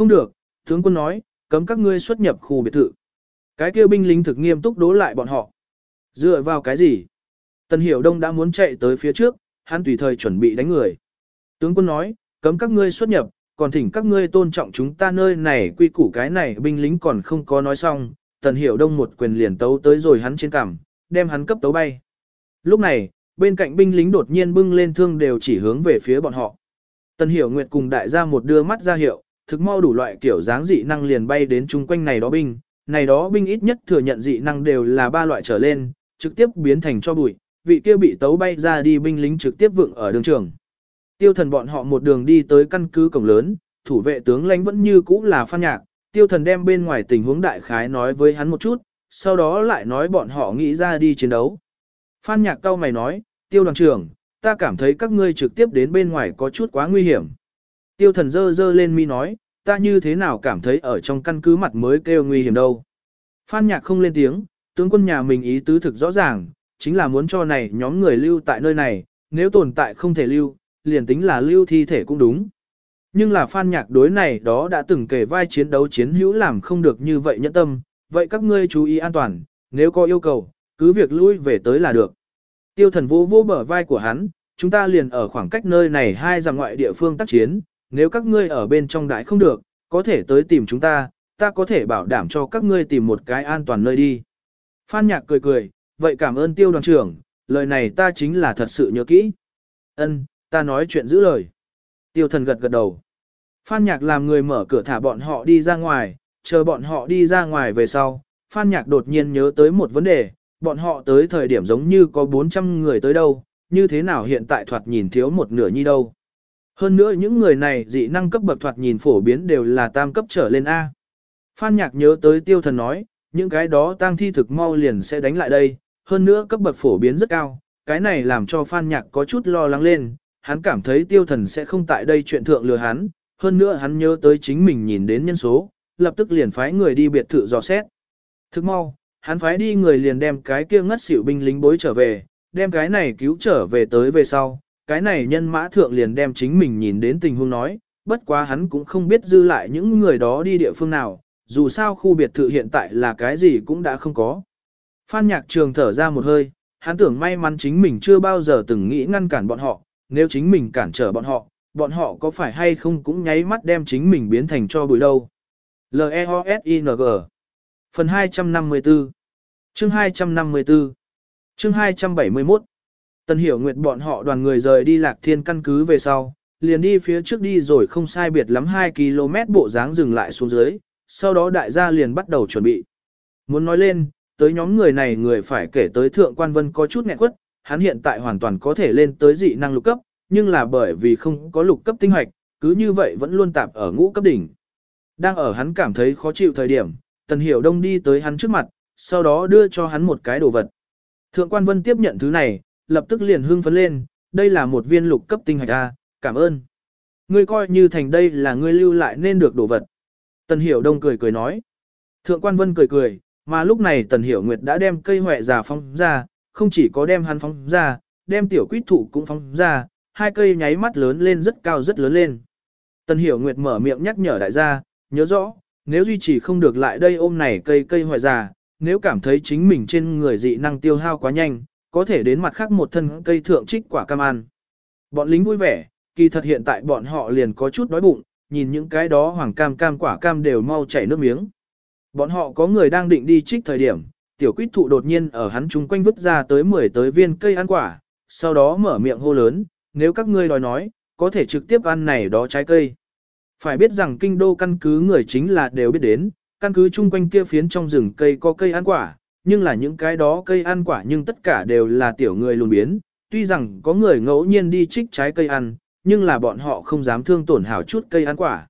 Không được, tướng quân nói, cấm các ngươi xuất nhập khu biệt thự. Cái kia binh lính thực nghiêm túc đố lại bọn họ. Dựa vào cái gì? Tần Hiểu Đông đã muốn chạy tới phía trước, hắn tùy thời chuẩn bị đánh người. Tướng quân nói, cấm các ngươi xuất nhập, còn thỉnh các ngươi tôn trọng chúng ta nơi này quy củ cái này binh lính còn không có nói xong, Tần Hiểu Đông một quyền liền tấu tới rồi hắn trên cằm, đem hắn cấp tấu bay. Lúc này, bên cạnh binh lính đột nhiên bưng lên thương đều chỉ hướng về phía bọn họ. Tần Hiểu Nguyệt cùng đại gia một đưa mắt ra hiệu, thực mau đủ loại kiểu dáng dị năng liền bay đến chung quanh này đó binh, này đó binh ít nhất thừa nhận dị năng đều là ba loại trở lên, trực tiếp biến thành cho bụi, vị kia bị tấu bay ra đi binh lính trực tiếp vượng ở đường trường. Tiêu thần bọn họ một đường đi tới căn cứ cổng lớn, thủ vệ tướng lãnh vẫn như cũ là phan nhạc, tiêu thần đem bên ngoài tình huống đại khái nói với hắn một chút, sau đó lại nói bọn họ nghĩ ra đi chiến đấu. Phan nhạc cao mày nói, tiêu đoàn trưởng, ta cảm thấy các ngươi trực tiếp đến bên ngoài có chút quá nguy hiểm. Tiêu thần dơ dơ lên mi nói, ta như thế nào cảm thấy ở trong căn cứ mặt mới kêu nguy hiểm đâu. Phan nhạc không lên tiếng, tướng quân nhà mình ý tứ thực rõ ràng, chính là muốn cho này nhóm người lưu tại nơi này, nếu tồn tại không thể lưu, liền tính là lưu thi thể cũng đúng. Nhưng là phan nhạc đối này đó đã từng kể vai chiến đấu chiến hữu làm không được như vậy nhẫn tâm, vậy các ngươi chú ý an toàn, nếu có yêu cầu, cứ việc lui về tới là được. Tiêu thần vô vô bờ vai của hắn, chúng ta liền ở khoảng cách nơi này hai dặm ngoại địa phương tác chiến, nếu các ngươi ở bên trong đại không được, có thể tới tìm chúng ta, ta có thể bảo đảm cho các ngươi tìm một cái an toàn nơi đi. Phan nhạc cười cười, vậy cảm ơn tiêu đoàn trưởng, lời này ta chính là thật sự nhớ kỹ. Ân, ta nói chuyện giữ lời. Tiêu thần gật gật đầu. Phan nhạc làm người mở cửa thả bọn họ đi ra ngoài, chờ bọn họ đi ra ngoài về sau. Phan nhạc đột nhiên nhớ tới một vấn đề, bọn họ tới thời điểm giống như có 400 người tới đâu, như thế nào hiện tại thoạt nhìn thiếu một nửa nhi đâu. Hơn nữa những người này dị năng cấp bậc thoạt nhìn phổ biến đều là tam cấp trở lên A. Phan nhạc nhớ tới tiêu thần nói, những cái đó tang thi thực mau liền sẽ đánh lại đây, hơn nữa cấp bậc phổ biến rất cao, cái này làm cho Phan nhạc có chút lo lắng lên, hắn cảm thấy tiêu thần sẽ không tại đây chuyện thượng lừa hắn, hơn nữa hắn nhớ tới chính mình nhìn đến nhân số, lập tức liền phái người đi biệt thự dò xét. Thức mau, hắn phái đi người liền đem cái kia ngất xỉu binh lính bối trở về, đem cái này cứu trở về tới về sau, cái này nhân mã thượng liền đem chính mình nhìn đến tình huống nói, bất quá hắn cũng không biết dư lại những người đó đi địa phương nào, dù sao khu biệt thự hiện tại là cái gì cũng đã không có. Phan nhạc trường thở ra một hơi, hắn tưởng may mắn chính mình chưa bao giờ từng nghĩ ngăn cản bọn họ, nếu chính mình cản trở bọn họ, bọn họ có phải hay không cũng nháy mắt đem chính mình biến thành cho bụi đâu. L-E-O-S-I-N-G Phần 254 Chương 254 Chương 271 Tần Hiểu Nguyệt bọn họ đoàn người rời đi Lạc Thiên căn cứ về sau, liền đi phía trước đi rồi không sai biệt lắm 2 km bộ dáng dừng lại xuống dưới, sau đó đại gia liền bắt đầu chuẩn bị. Muốn nói lên, tới nhóm người này người phải kể tới Thượng Quan Vân có chút nghẹn quất, hắn hiện tại hoàn toàn có thể lên tới dị năng lục cấp, nhưng là bởi vì không có lục cấp tinh hoạch, cứ như vậy vẫn luôn tạp ở ngũ cấp đỉnh. Đang ở hắn cảm thấy khó chịu thời điểm, Tần Hiểu Đông đi tới hắn trước mặt, sau đó đưa cho hắn một cái đồ vật. Thượng quan Vân tiếp nhận thứ này, lập tức liền hưng phấn lên, đây là một viên lục cấp tinh hạch A, cảm ơn. Ngươi coi như thành đây là ngươi lưu lại nên được đồ vật. Tần Hiểu Đông cười cười nói. Thượng quan Vân cười cười, mà lúc này Tần Hiểu Nguyệt đã đem cây hoẹ già phóng ra, không chỉ có đem hắn phóng ra, đem tiểu quýt thụ cũng phóng ra, hai cây nháy mắt lớn lên rất cao rất lớn lên. Tần Hiểu Nguyệt mở miệng nhắc nhở đại gia, nhớ rõ, nếu duy trì không được lại đây ôm này cây cây hoại già, nếu cảm thấy chính mình trên người dị năng tiêu hao quá nhanh, có thể đến mặt khác một thân cây thượng trích quả cam ăn. Bọn lính vui vẻ, kỳ thật hiện tại bọn họ liền có chút đói bụng, nhìn những cái đó hoàng cam cam quả cam đều mau chảy nước miếng. Bọn họ có người đang định đi trích thời điểm, tiểu quýt thụ đột nhiên ở hắn chung quanh vứt ra tới 10 tới viên cây ăn quả, sau đó mở miệng hô lớn, nếu các ngươi đòi nói, có thể trực tiếp ăn này đó trái cây. Phải biết rằng kinh đô căn cứ người chính là đều biết đến, căn cứ chung quanh kia phiến trong rừng cây có cây ăn quả, nhưng là những cái đó cây ăn quả nhưng tất cả đều là tiểu người lùn biến. Tuy rằng có người ngẫu nhiên đi trích trái cây ăn, nhưng là bọn họ không dám thương tổn hảo chút cây ăn quả.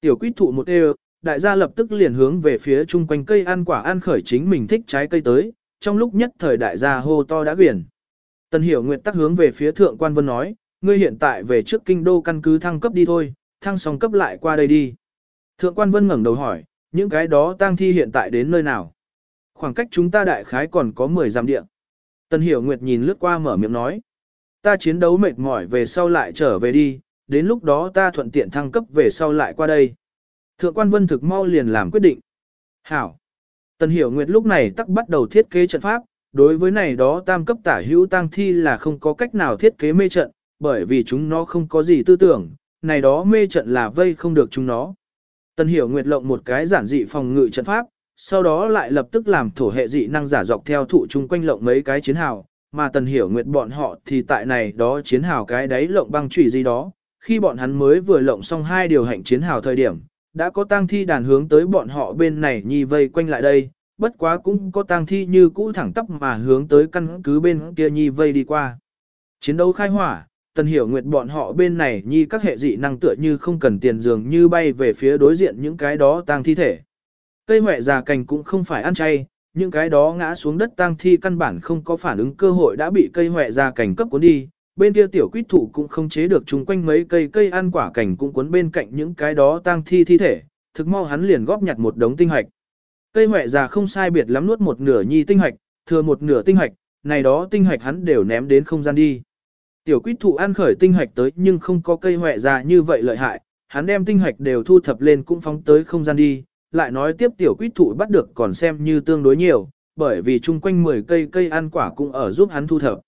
Tiểu quýt thụ một đều, đại gia lập tức liền hướng về phía chung quanh cây ăn quả ăn khởi chính mình thích trái cây tới, trong lúc nhất thời đại gia hô to đã quyển. Tần hiểu nguyện tắc hướng về phía thượng quan vân nói, ngươi hiện tại về trước kinh đô căn cứ thăng cấp đi thôi, thăng xong cấp lại qua đây đi. Thượng quan vân ngẩng đầu hỏi, những cái đó tang thi hiện tại đến nơi nào? Khoảng cách chúng ta đại khái còn có 10 dặm địa. Tần hiểu nguyệt nhìn lướt qua mở miệng nói, ta chiến đấu mệt mỏi về sau lại trở về đi, đến lúc đó ta thuận tiện thăng cấp về sau lại qua đây. Thượng quan vân thực mau liền làm quyết định. Hảo. Tần Hiểu Nguyệt lúc này tắc bắt đầu thiết kế trận pháp, đối với này đó tam cấp tả hữu tăng thi là không có cách nào thiết kế mê trận, bởi vì chúng nó không có gì tư tưởng, này đó mê trận là vây không được chúng nó. Tần Hiểu Nguyệt lộng một cái giản dị phòng ngự trận pháp, sau đó lại lập tức làm thổ hệ dị năng giả dọc theo thụ chung quanh lộng mấy cái chiến hào, mà Tần Hiểu Nguyệt bọn họ thì tại này đó chiến hào cái đấy lộng băng chủy gì đó, khi bọn hắn mới vừa lộng xong hai điều hạnh chiến hào thời điểm, đã có tang thi đàn hướng tới bọn họ bên này nhi vây quanh lại đây, bất quá cũng có tang thi như cũ thẳng tắp mà hướng tới căn cứ bên kia nhi vây đi qua. Chiến đấu khai hỏa, tần hiểu nguyệt bọn họ bên này nhi các hệ dị năng tựa như không cần tiền dường như bay về phía đối diện những cái đó tang thi thể. Cây mẹ già cành cũng không phải ăn chay, những cái đó ngã xuống đất tang thi căn bản không có phản ứng cơ hội đã bị cây mẹ già cành cấp cuốn đi, bên kia tiểu quýt thụ cũng không chế được chung quanh mấy cây cây ăn quả cảnh cũng cuốn bên cạnh những cái đó tang thi thi thể, thực mau hắn liền góp nhặt một đống tinh hạch. Cây mẹ già không sai biệt lắm nuốt một nửa nhi tinh hạch, thừa một nửa tinh hạch, này đó tinh hạch hắn đều ném đến không gian đi. Tiểu quýt thụ ăn khởi tinh hạch tới nhưng không có cây mẹ già như vậy lợi hại, hắn đem tinh hạch đều thu thập lên cũng phóng tới không gian đi, lại nói tiếp tiểu quýt thụ bắt được còn xem như tương đối nhiều, bởi vì chung quanh 10 cây cây ăn quả cũng ở giúp hắn thu thập.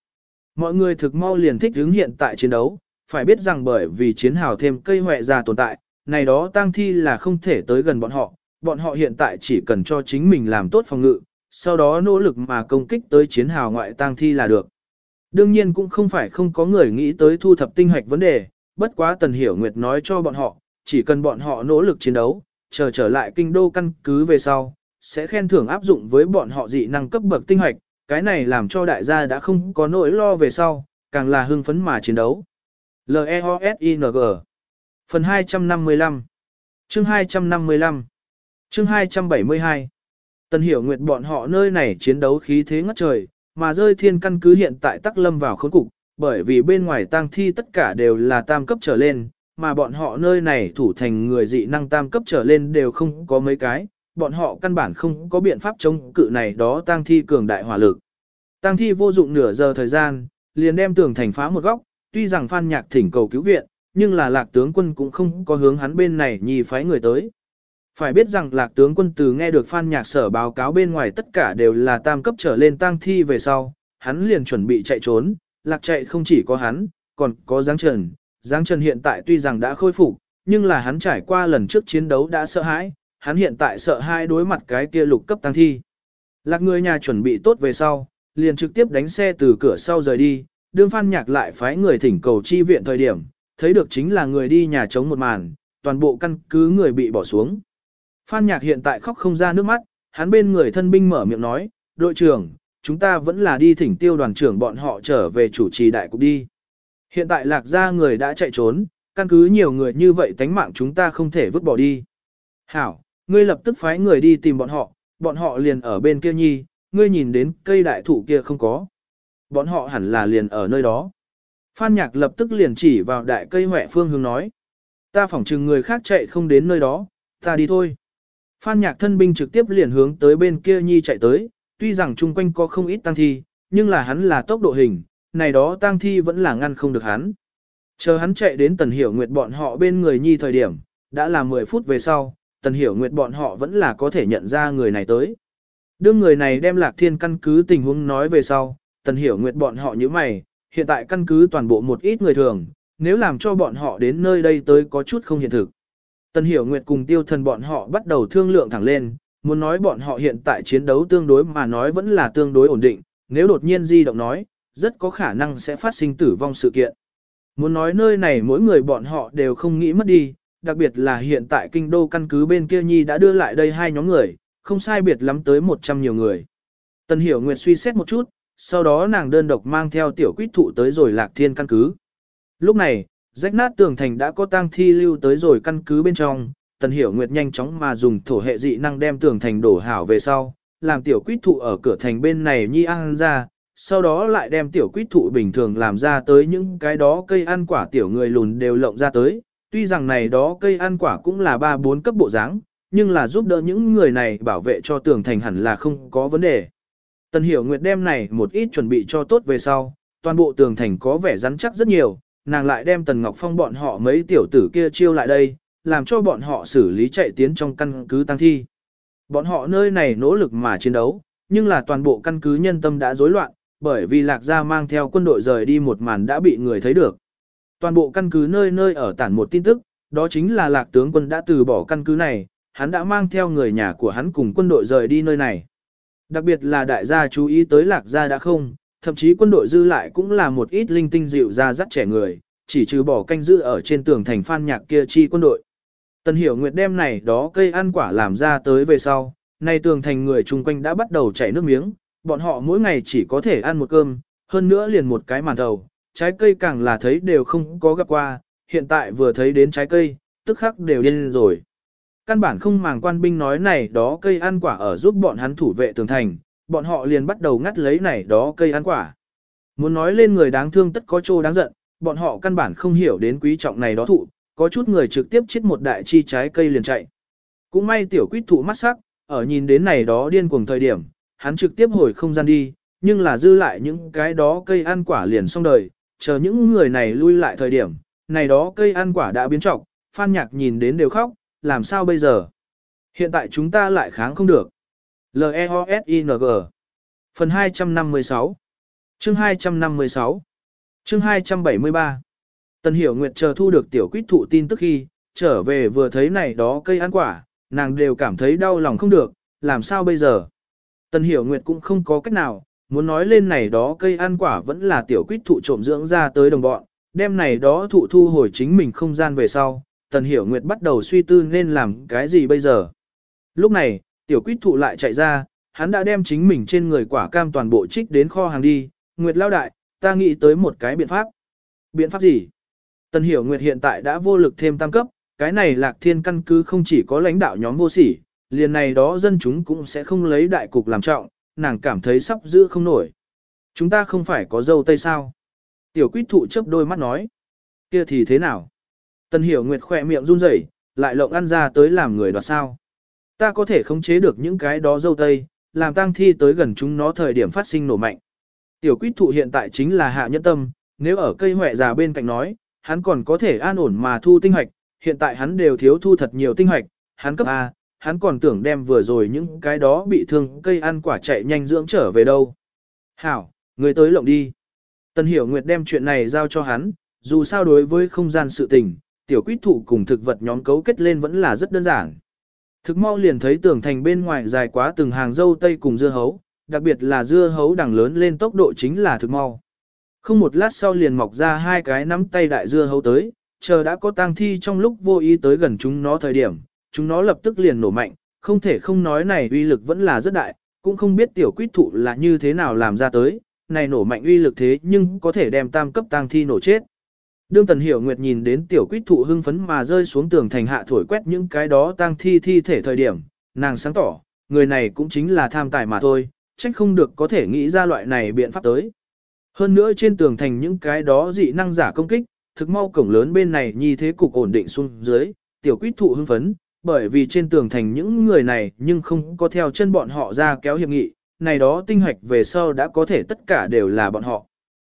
Mọi người thực mau liền thích ứng hiện tại chiến đấu, phải biết rằng bởi vì chiến hào thêm cây hoẹ già tồn tại, này đó tang thi là không thể tới gần bọn họ, bọn họ hiện tại chỉ cần cho chính mình làm tốt phòng ngự, sau đó nỗ lực mà công kích tới chiến hào ngoại tang thi là được. Đương nhiên cũng không phải không có người nghĩ tới thu thập tinh hoạch vấn đề, bất quá Tần Hiểu Nguyệt nói cho bọn họ, chỉ cần bọn họ nỗ lực chiến đấu, chờ trở lại kinh đô căn cứ về sau, sẽ khen thưởng áp dụng với bọn họ dị năng cấp bậc tinh hoạch, cái này làm cho đại gia đã không có nỗi lo về sau, càng là hưng phấn mà chiến đấu. L-E-O-S-I-N-G Phần 255 Chương 255 Chương 272 Tần hiểu nguyệt bọn họ nơi này chiến đấu khí thế ngất trời, mà rơi thiên căn cứ hiện tại tắc lâm vào khốn cục, bởi vì bên ngoài tang thi tất cả đều là tam cấp trở lên, mà bọn họ nơi này thủ thành người dị năng tam cấp trở lên đều không có mấy cái, bọn họ căn bản không có biện pháp chống cự này đó tang thi cường đại hỏa lực. Tang thi vô dụng nửa giờ thời gian, liền đem tường thành phá một góc, tuy rằng Phan Nhạc thỉnh cầu cứu viện, nhưng là lạc tướng quân cũng không có hướng hắn bên này nhì phái người tới. Phải biết rằng lạc tướng quân từ nghe được Phan Nhạc sở báo cáo bên ngoài tất cả đều là tam cấp trở lên tang thi về sau, hắn liền chuẩn bị chạy trốn, lạc chạy không chỉ có hắn, còn có Giáng Trần. Giáng Trần hiện tại tuy rằng đã khôi phục, nhưng là hắn trải qua lần trước chiến đấu đã sợ hãi, hắn hiện tại sợ hai đối mặt cái kia lục cấp tăng thi. Lạc người nhà chuẩn bị tốt về sau, liền trực tiếp đánh xe từ cửa sau rời đi, đương phan nhạc lại phái người thỉnh cầu chi viện thời điểm, thấy được chính là người đi nhà chống một màn, toàn bộ căn cứ người bị bỏ xuống. Phan nhạc hiện tại khóc không ra nước mắt, hắn bên người thân binh mở miệng nói, đội trưởng, chúng ta vẫn là đi thỉnh tiêu đoàn trưởng bọn họ trở về chủ trì đại cục đi. Hiện tại lạc gia người đã chạy trốn, căn cứ nhiều người như vậy tánh mạng chúng ta không thể vứt bỏ đi. Hảo, Ngươi lập tức phái người đi tìm bọn họ, bọn họ liền ở bên kia nhi, ngươi nhìn đến cây đại thụ kia không có. Bọn họ hẳn là liền ở nơi đó. Phan Nhạc lập tức liền chỉ vào đại cây mẹ phương hướng nói. Ta phỏng chừng người khác chạy không đến nơi đó, ta đi thôi. Phan Nhạc thân binh trực tiếp liền hướng tới bên kia nhi chạy tới, tuy rằng chung quanh có không ít tăng thi, nhưng là hắn là tốc độ hình, này đó tang thi vẫn là ngăn không được hắn. Chờ hắn chạy đến tần hiểu nguyệt bọn họ bên người nhi thời điểm, đã là 10 phút về sau, Tần Hiểu Nguyệt bọn họ vẫn là có thể nhận ra người này tới. Đương người này đem Lạc Thiên căn cứ tình huống nói về sau, Tần Hiểu Nguyệt bọn họ như mày, hiện tại căn cứ toàn bộ một ít người thường, nếu làm cho bọn họ đến nơi đây tới có chút không hiện thực. Tần Hiểu Nguyệt cùng tiêu thần bọn họ bắt đầu thương lượng thẳng lên, muốn nói bọn họ hiện tại chiến đấu tương đối mà nói vẫn là tương đối ổn định, nếu đột nhiên di động nói, rất có khả năng sẽ phát sinh tử vong sự kiện. Muốn nói nơi này mỗi người bọn họ đều không nghĩ mất đi, đặc biệt là hiện tại kinh đô căn cứ bên kia nhi đã đưa lại đây hai nhóm người, không sai biệt lắm tới 100 nhiều người. Tần Hiểu Nguyệt suy xét một chút, sau đó nàng đơn độc mang theo tiểu quýt thụ tới rồi lạc thiên căn cứ. Lúc này, rách nát tường thành đã có tang thi lưu tới rồi căn cứ bên trong, Tần Hiểu Nguyệt nhanh chóng mà dùng thổ hệ dị năng đem tường thành đổ hảo về sau, làm tiểu quýt thụ ở cửa thành bên này nhi ăn ra, sau đó lại đem tiểu quýt thụ bình thường làm ra tới những cái đó cây ăn quả tiểu người lùn đều lộng ra tới, Tuy rằng này đó cây ăn quả cũng là 3-4 cấp bộ dáng, nhưng là giúp đỡ những người này bảo vệ cho tường thành hẳn là không có vấn đề. Tần Hiểu Nguyệt đem này một ít chuẩn bị cho tốt về sau, toàn bộ tường thành có vẻ rắn chắc rất nhiều, nàng lại đem Tần Ngọc Phong bọn họ mấy tiểu tử kia chiêu lại đây, làm cho bọn họ xử lý chạy tiến trong căn cứ tăng thi. Bọn họ nơi này nỗ lực mà chiến đấu, nhưng là toàn bộ căn cứ nhân tâm đã rối loạn, bởi vì lạc gia mang theo quân đội rời đi một màn đã bị người thấy được. Toàn bộ căn cứ nơi nơi ở tản một tin tức, đó chính là lạc tướng quân đã từ bỏ căn cứ này, hắn đã mang theo người nhà của hắn cùng quân đội rời đi nơi này. Đặc biệt là đại gia chú ý tới lạc gia đã không, thậm chí quân đội dư lại cũng là một ít linh tinh dịu ra dắt trẻ người, chỉ trừ bỏ canh giữ ở trên tường thành phan nhạc kia chi quân đội. Tần hiểu nguyệt đem này đó cây ăn quả làm ra tới về sau, nay tường thành người chung quanh đã bắt đầu chảy nước miếng, bọn họ mỗi ngày chỉ có thể ăn một cơm, hơn nữa liền một cái màn thầu, trái cây càng là thấy đều không có gặp qua, hiện tại vừa thấy đến trái cây, tức khắc đều điên rồi. Căn bản không màng quan binh nói này đó cây ăn quả ở giúp bọn hắn thủ vệ tường thành, bọn họ liền bắt đầu ngắt lấy này đó cây ăn quả. Muốn nói lên người đáng thương tất có trô đáng giận, bọn họ căn bản không hiểu đến quý trọng này đó thụ, có chút người trực tiếp chết một đại chi trái cây liền chạy. Cũng may tiểu quýt thụ mắt sắc, ở nhìn đến này đó điên cuồng thời điểm, hắn trực tiếp hồi không gian đi, nhưng là dư lại những cái đó cây ăn quả liền xong đời, chờ những người này lui lại thời điểm, này đó cây ăn quả đã biến trọng, Phan Nhạc nhìn đến đều khóc, làm sao bây giờ? Hiện tại chúng ta lại kháng không được. L-E-O-S-I-N-G Phần 256 Chương 256 Chương 273 Tần Hiểu Nguyệt chờ thu được tiểu quýt thụ tin tức khi, trở về vừa thấy này đó cây ăn quả, nàng đều cảm thấy đau lòng không được, làm sao bây giờ? Tần Hiểu Nguyệt cũng không có cách nào, muốn nói lên này đó cây ăn quả vẫn là tiểu quýt thụ trộm dưỡng ra tới đồng bọn, đem này đó thụ thu hồi chính mình không gian về sau, Tần Hiểu Nguyệt bắt đầu suy tư nên làm cái gì bây giờ. Lúc này, tiểu quýt thụ lại chạy ra, hắn đã đem chính mình trên người quả cam toàn bộ trích đến kho hàng đi, Nguyệt lao đại, ta nghĩ tới một cái biện pháp. Biện pháp gì? Tần Hiểu Nguyệt hiện tại đã vô lực thêm tam cấp, cái này lạc thiên căn cứ không chỉ có lãnh đạo nhóm vô sỉ, liền này đó dân chúng cũng sẽ không lấy đại cục làm trọng, nàng cảm thấy sắp giữ không nổi. Chúng ta không phải có dâu tây sao? Tiểu quýt thụ chớp đôi mắt nói. kia thì thế nào? Tần hiểu nguyệt khỏe miệng run rẩy, lại lộng ăn ra tới làm người đoạt sao. Ta có thể khống chế được những cái đó dâu tây, làm tang thi tới gần chúng nó thời điểm phát sinh nổ mạnh. Tiểu quýt thụ hiện tại chính là hạ nhất tâm, nếu ở cây huệ già bên cạnh nói, hắn còn có thể an ổn mà thu tinh hoạch, hiện tại hắn đều thiếu thu thật nhiều tinh hoạch, hắn cấp A, hắn còn tưởng đem vừa rồi những cái đó bị thương cây ăn quả chạy nhanh dưỡng trở về đâu. Hảo, người tới lộng đi. Tần Hiểu Nguyệt đem chuyện này giao cho hắn, dù sao đối với không gian sự tình, tiểu quýt thụ cùng thực vật nhóm cấu kết lên vẫn là rất đơn giản. Thực mau liền thấy tường thành bên ngoài dài quá từng hàng dâu tây cùng dưa hấu, đặc biệt là dưa hấu đằng lớn lên tốc độ chính là thực mau. Không một lát sau liền mọc ra hai cái nắm tay đại dưa hấu tới, chờ đã có tang thi trong lúc vô ý tới gần chúng nó thời điểm, chúng nó lập tức liền nổ mạnh, không thể không nói này uy lực vẫn là rất đại, cũng không biết tiểu quýt thụ là như thế nào làm ra tới, này nổ mạnh uy lực thế nhưng có thể đem tam cấp tang thi nổ chết. Đương Tần Hiểu Nguyệt nhìn đến tiểu quýt thụ hưng phấn mà rơi xuống tường thành hạ thổi quét những cái đó tang thi thi thể thời điểm, nàng sáng tỏ, người này cũng chính là tham tài mà thôi, trách không được có thể nghĩ ra loại này biện pháp tới. Hơn nữa trên tường thành những cái đó dị năng giả công kích, thực mau cổng lớn bên này nhi thế cục ổn định xuống dưới, tiểu quýt thụ hưng phấn, bởi vì trên tường thành những người này nhưng không có theo chân bọn họ ra kéo hiệp nghị, này đó tinh hoạch về sau đã có thể tất cả đều là bọn họ.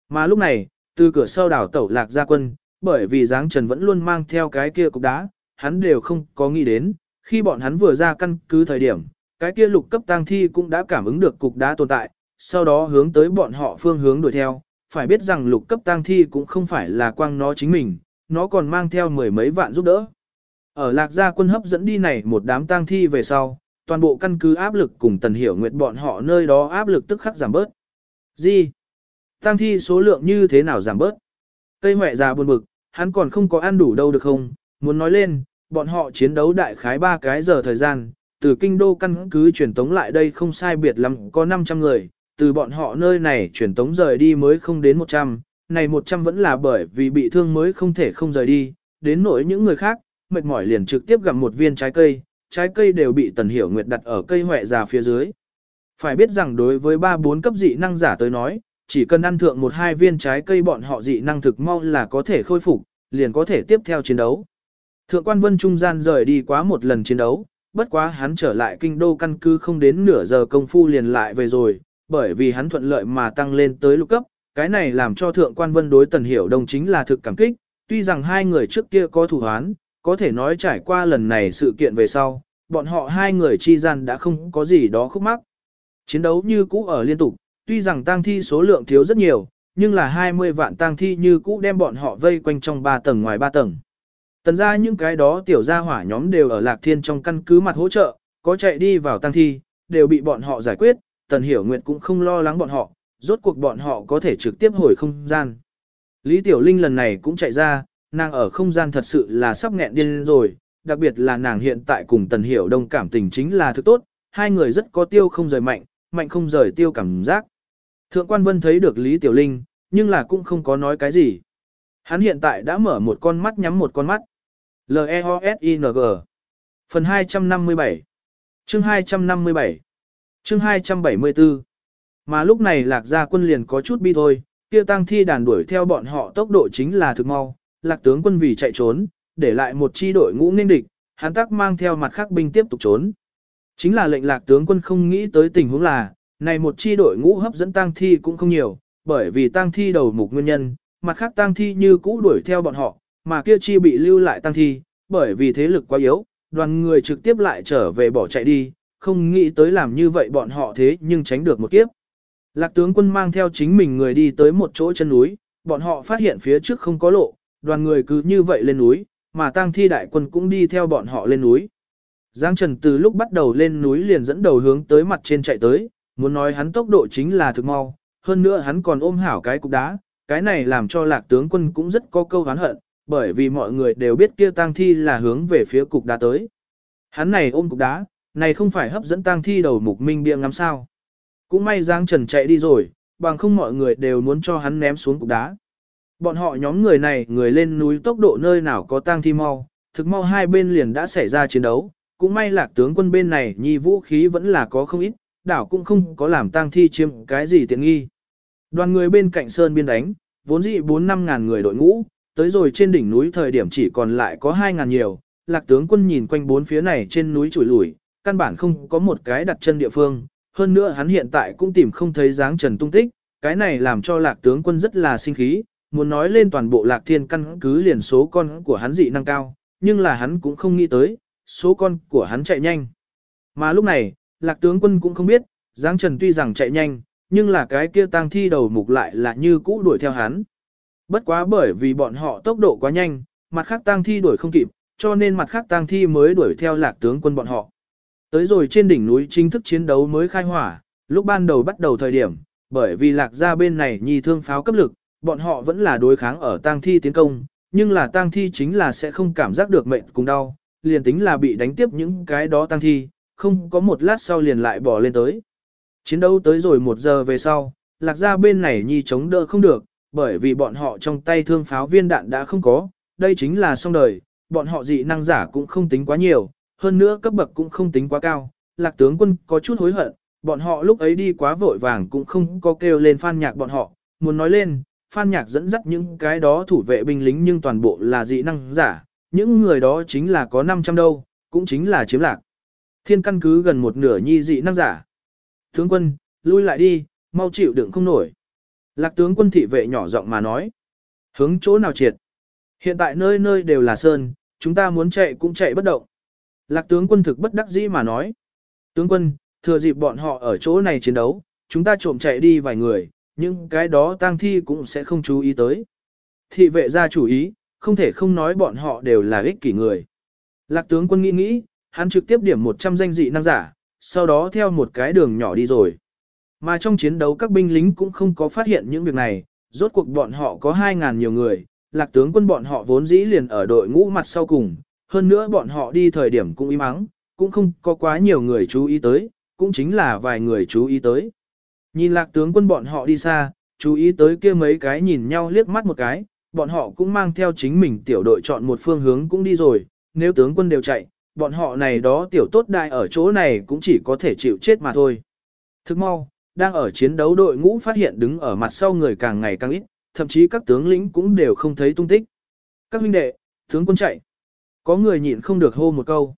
Mà lúc này, từ cửa sau đảo tẩu lạc ra quân, bởi vì Giáng Trần vẫn luôn mang theo cái kia cục đá, hắn đều không có nghĩ đến, khi bọn hắn vừa ra căn cứ thời điểm, cái kia lục cấp tang thi cũng đã cảm ứng được cục đá tồn tại, sau đó hướng tới bọn họ phương hướng đuổi theo, phải biết rằng lục cấp tang thi cũng không phải là quang nó chính mình, nó còn mang theo mười mấy vạn giúp đỡ. Ở lạc gia quân hấp dẫn đi này một đám tang thi về sau, toàn bộ căn cứ áp lực cùng tần hiểu nguyệt bọn họ nơi đó áp lực tức khắc giảm bớt. Gì? Tang thi số lượng như thế nào giảm bớt? Cây huệ già buồn bực, hắn còn không có ăn đủ đâu được không? Muốn nói lên, bọn họ chiến đấu đại khái 3 cái giờ thời gian, từ kinh đô căn cứ truyền tống lại đây không sai biệt lắm có 500 người, từ bọn họ nơi này truyền tống rời đi mới không đến 100, này 100 vẫn là bởi vì bị thương mới không thể không rời đi, đến nỗi những người khác, mệt mỏi liền trực tiếp gặm một viên trái cây, trái cây đều bị Tần Hiểu Nguyệt đặt ở cây hoẹ già phía dưới. Phải biết rằng đối với 3-4 cấp dị năng giả tới nói, chỉ cần ăn thượng một hai viên trái cây bọn họ dị năng thực mau là có thể khôi phục, liền có thể tiếp theo chiến đấu. Thượng quan vân trung gian rời đi quá một lần chiến đấu, bất quá hắn trở lại kinh đô căn cứ không đến nửa giờ công phu liền lại về rồi, bởi vì hắn thuận lợi mà tăng lên tới lục cấp, cái này làm cho thượng quan vân đối tần hiểu đồng chính là thực cảm kích, tuy rằng hai người trước kia có thủ hoán, có thể nói trải qua lần này sự kiện về sau, bọn họ hai người chi gian đã không có gì đó khúc mắc. Chiến đấu như cũ ở liên tục, tuy rằng tang thi số lượng thiếu rất nhiều, nhưng là 20 vạn tang thi như cũ đem bọn họ vây quanh trong 3 tầng ngoài 3 tầng. Tần ra những cái đó tiểu gia hỏa nhóm đều ở Lạc Thiên trong căn cứ mặt hỗ trợ, có chạy đi vào tang thi, đều bị bọn họ giải quyết, Tần Hiểu Nguyệt cũng không lo lắng bọn họ, rốt cuộc bọn họ có thể trực tiếp hồi không gian. Lý Tiểu Linh lần này cũng chạy ra, nàng ở không gian thật sự là sắp nghẹn điên rồi, đặc biệt là nàng hiện tại cùng Tần Hiểu Đông cảm tình chính là thứ tốt, hai người rất có tiêu không rời mạnh, mạnh không rời tiêu cảm giác. Thượng quan Vân thấy được Lý Tiểu Linh, nhưng là cũng không có nói cái gì. Hắn hiện tại đã mở một con mắt nhắm một con mắt. L-E-O-S-I-N-G Phần 257 Chương 257 Chương 274 Mà lúc này lạc gia quân liền có chút bi thôi, kia tăng thi đàn đuổi theo bọn họ tốc độ chính là thực mau, lạc tướng quân vì chạy trốn, để lại một chi đội ngũ nên địch, hắn tác mang theo mặt khác binh tiếp tục trốn. Chính là lệnh lạc tướng quân không nghĩ tới tình huống là, này một chi đội ngũ hấp dẫn tang thi cũng không nhiều, bởi vì tang thi đầu mục nguyên nhân, mặt khác tang thi như cũ đuổi theo bọn họ, mà kia chi bị lưu lại tang thi, bởi vì thế lực quá yếu, đoàn người trực tiếp lại trở về bỏ chạy đi, không nghĩ tới làm như vậy bọn họ thế nhưng tránh được một kiếp. Lạc tướng quân mang theo chính mình người đi tới một chỗ chân núi, bọn họ phát hiện phía trước không có lộ, đoàn người cứ như vậy lên núi, mà tang thi đại quân cũng đi theo bọn họ lên núi. Giang Trần từ lúc bắt đầu lên núi liền dẫn đầu hướng tới mặt trên chạy tới, muốn nói hắn tốc độ chính là thực mau, hơn nữa hắn còn ôm hảo cái cục đá, cái này làm cho lạc tướng quân cũng rất có câu hán hận, bởi vì mọi người đều biết kia tang thi là hướng về phía cục đá tới. Hắn này ôm cục đá, này không phải hấp dẫn tang thi đầu mục minh bia ngắm sao. Cũng may Giang Trần chạy đi rồi, bằng không mọi người đều muốn cho hắn ném xuống cục đá. Bọn họ nhóm người này người lên núi tốc độ nơi nào có tang thi mau, thực mau hai bên liền đã xảy ra chiến đấu, cũng may lạc tướng quân bên này nhi vũ khí vẫn là có không ít, đảo cũng không có làm tang thi chiếm cái gì tiện nghi. Đoàn người bên cạnh sơn biên đánh, vốn dĩ 4-5 ngàn người đội ngũ, tới rồi trên đỉnh núi thời điểm chỉ còn lại có 2 ngàn nhiều, lạc tướng quân nhìn quanh bốn phía này trên núi chủi lủi, căn bản không có một cái đặt chân địa phương, hơn nữa hắn hiện tại cũng tìm không thấy dáng trần tung tích, cái này làm cho lạc tướng quân rất là sinh khí, muốn nói lên toàn bộ lạc thiên căn cứ liền số con của hắn dị năng cao, nhưng là hắn cũng không nghĩ tới, số con của hắn chạy nhanh. Mà lúc này, lạc tướng quân cũng không biết, Giáng Trần tuy rằng chạy nhanh, nhưng là cái kia tang thi đầu mục lại là như cũ đuổi theo hắn. Bất quá bởi vì bọn họ tốc độ quá nhanh, mặt khác tang thi đuổi không kịp, cho nên mặt khác tang thi mới đuổi theo lạc tướng quân bọn họ. Tới rồi trên đỉnh núi chính thức chiến đấu mới khai hỏa, lúc ban đầu bắt đầu thời điểm, bởi vì lạc ra bên này nhi thương pháo cấp lực, bọn họ vẫn là đối kháng ở tang thi tiến công, nhưng là tang thi chính là sẽ không cảm giác được mệnh cùng đau, liền tính là bị đánh tiếp những cái đó tang thi, không có một lát sau liền lại bỏ lên tới. Chiến đấu tới rồi một giờ về sau, lạc ra bên này nhi chống đỡ không được, bởi vì bọn họ trong tay thương pháo viên đạn đã không có, đây chính là xong đời, bọn họ dị năng giả cũng không tính quá nhiều, hơn nữa cấp bậc cũng không tính quá cao, lạc tướng quân có chút hối hận, bọn họ lúc ấy đi quá vội vàng cũng không có kêu lên phan nhạc bọn họ, muốn nói lên, phan nhạc dẫn dắt những cái đó thủ vệ binh lính nhưng toàn bộ là dị năng giả, những người đó chính là có 500 đâu, cũng chính là chiếm lạc. Thiên căn cứ gần một nửa nhi dị năng giả. Tướng quân, lui lại đi, mau chịu đựng không nổi. Lạc tướng quân thị vệ nhỏ giọng mà nói. Hướng chỗ nào triệt? Hiện tại nơi nơi đều là sơn, chúng ta muốn chạy cũng chạy bất động. Lạc tướng quân thực bất đắc dĩ mà nói. Tướng quân, thừa dịp bọn họ ở chỗ này chiến đấu, chúng ta trộm chạy đi vài người, những cái đó tang thi cũng sẽ không chú ý tới. Thị vệ ra chủ ý, không thể không nói bọn họ đều là ích kỷ người. Lạc tướng quân nghĩ nghĩ, hắn trực tiếp điểm 100 danh dị năng giả, sau đó theo một cái đường nhỏ đi rồi. Mà trong chiến đấu các binh lính cũng không có phát hiện những việc này, rốt cuộc bọn họ có 2.000 nhiều người, lạc tướng quân bọn họ vốn dĩ liền ở đội ngũ mặt sau cùng, hơn nữa bọn họ đi thời điểm cũng im ắng, cũng không có quá nhiều người chú ý tới, cũng chính là vài người chú ý tới. Nhìn lạc tướng quân bọn họ đi xa, chú ý tới kia mấy cái nhìn nhau liếc mắt một cái, bọn họ cũng mang theo chính mình tiểu đội chọn một phương hướng cũng đi rồi, nếu tướng quân đều chạy, bọn họ này đó tiểu tốt đại ở chỗ này cũng chỉ có thể chịu chết mà thôi. Thức mau, đang ở chiến đấu đội ngũ phát hiện đứng ở mặt sau người càng ngày càng ít, thậm chí các tướng lĩnh cũng đều không thấy tung tích. Các huynh đệ, tướng quân chạy. Có người nhịn không được hô một câu.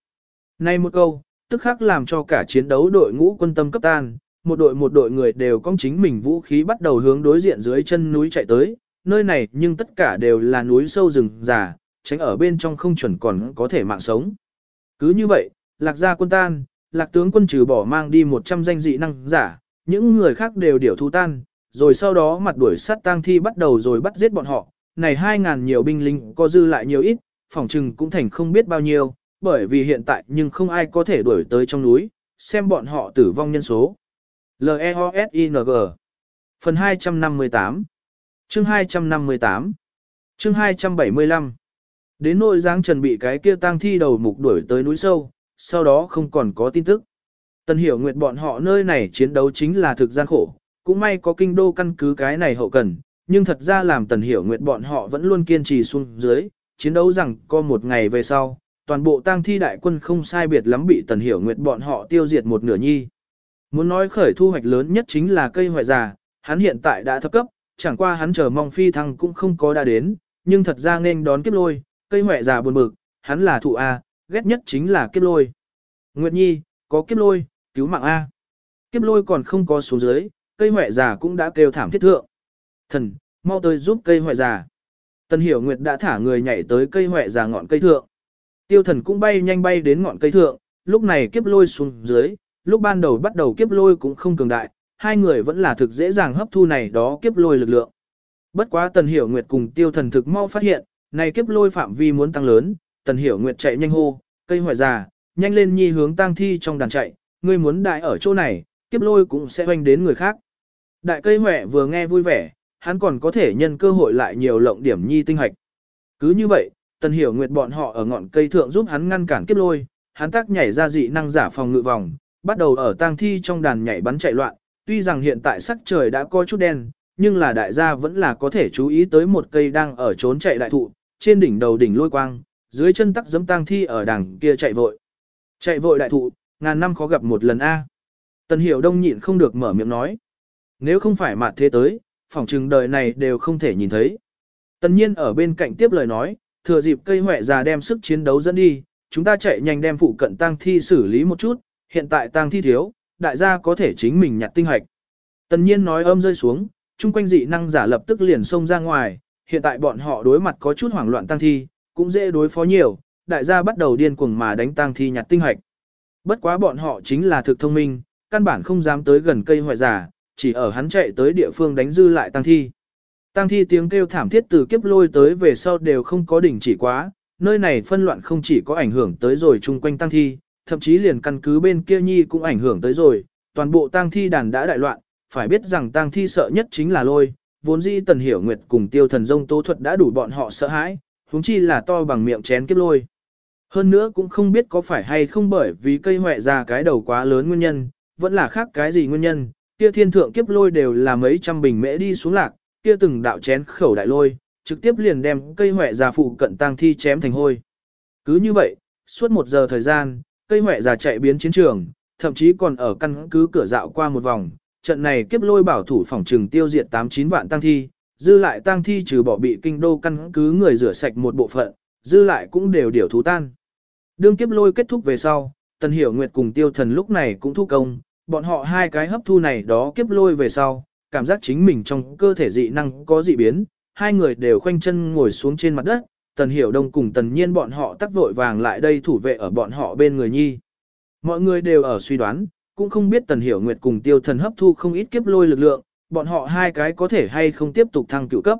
Này một câu, tức khắc làm cho cả chiến đấu đội ngũ quân tâm cấp tan, một đội một đội người đều cong chính mình vũ khí bắt đầu hướng đối diện dưới chân núi chạy tới, nơi này nhưng tất cả đều là núi sâu rừng già, tránh ở bên trong không chuẩn còn có thể mạng sống. Cứ như vậy, lạc gia quân tan, lạc tướng quân trừ bỏ mang đi 100 danh dị năng giả, những người khác đều điều thu tan, rồi sau đó mặt đuổi sát tang thi bắt đầu rồi bắt giết bọn họ, này 2.000 nhiều binh lính có dư lại nhiều ít, phòng trừng cũng thành không biết bao nhiêu, bởi vì hiện tại nhưng không ai có thể đuổi tới trong núi, xem bọn họ tử vong nhân số. L-E-O-S-I-N-G Phần 258 Chương 258 Chương 275 Đến nội giáng trần bị cái kia tang thi đầu mục đuổi tới núi sâu, sau đó không còn có tin tức. Tần hiểu nguyệt bọn họ nơi này chiến đấu chính là thực gian khổ, cũng may có kinh đô căn cứ cái này hậu cần, nhưng thật ra làm tần hiểu nguyệt bọn họ vẫn luôn kiên trì xuống dưới, chiến đấu rằng có một ngày về sau, toàn bộ tang thi đại quân không sai biệt lắm bị tần hiểu nguyệt bọn họ tiêu diệt một nửa nhi. Muốn nói khởi thu hoạch lớn nhất chính là cây hoại già, hắn hiện tại đã thấp cấp, chẳng qua hắn chờ mong phi thăng cũng không có đã đến, nhưng thật ra nên đón kiếp lôi, cây hoại già buồn bực, hắn là thụ A, ghét nhất chính là kiếp lôi. Nguyệt Nhi, có kiếp lôi, cứu mạng A. Kiếp lôi còn không có xuống dưới, cây hoại già cũng đã kêu thảm thiết thượng. Thần, mau tới giúp cây hoại già. Tần Hiểu Nguyệt đã thả người nhảy tới cây hoại già ngọn cây thượng. Tiêu thần cũng bay nhanh bay đến ngọn cây thượng, lúc này kiếp lôi xuống dưới, lúc ban đầu bắt đầu kiếp lôi cũng không cường đại, hai người vẫn là thực dễ dàng hấp thu này đó kiếp lôi lực lượng. Bất quá Tần Hiểu Nguyệt cùng Tiêu Thần thực mau phát hiện, này kiếp lôi phạm vi muốn tăng lớn, Tần Hiểu Nguyệt chạy nhanh hô, cây hoại già, nhanh lên nhi hướng tang thi trong đàn chạy, ngươi muốn đại ở chỗ này, kiếp lôi cũng sẽ hoành đến người khác. Đại cây hoại vừa nghe vui vẻ, hắn còn có thể nhân cơ hội lại nhiều lộng điểm nhi tinh hạch. Cứ như vậy, Tần Hiểu Nguyệt bọn họ ở ngọn cây thượng giúp hắn ngăn cản kiếp lôi, hắn tác nhảy ra dị năng giả phòng ngự vòng, bắt đầu ở tang thi trong đàn nhảy bắn chạy loạn, tuy rằng hiện tại sắc trời đã có chút đen, nhưng là đại gia vẫn là có thể chú ý tới một cây đang ở trốn chạy đại thụ, trên đỉnh đầu đỉnh lôi quang, dưới chân tắc giấm tang thi ở đằng kia chạy vội. Chạy vội đại thụ, ngàn năm khó gặp một lần a. Tần Hiểu Đông nhịn không được mở miệng nói. Nếu không phải mặt thế tới, phỏng chừng đời này đều không thể nhìn thấy. Tần nhiên ở bên cạnh tiếp lời nói, thừa dịp cây hoẹ già đem sức chiến đấu dẫn đi, chúng ta chạy nhanh đem phụ cận tang thi xử lý một chút, hiện tại tang thi thiếu, đại gia có thể chính mình nhặt tinh hạch, Tần nhiên nói âm rơi xuống, chung quanh dị năng giả lập tức liền xông ra ngoài, hiện tại bọn họ đối mặt có chút hoảng loạn tang thi, cũng dễ đối phó nhiều, đại gia bắt đầu điên cuồng mà đánh tang thi nhặt tinh hạch. Bất quá bọn họ chính là thực thông minh, căn bản không dám tới gần cây hoại giả, chỉ ở hắn chạy tới địa phương đánh dư lại tang thi. Tang thi tiếng kêu thảm thiết từ kiếp lôi tới về sau đều không có đỉnh chỉ quá, nơi này phân loạn không chỉ có ảnh hưởng tới rồi chung quanh tang thi, thậm chí liền căn cứ bên kia nhi cũng ảnh hưởng tới rồi, toàn bộ tang thi đàn đã đại loạn, phải biết rằng tang thi sợ nhất chính là lôi, vốn dĩ tần hiểu nguyệt cùng tiêu thần dông tố thuật đã đủ bọn họ sợ hãi, huống chi là to bằng miệng chén kiếp lôi. Hơn nữa cũng không biết có phải hay không bởi vì cây hoẹ ra cái đầu quá lớn nguyên nhân, vẫn là khác cái gì nguyên nhân, kia thiên thượng kiếp lôi đều là mấy trăm bình mễ đi xuống lạc, kia từng đạo chén khẩu đại lôi, trực tiếp liền đem cây hoẹ già phụ cận tang thi chém thành hôi. Cứ như vậy, suốt một giờ thời gian, cây huệ già chạy biến chiến trường, thậm chí còn ở căn cứ cửa dạo qua một vòng, trận này kiếp lôi bảo thủ phòng trừng tiêu diệt 8-9 vạn tang thi, dư lại tang thi trừ bỏ bị kinh đô căn cứ người rửa sạch một bộ phận, dư lại cũng đều điều thú tan. Đương kiếp lôi kết thúc về sau, Tần Hiểu Nguyệt cùng Tiêu Thần lúc này cũng thu công, bọn họ hai cái hấp thu này đó kiếp lôi về sau, cảm giác chính mình trong cơ thể dị năng có dị biến, hai người đều khoanh chân ngồi xuống trên mặt đất, Tần Hiểu Đông cùng Tần Nhiên bọn họ tắc vội vàng lại đây thủ vệ ở bọn họ bên người nhi. Mọi người đều ở suy đoán, cũng không biết Tần Hiểu Nguyệt cùng Tiêu Thần hấp thu không ít kiếp lôi lực lượng, bọn họ hai cái có thể hay không tiếp tục thăng cựu cấp.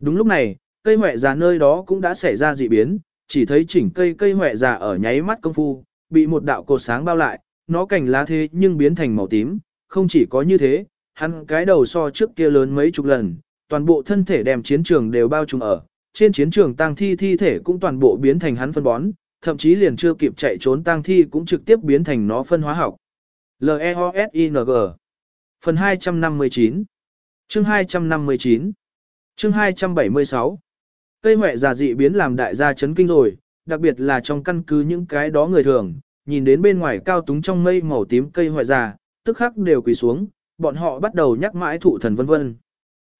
Đúng lúc này, cây mẹ già nơi đó cũng đã xảy ra dị biến, chỉ thấy chỉnh cây cây mẹ già ở nháy mắt công phu, bị một đạo cột sáng bao lại, nó cành lá thế nhưng biến thành màu tím, không chỉ có như thế, hắn cái đầu so trước kia lớn mấy chục lần, toàn bộ thân thể đem chiến trường đều bao trùm ở, trên chiến trường tang thi thi thể cũng toàn bộ biến thành hắn phân bón, thậm chí liền chưa kịp chạy trốn tang thi cũng trực tiếp biến thành nó phân hóa học. L-E-O-S-I-N-G Phần 259 Chương 259 Chương 276 Cây mẹ già dị biến làm đại gia chấn kinh rồi, đặc biệt là trong căn cứ những cái đó người thường, nhìn đến bên ngoài cao túng trong mây màu tím cây hoại già, tức khắc đều quỳ xuống, bọn họ bắt đầu nhắc mãi thụ thần vân vân.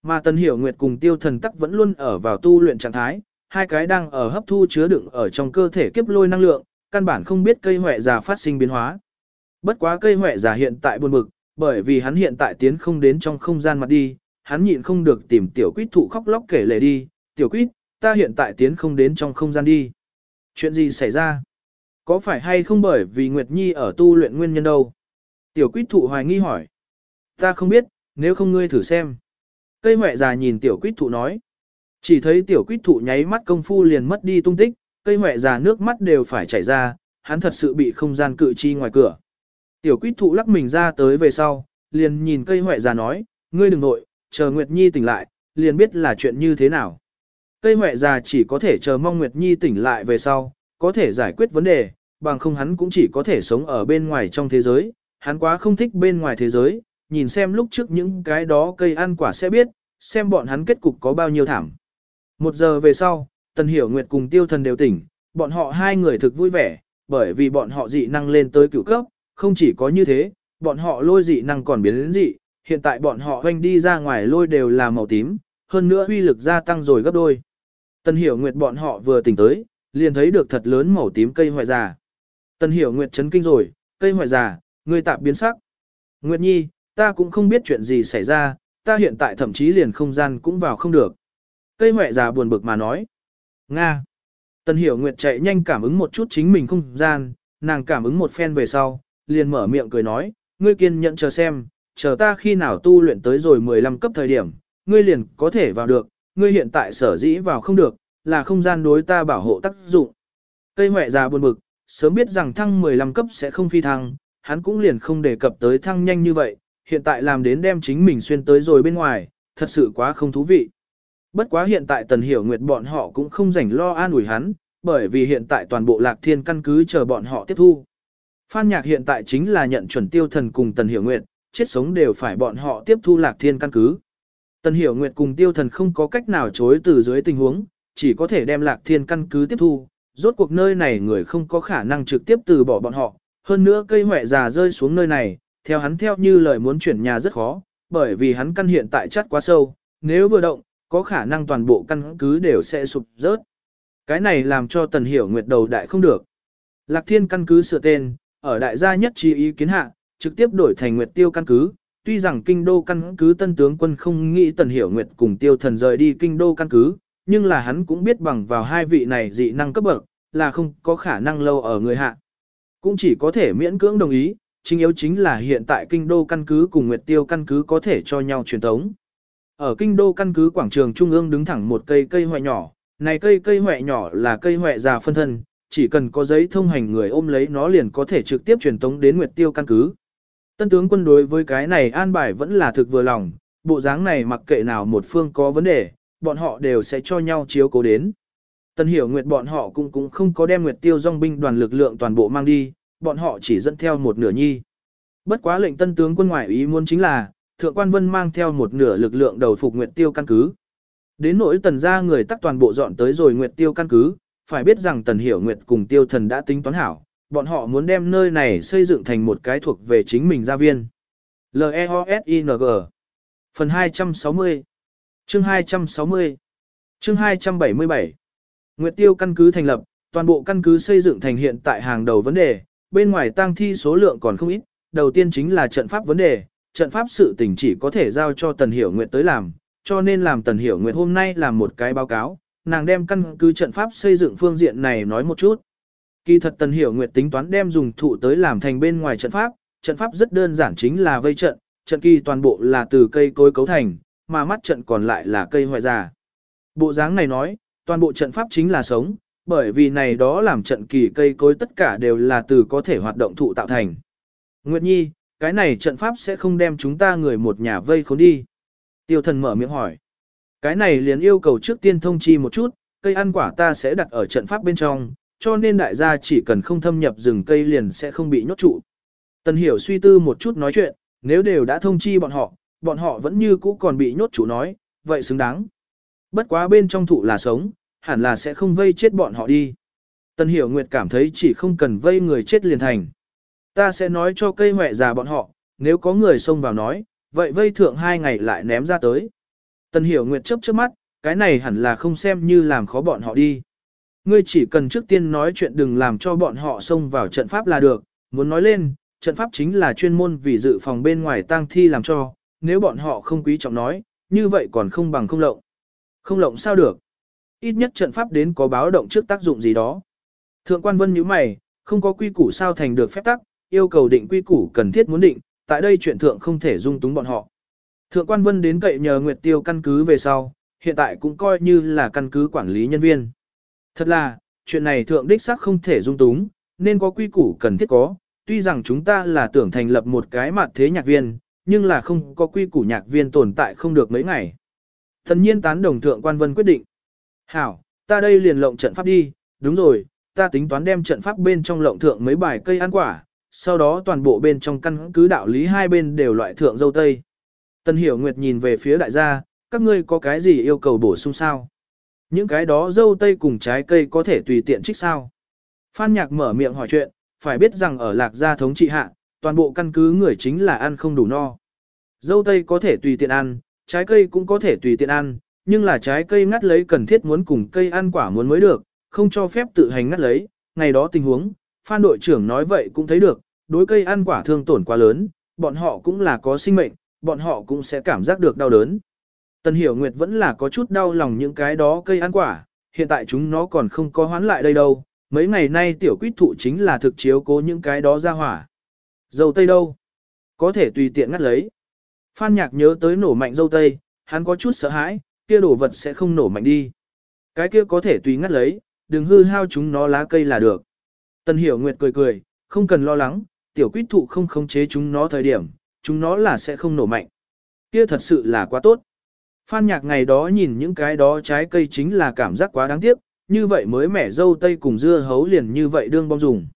Mà Tần Hiểu Nguyệt cùng Tiêu Thần Tắc vẫn luôn ở vào tu luyện trạng thái, hai cái đang ở hấp thu chứa đựng ở trong cơ thể kiếp lôi năng lượng, căn bản không biết cây hoại già phát sinh biến hóa. Bất quá cây hoại già hiện tại buồn bực, bởi vì hắn hiện tại tiến không đến trong không gian mặt đi, hắn nhịn không được tìm tiểu quýt thụ khóc lóc kể lệ đi, tiểu quýt, ta hiện tại tiến không đến trong không gian đi. Chuyện gì xảy ra? Có phải hay không bởi vì Nguyệt Nhi ở tu luyện nguyên nhân đâu? Tiểu quýt thụ hoài nghi hỏi. Ta không biết, nếu không ngươi thử xem. Cây mẹ già nhìn tiểu quýt thụ nói. Chỉ thấy tiểu quýt thụ nháy mắt công phu liền mất đi tung tích, cây mẹ già nước mắt đều phải chảy ra, hắn thật sự bị không gian cự chi ngoài cửa. Tiểu quýt thụ lắc mình ra tới về sau, liền nhìn cây mẹ già nói, ngươi đừng nội, chờ Nguyệt Nhi tỉnh lại, liền biết là chuyện như thế nào. Cây mẹ già chỉ có thể chờ mong Nguyệt Nhi tỉnh lại về sau, có thể giải quyết vấn đề, bằng không hắn cũng chỉ có thể sống ở bên ngoài trong thế giới, hắn quá không thích bên ngoài thế giới, nhìn xem lúc trước những cái đó cây ăn quả sẽ biết, xem bọn hắn kết cục có bao nhiêu thảm. Một giờ về sau, Tần Hiểu Nguyệt cùng Tiêu Thần đều tỉnh, bọn họ hai người thực vui vẻ, bởi vì bọn họ dị năng lên tới cửu cấp, không chỉ có như thế, bọn họ lôi dị năng còn biến đến dị, hiện tại bọn họ hoanh đi ra ngoài lôi đều là màu tím, hơn nữa uy lực gia tăng rồi gấp đôi. Tần Hiểu Nguyệt bọn họ vừa tỉnh tới, liền thấy được thật lớn màu tím cây hoại già. Tần Hiểu Nguyệt chấn kinh rồi, cây hoại già, người tạm biến sắc. Nguyệt Nhi, ta cũng không biết chuyện gì xảy ra, ta hiện tại thậm chí liền không gian cũng vào không được. Cây mẹ già buồn bực mà nói. Nga. Tần Hiểu Nguyệt chạy nhanh cảm ứng một chút chính mình không gian, nàng cảm ứng một phen về sau, liền mở miệng cười nói, ngươi kiên nhẫn chờ xem, chờ ta khi nào tu luyện tới rồi 15 cấp thời điểm, ngươi liền có thể vào được, ngươi hiện tại sở dĩ vào không được, là không gian đối ta bảo hộ tác dụng. Cây mẹ già buồn bực, sớm biết rằng thăng 15 cấp sẽ không phi thăng, hắn cũng liền không đề cập tới thăng nhanh như vậy, hiện tại làm đến đem chính mình xuyên tới rồi bên ngoài, thật sự quá không thú vị. Bất quá hiện tại Tần Hiểu Nguyệt bọn họ cũng không rảnh lo an ủi hắn, bởi vì hiện tại toàn bộ Lạc Thiên căn cứ chờ bọn họ tiếp thu. Phan Nhạc hiện tại chính là nhận chuẩn tiêu thần cùng Tần Hiểu Nguyệt, chết sống đều phải bọn họ tiếp thu Lạc Thiên căn cứ. Tần Hiểu Nguyệt cùng tiêu thần không có cách nào chối từ dưới tình huống, chỉ có thể đem Lạc Thiên căn cứ tiếp thu, rốt cuộc nơi này người không có khả năng trực tiếp từ bỏ bọn họ, hơn nữa cây hỏe già rơi xuống nơi này, theo hắn theo như lời muốn chuyển nhà rất khó, bởi vì hắn căn hiện tại chất quá sâu, nếu vừa động, có khả năng toàn bộ căn cứ đều sẽ sụp rớt. Cái này làm cho Tần Hiểu Nguyệt đầu đại không được. Lạc Thiên căn cứ sửa tên, ở đại gia nhất trí ý kiến hạ, trực tiếp đổi thành Nguyệt Tiêu căn cứ. Tuy rằng kinh đô căn cứ tân tướng quân không nghĩ Tần Hiểu Nguyệt cùng Tiêu Thần rời đi kinh đô căn cứ, nhưng là hắn cũng biết bằng vào hai vị này dị năng cấp bậc, là không có khả năng lâu ở người hạ. Cũng chỉ có thể miễn cưỡng đồng ý, chính yếu chính là hiện tại kinh đô căn cứ cùng Nguyệt Tiêu căn cứ có thể cho nhau truyền thống. Ở kinh đô căn cứ quảng trường trung ương đứng thẳng một cây cây hoại nhỏ, này cây cây hoại nhỏ là cây hoại già phân thân, chỉ cần có giấy thông hành người ôm lấy nó liền có thể trực tiếp truyền tống đến Nguyệt Tiêu căn cứ. Tân tướng quân đối với cái này an bài vẫn là thực vừa lòng, bộ dáng này mặc kệ nào một phương có vấn đề, bọn họ đều sẽ cho nhau chiếu cố đến. Tân hiểu Nguyệt bọn họ cũng cũng không có đem Nguyệt Tiêu dòng binh đoàn lực lượng toàn bộ mang đi, bọn họ chỉ dẫn theo một nửa nhi. Bất quá lệnh tân tướng quân ngoại ý muốn chính là, Thượng quan Vân mang theo một nửa lực lượng đầu phục Nguyệt Tiêu căn cứ. Đến nỗi tần gia người tắc toàn bộ dọn tới rồi Nguyệt Tiêu căn cứ, phải biết rằng tần hiểu Nguyệt cùng Tiêu thần đã tính toán hảo, bọn họ muốn đem nơi này xây dựng thành một cái thuộc về chính mình gia viên. L-E-O-S-I-N-G Phần 260 Chương 260 Chương 277 Nguyệt Tiêu căn cứ thành lập, toàn bộ căn cứ xây dựng thành hiện tại hàng đầu vấn đề, bên ngoài tang thi số lượng còn không ít, đầu tiên chính là trận pháp vấn đề, trận pháp sự tình chỉ có thể giao cho Tần Hiểu Nguyệt tới làm, cho nên làm Tần Hiểu Nguyệt hôm nay làm một cái báo cáo, nàng đem căn cứ trận pháp xây dựng phương diện này nói một chút. Kỳ thật Tần Hiểu Nguyệt tính toán đem dùng thụ tới làm thành bên ngoài trận pháp, trận pháp rất đơn giản chính là vây trận, trận kỳ toàn bộ là từ cây cối cấu thành, mà mắt trận còn lại là cây hoại già. Bộ dáng này nói, toàn bộ trận pháp chính là sống, bởi vì này đó làm trận kỳ cây cối tất cả đều là từ có thể hoạt động thụ tạo thành. Nguyệt Nhi, cái này trận pháp sẽ không đem chúng ta người một nhà vây khốn đi. Tiêu thần mở miệng hỏi. Cái này liền yêu cầu trước tiên thông chi một chút, cây ăn quả ta sẽ đặt ở trận pháp bên trong, cho nên đại gia chỉ cần không thâm nhập rừng cây liền sẽ không bị nhốt trụ. Tần hiểu suy tư một chút nói chuyện, nếu đều đã thông chi bọn họ, bọn họ vẫn như cũ còn bị nhốt trụ nói, vậy xứng đáng. Bất quá bên trong thụ là sống, hẳn là sẽ không vây chết bọn họ đi. Tần hiểu nguyệt cảm thấy chỉ không cần vây người chết liền thành. Ta sẽ nói cho cây mẹ già bọn họ, nếu có người xông vào nói, vậy vây thượng hai ngày lại ném ra tới. Tần hiểu nguyệt chớp chớp mắt, cái này hẳn là không xem như làm khó bọn họ đi. Ngươi chỉ cần trước tiên nói chuyện đừng làm cho bọn họ xông vào trận pháp là được, muốn nói lên, trận pháp chính là chuyên môn vì dự phòng bên ngoài tang thi làm cho, nếu bọn họ không quý trọng nói, như vậy còn không bằng không lộng. Không lộng sao được? Ít nhất trận pháp đến có báo động trước tác dụng gì đó. Thượng quan vân nhíu mày, không có quy củ sao thành được phép tắc, yêu cầu định quy củ cần thiết muốn định, tại đây chuyện thượng không thể dung túng bọn họ. Thượng quan vân đến cậy nhờ Nguyệt Tiêu căn cứ về sau, hiện tại cũng coi như là căn cứ quản lý nhân viên. Thật là, chuyện này thượng đích xác không thể dung túng, nên có quy củ cần thiết có, tuy rằng chúng ta là tưởng thành lập một cái mặt thế nhạc viên, nhưng là không có quy củ nhạc viên tồn tại không được mấy ngày. Thần nhiên tán đồng thượng quan vân quyết định. Hảo, ta đây liền lộng trận pháp đi, đúng rồi, ta tính toán đem trận pháp bên trong lộng thượng mấy bài cây ăn quả, sau đó toàn bộ bên trong căn cứ đạo lý hai bên đều loại thượng dâu tây. Tân Hiểu Nguyệt nhìn về phía đại gia, các ngươi có cái gì yêu cầu bổ sung sao? Những cái đó dâu tây cùng trái cây có thể tùy tiện trích sao? Phan Nhạc mở miệng hỏi chuyện, phải biết rằng ở lạc gia thống trị hạ, toàn bộ căn cứ người chính là ăn không đủ no. Dâu tây có thể tùy tiện ăn, trái cây cũng có thể tùy tiện ăn, nhưng là trái cây ngắt lấy cần thiết muốn cùng cây ăn quả muốn mới được, không cho phép tự hành ngắt lấy, ngày đó tình huống, Phan đội trưởng nói vậy cũng thấy được, đối cây ăn quả thương tổn quá lớn, bọn họ cũng là có sinh mệnh, bọn họ cũng sẽ cảm giác được đau đớn. Tần Hiểu Nguyệt vẫn là có chút đau lòng những cái đó cây ăn quả, hiện tại chúng nó còn không có hoán lại đây đâu, mấy ngày nay tiểu quýt thụ chính là thực chiếu cố những cái đó ra hỏa. Dâu tây đâu? Có thể tùy tiện ngắt lấy. Phan Nhạc nhớ tới nổ mạnh dâu tây, hắn có chút sợ hãi, kia đồ vật sẽ không nổ mạnh đi. Cái kia có thể tùy ngắt lấy, đừng hư hao chúng nó lá cây là được. Tần Hiểu Nguyệt cười cười, không cần lo lắng, tiểu quýt thụ không khống chế chúng nó thời điểm, chúng nó là sẽ không nổ mạnh. Kia thật sự là quá tốt. Phan nhạc ngày đó nhìn những cái đó trái cây chính là cảm giác quá đáng tiếc, như vậy mới mẻ dâu tây cùng dưa hấu liền như vậy đương bom dùng.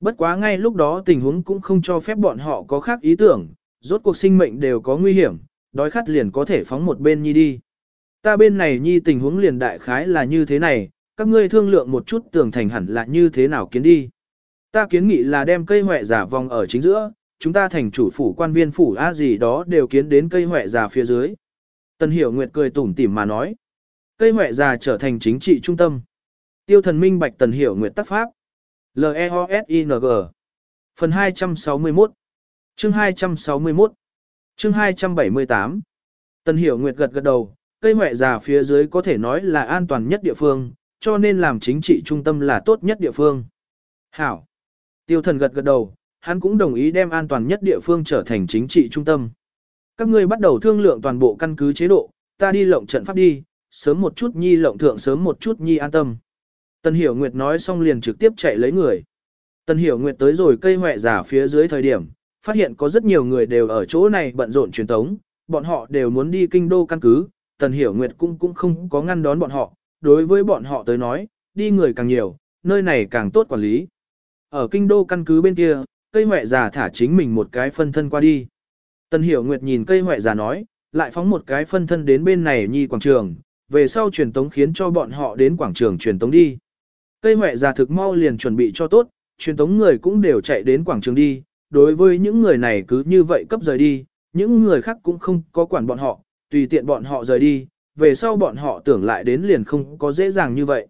Bất quá ngay lúc đó tình huống cũng không cho phép bọn họ có khác ý tưởng, rốt cuộc sinh mệnh đều có nguy hiểm, đói khát liền có thể phóng một bên nhi đi. Ta bên này nhi tình huống liền đại khái là như thế này, các ngươi thương lượng một chút tường thành hẳn là như thế nào kiến đi. Ta kiến nghị là đem cây hỏe giả vòng ở chính giữa, chúng ta thành chủ phủ quan viên phủ a gì đó đều kiến đến cây hỏe già phía dưới. Tần Hiểu Nguyệt cười tủm tỉm mà nói. Cây hỏe già trở thành chính trị trung tâm. Tiêu thần minh bạch Tần Hiểu Nguyệt tác pháp. L-E-O-S-I-N-G Phần 261 Chương 261 Chương 278 Tần Hiểu Nguyệt gật gật đầu, cây mẹ già phía dưới có thể nói là an toàn nhất địa phương, cho nên làm chính trị trung tâm là tốt nhất địa phương. Hảo. Tiêu thần gật gật đầu, hắn cũng đồng ý đem an toàn nhất địa phương trở thành chính trị trung tâm. Các ngươi bắt đầu thương lượng toàn bộ căn cứ chế độ, ta đi lộng trận pháp đi, sớm một chút nhi lộng thượng sớm một chút nhi an tâm. Tần Hiểu Nguyệt nói xong liền trực tiếp chạy lấy người. Tần Hiểu Nguyệt tới rồi cây hoẹ giả phía dưới thời điểm, phát hiện có rất nhiều người đều ở chỗ này bận rộn truyền tống, bọn họ đều muốn đi kinh đô căn cứ, Tần Hiểu Nguyệt cũng cũng không có ngăn đón bọn họ, đối với bọn họ tới nói, đi người càng nhiều, nơi này càng tốt quản lý. Ở kinh đô căn cứ bên kia, cây huệ già thả chính mình một cái phân thân qua đi. Tần Hiểu Nguyệt nhìn cây huệ già nói, lại phóng một cái phân thân đến bên này nhi quảng trường, về sau truyền tống khiến cho bọn họ đến quảng trường truyền tống đi. Cây huệ già thực mau liền chuẩn bị cho tốt, truyền tống người cũng đều chạy đến quảng trường đi, đối với những người này cứ như vậy cấp rời đi, những người khác cũng không có quản bọn họ, tùy tiện bọn họ rời đi, về sau bọn họ tưởng lại đến liền không có dễ dàng như vậy.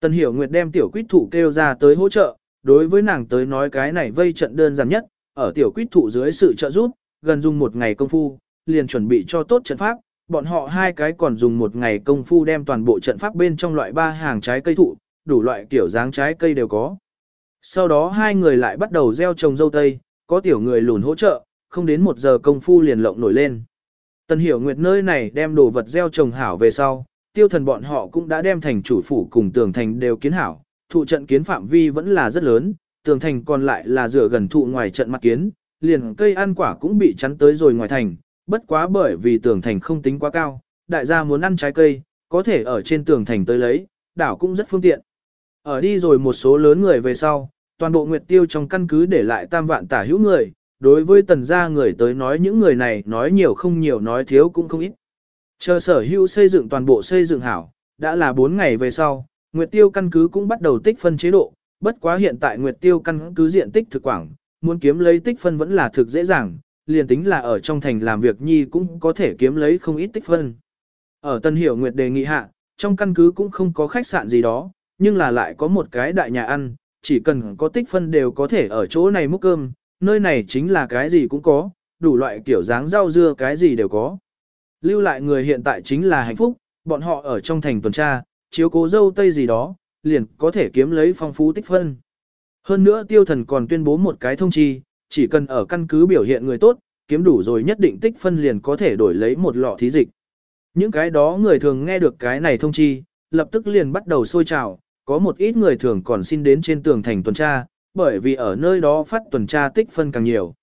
Tần Hiểu Nguyệt đem tiểu quýt thủ kêu ra tới hỗ trợ, đối với nàng tới nói cái này vây trận đơn giản nhất, ở tiểu quýt thủ dưới sự trợ giúp, gần dùng một ngày công phu, liền chuẩn bị cho tốt trận pháp, bọn họ hai cái còn dùng một ngày công phu đem toàn bộ trận pháp bên trong loại ba hàng trái cây thụ, đủ loại kiểu dáng trái cây đều có. Sau đó hai người lại bắt đầu gieo trồng dâu tây, có tiểu người lùn hỗ trợ, không đến một giờ công phu liền lộng nổi lên. Tần hiểu nguyệt nơi này đem đồ vật gieo trồng hảo về sau, tiêu thần bọn họ cũng đã đem thành chủ phủ cùng tường thành đều kiến hảo, thụ trận kiến phạm vi vẫn là rất lớn, tường thành còn lại là dựa gần thụ ngoài trận mặt kiến, liền cây ăn quả cũng bị chắn tới rồi ngoài thành, bất quá bởi vì tường thành không tính quá cao, đại gia muốn ăn trái cây, có thể ở trên tường thành tới lấy, đảo cũng rất phương tiện. Ở đi rồi một số lớn người về sau, toàn bộ nguyệt tiêu trong căn cứ để lại tam vạn tả hữu người, đối với tần gia người tới nói những người này nói nhiều không nhiều nói thiếu cũng không ít. Chờ sở hữu xây dựng toàn bộ xây dựng hảo, đã là 4 ngày về sau, Nguyệt Tiêu căn cứ cũng bắt đầu tích phân chế độ, bất quá hiện tại Nguyệt Tiêu căn cứ diện tích thực quảng, muốn kiếm lấy tích phân vẫn là thực dễ dàng, liền tính là ở trong thành làm việc nhi cũng có thể kiếm lấy không ít tích phân. Ở Tân Hiểu Nguyệt đề nghị hạ, trong căn cứ cũng không có khách sạn gì đó, nhưng là lại có một cái đại nhà ăn, chỉ cần có tích phân đều có thể ở chỗ này múc cơm, nơi này chính là cái gì cũng có, đủ loại kiểu dáng rau dưa cái gì đều có. Lưu lại người hiện tại chính là hạnh phúc, bọn họ ở trong thành tuần tra, chiếu cố dâu tây gì đó, liền có thể kiếm lấy phong phú tích phân. Hơn nữa tiêu thần còn tuyên bố một cái thông chi, chỉ cần ở căn cứ biểu hiện người tốt, kiếm đủ rồi nhất định tích phân liền có thể đổi lấy một lọ thí dịch. Những cái đó người thường nghe được cái này thông chi, lập tức liền bắt đầu sôi trào, có một ít người thường còn xin đến trên tường thành tuần tra, bởi vì ở nơi đó phát tuần tra tích phân càng nhiều.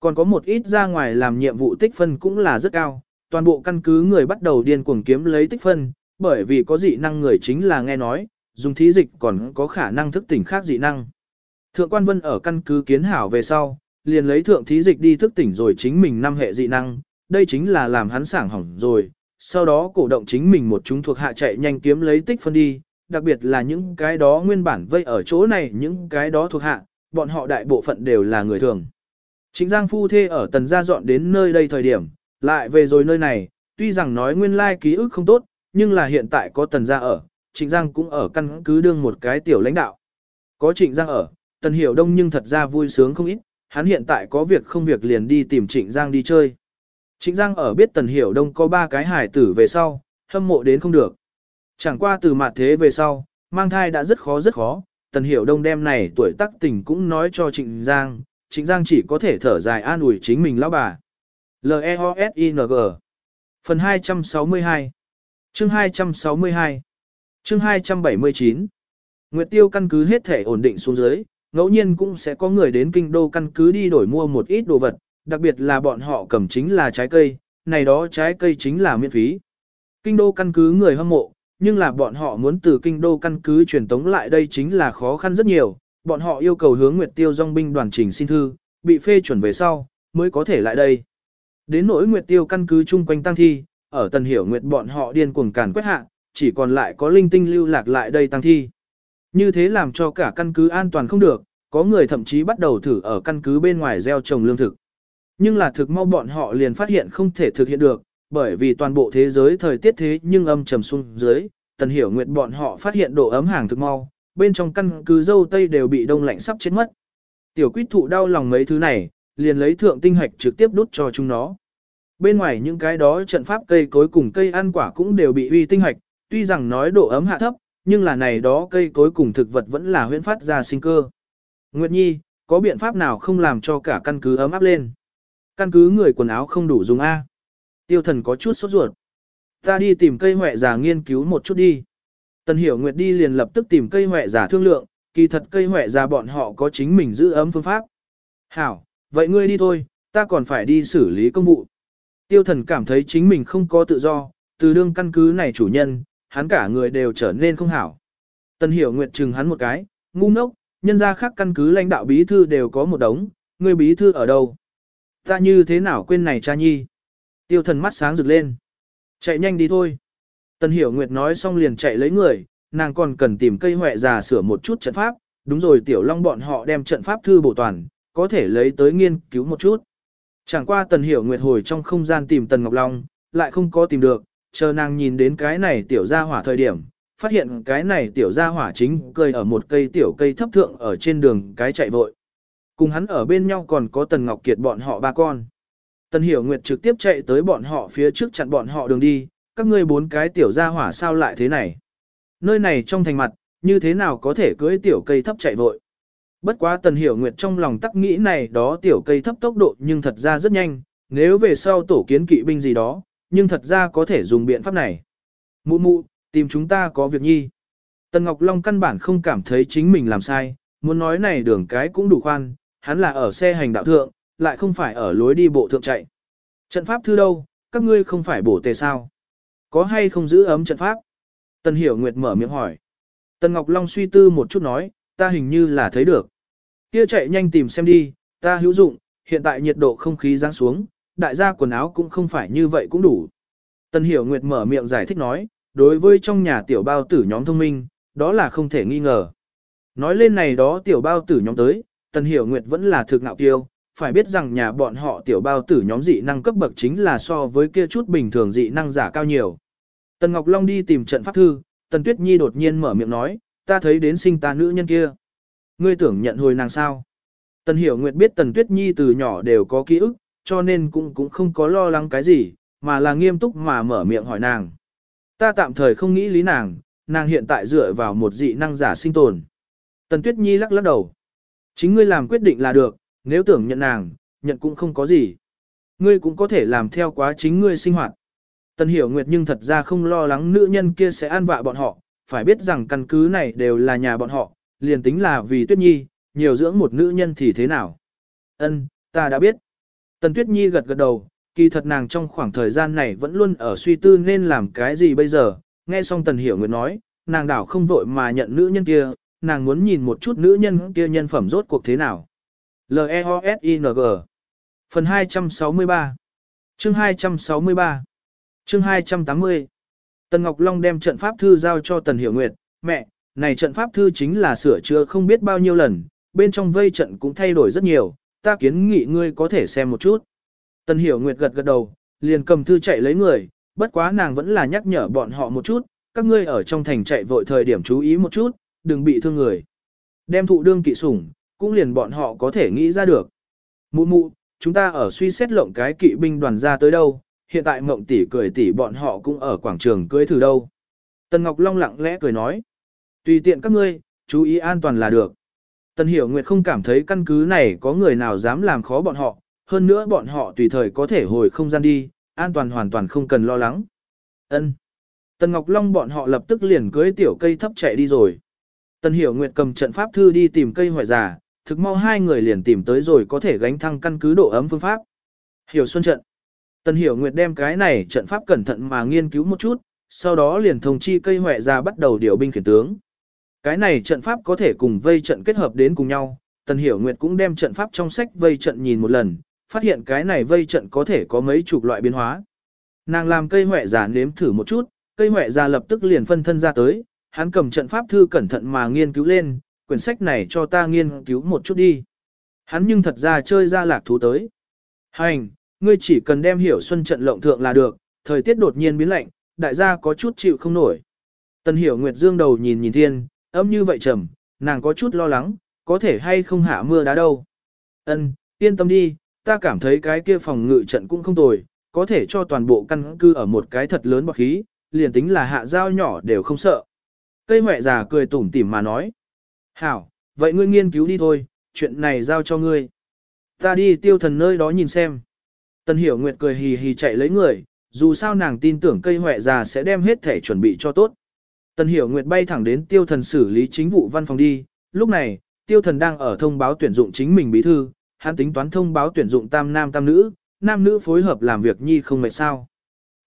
Còn có một ít ra ngoài làm nhiệm vụ tích phân cũng là rất cao, toàn bộ căn cứ người bắt đầu điên cuồng kiếm lấy tích phân, bởi vì có dị năng người chính là nghe nói, dùng thí dịch còn có khả năng thức tỉnh khác dị năng. Thượng quan vân ở căn cứ kiến hảo về sau, liền lấy thượng thí dịch đi thức tỉnh rồi chính mình năm hệ dị năng, đây chính là làm hắn sảng hỏng rồi, sau đó cổ động chính mình một chúng thuộc hạ chạy nhanh kiếm lấy tích phân đi, đặc biệt là những cái đó nguyên bản vây ở chỗ này những cái đó thuộc hạ, bọn họ đại bộ phận đều là người thường. Chính Giang Phu Thê ở tần gia dọn đến nơi đây thời điểm, lại về rồi nơi này, tuy rằng nói nguyên lai ký ức không tốt, nhưng là hiện tại có tần gia ở, Trịnh Giang cũng ở căn cứ đương một cái tiểu lãnh đạo. Có Trịnh Giang ở, tần hiểu đông nhưng thật ra vui sướng không ít, hắn hiện tại có việc không việc liền đi tìm Trịnh Giang đi chơi. Trịnh Giang ở biết tần hiểu đông có ba cái hải tử về sau, hâm mộ đến không được. Chẳng qua từ mặt thế về sau, mang thai đã rất khó rất khó, tần hiểu đông đem này tuổi tác tình cũng nói cho Trịnh Giang, Trịnh Giang chỉ có thể thở dài an ủi chính mình lão bà. L-E-O-S-I-N-G Phần 262 Chương 262 Chương 279 Nguyệt Tiêu căn cứ hết thể ổn định xuống dưới, ngẫu nhiên cũng sẽ có người đến kinh đô căn cứ đi đổi mua một ít đồ vật, đặc biệt là bọn họ cầm chính là trái cây, này đó trái cây chính là miễn phí. Kinh đô căn cứ người hâm mộ, nhưng là bọn họ muốn từ kinh đô căn cứ truyền tống lại đây chính là khó khăn rất nhiều, bọn họ yêu cầu hướng Nguyệt Tiêu dòng binh đoàn trình xin thư, bị phê chuẩn về sau, mới có thể lại đây. Đến nỗi Nguyệt Tiêu căn cứ chung quanh tăng thi, ở Tần Hiểu Nguyệt bọn họ điên cuồng càn quét hạ, chỉ còn lại có linh tinh lưu lạc lại đây tăng thi. Như thế làm cho cả căn cứ an toàn không được, có người thậm chí bắt đầu thử ở căn cứ bên ngoài gieo trồng lương thực. Nhưng là thực mau bọn họ liền phát hiện không thể thực hiện được, bởi vì toàn bộ thế giới thời tiết thế nhưng âm trầm xuống dưới, Tần Hiểu Nguyệt bọn họ phát hiện độ ấm hàng thực mau, bên trong căn cứ dâu tây đều bị đông lạnh sắp chết mất. Tiểu quýt thụ đau lòng mấy thứ này, liền lấy thượng tinh hạch trực tiếp đút cho chúng nó. Bên ngoài những cái đó trận pháp cây cối cùng cây ăn quả cũng đều bị uy tinh hạch, tuy rằng nói độ ấm hạ thấp, nhưng là này đó cây cối cùng thực vật vẫn là huyễn phát ra sinh cơ. Nguyệt Nhi, có biện pháp nào không làm cho cả căn cứ ấm áp lên? Căn cứ người quần áo không đủ dùng A. Tiêu thần có chút sốt ruột. Ta đi tìm cây hỏe già nghiên cứu một chút đi. Tần hiểu Nguyệt đi liền lập tức tìm cây hỏe già thương lượng, kỳ thật cây hỏe già bọn họ có chính mình giữ ấm phương pháp. Hảo, vậy ngươi đi thôi, ta còn phải đi xử lý công vụ. Tiêu thần cảm thấy chính mình không có tự do, từ đương căn cứ này chủ nhân, hắn cả người đều trở nên không hảo. Tần hiểu nguyệt chừng hắn một cái, ngu ngốc, nhân ra khác căn cứ lãnh đạo bí thư đều có một đống, ngươi bí thư ở đâu? Ta như thế nào quên này cha nhi? Tiêu thần mắt sáng rực lên. Chạy nhanh đi thôi. Tần hiểu nguyệt nói xong liền chạy lấy người, nàng còn cần tìm cây hỏe già sửa một chút trận pháp, đúng rồi tiểu long bọn họ đem trận pháp thư bổ toàn, có thể lấy tới nghiên cứu một chút. Chẳng qua tần hiểu nguyệt hồi trong không gian tìm tần ngọc long, lại không có tìm được, chờ nàng nhìn đến cái này tiểu gia hỏa thời điểm, phát hiện cái này tiểu gia hỏa chính cười ở một cây tiểu cây thấp thượng ở trên đường cái chạy vội. Cùng hắn ở bên nhau còn có Tần Ngọc Kiệt bọn họ ba con. Tần Hiểu Nguyệt trực tiếp chạy tới bọn họ phía trước chặn bọn họ đường đi, các ngươi bốn cái tiểu gia hỏa sao lại thế này. Nơi này trong thành mặt, như thế nào có thể cưỡi tiểu cây thấp chạy vội. Bất quá Tần Hiểu Nguyệt trong lòng tắc nghĩ này đó tiểu cây thấp tốc độ nhưng thật ra rất nhanh, nếu về sau tổ kiến kỵ binh gì đó, nhưng thật ra có thể dùng biện pháp này. Mụ mụ, tìm chúng ta có việc nhi. Tần Ngọc Long căn bản không cảm thấy chính mình làm sai, muốn nói này đường cái cũng đủ khoan, hắn là ở xe hành đạo thượng, lại không phải ở lối đi bộ thượng chạy. Trận pháp thư đâu, các ngươi không phải bổ tề sao? Có hay không giữ ấm trận pháp? Tần Hiểu Nguyệt mở miệng hỏi. Tần Ngọc Long suy tư một chút nói, ta hình như là thấy được. Kia chạy nhanh tìm xem đi, ta hữu dụng, hiện tại nhiệt độ không khí giáng xuống, đại gia quần áo cũng không phải như vậy cũng đủ. Tần Hiểu Nguyệt mở miệng giải thích nói, đối với trong nhà tiểu bao tử nhóm thông minh, đó là không thể nghi ngờ. Nói lên này đó tiểu bao tử nhóm tới, Tần Hiểu Nguyệt vẫn là thực ngạo kiêu, phải biết rằng nhà bọn họ tiểu bao tử nhóm dị năng cấp bậc chính là so với kia chút bình thường dị năng giả cao nhiều. Tần Ngọc Long đi tìm trận pháp thư, Tần Tuyết Nhi đột nhiên mở miệng nói, ta thấy đến sinh ta nữ nhân kia. Ngươi tưởng nhận hồi nàng sao? Tần Hiểu Nguyệt biết Tần Tuyết Nhi từ nhỏ đều có ký ức, cho nên cũng cũng không có lo lắng cái gì, mà là nghiêm túc mà mở miệng hỏi nàng. Ta tạm thời không nghĩ lý nàng, nàng hiện tại dựa vào một dị năng giả sinh tồn. Tần Tuyết Nhi lắc lắc đầu. Chính ngươi làm quyết định là được, nếu tưởng nhận nàng, nhận cũng không có gì. Ngươi cũng có thể làm theo quá chính ngươi sinh hoạt. Tần Hiểu Nguyệt nhưng thật ra không lo lắng nữ nhân kia sẽ an vạ bọn họ, phải biết rằng căn cứ này đều là nhà bọn họ, liền tính là vì Tuyết Nhi, nhiều dưỡng một nữ nhân thì thế nào. Ân, ta đã biết. Tần Tuyết Nhi gật gật đầu, kỳ thật nàng trong khoảng thời gian này vẫn luôn ở suy tư nên làm cái gì bây giờ, nghe xong Tần Hiểu Nguyệt nói, nàng đảo không vội mà nhận nữ nhân kia, nàng muốn nhìn một chút nữ nhân kia nhân phẩm rốt cuộc thế nào. L-E-O-S-I-N-G Phần 263 Chương 263 Chương 280 Tần Ngọc Long đem trận pháp thư giao cho Tần Hiểu Nguyệt, mẹ, này trận pháp thư chính là sửa chữa không biết bao nhiêu lần, bên trong vây trận cũng thay đổi rất nhiều, ta kiến nghị ngươi có thể xem một chút. Tần Hiểu Nguyệt gật gật đầu, liền cầm thư chạy lấy người, bất quá nàng vẫn là nhắc nhở bọn họ một chút, các ngươi ở trong thành chạy vội thời điểm chú ý một chút, đừng bị thương người. Đem thụ đương kỵ sủng, cũng liền bọn họ có thể nghĩ ra được. Mụ mụ, chúng ta ở suy xét lộng cái kỵ binh đoàn ra tới đâu, hiện tại mộng tỷ cười tỷ bọn họ cũng ở quảng trường cưới thử đâu. Tần Ngọc Long lặng lẽ cười nói, tùy tiện các ngươi, chú ý an toàn là được. Tần Hiểu Nguyệt không cảm thấy căn cứ này có người nào dám làm khó bọn họ, hơn nữa bọn họ tùy thời có thể hồi không gian đi, an toàn hoàn toàn không cần lo lắng. Ân. Tần Ngọc Long bọn họ lập tức liền cưới tiểu cây thấp chạy đi rồi. Tần Hiểu Nguyệt cầm trận pháp thư đi tìm cây hoại giả, thực mau hai người liền tìm tới rồi có thể gánh thăng căn cứ độ ấm phương pháp. Hiểu Xuân trận. Tần Hiểu Nguyệt đem cái này trận pháp cẩn thận mà nghiên cứu một chút, sau đó liền thông chi cây hoại ra bắt đầu điều binh khiển tướng. Cái này trận pháp có thể cùng vây trận kết hợp đến cùng nhau. Tần Hiểu Nguyệt cũng đem trận pháp trong sách vây trận nhìn một lần, phát hiện cái này vây trận có thể có mấy chục loại biến hóa. Nàng làm cây hoại giả nếm thử một chút, cây hoại giả lập tức liền phân thân ra tới, hắn cầm trận pháp thư cẩn thận mà nghiên cứu lên, quyển sách này cho ta nghiên cứu một chút đi. Hắn nhưng thật ra chơi ra lạc thú tới. Hành, ngươi chỉ cần đem hiểu xuân trận lộng thượng là được, thời tiết đột nhiên biến lạnh, đại gia có chút chịu không nổi. Tần hiểu Nguyệt Dương đầu nhìn nhìn thiên, ấm như vậy trầm, nàng có chút lo lắng, có thể hay không hạ mưa đá đâu. Ân, yên tâm đi, ta cảm thấy cái kia phòng ngự trận cũng không tồi, có thể cho toàn bộ căn cư ở một cái thật lớn bọc khí, liền tính là hạ dao nhỏ đều không sợ. Cây mẹ già cười tủm tỉm mà nói. Hảo, vậy ngươi nghiên cứu đi thôi, chuyện này giao cho ngươi. Ta đi tiêu thần nơi đó nhìn xem. Tần hiểu nguyệt cười hì hì chạy lấy người, dù sao nàng tin tưởng cây huệ già sẽ đem hết thể chuẩn bị cho tốt. Tần hiểu nguyệt bay thẳng đến tiêu thần xử lý chính vụ văn phòng đi, lúc này, tiêu thần đang ở thông báo tuyển dụng chính mình bí thư, hắn tính toán thông báo tuyển dụng tam nam tam nữ, nam nữ phối hợp làm việc nhi không mệt sao.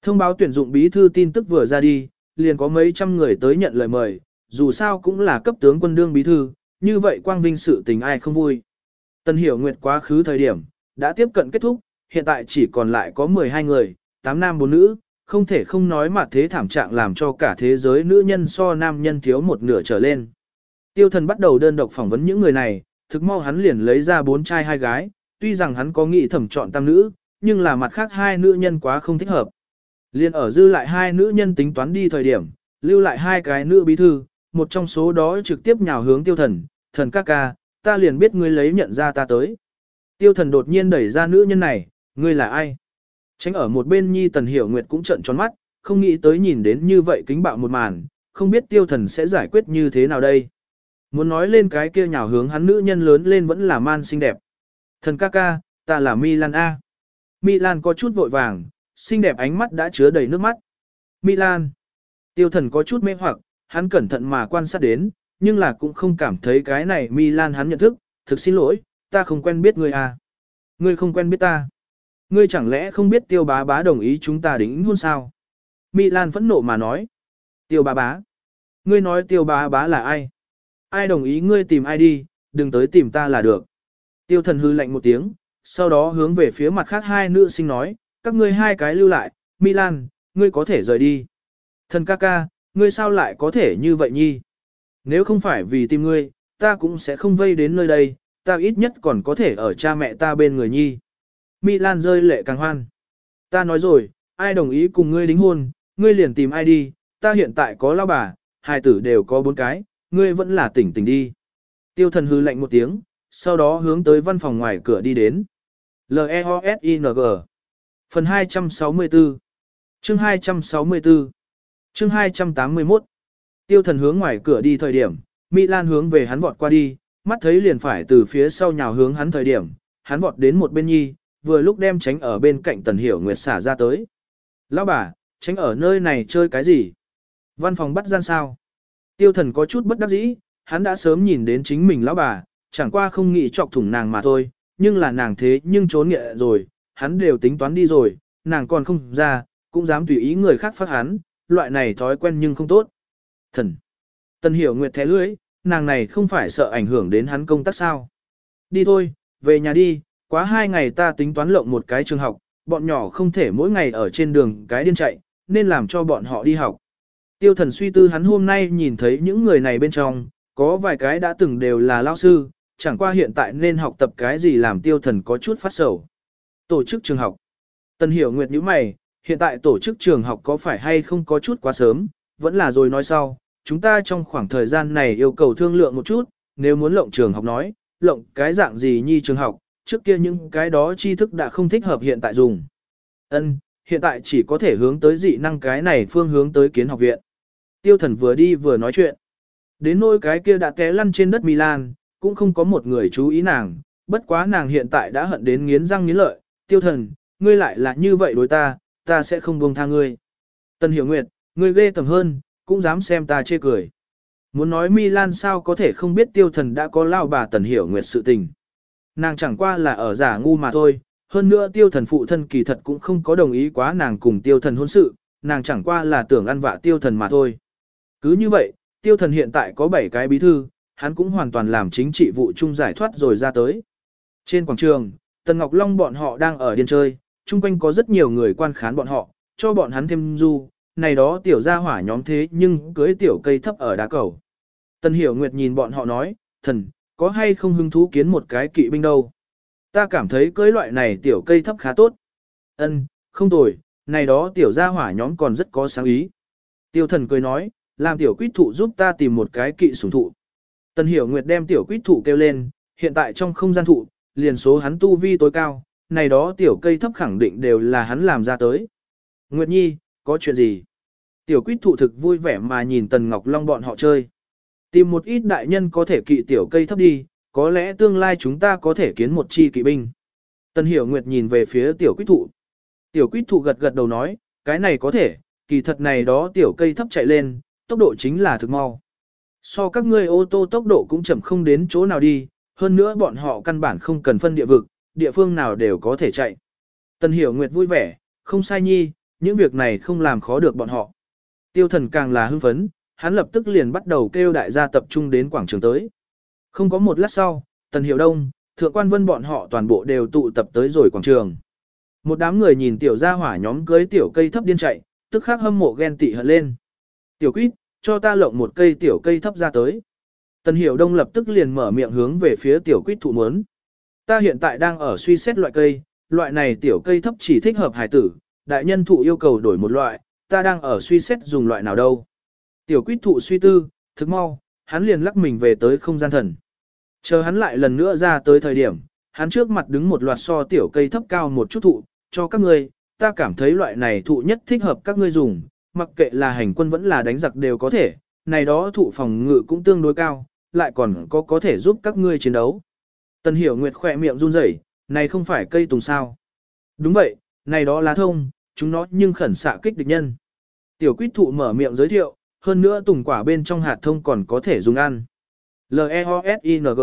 Thông báo tuyển dụng bí thư tin tức vừa ra đi, liền có mấy trăm người tới nhận lời mời, dù sao cũng là cấp tướng quân đương bí thư, như vậy quang vinh sự tình ai không vui. Tần hiểu nguyệt quá khứ thời điểm, đã tiếp cận kết thúc, hiện tại chỉ còn lại có 12 người, 8 nam 4 nữ, không thể không nói mà thế thảm trạng làm cho cả thế giới nữ nhân so nam nhân thiếu một nửa trở lên. Tiêu thần bắt đầu đơn độc phỏng vấn những người này, thực mau hắn liền lấy ra bốn trai hai gái, tuy rằng hắn có nghĩ thẩm chọn tam nữ, nhưng là mặt khác hai nữ nhân quá không thích hợp. Liên ở dư lại hai nữ nhân tính toán đi thời điểm, lưu lại hai cái nữ bí thư, một trong số đó trực tiếp nhào hướng tiêu thần, thần ca ca, ta liền biết ngươi lấy nhận ra ta tới. Tiêu thần đột nhiên đẩy ra nữ nhân này, ngươi là ai? Tránh ở một bên nhi tần hiểu nguyệt cũng trận tròn mắt, không nghĩ tới nhìn đến như vậy kính bạo một màn, không biết tiêu thần sẽ giải quyết như thế nào đây. Muốn nói lên cái kia nhào hướng hắn nữ nhân lớn lên vẫn là man xinh đẹp. Thần ca ca, ta là Milan A. Milan có chút vội vàng, xinh đẹp ánh mắt đã chứa đầy nước mắt. Milan. Tiêu thần có chút mê hoặc, hắn cẩn thận mà quan sát đến, nhưng là cũng không cảm thấy cái này Milan hắn nhận thức, thực xin lỗi, ta không quen biết ngươi à. Ngươi không quen biết ta. Ngươi chẳng lẽ không biết tiêu bá bá đồng ý chúng ta đính hôn sao? Milan phẫn nộ mà nói. Tiêu bá bá. Ngươi nói tiêu bá bá là ai? Ai đồng ý ngươi tìm ai đi, đừng tới tìm ta là được. Tiêu thần hư lạnh một tiếng, sau đó hướng về phía mặt khác hai nữ sinh nói, các ngươi hai cái lưu lại, Milan, ngươi có thể rời đi. Thần ca ca, ngươi sao lại có thể như vậy nhi? Nếu không phải vì tìm ngươi, ta cũng sẽ không vây đến nơi đây, ta ít nhất còn có thể ở cha mẹ ta bên người nhi. Milan rơi lệ càng hoan. Ta nói rồi, ai đồng ý cùng ngươi đính hôn, ngươi liền tìm ai đi, ta hiện tại có lao bà, hai tử đều có bốn cái, ngươi vẫn là tỉnh tỉnh đi. Tiêu thần hư lạnh một tiếng, sau đó hướng tới văn phòng ngoài cửa đi đến. L-E-O-S-I-N-G Phần 264 Chương 264 Chương 281 Tiêu thần hướng ngoài cửa đi thời điểm, Mỹ Lan hướng về hắn vọt qua đi, mắt thấy liền phải từ phía sau nhào hướng hắn thời điểm, hắn vọt đến một bên nhi, vừa lúc đem tránh ở bên cạnh Tần Hiểu Nguyệt xả ra tới. Lão bà, tránh ở nơi này chơi cái gì? Văn phòng bắt gian sao? Tiêu thần có chút bất đắc dĩ, hắn đã sớm nhìn đến chính mình lão bà, chẳng qua không nghĩ chọc thủng nàng mà thôi, nhưng là nàng thế nhưng trốn nghệ rồi, hắn đều tính toán đi rồi, nàng còn không ra, cũng dám tùy ý người khác phát hắn, loại này thói quen nhưng không tốt. Thần. Tần hiểu nguyệt thẻ lưới, nàng này không phải sợ ảnh hưởng đến hắn công tác sao. Đi thôi, về nhà đi, quá hai ngày ta tính toán lộng một cái trường học, bọn nhỏ không thể mỗi ngày ở trên đường cái điên chạy, nên làm cho bọn họ đi học. Tiêu thần suy tư hắn hôm nay nhìn thấy những người này bên trong, có vài cái đã từng đều là lao sư, chẳng qua hiện tại nên học tập cái gì làm tiêu thần có chút phát sầu. Tổ chức trường học. Tần hiểu nguyệt như mày, hiện tại tổ chức trường học có phải hay không có chút quá sớm, vẫn là rồi nói sau, chúng ta trong khoảng thời gian này yêu cầu thương lượng một chút, nếu muốn lộng trường học nói, lộng cái dạng gì nhi trường học, trước kia những cái đó tri thức đã không thích hợp hiện tại dùng. Ân, hiện tại chỉ có thể hướng tới dị năng cái này phương hướng tới kiến học viện. Tiêu thần vừa đi vừa nói chuyện. Đến nỗi cái kia đã té lăn trên đất Milan, cũng không có một người chú ý nàng, bất quá nàng hiện tại đã hận đến nghiến răng nghiến lợi. Tiêu thần, ngươi lại là như vậy đối ta, ta sẽ không buông tha ngươi. Tân Hiểu Nguyệt, ngươi ghê tầm hơn, cũng dám xem ta chê cười. Muốn nói Milan sao có thể không biết tiêu thần đã có lao bà Tần Hiểu Nguyệt sự tình. Nàng chẳng qua là ở giả ngu mà thôi, hơn nữa tiêu thần phụ thân kỳ thật cũng không có đồng ý quá nàng cùng tiêu thần hôn sự, nàng chẳng qua là tưởng ăn vạ tiêu thần mà thôi. Cứ như vậy, tiêu thần hiện tại có 7 cái bí thư, hắn cũng hoàn toàn làm chính trị vụ chung giải thoát rồi ra tới. Trên quảng trường, Tần Ngọc Long bọn họ đang ở điên chơi, chung quanh có rất nhiều người quan khán bọn họ, cho bọn hắn thêm du, này đó tiểu gia hỏa nhóm thế nhưng cưới tiểu cây thấp ở đá cầu. Tần Hiểu Nguyệt nhìn bọn họ nói, thần, có hay không hứng thú kiến một cái kỵ binh đâu. Ta cảm thấy cưới loại này tiểu cây thấp khá tốt. Ân, không tồi, này đó tiểu gia hỏa nhóm còn rất có sáng ý. Tiêu thần cười nói, làm tiểu quýt thụ giúp ta tìm một cái kỵ sủng thụ. Tần Hiểu Nguyệt đem tiểu quýt thụ kêu lên, hiện tại trong không gian thụ, liền số hắn tu vi tối cao, này đó tiểu cây thấp khẳng định đều là hắn làm ra tới. Nguyệt Nhi, có chuyện gì? Tiểu quýt thụ thực vui vẻ mà nhìn Tần Ngọc Long bọn họ chơi. Tìm một ít đại nhân có thể kỵ tiểu cây thấp đi, có lẽ tương lai chúng ta có thể kiến một chi kỵ binh. Tần Hiểu Nguyệt nhìn về phía tiểu quýt thụ. Tiểu quýt thụ gật gật đầu nói, cái này có thể, kỳ thật này đó tiểu cây thấp chạy lên, tốc độ chính là thực mau. So các ngươi ô tô tốc độ cũng chậm không đến chỗ nào đi, hơn nữa bọn họ căn bản không cần phân địa vực, địa phương nào đều có thể chạy. Tần Hiểu Nguyệt vui vẻ, không sai nhi, những việc này không làm khó được bọn họ. Tiêu thần càng là hưng phấn, hắn lập tức liền bắt đầu kêu đại gia tập trung đến quảng trường tới. Không có một lát sau, Tần Hiểu Đông, Thượng Quan Vân bọn họ toàn bộ đều tụ tập tới rồi quảng trường. Một đám người nhìn tiểu gia hỏa nhóm cưới tiểu cây thấp điên chạy, tức khắc hâm mộ ghen tị hận lên. Tiểu quýt, cho ta lộng một cây tiểu cây thấp ra tới. Tần Hiểu Đông lập tức liền mở miệng hướng về phía tiểu quýt thụ muốn. Ta hiện tại đang ở suy xét loại cây, loại này tiểu cây thấp chỉ thích hợp hải tử, đại nhân thụ yêu cầu đổi một loại, ta đang ở suy xét dùng loại nào đâu. Tiểu quýt thụ suy tư, thức mau, hắn liền lắc mình về tới không gian thần. Chờ hắn lại lần nữa ra tới thời điểm, hắn trước mặt đứng một loạt so tiểu cây thấp cao một chút thụ, cho các ngươi, ta cảm thấy loại này thụ nhất thích hợp các ngươi dùng, mặc kệ là hành quân vẫn là đánh giặc đều có thể, này đó thụ phòng ngự cũng tương đối cao, lại còn có có thể giúp các ngươi chiến đấu. Tần Hiểu Nguyệt khỏe miệng run rẩy, này không phải cây tùng sao. Đúng vậy, này đó lá thông, chúng nó nhưng khẩn xạ kích địch nhân. Tiểu quýt thụ mở miệng giới thiệu, hơn nữa tùng quả bên trong hạt thông còn có thể dùng ăn. L-E-O-S-I-N-G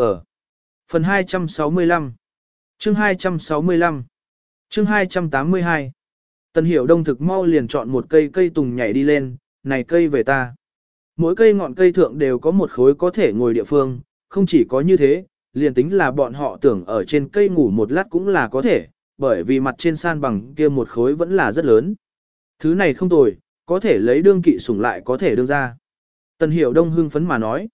Phần 265 Chương 265 Chương 282 Tần Hiểu Đông thực mau liền chọn một cây cây tùng nhảy đi lên, này cây về ta. Mỗi cây ngọn cây thượng đều có một khối có thể ngồi địa phương, không chỉ có như thế, liền tính là bọn họ tưởng ở trên cây ngủ một lát cũng là có thể, bởi vì mặt trên san bằng kia một khối vẫn là rất lớn. Thứ này không tồi, có thể lấy đương kỵ sủng lại có thể đương ra. Tần Hiểu Đông hưng phấn mà nói.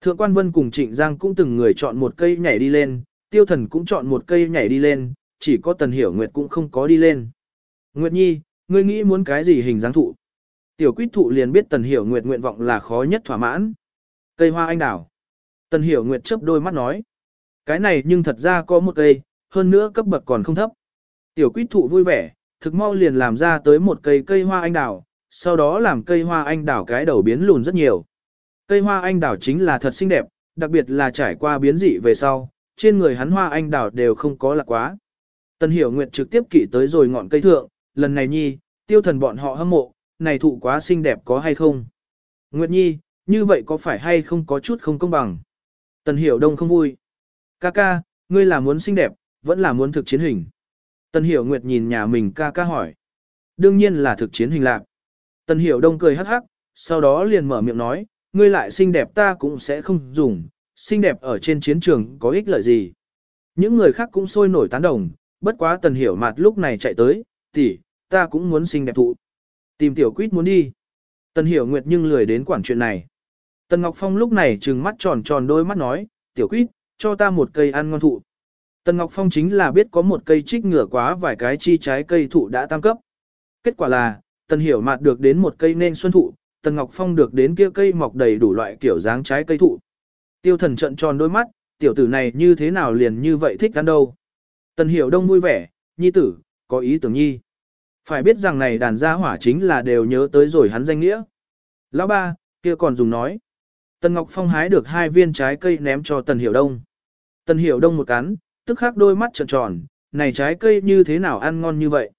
Thượng quan Vân cùng Trịnh Giang cũng từng người chọn một cây nhảy đi lên, tiêu thần cũng chọn một cây nhảy đi lên, chỉ có Tần Hiểu Nguyệt cũng không có đi lên. Nguyệt Nhi, ngươi nghĩ muốn cái gì hình dáng thụ? Tiểu quýt thụ liền biết Tần Hiểu Nguyệt nguyện vọng là khó nhất thỏa mãn. Cây hoa anh đào. Tần Hiểu Nguyệt chớp đôi mắt nói. Cái này nhưng thật ra có một cây, hơn nữa cấp bậc còn không thấp. Tiểu quýt thụ vui vẻ, thực mau liền làm ra tới một cây cây hoa anh đào, sau đó làm cây hoa anh đào cái đầu biến lùn rất nhiều. Cây hoa anh đào chính là thật xinh đẹp, đặc biệt là trải qua biến dị về sau, trên người hắn hoa anh đào đều không có lạc quá. Tần Hiểu Nguyệt trực tiếp kỵ tới rồi ngọn cây thượng, lần này nhi, tiêu thần bọn họ hâm mộ, này thụ quá xinh đẹp có hay không? Nguyệt Nhi, như vậy có phải hay không có chút không công bằng? Tần Hiểu Đông không vui. Ca ca, ngươi là muốn xinh đẹp, vẫn là muốn thực chiến hình. Tần Hiểu Nguyệt nhìn nhà mình ca ca hỏi. Đương nhiên là thực chiến hình lạc. Tần Hiểu Đông cười hắc hắc, sau đó liền mở miệng nói, ngươi lại xinh đẹp ta cũng sẽ không dùng, xinh đẹp ở trên chiến trường có ích lợi gì. Những người khác cũng sôi nổi tán đồng, bất quá Tần Hiểu Mạt lúc này chạy tới, tỷ, ta cũng muốn xinh đẹp thụ. Tìm tiểu quýt muốn đi. Tần Hiểu Nguyệt nhưng lười đến quản chuyện này. Tần Ngọc Phong lúc này trừng mắt tròn tròn đôi mắt nói, tiểu quýt, cho ta một cây ăn ngon thụ. Tần Ngọc Phong chính là biết có một cây trích ngửa quá vài cái chi trái cây thụ đã tăng cấp. Kết quả là, Tần Hiểu Mạt được đến một cây nên xuân thụ, Tần Ngọc Phong được đến kia cây mọc đầy đủ loại kiểu dáng trái cây thụ. Tiêu thần trận tròn đôi mắt, tiểu tử này như thế nào liền như vậy thích ăn đâu. Tần Hiểu Đông vui vẻ, nhi tử, có ý tưởng nhi. Phải biết rằng này đàn gia hỏa chính là đều nhớ tới rồi hắn danh nghĩa. Lão ba, kia còn dùng nói. Tần Ngọc Phong hái được hai viên trái cây ném cho Tần Hiểu Đông. Tần Hiểu Đông một cắn, tức khắc đôi mắt trợn tròn, này trái cây như thế nào ăn ngon như vậy.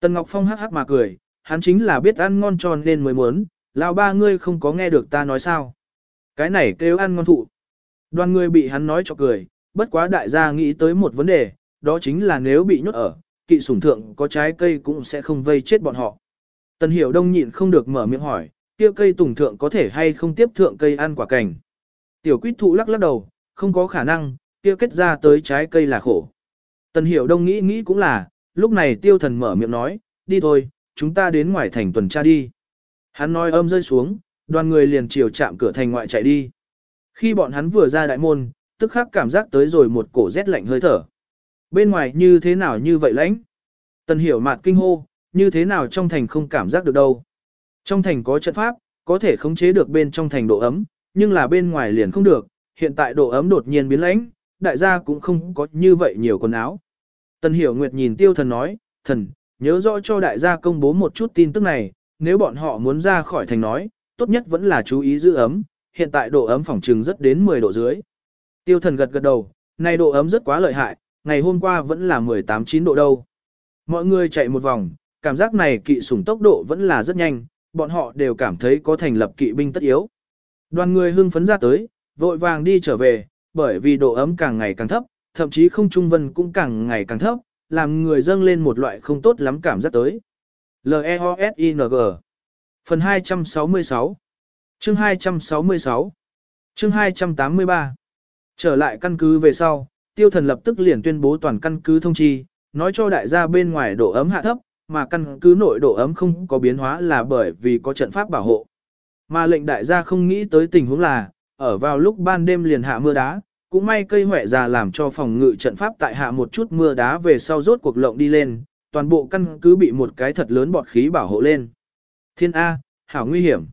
Tần Ngọc Phong hắc hắc mà cười, hắn chính là biết ăn ngon tròn nên mới muốn, lão ba ngươi không có nghe được ta nói sao. Cái này kêu ăn ngon thụ. Đoàn người bị hắn nói cho cười, bất quá đại gia nghĩ tới một vấn đề, đó chính là nếu bị nhốt ở, kỵ sủng thượng có trái cây cũng sẽ không vây chết bọn họ. Tần hiểu đông nhịn không được mở miệng hỏi, kia cây tùng thượng có thể hay không tiếp thượng cây ăn quả cảnh. Tiểu quýt thụ lắc lắc đầu, không có khả năng, kia kết ra tới trái cây là khổ. Tần hiểu đông nghĩ nghĩ cũng là, lúc này tiêu thần mở miệng nói, đi thôi, chúng ta đến ngoài thành tuần tra đi. Hắn nói âm rơi xuống, đoàn người liền chiều chạm cửa thành ngoại chạy đi. Khi bọn hắn vừa ra đại môn, tức khắc cảm giác tới rồi một cổ rét lạnh hơi thở. Bên ngoài như thế nào như vậy lãnh? Tần hiểu mạt kinh hô, như thế nào trong thành không cảm giác được đâu. Trong thành có trận pháp, có thể khống chế được bên trong thành độ ấm, nhưng là bên ngoài liền không được, hiện tại độ ấm đột nhiên biến lãnh, đại gia cũng không có như vậy nhiều quần áo. Tần hiểu nguyệt nhìn tiêu thần nói, thần, nhớ rõ cho đại gia công bố một chút tin tức này, nếu bọn họ muốn ra khỏi thành nói, tốt nhất vẫn là chú ý giữ ấm, hiện tại độ ấm phòng trừng rất đến 10 độ dưới. Tiêu thần gật gật đầu, này độ ấm rất quá lợi hại, ngày hôm qua vẫn là 18-9 độ đâu. Mọi người chạy một vòng, cảm giác này kỵ sủng tốc độ vẫn là rất nhanh, bọn họ đều cảm thấy có thành lập kỵ binh tất yếu. Đoàn người hưng phấn ra tới, vội vàng đi trở về, bởi vì độ ấm càng ngày càng thấp, thậm chí không trung vân cũng càng ngày càng thấp, làm người dâng lên một loại không tốt lắm cảm giác tới. L-E-O-S-I-N-G Phần 266 Chương 266 Chương 283 Trở lại căn cứ về sau, tiêu thần lập tức liền tuyên bố toàn căn cứ thông chi, nói cho đại gia bên ngoài độ ấm hạ thấp, mà căn cứ nội độ ấm không có biến hóa là bởi vì có trận pháp bảo hộ. Mà lệnh đại gia không nghĩ tới tình huống là, ở vào lúc ban đêm liền hạ mưa đá, cũng may cây huệ già làm cho phòng ngự trận pháp tại hạ một chút mưa đá về sau rốt cuộc lộng đi lên, toàn bộ căn cứ bị một cái thật lớn bọt khí bảo hộ lên. Thiên A, hảo nguy hiểm.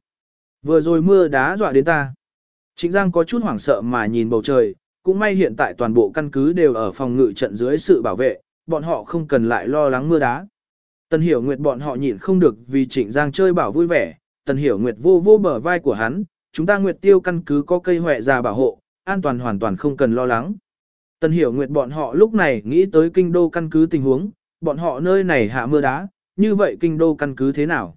Vừa rồi mưa đá dọa đến ta. Trịnh Giang có chút hoảng sợ mà nhìn bầu trời, cũng may hiện tại toàn bộ căn cứ đều ở phòng ngự trận dưới sự bảo vệ, bọn họ không cần lại lo lắng mưa đá. Tần Hiểu Nguyệt bọn họ nhịn không được vì Trịnh Giang chơi bảo vui vẻ, Tần Hiểu Nguyệt vô vô bờ vai của hắn, chúng ta Nguyệt Tiêu căn cứ có cây hoẹ già bảo hộ, an toàn hoàn toàn không cần lo lắng. Tần Hiểu Nguyệt bọn họ lúc này nghĩ tới kinh đô căn cứ tình huống, bọn họ nơi này hạ mưa đá, như vậy kinh đô căn cứ thế nào?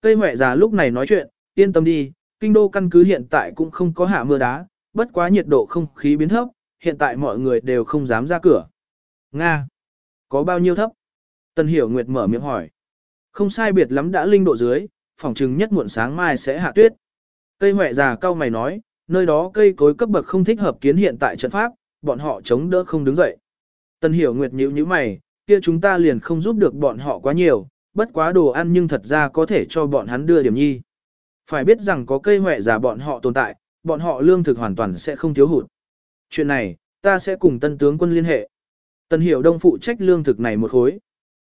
Cây hoẹ già lúc này nói chuyện, yên tâm đi, kinh đô căn cứ hiện tại cũng không có hạ mưa đá, bất quá nhiệt độ không khí biến thấp, hiện tại mọi người đều không dám ra cửa. Nga! Có bao nhiêu thấp? Tần Hiểu Nguyệt mở miệng hỏi. Không sai biệt lắm đã linh độ dưới, phòng trừng nhất muộn sáng mai sẽ hạ tuyết. Cây mẹ già cao mày nói, nơi đó cây cối cấp bậc không thích hợp kiến hiện tại trận pháp, bọn họ chống đỡ không đứng dậy. Tần Hiểu Nguyệt nhíu nhíu mày, kia chúng ta liền không giúp được bọn họ quá nhiều, bất quá đồ ăn nhưng thật ra có thể cho bọn hắn đưa điểm nhi. Phải biết rằng có cây mẹ già bọn họ tồn tại, bọn họ lương thực hoàn toàn sẽ không thiếu hụt. Chuyện này, ta sẽ cùng tân tướng quân liên hệ. Tần Hiểu Đông phụ trách lương thực này một khối.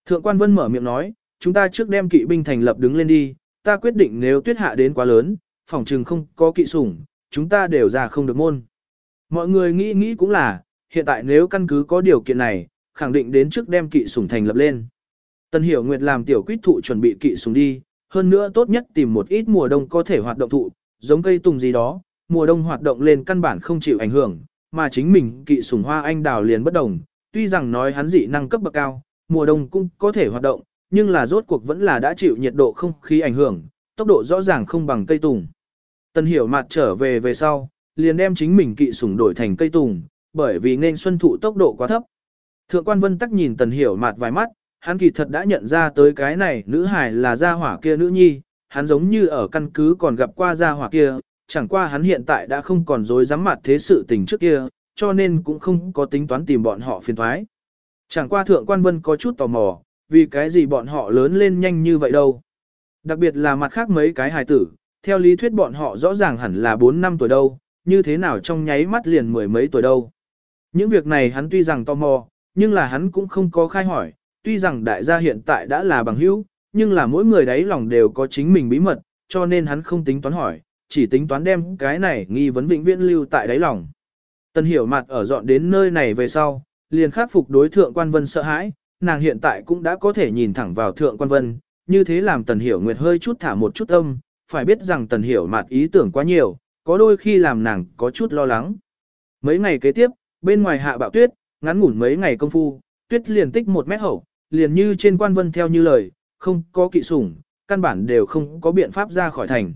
Thượng quan Vân mở miệng nói, chúng ta trước đem kỵ binh thành lập đứng lên đi, ta quyết định nếu tuyết hạ đến quá lớn, phòng trừng không có kỵ sủng, chúng ta đều ra không được môn. Mọi người nghĩ nghĩ cũng là, hiện tại nếu căn cứ có điều kiện này, khẳng định đến trước đem kỵ sủng thành lập lên. Tần Hiểu Nguyệt làm tiểu quyết thụ chuẩn bị kỵ sủng đi, hơn nữa tốt nhất tìm một ít mùa đông có thể hoạt động thụ, giống cây tùng gì đó, mùa đông hoạt động lên căn bản không chịu ảnh hưởng, mà chính mình kỵ sủng hoa anh đào liền bất đồng, tuy rằng nói hắn dị năng cấp bậc cao, mùa đông cũng có thể hoạt động, nhưng là rốt cuộc vẫn là đã chịu nhiệt độ không khí ảnh hưởng, tốc độ rõ ràng không bằng cây tùng. Tần hiểu mặt trở về về sau, liền đem chính mình kỵ sủng đổi thành cây tùng, bởi vì nên xuân thụ tốc độ quá thấp. Thượng quan vân tắc nhìn tần hiểu mặt vài mắt, hắn kỳ thật đã nhận ra tới cái này nữ hài là gia hỏa kia nữ nhi, hắn giống như ở căn cứ còn gặp qua gia hỏa kia, chẳng qua hắn hiện tại đã không còn dối dám mặt thế sự tình trước kia, cho nên cũng không có tính toán tìm bọn họ phiền thoái. Chẳng qua thượng quan vân có chút tò mò, vì cái gì bọn họ lớn lên nhanh như vậy đâu. Đặc biệt là mặt khác mấy cái hài tử, theo lý thuyết bọn họ rõ ràng hẳn là 4 năm tuổi đâu, như thế nào trong nháy mắt liền mười mấy tuổi đâu. Những việc này hắn tuy rằng tò mò, nhưng là hắn cũng không có khai hỏi, tuy rằng đại gia hiện tại đã là bằng hữu, nhưng là mỗi người đấy lòng đều có chính mình bí mật, cho nên hắn không tính toán hỏi, chỉ tính toán đem cái này nghi vấn vĩnh viễn lưu tại đáy lòng. tân hiểu mặt ở dọn đến nơi này về sau, liền khắc phục đối thượng quan vân sợ hãi, nàng hiện tại cũng đã có thể nhìn thẳng vào thượng quan vân, như thế làm tần hiểu nguyệt hơi chút thả một chút âm, phải biết rằng tần hiểu mặt ý tưởng quá nhiều, có đôi khi làm nàng có chút lo lắng. Mấy ngày kế tiếp, bên ngoài hạ bạo tuyết, ngắn ngủn mấy ngày công phu, tuyết liền tích một mét hậu, liền như trên quan vân theo như lời, không có kỵ sủng, căn bản đều không có biện pháp ra khỏi thành.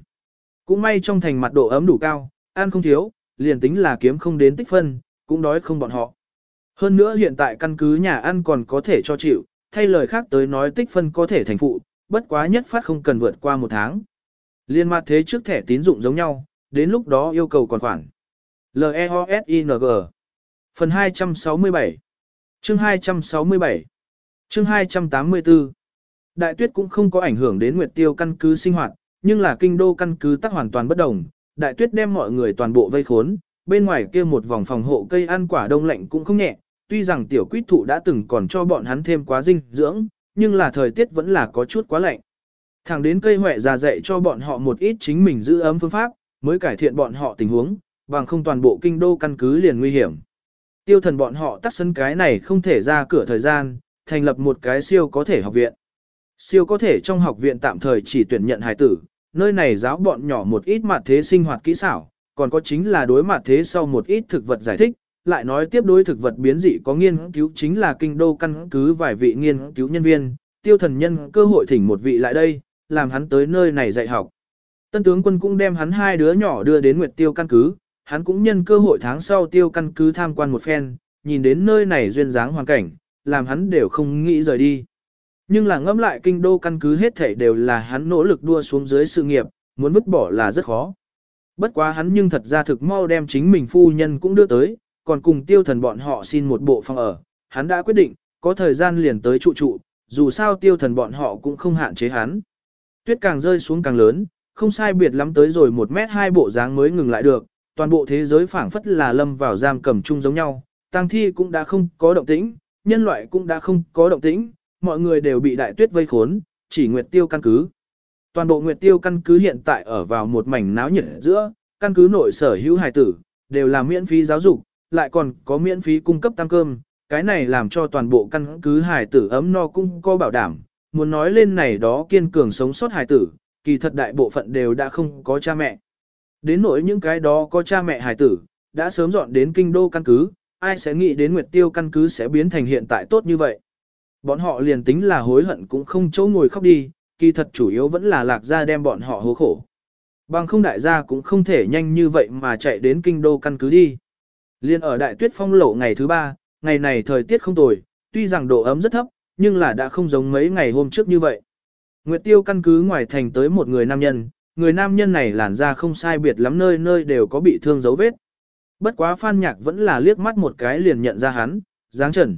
Cũng may trong thành mặt độ ấm đủ cao, ăn không thiếu, liền tính là kiếm không đến tích phân, cũng đói không bọn họ. Hơn nữa hiện tại căn cứ nhà ăn còn có thể cho chịu, thay lời khác tới nói tích phân có thể thành phụ, bất quá nhất phát không cần vượt qua một tháng. Liên mặt thế trước thẻ tín dụng giống nhau, đến lúc đó yêu cầu còn khoản. L-E-O-S-I-N-G Phần 267 Chương 267 Chương 284 Đại tuyết cũng không có ảnh hưởng đến Nguyệt Tiêu căn cứ sinh hoạt, nhưng là kinh đô căn cứ tắc hoàn toàn bất đồng. Đại tuyết đem mọi người toàn bộ vây khốn, bên ngoài kia một vòng phòng hộ cây ăn quả đông lạnh cũng không nhẹ, tuy rằng tiểu quýt thụ đã từng còn cho bọn hắn thêm quá dinh dưỡng, nhưng là thời tiết vẫn là có chút quá lạnh. Thẳng đến cây huệ già dạy cho bọn họ một ít chính mình giữ ấm phương pháp, mới cải thiện bọn họ tình huống, bằng không toàn bộ kinh đô căn cứ liền nguy hiểm. Tiêu thần bọn họ tắt sân cái này không thể ra cửa thời gian, thành lập một cái siêu có thể học viện. Siêu có thể trong học viện tạm thời chỉ tuyển nhận hài tử, nơi này giáo bọn nhỏ một ít mặt thế sinh hoạt kỹ xảo, còn có chính là đối mặt thế sau một ít thực vật giải thích, lại nói tiếp đối thực vật biến dị có nghiên cứu chính là kinh đô căn cứ vài vị nghiên cứu nhân viên, tiêu thần nhân cơ hội thỉnh một vị lại đây, làm hắn tới nơi này dạy học. Tân tướng quân cũng đem hắn hai đứa nhỏ đưa đến Nguyệt Tiêu căn cứ, hắn cũng nhân cơ hội tháng sau Tiêu căn cứ tham quan một phen, nhìn đến nơi này duyên dáng hoàn cảnh, làm hắn đều không nghĩ rời đi. Nhưng là ngẫm lại kinh đô căn cứ hết thảy đều là hắn nỗ lực đua xuống dưới sự nghiệp, muốn vứt bỏ là rất khó. Bất quá hắn nhưng thật ra thực mau đem chính mình phu nhân cũng đưa tới, còn cùng tiêu thần bọn họ xin một bộ phòng ở, hắn đã quyết định, có thời gian liền tới trụ trụ, dù sao tiêu thần bọn họ cũng không hạn chế hắn. Tuyết càng rơi xuống càng lớn, không sai biệt lắm tới rồi một mét hai bộ dáng mới ngừng lại được, toàn bộ thế giới phảng phất là lâm vào giam cầm chung giống nhau, tang thi cũng đã không có động tĩnh, nhân loại cũng đã không có động tĩnh, mọi người đều bị đại tuyết vây khốn, chỉ Nguyệt Tiêu căn cứ. Toàn bộ Nguyệt Tiêu căn cứ hiện tại ở vào một mảnh náo nhiệt giữa, căn cứ nội sở hữu hài tử, đều là miễn phí giáo dục, lại còn có miễn phí cung cấp tăng cơm, cái này làm cho toàn bộ căn cứ hải tử ấm no cũng có bảo đảm, muốn nói lên này đó kiên cường sống sót hải tử, kỳ thật đại bộ phận đều đã không có cha mẹ. Đến nỗi những cái đó có cha mẹ hải tử, đã sớm dọn đến kinh đô căn cứ, ai sẽ nghĩ đến Nguyệt Tiêu căn cứ sẽ biến thành hiện tại tốt như vậy. Bọn họ liền tính là hối hận cũng không chỗ ngồi khóc đi, kỳ thật chủ yếu vẫn là lạc gia đem bọn họ hố khổ. Bằng không đại gia cũng không thể nhanh như vậy mà chạy đến kinh đô căn cứ đi. Liên ở đại tuyết phong lộ ngày thứ ba, ngày này thời tiết không tồi, tuy rằng độ ấm rất thấp, nhưng là đã không giống mấy ngày hôm trước như vậy. Nguyệt tiêu căn cứ ngoài thành tới một người nam nhân, người nam nhân này làn da không sai biệt lắm nơi nơi đều có bị thương dấu vết. Bất quá phan nhạc vẫn là liếc mắt một cái liền nhận ra hắn, giáng trần.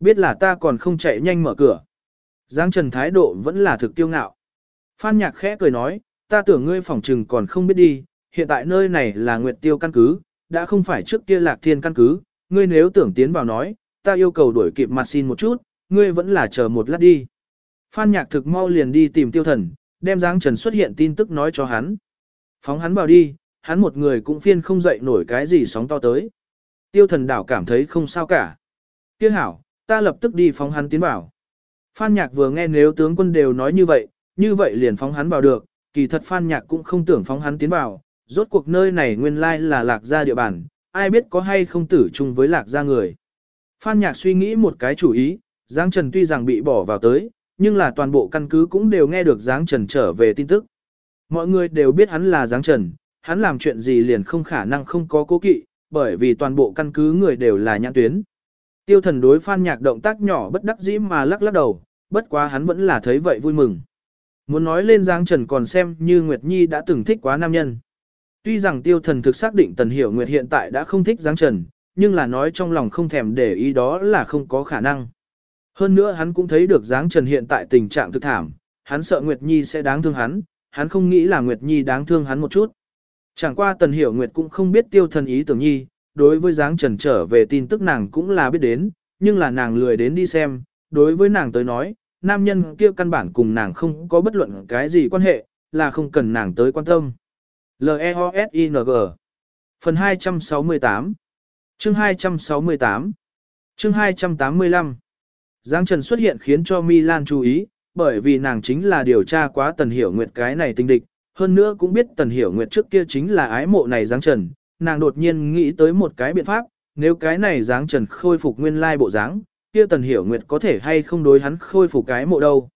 Biết là ta còn không chạy nhanh mở cửa. giáng Trần thái độ vẫn là thực tiêu ngạo. Phan Nhạc khẽ cười nói, ta tưởng ngươi phỏng trừng còn không biết đi, hiện tại nơi này là Nguyệt Tiêu căn cứ, đã không phải trước kia Lạc Thiên căn cứ, ngươi nếu tưởng tiến vào nói, ta yêu cầu đuổi kịp mặt xin một chút, ngươi vẫn là chờ một lát đi. Phan Nhạc thực mau liền đi tìm Tiêu Thần, đem dáng Trần xuất hiện tin tức nói cho hắn. Phóng hắn vào đi, hắn một người cũng phiên không dậy nổi cái gì sóng to tới. Tiêu Thần đảo cảm thấy không sao cả. Tiếc hảo, ta lập tức đi phóng hắn tiến vào. Phan Nhạc vừa nghe nếu tướng quân đều nói như vậy, như vậy liền phóng hắn vào được, kỳ thật Phan Nhạc cũng không tưởng phóng hắn tiến vào, Rốt cuộc nơi này nguyên lai là lạc gia địa bàn, ai biết có hay không tử chung với lạc gia người. Phan Nhạc suy nghĩ một cái chủ ý, Giáng Trần tuy rằng bị bỏ vào tới, nhưng là toàn bộ căn cứ cũng đều nghe được Giáng Trần trở về tin tức. Mọi người đều biết hắn là Giáng Trần, hắn làm chuyện gì liền không khả năng không có cố kỵ, bởi vì toàn bộ căn cứ người đều là nhãn tuyến. Tiêu thần đối Phan Nhạc động tác nhỏ bất đắc dĩ mà lắc lắc đầu, bất quá hắn vẫn là thấy vậy vui mừng. Muốn nói lên Giáng Trần còn xem như Nguyệt Nhi đã từng thích quá nam nhân. Tuy rằng tiêu thần thực xác định Tần Hiểu Nguyệt hiện tại đã không thích Giáng Trần, nhưng là nói trong lòng không thèm để ý đó là không có khả năng. Hơn nữa hắn cũng thấy được Giáng Trần hiện tại tình trạng thực thảm, hắn sợ Nguyệt Nhi sẽ đáng thương hắn, hắn không nghĩ là Nguyệt Nhi đáng thương hắn một chút. Chẳng qua Tần Hiểu Nguyệt cũng không biết tiêu thần ý tưởng nhi, đối với Giáng Trần trở về tin tức nàng cũng là biết đến, nhưng là nàng lười đến đi xem, đối với nàng tới nói, nam nhân kia căn bản cùng nàng không có bất luận cái gì quan hệ, là không cần nàng tới quan tâm. L-E-O-S-I-N-G Phần 268 Chương 268 Chương 285 Giang Trần xuất hiện khiến cho Milan chú ý, bởi vì nàng chính là điều tra quá Tần Hiểu Nguyệt cái này tinh địch, hơn nữa cũng biết Tần Hiểu Nguyệt trước kia chính là ái mộ này Giang Trần, nàng đột nhiên nghĩ tới một cái biện pháp, nếu cái này Giang Trần khôi phục nguyên lai bộ dáng, kia Tần Hiểu Nguyệt có thể hay không đối hắn khôi phục cái mộ đâu.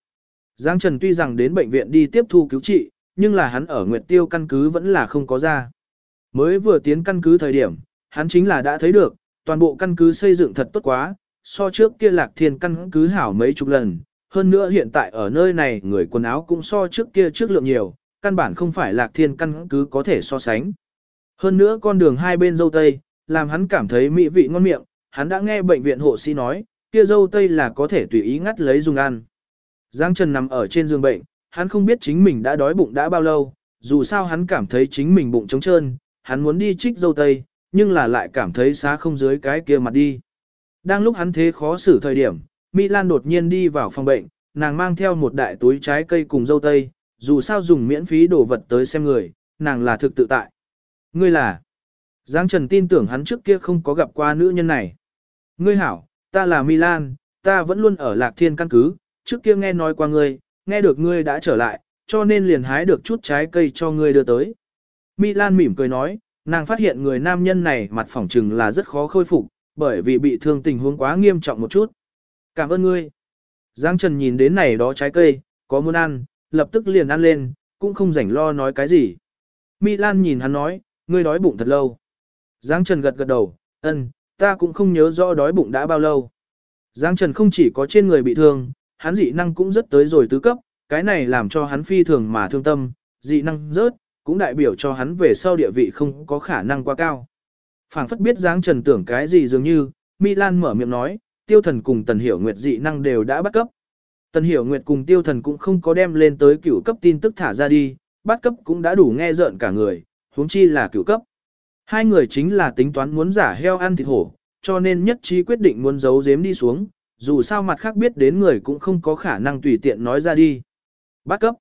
Giang Trần tuy rằng đến bệnh viện đi tiếp thu cứu trị, nhưng là hắn ở Nguyệt Tiêu căn cứ vẫn là không có ra. Mới vừa tiến căn cứ thời điểm, hắn chính là đã thấy được, toàn bộ căn cứ xây dựng thật tốt quá, so trước kia lạc thiên căn cứ hảo mấy chục lần, hơn nữa hiện tại ở nơi này người quần áo cũng so trước kia trước lượng nhiều, căn bản không phải lạc thiên căn cứ có thể so sánh. Hơn nữa con đường hai bên dâu tây, làm hắn cảm thấy mỹ vị ngon miệng, hắn đã nghe bệnh viện hộ sĩ nói, kia dâu tây là có thể tùy ý ngắt lấy dùng ăn. Giang Trần nằm ở trên giường bệnh, hắn không biết chính mình đã đói bụng đã bao lâu, dù sao hắn cảm thấy chính mình bụng trống trơn, hắn muốn đi trích dâu tây, nhưng là lại cảm thấy xá không dưới cái kia mặt đi. Đang lúc hắn thế khó xử thời điểm, Mỹ Lan đột nhiên đi vào phòng bệnh, nàng mang theo một đại túi trái cây cùng dâu tây, dù sao dùng miễn phí đồ vật tới xem người, nàng là thực tự tại. Ngươi là? Giang Trần tin tưởng hắn trước kia không có gặp qua nữ nhân này. Ngươi hảo, ta là Milan, ta vẫn luôn ở Lạc Thiên căn cứ, trước kia nghe nói qua ngươi, nghe được ngươi đã trở lại, cho nên liền hái được chút trái cây cho ngươi đưa tới. Milan mỉm cười nói, nàng phát hiện người nam nhân này mặt phỏng trừng là rất khó khôi phục, bởi vì bị thương tình huống quá nghiêm trọng một chút. Cảm ơn ngươi. Giang Trần nhìn đến này đó trái cây, có muốn ăn, lập tức liền ăn lên, cũng không rảnh lo nói cái gì. Milan nhìn hắn nói, ngươi đói bụng thật lâu. Giang Trần gật gật đầu, ân, ta cũng không nhớ rõ đói bụng đã bao lâu. Giang Trần không chỉ có trên người bị thương, hắn dị năng cũng rất tới rồi tứ cấp, cái này làm cho hắn phi thường mà thương tâm, dị năng rớt, cũng đại biểu cho hắn về sau địa vị không có khả năng quá cao. phảng phất biết dáng Trần tưởng cái gì dường như, Milan mở miệng nói, tiêu thần cùng tần hiểu nguyệt dị năng đều đã bắt cấp. Tần hiểu nguyệt cùng tiêu thần cũng không có đem lên tới cửu cấp tin tức thả ra đi, bắt cấp cũng đã đủ nghe rợn cả người, huống chi là cửu cấp. Hai người chính là tính toán muốn giả heo ăn thịt hổ, cho nên nhất trí quyết định muốn giấu giếm đi xuống, dù sao mặt khác biết đến người cũng không có khả năng tùy tiện nói ra đi. Bắt cấp.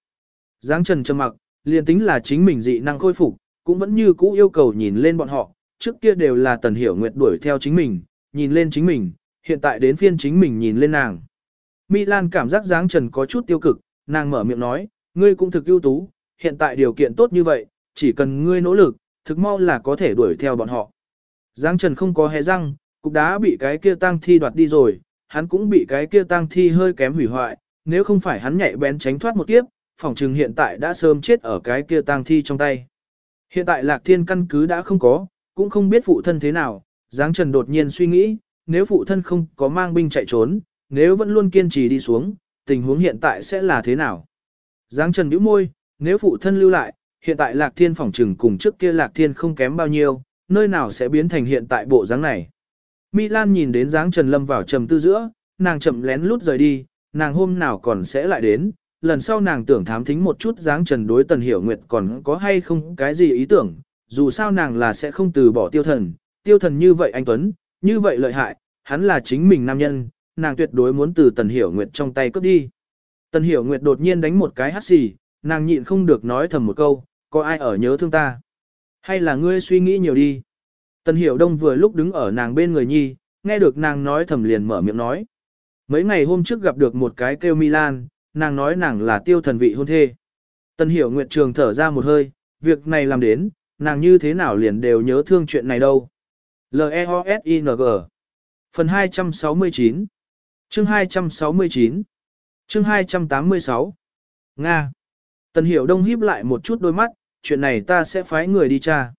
Giáng Trần trầm mặc, liền tính là chính mình dị năng khôi phục, cũng vẫn như cũ yêu cầu nhìn lên bọn họ, trước kia đều là Tần Hiểu Nguyệt đuổi theo chính mình, nhìn lên chính mình, hiện tại đến phiên chính mình nhìn lên nàng. Mỹ Lan cảm giác Giáng Trần có chút tiêu cực, nàng mở miệng nói, ngươi cũng thực ưu tú, hiện tại điều kiện tốt như vậy, chỉ cần ngươi nỗ lực, thực mau là có thể đuổi theo bọn họ. Giáng Trần không có hé răng, cục đá bị cái kia tang thi đoạt đi rồi, hắn cũng bị cái kia tang thi hơi kém hủy hoại, nếu không phải hắn nhạy bén tránh thoát một kiếp, phòng trừng hiện tại đã sớm chết ở cái kia tang thi trong tay. Hiện tại Lạc Thiên căn cứ đã không có, cũng không biết phụ thân thế nào, Giáng Trần đột nhiên suy nghĩ, nếu phụ thân không có mang binh chạy trốn, nếu vẫn luôn kiên trì đi xuống, tình huống hiện tại sẽ là thế nào? Giáng Trần nhíu môi, nếu phụ thân lưu lại, hiện tại Lạc Thiên phòng trừng cùng trước kia Lạc Thiên không kém bao nhiêu, nơi nào sẽ biến thành hiện tại bộ dáng này. Mỹ Lan nhìn đến dáng Trần Lâm vào trầm tư giữa, nàng chậm lén lút rời đi, nàng hôm nào còn sẽ lại đến, lần sau nàng tưởng thám thính một chút dáng Trần đối Tần Hiểu Nguyệt còn có hay không cái gì ý tưởng, dù sao nàng là sẽ không từ bỏ tiêu thần, tiêu thần như vậy anh Tuấn, như vậy lợi hại, hắn là chính mình nam nhân, nàng tuyệt đối muốn từ Tần Hiểu Nguyệt trong tay cướp đi. Tần Hiểu Nguyệt đột nhiên đánh một cái hắt xì, nàng nhịn không được nói thầm một câu, có ai ở nhớ thương ta? Hay là ngươi suy nghĩ nhiều đi? Tần Hiểu Đông vừa lúc đứng ở nàng bên người nhi, nghe được nàng nói thầm liền mở miệng nói. Mấy ngày hôm trước gặp được một cái kêu Milan, nàng nói nàng là tiêu thần vị hôn thê. Tần Hiểu Nguyệt Trường thở ra một hơi, việc này làm đến, nàng như thế nào liền đều nhớ thương chuyện này đâu. L-E-O-S-I-N-G Phần 269 Chương 269 Chương 286 Nga Tần Hiểu Đông híp lại một chút đôi mắt, chuyện này ta sẽ phái người đi tra.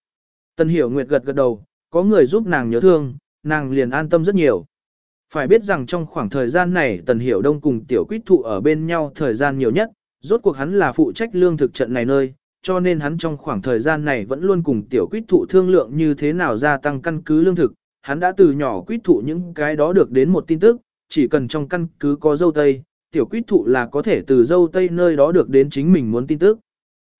Tần Hiểu Nguyệt gật gật đầu, có người giúp nàng nhớ thương, nàng liền an tâm rất nhiều. Phải biết rằng trong khoảng thời gian này Tần Hiểu Đông cùng Tiểu Quýt Thụ ở bên nhau thời gian nhiều nhất, rốt cuộc hắn là phụ trách lương thực trận này nơi, cho nên hắn trong khoảng thời gian này vẫn luôn cùng Tiểu Quýt Thụ thương lượng như thế nào gia tăng căn cứ lương thực. Hắn đã từ nhỏ quýt thụ những cái đó được đến một tin tức, chỉ cần trong căn cứ có dâu tây, tiểu quýt thụ là có thể từ dâu tây nơi đó được đến chính mình muốn tin tức.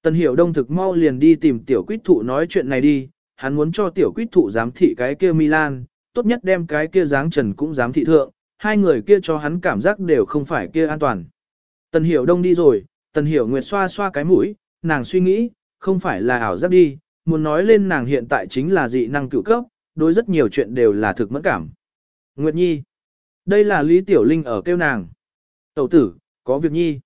Tần hiểu đông thực mau liền đi tìm tiểu quýt thụ nói chuyện này đi, hắn muốn cho tiểu quýt thụ giám thị cái kia Milan, tốt nhất đem cái kia dáng trần cũng giám thị thượng, hai người kia cho hắn cảm giác đều không phải kia an toàn. Tần hiểu đông đi rồi, tần hiểu nguyệt xoa xoa cái mũi, nàng suy nghĩ, không phải là ảo giác đi, muốn nói lên nàng hiện tại chính là dị năng cựu cấp, đối rất nhiều chuyện đều là thực mẫn cảm. Nguyệt Nhi, đây là Lý Tiểu Linh ở kêu nàng. Tẩu tử, có việc nhi.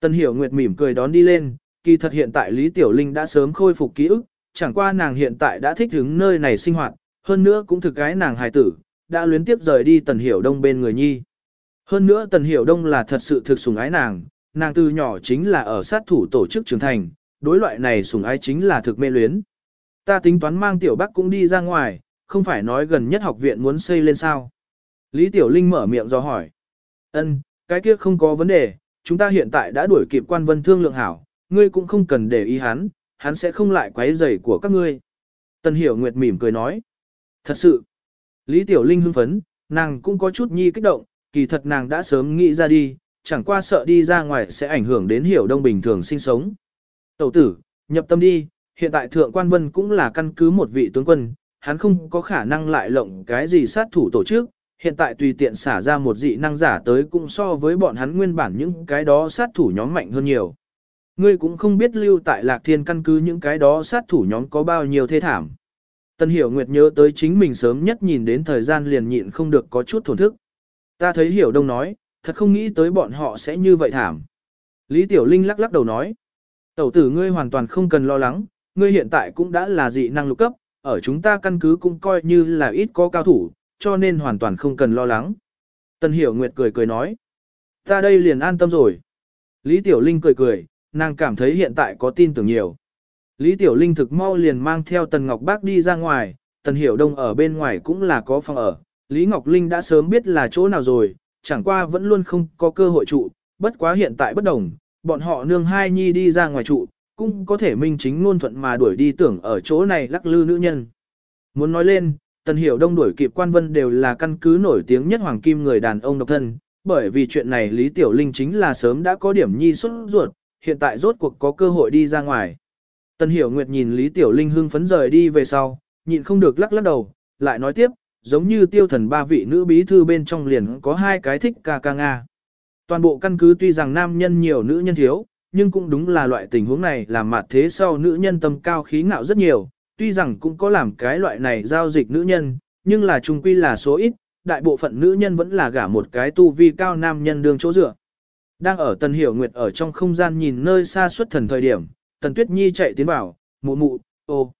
Tần Hiểu Nguyệt mỉm cười đón đi lên, kỳ thật hiện tại Lý Tiểu Linh đã sớm khôi phục ký ức, chẳng qua nàng hiện tại đã thích ứng nơi này sinh hoạt, hơn nữa cũng thực cái nàng hài tử, đã luyến tiếp rời đi Tần Hiểu Đông bên người nhi. Hơn nữa Tần Hiểu Đông là thật sự thực sủng ái nàng, nàng từ nhỏ chính là ở sát thủ tổ chức trưởng thành, đối loại này sủng ái chính là thực mê luyến. Ta tính toán mang Tiểu Bắc cũng đi ra ngoài, không phải nói gần nhất học viện muốn xây lên sao. Lý Tiểu Linh mở miệng do hỏi. Ân, cái kia không có vấn đề, chúng ta hiện tại đã đuổi kịp quan vân thương lượng hảo, ngươi cũng không cần để ý hắn, hắn sẽ không lại quấy rầy của các ngươi. Tần Hiểu Nguyệt mỉm cười nói. Thật sự, Lý Tiểu Linh hưng phấn, nàng cũng có chút nhi kích động, kỳ thật nàng đã sớm nghĩ ra đi, chẳng qua sợ đi ra ngoài sẽ ảnh hưởng đến Hiểu Đông bình thường sinh sống. Tẩu tử, nhập tâm đi, hiện tại Thượng Quan Vân cũng là căn cứ một vị tướng quân, hắn không có khả năng lại lộng cái gì sát thủ tổ chức, hiện tại tùy tiện xả ra một dị năng giả tới cũng so với bọn hắn nguyên bản những cái đó sát thủ nhóm mạnh hơn nhiều. Ngươi cũng không biết lưu tại lạc thiên căn cứ những cái đó sát thủ nhóm có bao nhiêu thế thảm. Tân Hiểu Nguyệt nhớ tới chính mình sớm nhất nhìn đến thời gian liền nhịn không được có chút thổn thức. Ta thấy Hiểu Đông nói, thật không nghĩ tới bọn họ sẽ như vậy thảm. Lý Tiểu Linh lắc lắc đầu nói, tẩu tử ngươi hoàn toàn không cần lo lắng, ngươi hiện tại cũng đã là dị năng lục cấp, ở chúng ta căn cứ cũng coi như là ít có cao thủ, cho nên hoàn toàn không cần lo lắng. Tần Hiểu Nguyệt cười cười nói. Ta đây liền an tâm rồi. Lý Tiểu Linh cười cười, nàng cảm thấy hiện tại có tin tưởng nhiều. Lý Tiểu Linh thực mau liền mang theo Tần Ngọc Bác đi ra ngoài, Tần Hiểu Đông ở bên ngoài cũng là có phòng ở. Lý Ngọc Linh đã sớm biết là chỗ nào rồi, chẳng qua vẫn luôn không có cơ hội trụ, bất quá hiện tại bất đồng, bọn họ nương hai nhi đi ra ngoài trụ, cũng có thể minh chính ngôn thuận mà đuổi đi tưởng ở chỗ này lắc lư nữ nhân. Muốn nói lên, Tần Hiểu Đông đuổi kịp quan vân đều là căn cứ nổi tiếng nhất hoàng kim người đàn ông độc thân, bởi vì chuyện này Lý Tiểu Linh chính là sớm đã có điểm nhi xuất ruột, hiện tại rốt cuộc có cơ hội đi ra ngoài. Tần Hiểu Nguyệt nhìn Lý Tiểu Linh hưng phấn rời đi về sau, nhịn không được lắc lắc đầu, lại nói tiếp, giống như tiêu thần ba vị nữ bí thư bên trong liền có hai cái thích ca ca Nga. Toàn bộ căn cứ tuy rằng nam nhân nhiều nữ nhân thiếu, nhưng cũng đúng là loại tình huống này làm mặt thế sau nữ nhân tâm cao khí ngạo rất nhiều, tuy rằng cũng có làm cái loại này giao dịch nữ nhân, nhưng là chung quy là số ít, đại bộ phận nữ nhân vẫn là gả một cái tu vi cao nam nhân đương chỗ dựa. Đang ở Tần Hiểu Nguyệt ở trong không gian nhìn nơi xa xuất thần thời điểm, Tần Tuyết Nhi chạy tiến vào, mụ mụ, ô.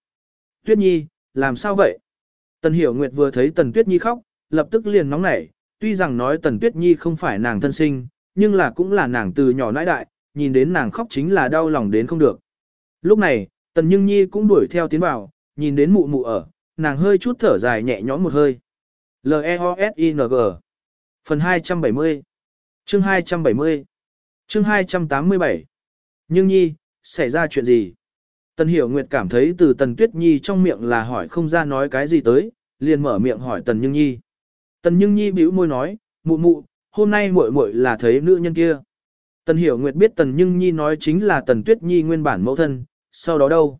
Tuyết Nhi, làm sao vậy? Tần Hiểu Nguyệt vừa thấy Tần Tuyết Nhi khóc, lập tức liền nóng nảy, tuy rằng nói Tần Tuyết Nhi không phải nàng thân sinh, nhưng là cũng là nàng từ nhỏ nãi đại, nhìn đến nàng khóc chính là đau lòng đến không được. Lúc này, Tần Nhưng Nhi cũng đuổi theo tiến vào, nhìn đến mụ mụ ở, nàng hơi chút thở dài nhẹ nhõm một hơi. L-E-O-S-I-N-G Phần 270 Chương 270 Chương 287 Nhưng Nhi, xảy ra chuyện gì? Tần Hiểu Nguyệt cảm thấy từ Tần Tuyết Nhi trong miệng là hỏi không ra nói cái gì tới, liền mở miệng hỏi Tần Nhưng Nhi. Tần Nhưng Nhi bĩu môi nói, mụ mụ, hôm nay muội muội là thấy nữ nhân kia. Tần Hiểu Nguyệt biết Tần Nhưng Nhi nói chính là Tần Tuyết Nhi nguyên bản mẫu thân, sau đó đâu?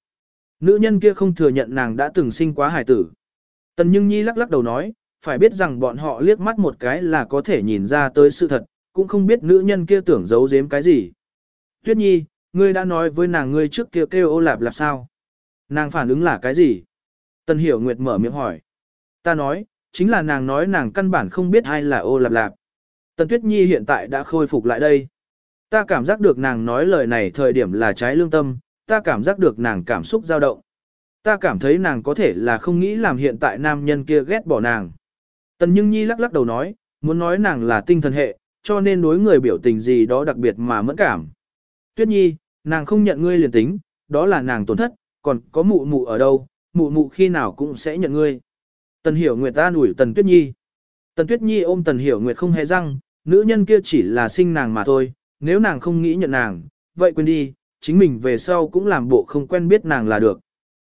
Nữ nhân kia không thừa nhận nàng đã từng sinh quá hài tử. Tần Nhưng Nhi lắc lắc đầu nói, phải biết rằng bọn họ liếc mắt một cái là có thể nhìn ra tới sự thật, cũng không biết nữ nhân kia tưởng giấu giếm cái gì. Tuyết Nhi, ngươi đã nói với nàng ngươi trước kia kêu, kêu ô lạp lạp sao? Nàng phản ứng là cái gì? Tần Hiểu Nguyệt mở miệng hỏi. Ta nói, chính là nàng nói nàng căn bản không biết ai là ô lạp lạp. Tần Tuyết Nhi hiện tại đã khôi phục lại đây. Ta cảm giác được nàng nói lời này thời điểm là trái lương tâm, ta cảm giác được nàng cảm xúc dao động. Ta cảm thấy nàng có thể là không nghĩ làm hiện tại nam nhân kia ghét bỏ nàng. Tần Nhưng Nhi lắc lắc đầu nói, muốn nói nàng là tinh thần hệ, cho nên đối người biểu tình gì đó đặc biệt mà mẫn cảm. Tuyết Nhi, nàng không nhận ngươi liền tính, đó là nàng tổn thất, còn có mụ mụ ở đâu, mụ mụ khi nào cũng sẽ nhận ngươi. Tần Hiểu Nguyệt ta đuổi Tần Tuyết Nhi. Tần Tuyết Nhi ôm Tần Hiểu Nguyệt không hề răng, nữ nhân kia chỉ là sinh nàng mà thôi, nếu nàng không nghĩ nhận nàng, vậy quên đi, chính mình về sau cũng làm bộ không quen biết nàng là được.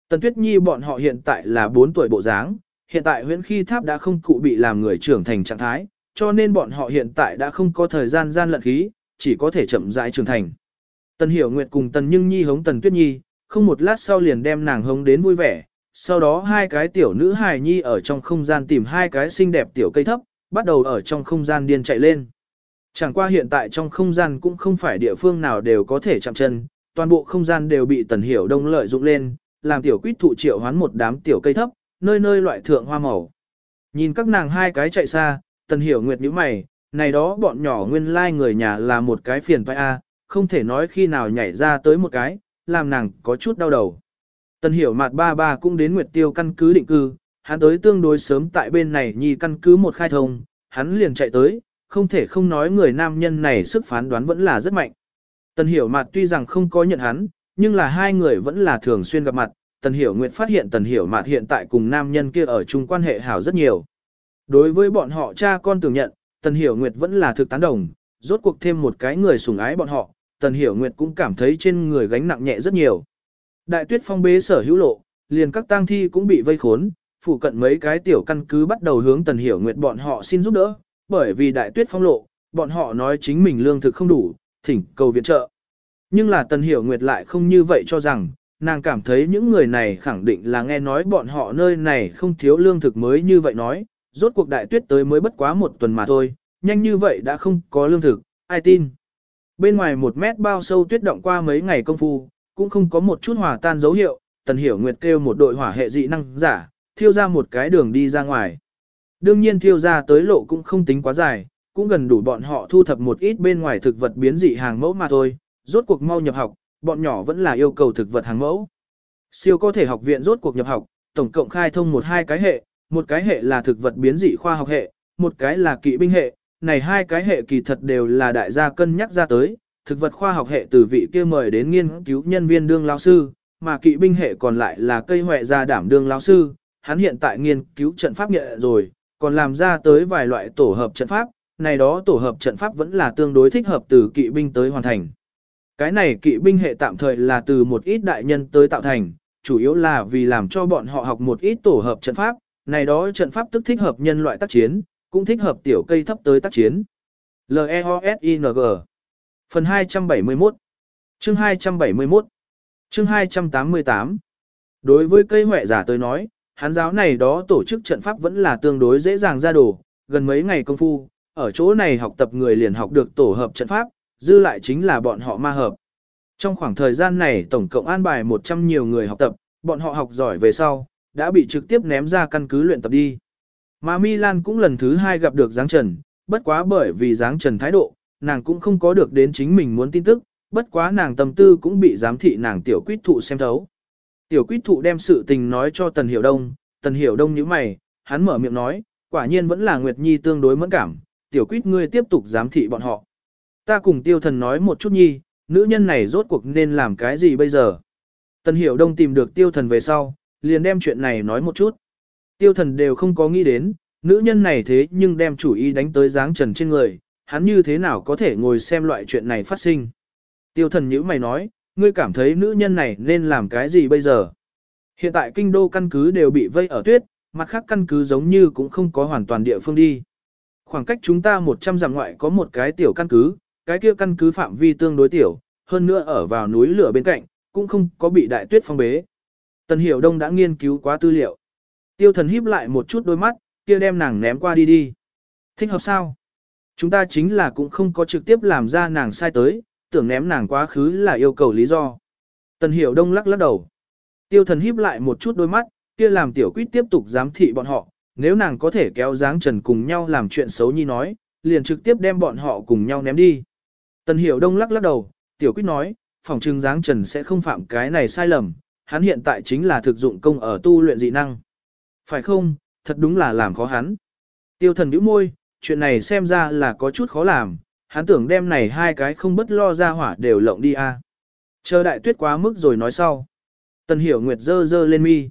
Tần Tuyết Nhi bọn họ hiện tại là 4 tuổi bộ dáng, hiện tại huyễn khi tháp đã không cụ bị làm người trưởng thành trạng thái, cho nên bọn họ hiện tại đã không có thời gian gian lận khí, chỉ có thể chậm rãi trưởng thành. Tần Hiểu Nguyệt cùng Tần Nhưng Nhi hống Tần Tuyết Nhi, không một lát sau liền đem nàng hống đến vui vẻ, sau đó hai cái tiểu nữ hài nhi ở trong không gian tìm hai cái xinh đẹp tiểu cây thấp, bắt đầu ở trong không gian điên chạy lên. Chẳng qua hiện tại trong không gian cũng không phải địa phương nào đều có thể chạm chân, toàn bộ không gian đều bị Tần Hiểu Đông lợi dụng lên, làm tiểu quýt thụ triệu hoán một đám tiểu cây thấp, nơi nơi loại thượng hoa màu. Nhìn các nàng hai cái chạy xa, Tần Hiểu Nguyệt nhíu mày, này đó bọn nhỏ nguyên lai like người nhà là một cái phiền toái a, không thể nói khi nào nhảy ra tới một cái, làm nàng có chút đau đầu. Tần Hiểu Mạt ba ba cũng đến Nguyệt Tiêu căn cứ định cư, hắn tới tương đối sớm tại bên này nhi căn cứ một khai thông, hắn liền chạy tới, không thể không nói người nam nhân này sức phán đoán vẫn là rất mạnh. Tần Hiểu Mạt tuy rằng không có nhận hắn, nhưng là hai người vẫn là thường xuyên gặp mặt, Tần Hiểu Nguyệt phát hiện Tần Hiểu Mạt hiện tại cùng nam nhân kia ở chung quan hệ hảo rất nhiều. Đối với bọn họ cha con tưởng nhận, Tần Hiểu Nguyệt vẫn là thực tán đồng, rốt cuộc thêm một cái người sủng ái bọn họ, Tần Hiểu Nguyệt cũng cảm thấy trên người gánh nặng nhẹ rất nhiều. Đại tuyết phong bế sở hữu lộ, liền các tang thi cũng bị vây khốn, phụ cận mấy cái tiểu căn cứ bắt đầu hướng Tần Hiểu Nguyệt bọn họ xin giúp đỡ, bởi vì đại tuyết phong lộ, bọn họ nói chính mình lương thực không đủ, thỉnh cầu viện trợ. Nhưng là Tần Hiểu Nguyệt lại không như vậy cho rằng, nàng cảm thấy những người này khẳng định là nghe nói bọn họ nơi này không thiếu lương thực mới như vậy nói, rốt cuộc đại tuyết tới mới bất quá một tuần mà thôi, nhanh như vậy đã không có lương thực, ai tin. Bên ngoài một mét bao sâu tuyết động qua mấy ngày công phu, cũng không có một chút hòa tan dấu hiệu, Tần Hiểu Nguyệt kêu một đội hỏa hệ dị năng giả, thiêu ra một cái đường đi ra ngoài. Đương nhiên thiêu ra tới lộ cũng không tính quá dài, cũng gần đủ bọn họ thu thập một ít bên ngoài thực vật biến dị hàng mẫu mà thôi, rốt cuộc mau nhập học, bọn nhỏ vẫn là yêu cầu thực vật hàng mẫu. Siêu có thể học viện rốt cuộc nhập học, tổng cộng khai thông một hai cái hệ, một cái hệ là thực vật biến dị khoa học hệ, một cái là kỵ binh hệ, này hai cái hệ kỳ thật đều là đại gia cân nhắc ra tới, thực vật khoa học hệ từ vị kia mời đến nghiên cứu nhân viên đương lao sư, mà kỵ binh hệ còn lại là cây huệ gia đảm đương lao sư, hắn hiện tại nghiên cứu trận pháp nhẹ rồi, còn làm ra tới vài loại tổ hợp trận pháp, này đó tổ hợp trận pháp vẫn là tương đối thích hợp từ kỵ binh tới hoàn thành. Cái này kỵ binh hệ tạm thời là từ một ít đại nhân tới tạo thành, chủ yếu là vì làm cho bọn họ học một ít tổ hợp trận pháp, này đó trận pháp tức thích hợp nhân loại tác chiến, cũng thích hợp tiểu cây thấp tới tác chiến. L-E-O-S-I-N-G Phần 271 Chương 271 Chương 288 Đối với cây huệ giả tới nói, hán giáo này đó tổ chức trận pháp vẫn là tương đối dễ dàng ra đồ, gần mấy ngày công phu, ở chỗ này học tập người liền học được tổ hợp trận pháp, dư lại chính là bọn họ ma hợp. Trong khoảng thời gian này tổng cộng an bài 100 nhiều người học tập, bọn họ học giỏi về sau, đã bị trực tiếp ném ra căn cứ luyện tập đi. Mà Milan cũng lần thứ hai gặp được Giáng Trần, bất quá bởi vì Giáng Trần thái độ, nàng cũng không có được đến chính mình muốn tin tức, bất quá nàng tâm tư cũng bị giám thị nàng tiểu quýt thụ xem thấu. Tiểu quýt thụ đem sự tình nói cho Tần Hiểu Đông, Tần Hiểu Đông như mày, hắn mở miệng nói, quả nhiên vẫn là Nguyệt Nhi tương đối mẫn cảm, tiểu quýt ngươi tiếp tục giám thị bọn họ. Ta cùng tiêu thần nói một chút nhi, nữ nhân này rốt cuộc nên làm cái gì bây giờ? Tần Hiểu Đông tìm được tiêu thần về sau, liền đem chuyện này nói một chút. Tiêu thần đều không có nghĩ đến, nữ nhân này thế nhưng đem chủ ý đánh tới dáng trần trên người, hắn như thế nào có thể ngồi xem loại chuyện này phát sinh. Tiêu thần nhữ mày nói, ngươi cảm thấy nữ nhân này nên làm cái gì bây giờ? Hiện tại kinh đô căn cứ đều bị vây ở tuyết, mặt khác căn cứ giống như cũng không có hoàn toàn địa phương đi. Khoảng cách chúng ta 100 dặm ngoại có một cái tiểu căn cứ, cái kia căn cứ phạm vi tương đối tiểu, hơn nữa ở vào núi lửa bên cạnh, cũng không có bị đại tuyết phong bế. Tần Hiểu Đông đã nghiên cứu quá tư liệu. Tiêu thần híp lại một chút đôi mắt, kia đem nàng ném qua đi đi. Thích hợp sao? Chúng ta chính là cũng không có trực tiếp làm ra nàng sai tới, tưởng ném nàng quá khứ là yêu cầu lý do. Tần Hiểu Đông lắc lắc đầu. Tiêu thần híp lại một chút đôi mắt, kia làm tiểu quýt tiếp tục giám thị bọn họ, nếu nàng có thể kéo dáng trần cùng nhau làm chuyện xấu như nói, liền trực tiếp đem bọn họ cùng nhau ném đi. Tần Hiểu Đông lắc lắc đầu, tiểu quýt nói, phòng trưng dáng trần sẽ không phạm cái này sai lầm, hắn hiện tại chính là thực dụng công ở tu luyện dị năng. Phải không, thật đúng là làm khó hắn. Tiêu thần nhíu môi, chuyện này xem ra là có chút khó làm, hắn tưởng đem này hai cái không bất lo ra hỏa đều lộng đi a. Chờ đại tuyết quá mức rồi nói sau. Tần hiểu nguyệt dơ dơ lên mi.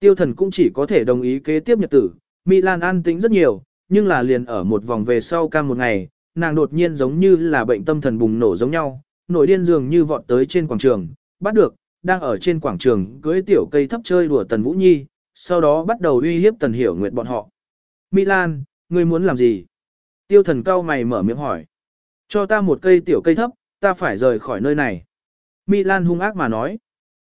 Tiêu thần cũng chỉ có thể đồng ý kế tiếp nhật tử, Milan an tĩnh rất nhiều, nhưng là liền ở một vòng về sau cam một ngày, nàng đột nhiên giống như là bệnh tâm thần bùng nổ giống nhau, nổi điên dường như vọt tới trên quảng trường, bắt được, đang ở trên quảng trường cưới tiểu cây thấp chơi đùa Tần Vũ Nhi, sau đó bắt đầu uy hiếp Tần Hiểu Nguyệt bọn họ. Milan, ngươi muốn làm gì? Tiêu thần cao mày mở miệng hỏi. Cho ta một cây tiểu cây thấp, ta phải rời khỏi nơi này. Milan hung ác mà nói.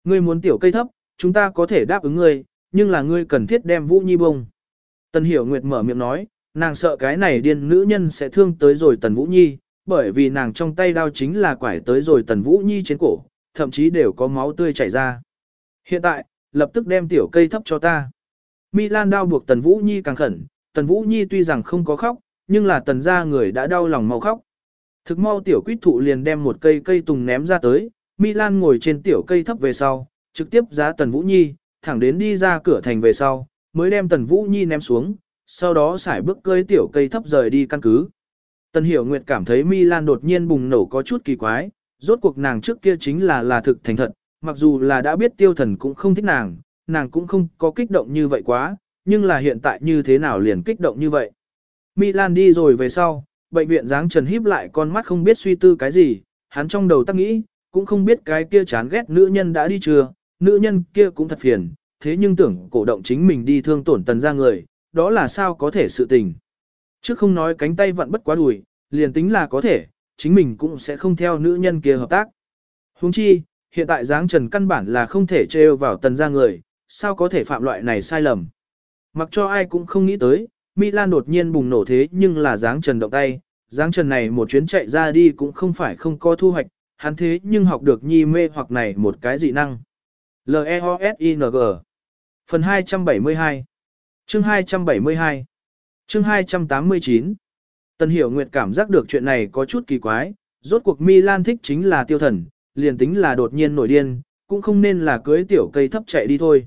Ngươi muốn tiểu cây thấp, chúng ta có thể đáp ứng ngươi, nhưng là ngươi cần thiết đem Vũ Nhi bông. Tần Hiểu Nguyệt mở miệng nói, nàng sợ cái này điên nữ nhân sẽ thương tới rồi Tần Vũ Nhi, bởi vì nàng trong tay đao chính là quải tới rồi Tần Vũ Nhi trên cổ, thậm chí đều có máu tươi chảy ra. Hiện tại, lập tức đem tiểu cây thấp cho ta. Milan đau buộc Tần Vũ Nhi càng khẩn, Tần Vũ Nhi tuy rằng không có khóc, nhưng là tần gia người đã đau lòng mau khóc. Thực mau tiểu quýt thụ liền đem một cây cây tùng ném ra tới, Milan ngồi trên tiểu cây thấp về sau, trực tiếp giá Tần Vũ Nhi, thẳng đến đi ra cửa thành về sau, mới đem Tần Vũ Nhi ném xuống, sau đó xải bước cơi tiểu cây thấp rời đi căn cứ. Tần Hiểu Nguyệt cảm thấy Milan đột nhiên bùng nổ có chút kỳ quái, rốt cuộc nàng trước kia chính là là thực thành thật, mặc dù là đã biết tiêu thần cũng không thích nàng, nàng cũng không có kích động như vậy quá, nhưng là hiện tại như thế nào liền kích động như vậy. Milan đi rồi về sau, bệnh viện dáng trần híp lại con mắt không biết suy tư cái gì, hắn trong đầu tắc nghĩ, cũng không biết cái kia chán ghét nữ nhân đã đi chưa, nữ nhân kia cũng thật phiền, thế nhưng tưởng cổ động chính mình đi thương tổn tần ra người, đó là sao có thể sự tình. Chứ không nói cánh tay vặn bất quá đùi, liền tính là có thể, chính mình cũng sẽ không theo nữ nhân kia hợp tác. Huống chi, hiện tại dáng trần căn bản là không thể trêu vào tần gia người, sao có thể phạm loại này sai lầm. Mặc cho ai cũng không nghĩ tới, Milan đột nhiên bùng nổ thế nhưng là dáng trần động tay, dáng trần này một chuyến chạy ra đi cũng không phải không có thu hoạch, hắn thế nhưng học được nhi mê hoặc này một cái dị năng. L-E-O-S-I-N-G Phần 272 Chương 272 Chương 289 Tần Hiểu Nguyệt cảm giác được chuyện này có chút kỳ quái, rốt cuộc Milan thích chính là tiêu thần, liền tính là đột nhiên nổi điên, cũng không nên là cưới tiểu cây thấp chạy đi thôi.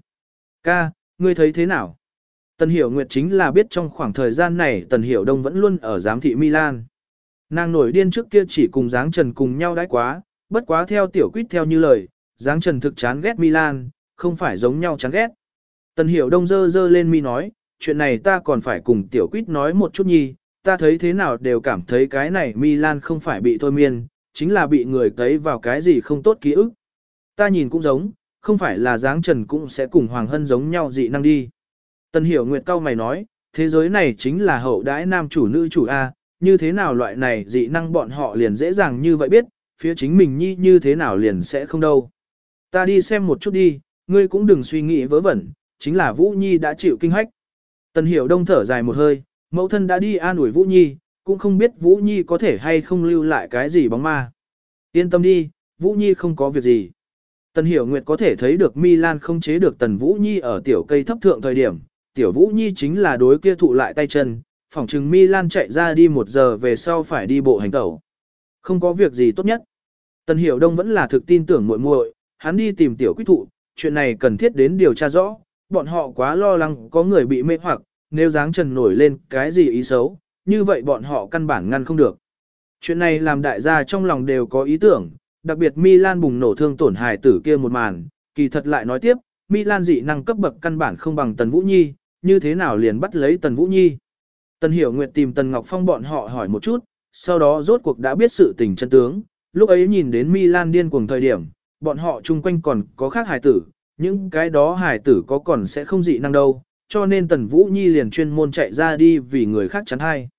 Ca, ngươi thấy thế nào? Tần Hiểu Nguyệt chính là biết trong khoảng thời gian này Tần Hiểu Đông vẫn luôn ở giám thị Milan. Nàng nổi điên trước kia chỉ cùng Giáng trần cùng nhau đãi quá, bất quá theo tiểu quýt theo như lời, Giáng trần thực chán ghét Milan, không phải giống nhau chán ghét. Tần Hiểu Đông dơ dơ lên mi nói, chuyện này ta còn phải cùng tiểu quýt nói một chút nhi, ta thấy thế nào đều cảm thấy cái này Milan không phải bị thôi miên, chính là bị người thấy vào cái gì không tốt ký ức. Ta nhìn cũng giống, không phải là dáng trần cũng sẽ cùng Hoàng Hân giống nhau dị năng đi. Tân hiểu nguyệt cao mày nói, thế giới này chính là hậu đãi nam chủ nữ chủ A, như thế nào loại này dị năng bọn họ liền dễ dàng như vậy biết, phía chính mình nhi như thế nào liền sẽ không đâu. Ta đi xem một chút đi, ngươi cũng đừng suy nghĩ vớ vẩn, chính là Vũ Nhi đã chịu kinh hách. Tần hiểu đông thở dài một hơi, mẫu thân đã đi an ủi Vũ Nhi, cũng không biết Vũ Nhi có thể hay không lưu lại cái gì bóng ma. Yên tâm đi, Vũ Nhi không có việc gì. Tần Hiểu Nguyệt có thể thấy được Milan không chế được Tần Vũ Nhi ở tiểu cây thấp thượng thời điểm, tiểu Vũ Nhi chính là đối kia thụ lại tay chân, phỏng chừng Milan chạy ra đi một giờ về sau phải đi bộ hành tẩu. Không có việc gì tốt nhất. Tần Hiểu Đông vẫn là thực tin tưởng muội muội, hắn đi tìm tiểu quyết thụ, chuyện này cần thiết đến điều tra rõ, bọn họ quá lo lắng có người bị mê hoặc, nếu dáng trần nổi lên cái gì ý xấu, như vậy bọn họ căn bản ngăn không được. Chuyện này làm đại gia trong lòng đều có ý tưởng, đặc biệt Milan bùng nổ thương tổn hài tử kia một màn, kỳ thật lại nói tiếp, Milan dị năng cấp bậc căn bản không bằng Tần Vũ Nhi, như thế nào liền bắt lấy Tần Vũ Nhi. Tần Hiểu Nguyệt tìm Tần Ngọc Phong bọn họ hỏi một chút, sau đó rốt cuộc đã biết sự tình chân tướng, lúc ấy nhìn đến Milan điên cuồng thời điểm, bọn họ chung quanh còn có khác hài tử, những cái đó hài tử có còn sẽ không dị năng đâu, cho nên Tần Vũ Nhi liền chuyên môn chạy ra đi vì người khác chắn hay.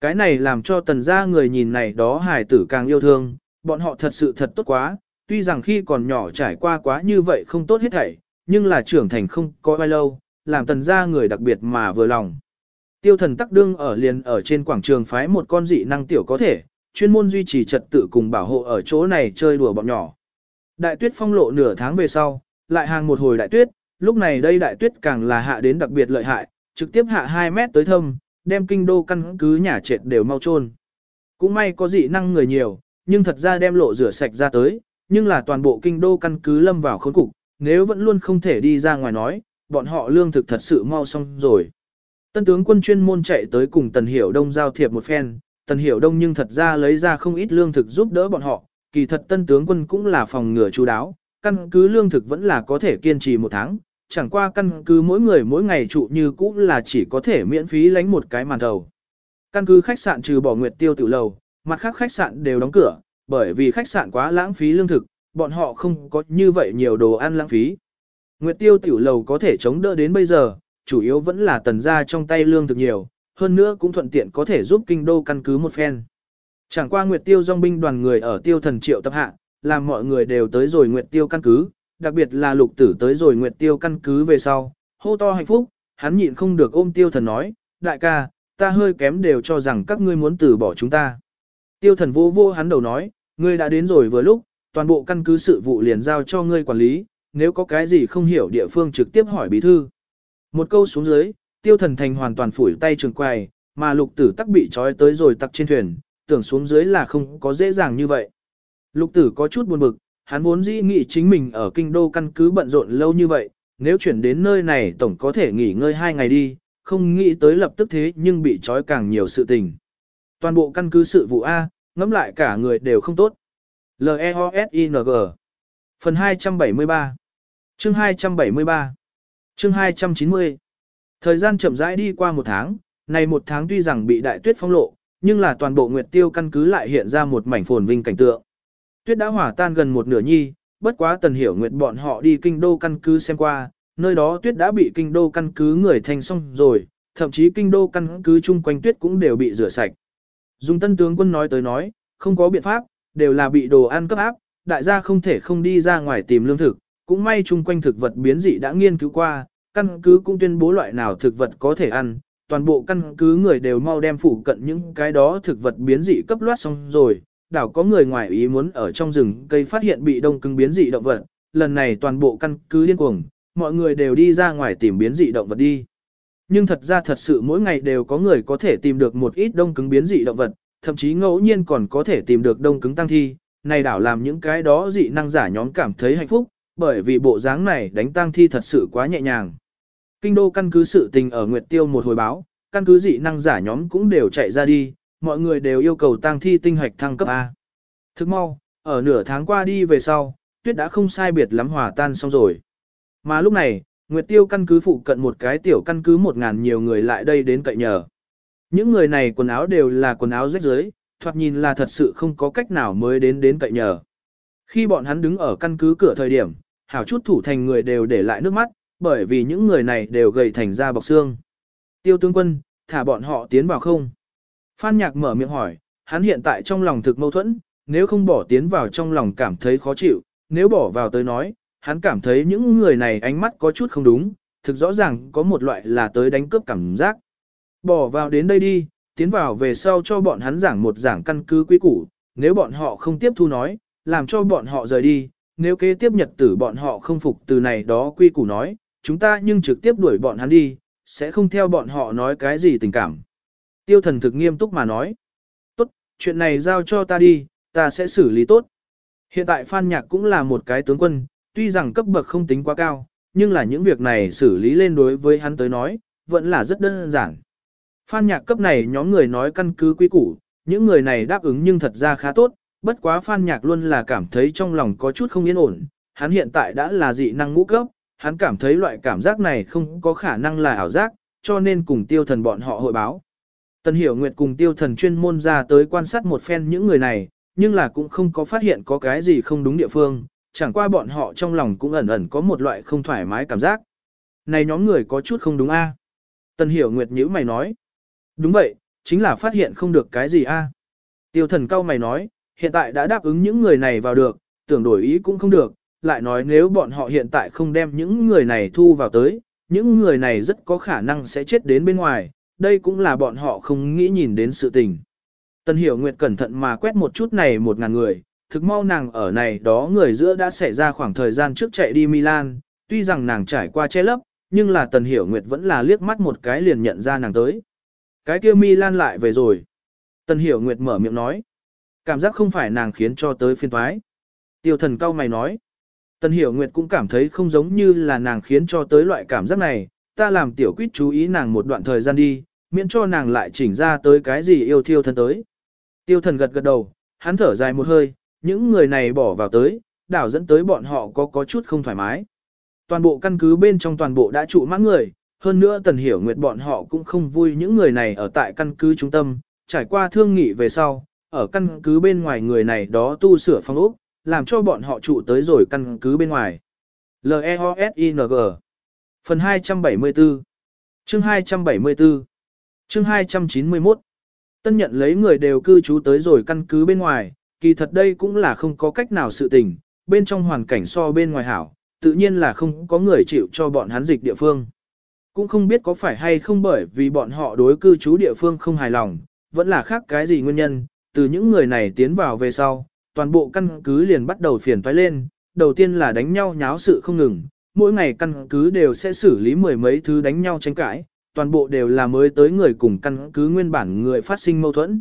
Cái này làm cho Tần gia người nhìn này đó hài tử càng yêu thương, bọn họ thật sự thật tốt quá, tuy rằng khi còn nhỏ trải qua quá như vậy không tốt hết thảy, nhưng là trưởng thành không có bao lâu, làm tần gia người đặc biệt mà vừa lòng. Tiêu thần tắc đương ở liền ở trên quảng trường phái một con dị năng tiểu có thể, chuyên môn duy trì trật tự cùng bảo hộ ở chỗ này chơi đùa bọn nhỏ. Đại tuyết phong lộ nửa tháng về sau, lại hàng một hồi đại tuyết, lúc này đây đại tuyết càng là hạ đến đặc biệt lợi hại, trực tiếp hạ 2 mét tới thâm, đem kinh đô căn cứ nhà trệt đều mau trôn. Cũng may có dị năng người nhiều, nhưng thật ra đem lộ rửa sạch ra tới, nhưng là toàn bộ kinh đô căn cứ lâm vào khốn cục, nếu vẫn luôn không thể đi ra ngoài nói, bọn họ lương thực thật sự mau xong rồi. Tân tướng quân chuyên môn chạy tới cùng Tần Hiểu Đông giao thiệp một phen, Tần Hiểu Đông nhưng thật ra lấy ra không ít lương thực giúp đỡ bọn họ, kỳ thật tân tướng quân cũng là phòng ngừa chú đáo, căn cứ lương thực vẫn là có thể kiên trì một tháng, chẳng qua căn cứ mỗi người mỗi ngày trụ như cũ là chỉ có thể miễn phí lánh một cái màn đầu. Căn cứ khách sạn trừ bỏ nguyệt tiêu tiểu lầu, mặt khác khách sạn đều đóng cửa, bởi vì khách sạn quá lãng phí lương thực, bọn họ không có như vậy nhiều đồ ăn lãng phí. Nguyệt tiêu tiểu lầu có thể chống đỡ đến bây giờ, chủ yếu vẫn là tần gia trong tay lương thực nhiều, hơn nữa cũng thuận tiện có thể giúp kinh đô căn cứ một phen. Chẳng qua Nguyệt Tiêu dòng binh đoàn người ở Tiêu Thần Triệu tập hạ, làm mọi người đều tới rồi Nguyệt Tiêu căn cứ, đặc biệt là lục tử tới rồi Nguyệt Tiêu căn cứ về sau, hô to hạnh phúc, hắn nhịn không được ôm Tiêu Thần nói, đại ca, ta hơi kém đều cho rằng các ngươi muốn từ bỏ chúng ta. Tiêu Thần vô vô hắn đầu nói, ngươi đã đến rồi vừa lúc, toàn bộ căn cứ sự vụ liền giao cho ngươi quản lý, nếu có cái gì không hiểu địa phương trực tiếp hỏi bí thư. Một câu xuống dưới, Tiêu Thần thành hoàn toàn phủi tay trường quài, mà lục tử tắc bị trói tới rồi tặc trên thuyền, tưởng xuống dưới là không có dễ dàng như vậy. Lục tử có chút buồn bực, hắn vốn dĩ nghĩ chính mình ở kinh đô căn cứ bận rộn lâu như vậy, nếu chuyển đến nơi này tổng có thể nghỉ ngơi hai ngày đi, không nghĩ tới lập tức thế nhưng bị trói càng nhiều sự tình. Toàn bộ căn cứ sự vụ A, ngẫm lại cả người đều không tốt. L-E-O-S-I-N-G Phần 273 Chương 273 Chương 290 Thời gian chậm rãi đi qua một tháng, này một tháng tuy rằng bị đại tuyết phong lộ, nhưng là toàn bộ Nguyệt Tiêu căn cứ lại hiện ra một mảnh phồn vinh cảnh tượng. Tuyết đã hỏa tan gần một nửa nhi, bất quá Tần Hiểu Nguyệt bọn họ đi kinh đô căn cứ xem qua, nơi đó tuyết đã bị kinh đô căn cứ người thành xong rồi, thậm chí kinh đô căn cứ chung quanh tuyết cũng đều bị rửa sạch. Dùng tân tướng quân nói tới nói, không có biện pháp, đều là bị đồ ăn cấp áp, đại gia không thể không đi ra ngoài tìm lương thực, cũng may chung quanh thực vật biến dị đã nghiên cứu qua, căn cứ cũng tuyên bố loại nào thực vật có thể ăn, toàn bộ căn cứ người đều mau đem phủ cận những cái đó thực vật biến dị cấp loát xong rồi, đảo có người ngoài ý muốn ở trong rừng cây phát hiện bị đông cứng biến dị động vật, lần này toàn bộ căn cứ điên cuồng, mọi người đều đi ra ngoài tìm biến dị động vật đi. Nhưng thật ra thật sự mỗi ngày đều có người có thể tìm được một ít đông cứng biến dị động vật, thậm chí ngẫu nhiên còn có thể tìm được đông cứng tăng thi, này đảo làm những cái đó dị năng giả nhóm cảm thấy hạnh phúc, bởi vì bộ dáng này đánh tăng thi thật sự quá nhẹ nhàng. Kinh đô căn cứ sự tình ở Nguyệt Tiêu một hồi báo, căn cứ dị năng giả nhóm cũng đều chạy ra đi, mọi người đều yêu cầu tăng thi tinh hoạch thăng cấp A. Thức mau, ở nửa tháng qua đi về sau, tuyết đã không sai biệt lắm hòa tan xong rồi. Mà lúc này, Nguyệt Tiêu căn cứ phụ cận một cái tiểu căn cứ một ngàn nhiều người lại đây đến cậy nhờ. Những người này quần áo đều là quần áo rách rưới, thoạt nhìn là thật sự không có cách nào mới đến đến cậy nhờ. Khi bọn hắn đứng ở căn cứ cửa thời điểm, hảo chút thủ thành người đều để lại nước mắt, bởi vì những người này đều gầy thành ra bọc xương. Tiêu tướng quân, thả bọn họ tiến vào không? Phan Nhạc mở miệng hỏi, hắn hiện tại trong lòng thực mâu thuẫn, nếu không bỏ tiến vào trong lòng cảm thấy khó chịu, nếu bỏ vào tới nói, hắn cảm thấy những người này ánh mắt có chút không đúng, thực rõ ràng có một loại là tới đánh cướp cảm giác. Bỏ vào đến đây đi, tiến vào về sau cho bọn hắn giảng một giảng căn cứ quy củ, nếu bọn họ không tiếp thu nói, làm cho bọn họ rời đi, nếu kế tiếp nhật tử bọn họ không phục từ này đó quy củ nói, chúng ta nhưng trực tiếp đuổi bọn hắn đi, sẽ không theo bọn họ nói cái gì tình cảm. Tiêu thần thực nghiêm túc mà nói. Tốt, chuyện này giao cho ta đi, ta sẽ xử lý tốt. Hiện tại Phan Nhạc cũng là một cái tướng quân, tuy rằng cấp bậc không tính quá cao, nhưng là những việc này xử lý lên đối với hắn tới nói, vẫn là rất đơn giản. Phan Nhạc cấp này nhóm người nói căn cứ quy củ, những người này đáp ứng nhưng thật ra khá tốt, bất quá Phan Nhạc luôn là cảm thấy trong lòng có chút không yên ổn, hắn hiện tại đã là dị năng ngũ cấp, hắn cảm thấy loại cảm giác này không có khả năng là ảo giác, cho nên cùng tiêu thần bọn họ hội báo. Tần Hiểu Nguyệt cùng tiêu thần chuyên môn ra tới quan sát một phen những người này, nhưng là cũng không có phát hiện có cái gì không đúng địa phương, chẳng qua bọn họ trong lòng cũng ẩn ẩn có một loại không thoải mái cảm giác. Này nhóm người có chút không đúng a à? Tần Hiểu Nguyệt nhữ mày nói. Đúng vậy, chính là phát hiện không được cái gì a Tiêu thần cao mày nói, hiện tại đã đáp ứng những người này vào được, tưởng đổi ý cũng không được, lại nói nếu bọn họ hiện tại không đem những người này thu vào tới, những người này rất có khả năng sẽ chết đến bên ngoài, đây cũng là bọn họ không nghĩ nhìn đến sự tình. Tần Hiểu Nguyệt cẩn thận mà quét một chút này một ngàn người, thực mau nàng ở này đó người giữa đã xảy ra khoảng thời gian trước chạy đi Milan, tuy rằng nàng trải qua che lấp, nhưng là Tần Hiểu Nguyệt vẫn là liếc mắt một cái liền nhận ra nàng tới. Cái kia Milan lại về rồi. Tần Hiểu Nguyệt mở miệng nói. Cảm giác không phải nàng khiến cho tới phiên thoái. Tiêu thần cao mày nói. Tần Hiểu Nguyệt cũng cảm thấy không giống như là nàng khiến cho tới loại cảm giác này, ta làm tiểu quýt chú ý nàng một đoạn thời gian đi, miễn cho nàng lại chỉnh ra tới cái gì yêu thiêu thân tới. Tiêu thần gật gật đầu, hắn thở dài một hơi, những người này bỏ vào tới, đảo dẫn tới bọn họ có có chút không thoải mái. Toàn bộ căn cứ bên trong toàn bộ đã trụ mãn người, hơn nữa tần hiểu nguyệt bọn họ cũng không vui những người này ở tại căn cứ trung tâm, trải qua thương nghị về sau, ở căn cứ bên ngoài người này đó tu sửa phong ốc, làm cho bọn họ trụ tới rồi căn cứ bên ngoài. L-E-O-S-I-N-G Phần 274 Chương 274 Chương 291 Tân nhận lấy người đều cư trú tới rồi căn cứ bên ngoài, kỳ thật đây cũng là không có cách nào sự tình, bên trong hoàn cảnh so bên ngoài hảo, tự nhiên là không có người chịu cho bọn hắn dịch địa phương. Cũng không biết có phải hay không bởi vì bọn họ đối cư trú địa phương không hài lòng, vẫn là khác cái gì nguyên nhân, từ những người này tiến vào về sau, toàn bộ căn cứ liền bắt đầu phiền toái lên, đầu tiên là đánh nhau nháo sự không ngừng, mỗi ngày căn cứ đều sẽ xử lý mười mấy thứ đánh nhau tranh cãi, toàn bộ đều là mới tới người cùng căn cứ nguyên bản người phát sinh mâu thuẫn.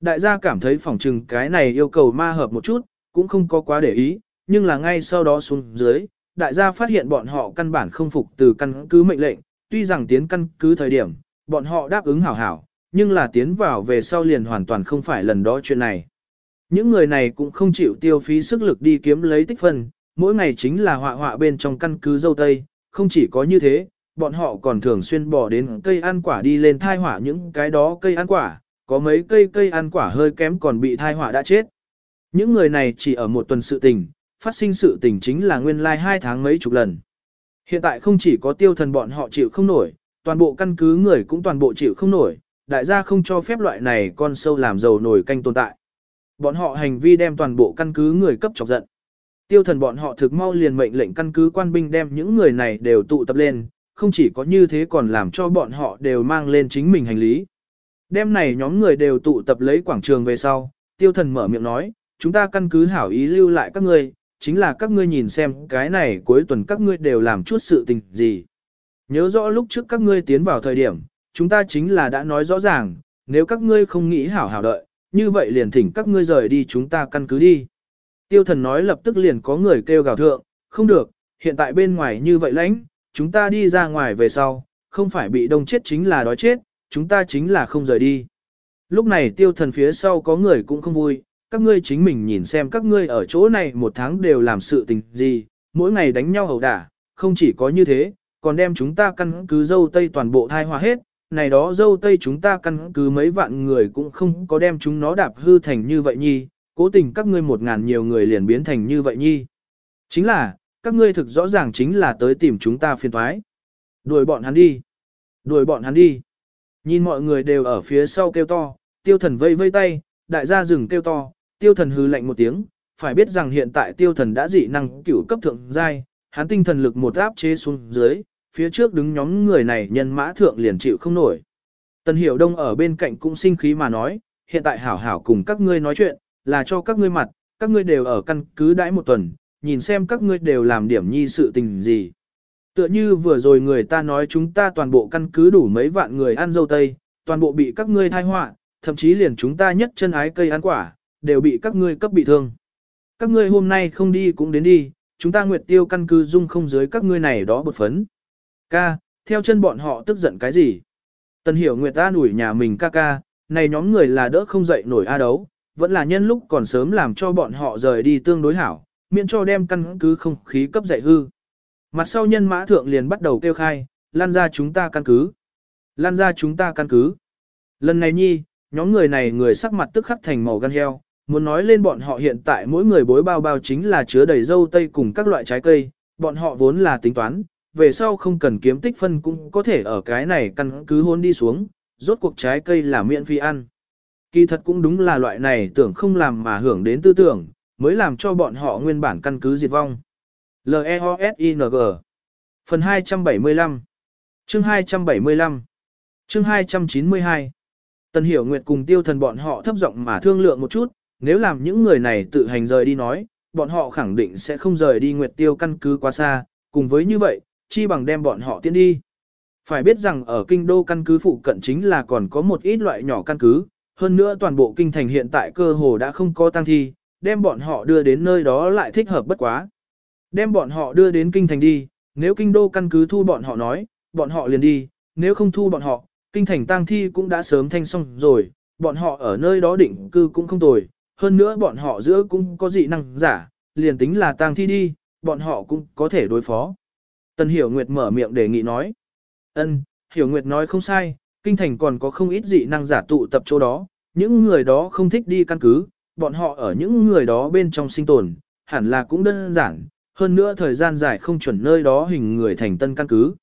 Đại gia cảm thấy phỏng trừng cái này yêu cầu ma hợp một chút, cũng không có quá để ý, nhưng là ngay sau đó xuống dưới, đại gia phát hiện bọn họ căn bản không phục từ căn cứ mệnh lệnh, tuy rằng tiến căn cứ thời điểm, bọn họ đáp ứng hảo hảo, nhưng là tiến vào về sau liền hoàn toàn không phải lần đó chuyện này. Những người này cũng không chịu tiêu phí sức lực đi kiếm lấy tích phân, mỗi ngày chính là họa họa bên trong căn cứ dâu tây, không chỉ có như thế, bọn họ còn thường xuyên bỏ đến cây ăn quả đi lên thai hỏa những cái đó cây ăn quả, có mấy cây cây ăn quả hơi kém còn bị thai hỏa đã chết. Những người này chỉ ở một tuần sự tình, phát sinh sự tình chính là nguyên lai like hai tháng mấy chục lần. Hiện tại không chỉ có tiêu thần bọn họ chịu không nổi, toàn bộ căn cứ người cũng toàn bộ chịu không nổi, đại gia không cho phép loại này con sâu làm dầu nổi canh tồn tại. Bọn họ hành vi đem toàn bộ căn cứ người cấp chọc giận. Tiêu thần bọn họ thực mau liền mệnh lệnh căn cứ quan binh đem những người này đều tụ tập lên, không chỉ có như thế còn làm cho bọn họ đều mang lên chính mình hành lý. Đêm này nhóm người đều tụ tập lấy quảng trường về sau, tiêu thần mở miệng nói, chúng ta căn cứ hảo ý lưu lại các ngươi, chính là các ngươi nhìn xem cái này cuối tuần các ngươi đều làm chút sự tình gì. Nhớ rõ lúc trước các ngươi tiến vào thời điểm, chúng ta chính là đã nói rõ ràng, nếu các ngươi không nghĩ hảo hảo đợi, như vậy liền thỉnh các ngươi rời đi chúng ta căn cứ đi. Tiêu thần nói lập tức liền có người kêu gào thượng, không được, hiện tại bên ngoài như vậy lãnh, chúng ta đi ra ngoài về sau, không phải bị đông chết chính là đói chết, chúng ta chính là không rời đi. Lúc này tiêu thần phía sau có người cũng không vui, các ngươi chính mình nhìn xem các ngươi ở chỗ này một tháng đều làm sự tình gì, mỗi ngày đánh nhau hầu đả, không chỉ có như thế, còn đem chúng ta căn cứ dâu tây toàn bộ thai hòa hết, này đó dâu tây chúng ta căn cứ mấy vạn người cũng không có đem chúng nó đạp hư thành như vậy nhi, cố tình các ngươi một ngàn nhiều người liền biến thành như vậy nhi. Chính là, các ngươi thực rõ ràng chính là tới tìm chúng ta phiền thoái. Đuổi bọn hắn đi. Đuổi bọn hắn đi. Nhìn mọi người đều ở phía sau kêu to, tiêu thần vây vây tay, đại gia rừng kêu to, tiêu thần hư lạnh một tiếng, phải biết rằng hiện tại tiêu thần đã dị năng cửu cấp thượng giai, hắn tinh thần lực một áp chế xuống dưới, phía trước đứng nhóm người này nhân mã thượng liền chịu không nổi. Tần Hiểu Đông ở bên cạnh cũng sinh khí mà nói, hiện tại hảo hảo cùng các ngươi nói chuyện, là cho các ngươi mặt, các ngươi đều ở căn cứ đãi một tuần, nhìn xem các ngươi đều làm điểm nhi sự tình gì. Tựa như vừa rồi người ta nói chúng ta toàn bộ căn cứ đủ mấy vạn người ăn dâu tây, toàn bộ bị các ngươi thai họa, thậm chí liền chúng ta nhất chân ái cây ăn quả, đều bị các ngươi cấp bị thương. Các ngươi hôm nay không đi cũng đến đi, chúng ta nguyệt tiêu căn cứ dung không dưới các ngươi này đó bột phấn. Ca, theo chân bọn họ tức giận cái gì? Tần hiểu nguyệt ta đuổi nhà mình ca ca, này nhóm người là đỡ không dậy nổi a đấu, vẫn là nhân lúc còn sớm làm cho bọn họ rời đi tương đối hảo, miễn cho đem căn cứ không khí cấp dậy hư. Mặt sau nhân mã thượng liền bắt đầu kêu khai, lan ra chúng ta căn cứ. Lan ra chúng ta căn cứ. Lần này nhi, nhóm người này người sắc mặt tức khắc thành màu gan heo, muốn nói lên bọn họ hiện tại mỗi người bối bao bao chính là chứa đầy dâu tây cùng các loại trái cây, bọn họ vốn là tính toán, về sau không cần kiếm tích phân cũng có thể ở cái này căn cứ hôn đi xuống, rốt cuộc trái cây là miễn phí ăn. Kỳ thật cũng đúng là loại này tưởng không làm mà hưởng đến tư tưởng, mới làm cho bọn họ nguyên bản căn cứ diệt vong. L-E-O-S-I-N-G Phần 275 Chương 275 Chương 292 Tần Hiểu Nguyệt cùng tiêu thần bọn họ thấp giọng mà thương lượng một chút, nếu làm những người này tự hành rời đi nói, bọn họ khẳng định sẽ không rời đi Nguyệt Tiêu căn cứ quá xa, cùng với như vậy, chi bằng đem bọn họ tiến đi. Phải biết rằng ở kinh đô căn cứ phụ cận chính là còn có một ít loại nhỏ căn cứ, hơn nữa toàn bộ kinh thành hiện tại cơ hồ đã không có tăng thi, đem bọn họ đưa đến nơi đó lại thích hợp bất quá. Đem bọn họ đưa đến kinh thành đi, nếu kinh đô căn cứ thu bọn họ nói, bọn họ liền đi, nếu không thu bọn họ, kinh thành tang thi cũng đã sớm thanh xong rồi, bọn họ ở nơi đó định cư cũng không tồi, hơn nữa bọn họ giữa cũng có dị năng giả, liền tính là tang thi đi, bọn họ cũng có thể đối phó. Tần Hiểu Nguyệt mở miệng đề nghị nói. Ân, Hiểu Nguyệt nói không sai, kinh thành còn có không ít dị năng giả tụ tập chỗ đó, những người đó không thích đi căn cứ, bọn họ ở những người đó bên trong sinh tồn, hẳn là cũng đơn giản, hơn nữa thời gian dài không chuẩn nơi đó hình người thành tân căn cứ.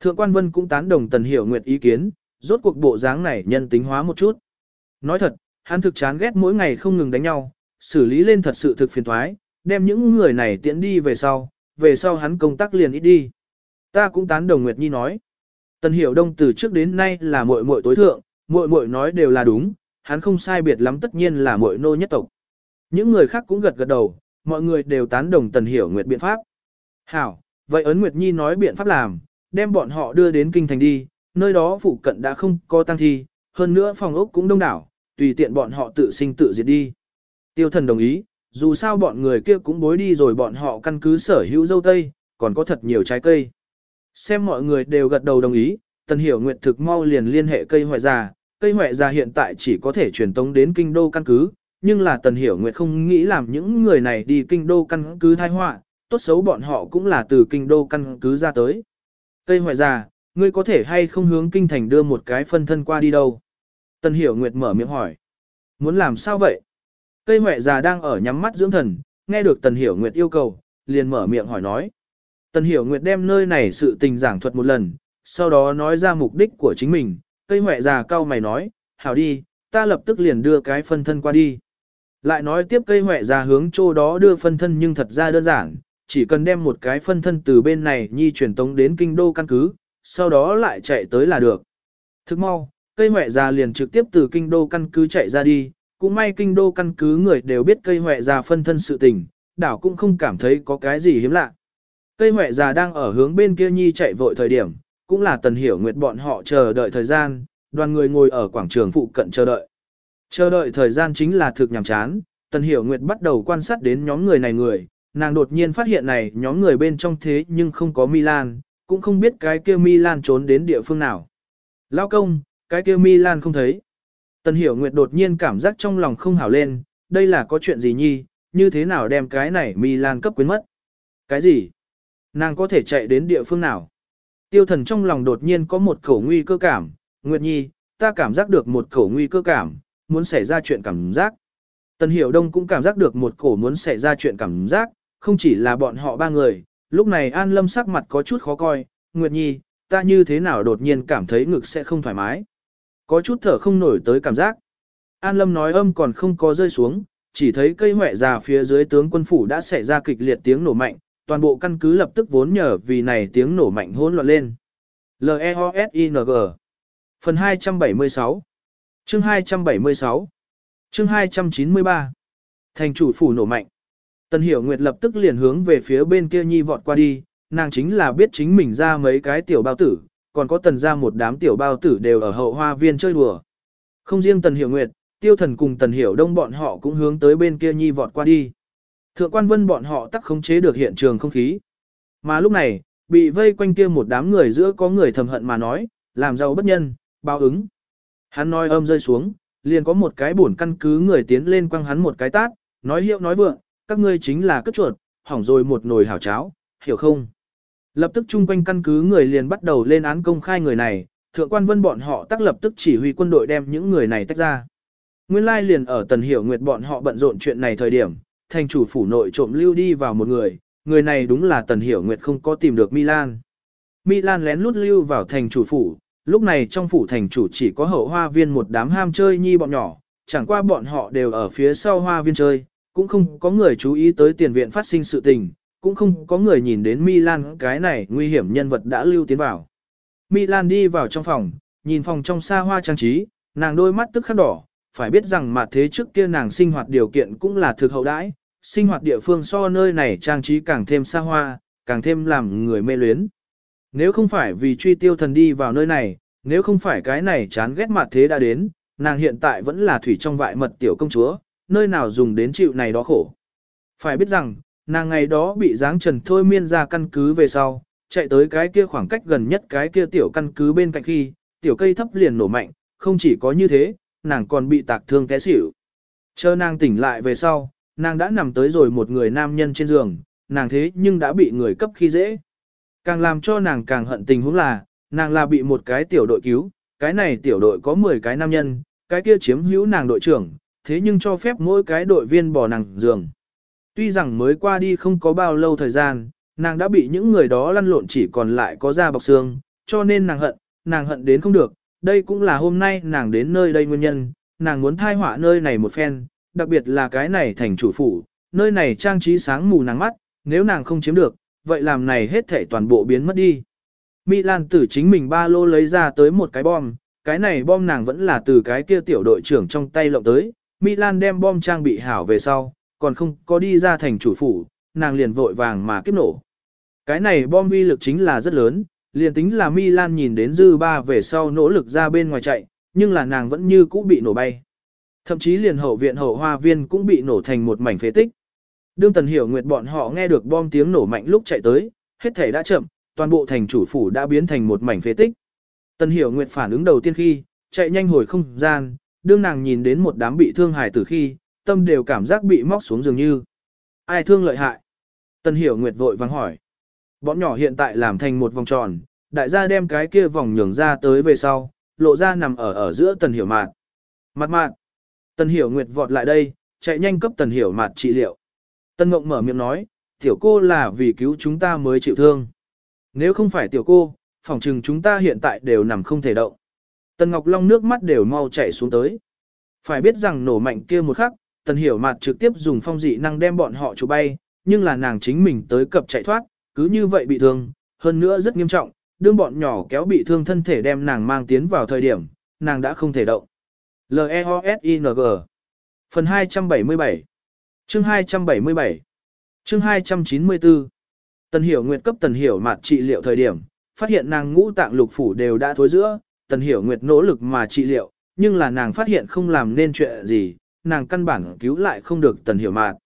Thượng quan Vân cũng tán đồng Tần Hiểu Nguyệt ý kiến, rốt cuộc bộ dáng này nhân tính hóa một chút. Nói thật, hắn thực chán ghét mỗi ngày không ngừng đánh nhau, xử lý lên thật sự thực phiền thoái, đem những người này tiễn đi về sau, về sau hắn công tác liền ít đi. Ta cũng tán đồng Nguyệt Nhi nói. Tần Hiểu Đông từ trước đến nay là muội muội tối thượng, muội muội nói đều là đúng, hắn không sai biệt lắm tất nhiên là muội nô nhất tộc. Những người khác cũng gật gật đầu, mọi người đều tán đồng Tần Hiểu Nguyệt biện pháp. Hảo, vậy ấn Nguyệt Nhi nói biện pháp làm, đem bọn họ đưa đến kinh thành đi, nơi đó phụ cận đã không có tăng thi, hơn nữa phòng ốc cũng đông đảo, tùy tiện bọn họ tự sinh tự diệt đi. Tiêu thần đồng ý, dù sao bọn người kia cũng bối đi rồi bọn họ căn cứ sở hữu dâu tây, còn có thật nhiều trái cây. Xem mọi người đều gật đầu đồng ý, Tần Hiểu Nguyệt thực mau liền liên hệ cây hoại già, cây hoại già hiện tại chỉ có thể truyền tống đến kinh đô căn cứ, nhưng là Tần Hiểu Nguyệt không nghĩ làm những người này đi kinh đô căn cứ thai họa, tốt xấu bọn họ cũng là từ kinh đô căn cứ ra tới. Cây hoại già, ngươi có thể hay không hướng kinh thành đưa một cái phân thân qua đi đâu? Tần Hiểu Nguyệt mở miệng hỏi. Muốn làm sao vậy? Cây hoại già đang ở nhắm mắt dưỡng thần, nghe được Tần Hiểu Nguyệt yêu cầu, liền mở miệng hỏi nói. Tần Hiểu Nguyệt đem nơi này sự tình giảng thuật một lần, sau đó nói ra mục đích của chính mình. Cây mẹ già cao mày nói, hảo đi, ta lập tức liền đưa cái phân thân qua đi. Lại nói tiếp cây mẹ già hướng chỗ đó đưa phân thân nhưng thật ra đơn giản, chỉ cần đem một cái phân thân từ bên này nhi truyền tống đến kinh đô căn cứ, sau đó lại chạy tới là được. Thức mau, cây mẹ già liền trực tiếp từ kinh đô căn cứ chạy ra đi, cũng may kinh đô căn cứ người đều biết cây mẹ già phân thân sự tình, đảo cũng không cảm thấy có cái gì hiếm lạ. Cây mẹ già đang ở hướng bên kia nhi chạy vội thời điểm, cũng là tần hiểu nguyệt bọn họ chờ đợi thời gian, đoàn người ngồi ở quảng trường phụ cận chờ đợi. Chờ đợi thời gian chính là thực nhàm chán, tần hiểu nguyệt bắt đầu quan sát đến nhóm người này người, nàng đột nhiên phát hiện này nhóm người bên trong thế nhưng không có Milan, cũng không biết cái kia Milan trốn đến địa phương nào. Lao công, cái kia Milan không thấy. Tần Hiểu Nguyệt đột nhiên cảm giác trong lòng không hảo lên, đây là có chuyện gì nhi, như thế nào đem cái này Milan cấp quyến mất. Cái gì? Nàng có thể chạy đến địa phương nào? Tiêu thần trong lòng đột nhiên có một khẩu nguy cơ cảm, Nguyệt Nhi, ta cảm giác được một khẩu nguy cơ cảm, muốn xảy ra chuyện cảm giác. Tần Hiểu Đông cũng cảm giác được một cổ muốn xảy ra chuyện cảm giác, không chỉ là bọn họ ba người, lúc này An Lâm sắc mặt có chút khó coi, Nguyệt Nhi, ta như thế nào đột nhiên cảm thấy ngực sẽ không thoải mái. Có chút thở không nổi tới cảm giác. An Lâm nói âm còn không có rơi xuống, chỉ thấy cây hỏe già phía dưới tướng quân phủ đã xảy ra kịch liệt tiếng nổ mạnh, toàn bộ căn cứ lập tức vốn nhờ vì này tiếng nổ mạnh hỗn loạn lên. L-E-O-S-I-N-G Phần 276 Chương 276 Chương 293 Thành chủ phủ nổ mạnh Tần Hiểu Nguyệt lập tức liền hướng về phía bên kia nhi vọt qua đi, nàng chính là biết chính mình ra mấy cái tiểu bao tử, còn có tần ra một đám tiểu bao tử đều ở hậu hoa viên chơi đùa. Không riêng Tần Hiểu Nguyệt, tiêu thần cùng Tần Hiểu Đông bọn họ cũng hướng tới bên kia nhi vọt qua đi. Thượng quan vân bọn họ tắc khống chế được hiện trường không khí. Mà lúc này, bị vây quanh kia một đám người giữa có người thầm hận mà nói, làm giàu bất nhân, báo ứng. Hắn nói âm rơi xuống, liền có một cái bổn căn cứ người tiến lên quăng hắn một cái tát, nói hiệu nói vượng, các ngươi chính là cất chuột, hỏng rồi một nồi hảo cháo, hiểu không? Lập tức chung quanh căn cứ người liền bắt đầu lên án công khai người này, thượng quan vân bọn họ tác lập tức chỉ huy quân đội đem những người này tách ra. Nguyên lai liền ở tần hiểu nguyệt bọn họ bận rộn chuyện này thời điểm, thành chủ phủ nội trộm lưu đi vào một người, người này đúng là tần hiểu nguyệt không có tìm được Milan. Milan lén lút lưu vào thành chủ phủ, lúc này trong phủ thành chủ chỉ có hậu hoa viên một đám ham chơi nhi bọn nhỏ, chẳng qua bọn họ đều ở phía sau hoa viên chơi, cũng không có người chú ý tới tiền viện phát sinh sự tình, cũng không có người nhìn đến Milan cái này nguy hiểm nhân vật đã lưu tiến vào. Milan đi vào trong phòng, nhìn phòng trong xa hoa trang trí, nàng đôi mắt tức khắc đỏ, phải biết rằng mà thế trước kia nàng sinh hoạt điều kiện cũng là thực hậu đãi, sinh hoạt địa phương so nơi này trang trí càng thêm xa hoa, càng thêm làm người mê luyến. Nếu không phải vì truy tiêu thần đi vào nơi này, nếu không phải cái này chán ghét mặt thế đã đến, nàng hiện tại vẫn là thủy trong vại mật tiểu công chúa, nơi nào dùng đến chịu này đó khổ. Phải biết rằng, Nàng ngày đó bị giáng trần thôi miên ra căn cứ về sau, chạy tới cái kia khoảng cách gần nhất cái kia tiểu căn cứ bên cạnh khi, tiểu cây thấp liền nổ mạnh, không chỉ có như thế, nàng còn bị tạc thương té xỉu. Chờ nàng tỉnh lại về sau, nàng đã nằm tới rồi một người nam nhân trên giường, nàng thế nhưng đã bị người cấp khi dễ. Càng làm cho nàng càng hận tình huống là, nàng là bị một cái tiểu đội cứu, cái này tiểu đội có 10 cái nam nhân, cái kia chiếm hữu nàng đội trưởng, thế nhưng cho phép mỗi cái đội viên bỏ nàng giường. Tuy rằng mới qua đi không có bao lâu thời gian, nàng đã bị những người đó lăn lộn chỉ còn lại có da bọc xương, cho nên nàng hận, nàng hận đến không được, đây cũng là hôm nay nàng đến nơi đây nguyên nhân, nàng muốn thai họa nơi này một phen, đặc biệt là cái này thành chủ phủ, nơi này trang trí sáng mù nàng mắt, nếu nàng không chiếm được, vậy làm này hết thể toàn bộ biến mất đi. Mỹ Lan tử chính mình ba lô lấy ra tới một cái bom, cái này bom nàng vẫn là từ cái kia tiểu đội trưởng trong tay lộng tới, Mỹ Lan đem bom trang bị hảo về sau, còn không có đi ra thành chủ phủ, nàng liền vội vàng mà kiếp nổ. Cái này bom uy lực chính là rất lớn, liền tính là Milan nhìn đến dư ba về sau nỗ lực ra bên ngoài chạy, nhưng là nàng vẫn như cũ bị nổ bay. Thậm chí liền hậu viện hậu hoa viên cũng bị nổ thành một mảnh phế tích. Đương Tần Hiểu Nguyệt bọn họ nghe được bom tiếng nổ mạnh lúc chạy tới, hết thể đã chậm, toàn bộ thành chủ phủ đã biến thành một mảnh phế tích. Tần Hiểu Nguyệt phản ứng đầu tiên khi, chạy nhanh hồi không gian, đương nàng nhìn đến một đám bị thương hài tử khi, tâm đều cảm giác bị móc xuống dường như. Ai thương lợi hại? Tần Hiểu Nguyệt vội vàng hỏi. Bọn nhỏ hiện tại làm thành một vòng tròn, đại gia đem cái kia vòng nhường ra tới về sau, lộ ra nằm ở ở giữa Tần Hiểu mạn, Mặt mạn. Tần Hiểu Nguyệt vọt lại đây, chạy nhanh cấp Tần Hiểu Mạt trị liệu. Tần Ngộng mở miệng nói, tiểu cô là vì cứu chúng ta mới chịu thương. Nếu không phải tiểu cô, phòng trừng chúng ta hiện tại đều nằm không thể động. Tần Ngọc Long nước mắt đều mau chảy xuống tới. Phải biết rằng nổ mạnh kia một khắc, Tần Hiểu Mạt trực tiếp dùng phong dị năng đem bọn họ chụp bay, nhưng là nàng chính mình tới cập chạy thoát, cứ như vậy bị thương, hơn nữa rất nghiêm trọng, đương bọn nhỏ kéo bị thương thân thể đem nàng mang tiến vào thời điểm, nàng đã không thể động. L-E-O-S-I-N-G Phần 277 Chương 277 Chương 294 Tần Hiểu Nguyệt cấp Tần Hiểu Mạt trị liệu thời điểm, phát hiện nàng ngũ tạng lục phủ đều đã thối giữa, Tần Hiểu Nguyệt nỗ lực mà trị liệu, nhưng là nàng phát hiện không làm nên chuyện gì, nàng căn bản cứu lại không được Tần Hiểu Mạt.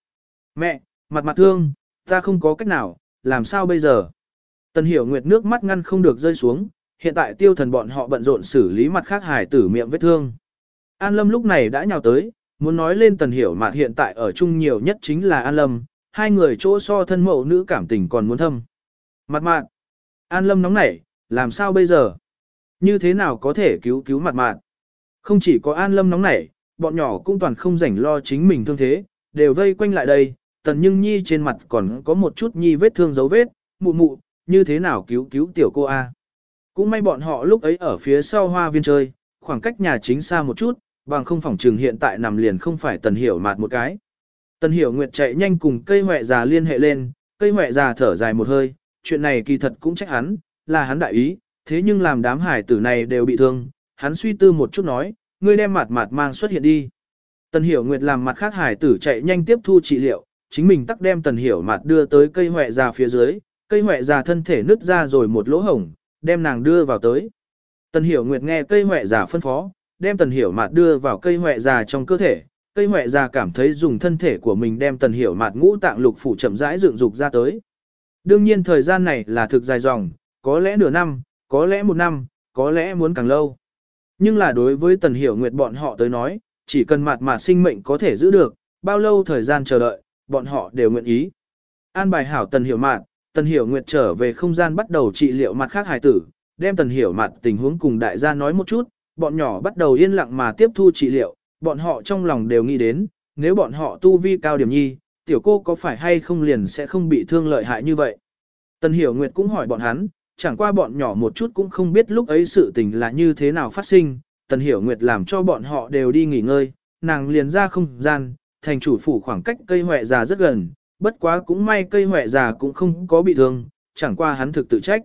Mẹ, mặt mặt thương, ta không có cách nào, làm sao bây giờ? Tần Hiểu Nguyệt nước mắt ngăn không được rơi xuống, hiện tại tiêu thần bọn họ bận rộn xử lý mặt khác hải tử miệng vết thương. An Lâm lúc này đã nhào tới, muốn nói lên Tần Hiểu Mạt hiện tại ở chung nhiều nhất chính là An Lâm, hai người chỗ so thân mẫu nữ cảm tình còn muốn thâm. Mặt mạn, An Lâm nóng nảy, làm sao bây giờ? Như thế nào có thể cứu cứu mặt mạn? Không chỉ có An Lâm nóng nảy, bọn nhỏ cũng toàn không rảnh lo chính mình thương thế, đều vây quanh lại đây, tần nhưng nhi trên mặt còn có một chút nhi vết thương dấu vết, mụ mụ, như thế nào cứu cứu tiểu cô A. Cũng may bọn họ lúc ấy ở phía sau hoa viên chơi, khoảng cách nhà chính xa một chút, bằng không phòng trường hiện tại nằm liền không phải tần hiểu mạt một cái. Tần hiểu nguyệt chạy nhanh cùng cây huệ già liên hệ lên, cây huệ già thở dài một hơi, chuyện này kỳ thật cũng trách hắn, là hắn đại ý, thế nhưng làm đám hải tử này đều bị thương, hắn suy tư một chút nói, ngươi đem mạt mạt mang xuất hiện đi. Tần hiểu nguyệt làm mặt khác hải tử chạy nhanh tiếp thu trị liệu, chính mình tắc đem tần hiểu mạt đưa tới cây huệ già phía dưới, cây huệ già thân thể nứt ra rồi một lỗ hổng, đem nàng đưa vào tới. Tần hiểu nguyệt nghe cây huệ già phân phó, đem tần hiểu mạt đưa vào cây huệ già trong cơ thể, cây huệ già cảm thấy dùng thân thể của mình đem tần hiểu mạt ngũ tạng lục phủ chậm rãi dựng dục ra tới. Đương nhiên thời gian này là thực dài dòng, có lẽ nửa năm, có lẽ một năm, có lẽ muốn càng lâu. Nhưng là đối với tần hiểu nguyệt bọn họ tới nói, chỉ cần mạt mạt sinh mệnh có thể giữ được, bao lâu thời gian chờ đợi, bọn họ đều nguyện ý. An bài hảo tần hiểu mạt, tần hiểu nguyệt trở về không gian bắt đầu trị liệu mặt khác hài tử, đem tần hiểu mạt tình huống cùng đại gia nói một chút, bọn nhỏ bắt đầu yên lặng mà tiếp thu trị liệu, bọn họ trong lòng đều nghĩ đến, nếu bọn họ tu vi cao điểm nhi, tiểu cô có phải hay không liền sẽ không bị thương lợi hại như vậy. Tần hiểu nguyệt cũng hỏi bọn hắn, chẳng qua bọn nhỏ một chút cũng không biết lúc ấy sự tình là như thế nào phát sinh, tần hiểu nguyệt làm cho bọn họ đều đi nghỉ ngơi, nàng liền ra không gian, thành chủ phủ khoảng cách cây hòe già rất gần, bất quá cũng may cây hòe già cũng không có bị thương, chẳng qua hắn thực tự trách.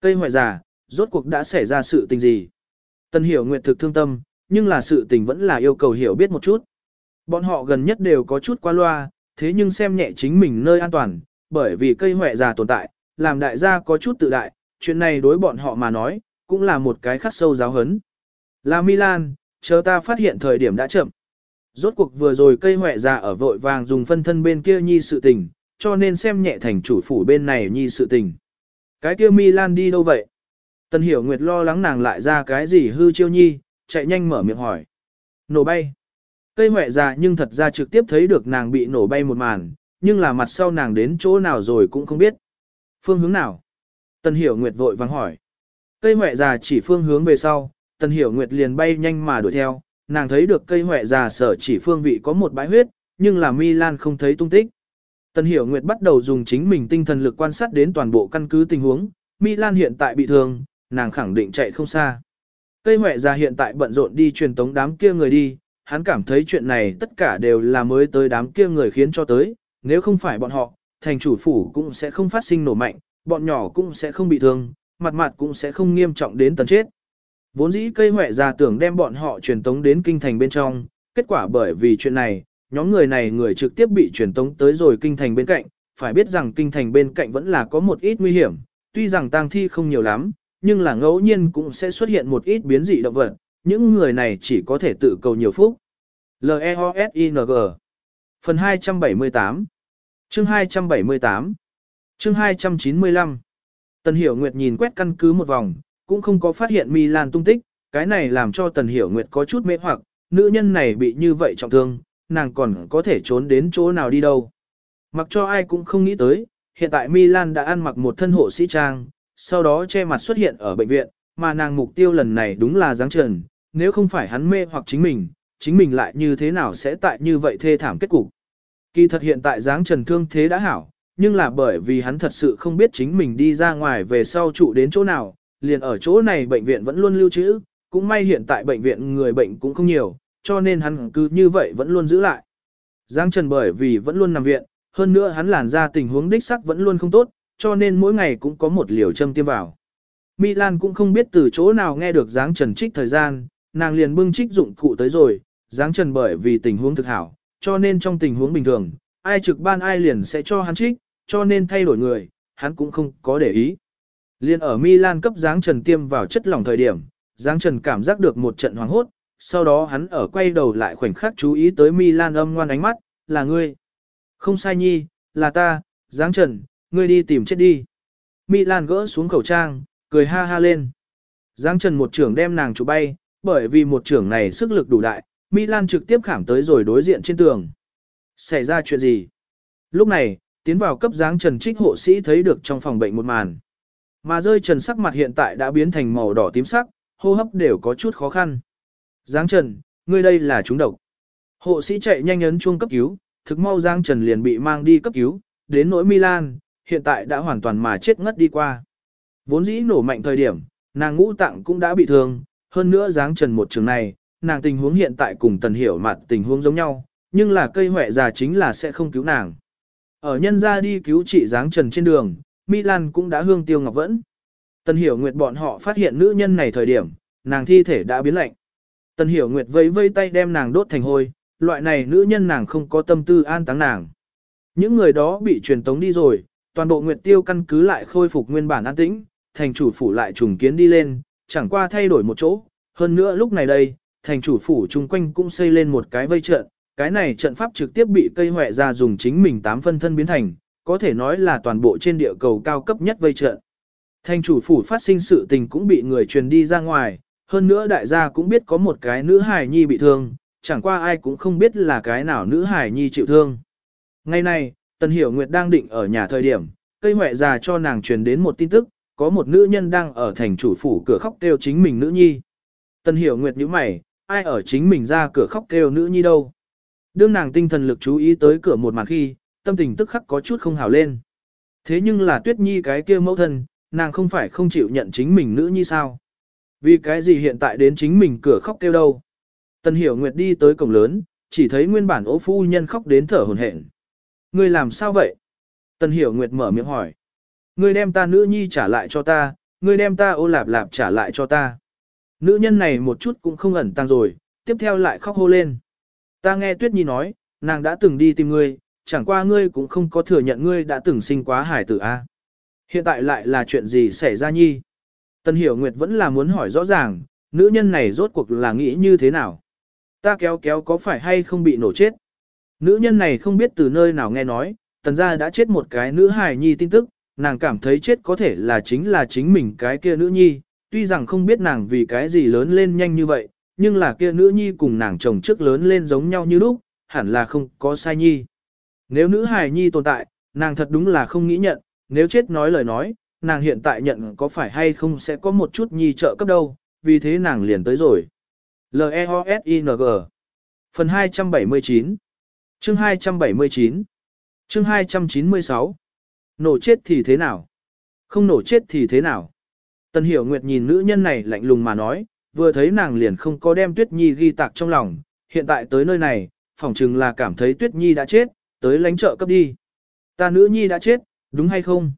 Cây hòe già, rốt cuộc đã xảy ra sự tình gì? Tân hiểu nguyệt thực thương tâm, nhưng là sự tình vẫn là yêu cầu hiểu biết một chút. Bọn họ gần nhất đều có chút qua loa, thế nhưng xem nhẹ chính mình nơi an toàn, bởi vì cây hỏe già tồn tại, làm đại gia có chút tự đại, chuyện này đối bọn họ mà nói, cũng là một cái khắc sâu giáo hấn. Là Milan, chờ ta phát hiện thời điểm đã chậm, Rốt cuộc vừa rồi cây hỏe già ở vội vàng dùng phân thân bên kia nhi sự tình, cho nên xem nhẹ thành chủ phủ bên này nhi sự tình. Cái kia Milan đi đâu vậy? Tần Hiểu Nguyệt lo lắng nàng lại ra cái gì hư chiêu nhi, chạy nhanh mở miệng hỏi. Nổ bay. Cây mẹ già nhưng thật ra trực tiếp thấy được nàng bị nổ bay một màn, nhưng là mặt sau nàng đến chỗ nào rồi cũng không biết. Phương hướng nào? Tần Hiểu Nguyệt vội vàng hỏi. Cây mẹ già chỉ phương hướng về sau, Tần Hiểu Nguyệt liền bay nhanh mà đuổi theo, nàng thấy được cây mẹ già sở chỉ phương vị có một bãi huyết, nhưng là Milan không thấy tung tích. Tần Hiểu Nguyệt bắt đầu dùng chính mình tinh thần lực quan sát đến toàn bộ căn cứ tình huống, Milan hiện tại bị thương, nàng khẳng định chạy không xa. Cây mẹ già hiện tại bận rộn đi truyền tống đám kia người đi, hắn cảm thấy chuyện này tất cả đều là mới tới đám kia người khiến cho tới, nếu không phải bọn họ, thành chủ phủ cũng sẽ không phát sinh nổ mạnh, bọn nhỏ cũng sẽ không bị thương, mặt mặt cũng sẽ không nghiêm trọng đến tần chết. Vốn dĩ cây mẹ già tưởng đem bọn họ truyền tống đến kinh thành bên trong, kết quả bởi vì chuyện này, nhóm người này người trực tiếp bị truyền tống tới rồi kinh thành bên cạnh, phải biết rằng kinh thành bên cạnh vẫn là có một ít nguy hiểm, tuy rằng tang thi không nhiều lắm, nhưng là ngẫu nhiên cũng sẽ xuất hiện một ít biến dị động vật, những người này chỉ có thể tự cầu nhiều phúc. L-E-O-S-I-N-G Phần 278 Chương 278 Chương 295 Tần Hiểu Nguyệt nhìn quét căn cứ một vòng, cũng không có phát hiện Milan tung tích, cái này làm cho Tần Hiểu Nguyệt có chút mê hoặc, nữ nhân này bị như vậy trọng thương, nàng còn có thể trốn đến chỗ nào đi đâu. Mặc cho ai cũng không nghĩ tới, hiện tại Milan đã ăn mặc một thân hộ sĩ trang, sau đó che mặt xuất hiện ở bệnh viện, mà nàng mục tiêu lần này đúng là giáng trần, nếu không phải hắn mê hoặc chính mình, chính mình lại như thế nào sẽ tại như vậy thê thảm kết cục. Kỳ thật hiện tại giáng trần thương thế đã hảo, nhưng là bởi vì hắn thật sự không biết chính mình đi ra ngoài về sau trụ đến chỗ nào, liền ở chỗ này bệnh viện vẫn luôn lưu trữ, cũng may hiện tại bệnh viện người bệnh cũng không nhiều, cho nên hắn cứ như vậy vẫn luôn giữ lại. Giang Trần bởi vì vẫn luôn nằm viện, hơn nữa hắn làn ra tình huống đích sắc vẫn luôn không tốt, cho nên mỗi ngày cũng có một liều châm tiêm vào. Milan cũng không biết từ chỗ nào nghe được Giáng Trần trích thời gian, nàng liền bưng trích dụng cụ tới rồi, Giáng Trần bởi vì tình huống thực hảo, cho nên trong tình huống bình thường, ai trực ban ai liền sẽ cho hắn trích, cho nên thay đổi người, hắn cũng không có để ý. Liên ở Milan cấp Giáng Trần tiêm vào chất lỏng thời điểm, Giáng Trần cảm giác được một trận hoảng hốt, sau đó hắn ở quay đầu lại khoảnh khắc chú ý tới Milan âm ngoan ánh mắt, là ngươi. Không sai nhi, là ta, Giáng Trần, ngươi đi tìm chết đi. Milan gỡ xuống khẩu trang, cười ha ha lên. Giáng Trần một trưởng đem nàng chụp bay, bởi vì một trưởng này sức lực đủ đại, Milan trực tiếp khảm tới rồi đối diện trên tường. Xảy ra chuyện gì? Lúc này, tiến vào cấp Giáng Trần trích hộ sĩ thấy được trong phòng bệnh một màn. Mà rơi trần sắc mặt hiện tại đã biến thành màu đỏ tím sắc, hô hấp đều có chút khó khăn. Giáng Trần, ngươi đây là trúng độc. Hộ sĩ chạy nhanh ấn chuông cấp cứu, thực mau Giang Trần liền bị mang đi cấp cứu, đến nỗi Milan, hiện tại đã hoàn toàn mà chết ngất đi qua. Vốn dĩ nổ mạnh thời điểm, nàng ngũ tạng cũng đã bị thương, hơn nữa Giáng Trần một trường này, nàng tình huống hiện tại cùng Tần Hiểu mặt tình huống giống nhau, nhưng là cây hoẹ già chính là sẽ không cứu nàng. Ở nhân ra đi cứu trị Giáng Trần trên đường, Milan cũng đã hương tiêu ngọc vẫn. Tần Hiểu Nguyệt bọn họ phát hiện nữ nhân này thời điểm, nàng thi thể đã biến lạnh. Tần Hiểu Nguyệt vây vây tay đem nàng đốt thành hôi, loại này nữ nhân nàng không có tâm tư an táng nàng. Những người đó bị truyền tống đi rồi, toàn bộ Nguyệt Tiêu căn cứ lại khôi phục nguyên bản an tĩnh, thành chủ phủ lại trùng kiến đi lên, chẳng qua thay đổi một chỗ. Hơn nữa lúc này đây, thành chủ phủ chung quanh cũng xây lên một cái vây trận, cái này trận pháp trực tiếp bị cây hoẹ ra dùng chính mình tám phân thân biến thành, có thể nói là toàn bộ trên địa cầu cao cấp nhất vây trận. Thành chủ phủ phát sinh sự tình cũng bị người truyền đi ra ngoài, hơn nữa đại gia cũng biết có một cái nữ hài nhi bị thương, chẳng qua ai cũng không biết là cái nào nữ hài nhi chịu thương. Ngày nay, Tần Hiểu Nguyệt đang định ở nhà thời điểm, cây mẹ già cho nàng truyền đến một tin tức, có một nữ nhân đang ở thành chủ phủ cửa khóc kêu chính mình nữ nhi. Tần Hiểu Nguyệt nhíu mày, ai ở chính mình ra cửa khóc kêu nữ nhi đâu. Đương nàng tinh thần lực chú ý tới cửa một màn khi, tâm tình tức khắc có chút không hào lên. Thế nhưng là tuyết nhi cái kia mẫu thân, nàng không phải không chịu nhận chính mình nữ nhi sao. Vì cái gì hiện tại đến chính mình cửa khóc kêu đâu. Tần Hiểu Nguyệt đi tới cổng lớn, chỉ thấy nguyên bản ố phu nhân khóc đến thở hổn hển. Ngươi làm sao vậy? Tần Hiểu Nguyệt mở miệng hỏi. Ngươi đem ta nữ nhi trả lại cho ta, ngươi đem ta ô lạp lạp trả lại cho ta. Nữ nhân này một chút cũng không ẩn tăng rồi, tiếp theo lại khóc hô lên. Ta nghe Tuyết Nhi nói, nàng đã từng đi tìm ngươi, chẳng qua ngươi cũng không có thừa nhận ngươi đã từng sinh quá hải tử a. Hiện tại lại là chuyện gì xảy ra nhi? Tần Hiểu Nguyệt vẫn là muốn hỏi rõ ràng, nữ nhân này rốt cuộc là nghĩ như thế nào? Ta kéo kéo có phải hay không bị nổ chết? Nữ nhân này không biết từ nơi nào nghe nói, tần gia đã chết một cái nữ hài nhi tin tức, nàng cảm thấy chết có thể là chính là chính mình cái kia nữ nhi, tuy rằng không biết nàng vì cái gì lớn lên nhanh như vậy, nhưng là kia nữ nhi cùng nàng chồng trước lớn lên giống nhau như lúc, hẳn là không có sai nhi. Nếu nữ hài nhi tồn tại, nàng thật đúng là không nghĩ nhận, nếu chết nói lời nói, nàng hiện tại nhận có phải hay không sẽ có một chút nhi trợ cấp đâu, vì thế nàng liền tới rồi. L-E-O-S-I-N-G Phần 279 Chương 279 Chương 296 Nổ chết thì thế nào? Không nổ chết thì thế nào? Tần Hiểu Nguyệt nhìn nữ nhân này lạnh lùng mà nói, vừa thấy nàng liền không có đem Tuyết Nhi ghi tạc trong lòng, hiện tại tới nơi này, phỏng chừng là cảm thấy Tuyết Nhi đã chết, tới lãnh trợ cấp đi. Ta nữ nhi đã chết, đúng hay không?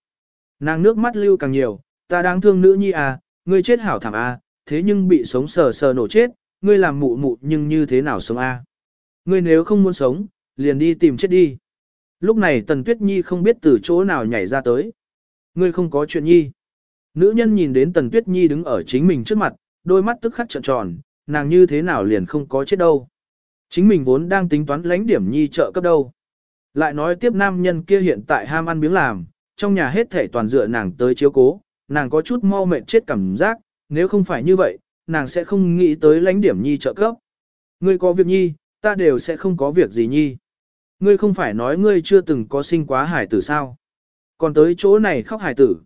Nàng nước mắt lưu càng nhiều, ta đáng thương nữ nhi à, ngươi chết hảo thảm à, thế nhưng bị sống sờ sờ nổ chết, ngươi làm mụ mụ nhưng như thế nào sống à? Ngươi nếu không muốn sống, liền đi tìm chết đi. Lúc này Tần Tuyết Nhi không biết từ chỗ nào nhảy ra tới. Ngươi không có chuyện nhi. Nữ nhân nhìn đến Tần Tuyết Nhi đứng ở chính mình trước mặt, đôi mắt tức khắc trợn tròn, nàng như thế nào liền không có chết đâu. Chính mình vốn đang tính toán lãnh điểm nhi trợ cấp đâu. Lại nói tiếp nam nhân kia hiện tại ham ăn miếng làm, trong nhà hết thể toàn dựa nàng tới chiếu cố, nàng có chút mau mệt chết cảm giác, nếu không phải như vậy, nàng sẽ không nghĩ tới lãnh điểm nhi trợ cấp. Ngươi có việc nhi, ta đều sẽ không có việc gì nhi. Ngươi không phải nói ngươi chưa từng có sinh quá hải tử sao? Còn tới chỗ này khóc hải tử.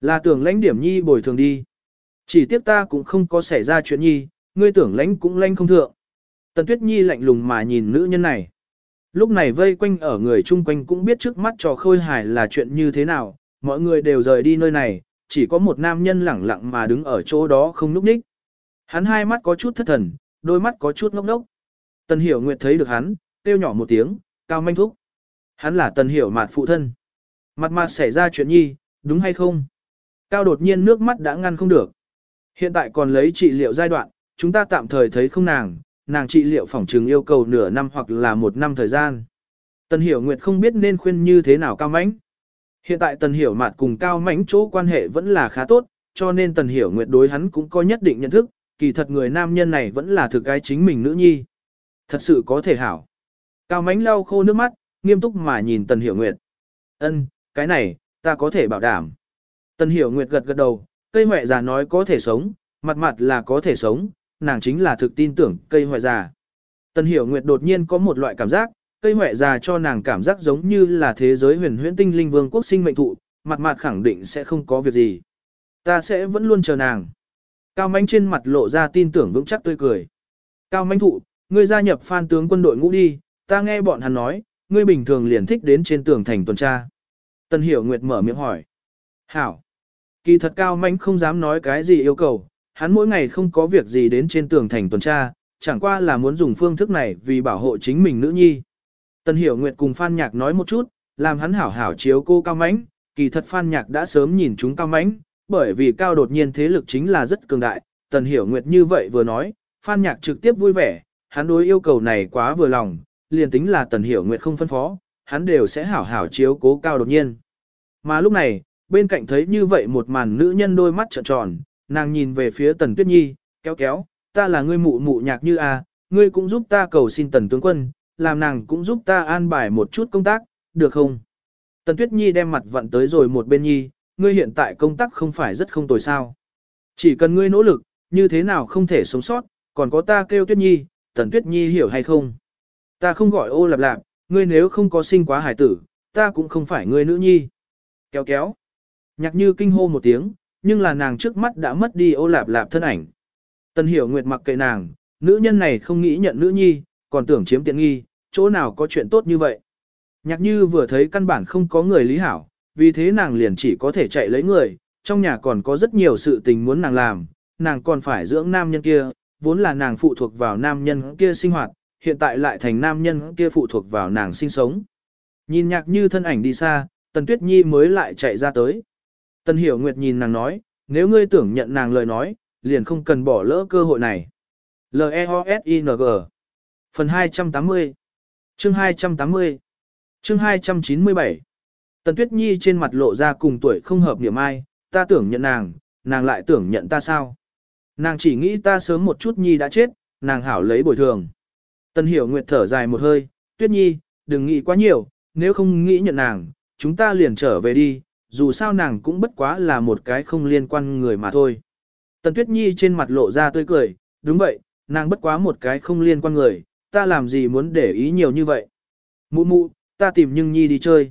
Là tưởng lãnh điểm nhi bồi thường đi. Chỉ tiếc ta cũng không có xảy ra chuyện nhi, ngươi tưởng lãnh cũng lãnh không thượng. Tần Tuyết Nhi lạnh lùng mà nhìn nữ nhân này. Lúc này vây quanh ở người chung quanh cũng biết trước mắt trò khôi hài là chuyện như thế nào, mọi người đều rời đi nơi này, chỉ có một nam nhân lẳng lặng mà đứng ở chỗ đó không núp ních. Hắn hai mắt có chút thất thần, đôi mắt có chút ngốc ngốc. Tần Hiểu Nguyệt thấy được hắn, kêu nhỏ một tiếng, cao manh thúc. Hắn là Tần Hiểu mạt phụ thân. Mặt mặt xảy ra chuyện nhi, đúng hay không? Cao đột nhiên nước mắt đã ngăn không được. Hiện tại còn lấy trị liệu giai đoạn, chúng ta tạm thời thấy không nàng, nàng trị liệu phỏng trừng yêu cầu nửa năm hoặc là một năm thời gian. Tần Hiểu Nguyệt không biết nên khuyên như thế nào Cao Mãnh. Hiện tại Tần Hiểu Mạt cùng Cao Mãnh chỗ quan hệ vẫn là khá tốt, cho nên Tần Hiểu Nguyệt đối hắn cũng có nhất định nhận thức, kỳ thật người nam nhân này vẫn là thực cái chính mình nữ nhi. Thật sự có thể hảo. Cao Mánh lau khô nước mắt, nghiêm túc mà nhìn Tần Hiểu Nguyệt. Ân, cái này, ta có thể bảo đảm. Tần Hiểu Nguyệt gật gật đầu, cây Hoại già nói có thể sống, mặt mặt là có thể sống, nàng chính là thực tin tưởng cây hoại già. Tần Hiểu Nguyệt đột nhiên có một loại cảm giác, cây hoại già cho nàng cảm giác giống như là thế giới huyền huyễn tinh linh vương quốc sinh mệnh thụ, mặt mặt khẳng định sẽ không có việc gì. Ta sẽ vẫn luôn chờ nàng. Cao Mánh trên mặt lộ ra tin tưởng vững chắc tươi cười. Cao Mánh thụ, ngươi gia nhập phan tướng quân đội ngũ đi, ta nghe bọn hắn nói, ngươi bình thường liền thích đến trên tường thành tuần tra. Tần Hiểu Nguyệt mở miệng hỏi. Hảo. Kỳ thật Cao Mánh không dám nói cái gì yêu cầu, hắn mỗi ngày không có việc gì đến trên tường thành tuần tra, chẳng qua là muốn dùng phương thức này vì bảo hộ chính mình nữ nhi. Tần Hiểu Nguyệt cùng Phan Nhạc nói một chút, làm hắn hảo hảo chiếu cô Cao Mánh, kỳ thật Phan Nhạc đã sớm nhìn chúng Cao Mánh, bởi vì Cao đột nhiên thế lực chính là rất cường đại, Tần Hiểu Nguyệt như vậy vừa nói, Phan Nhạc trực tiếp vui vẻ, hắn đối yêu cầu này quá vừa lòng, liền tính là Tần Hiểu Nguyệt không phân phó, hắn đều sẽ hảo hảo chiếu cố Cao đột nhiên. Mà lúc này, bên cạnh thấy như vậy một màn nữ nhân đôi mắt trợn tròn, nàng nhìn về phía Tần Tuyết Nhi, kéo kéo, ta là ngươi mụ mụ nhạc như a, ngươi cũng giúp ta cầu xin Tần tướng quân, làm nàng cũng giúp ta an bài một chút công tác, được không? Tần Tuyết Nhi đem mặt vặn tới rồi một bên Nhi, ngươi hiện tại công tác không phải rất không tồi sao. Chỉ cần ngươi nỗ lực, như thế nào không thể sống sót, còn có ta kêu Tuyết Nhi, Tần Tuyết Nhi hiểu hay không? Ta không gọi ô lạp lạp, ngươi nếu không có sinh quá hải tử, ta cũng không phải ngươi nữ nhi. Kéo kéo. Nhạc như kinh hô một tiếng, nhưng là nàng trước mắt đã mất đi ô lạp lạp thân ảnh. Tần hiểu nguyệt mặc kệ nàng, nữ nhân này không nghĩ nhận nữ nhi, còn tưởng chiếm tiện nghi, chỗ nào có chuyện tốt như vậy. Nhạc như vừa thấy căn bản không có người lý hảo, vì thế nàng liền chỉ có thể chạy lấy người, trong nhà còn có rất nhiều sự tình muốn nàng làm, nàng còn phải dưỡng nam nhân kia, vốn là nàng phụ thuộc vào nam nhân kia sinh hoạt, hiện tại lại thành nam nhân kia phụ thuộc vào nàng sinh sống. Nhìn nhạc như thân ảnh đi xa, Tần Tuyết Nhi mới lại chạy ra tới. Tần Hiểu Nguyệt nhìn nàng nói, nếu ngươi tưởng nhận nàng lời nói, liền không cần bỏ lỡ cơ hội này. L-E-O-S-I-N-G Phần 280 Chương 280 Chương 297 Tần Tuyết Nhi trên mặt lộ ra cùng tuổi không hợp niệm ai, ta tưởng nhận nàng, nàng lại tưởng nhận ta sao. Nàng chỉ nghĩ ta sớm một chút Nhi đã chết, nàng hảo lấy bồi thường. Tần Hiểu Nguyệt thở dài một hơi, Tuyết Nhi, đừng nghĩ quá nhiều, nếu không nghĩ nhận nàng, chúng ta liền trở về đi, dù sao nàng cũng bất quá là một cái không liên quan người mà thôi. Tần Tuyết Nhi trên mặt lộ ra tươi cười, đúng vậy, nàng bất quá một cái không liên quan người, ta làm gì muốn để ý nhiều như vậy. Mụ mụ, ta tìm nhưng Nhi đi chơi.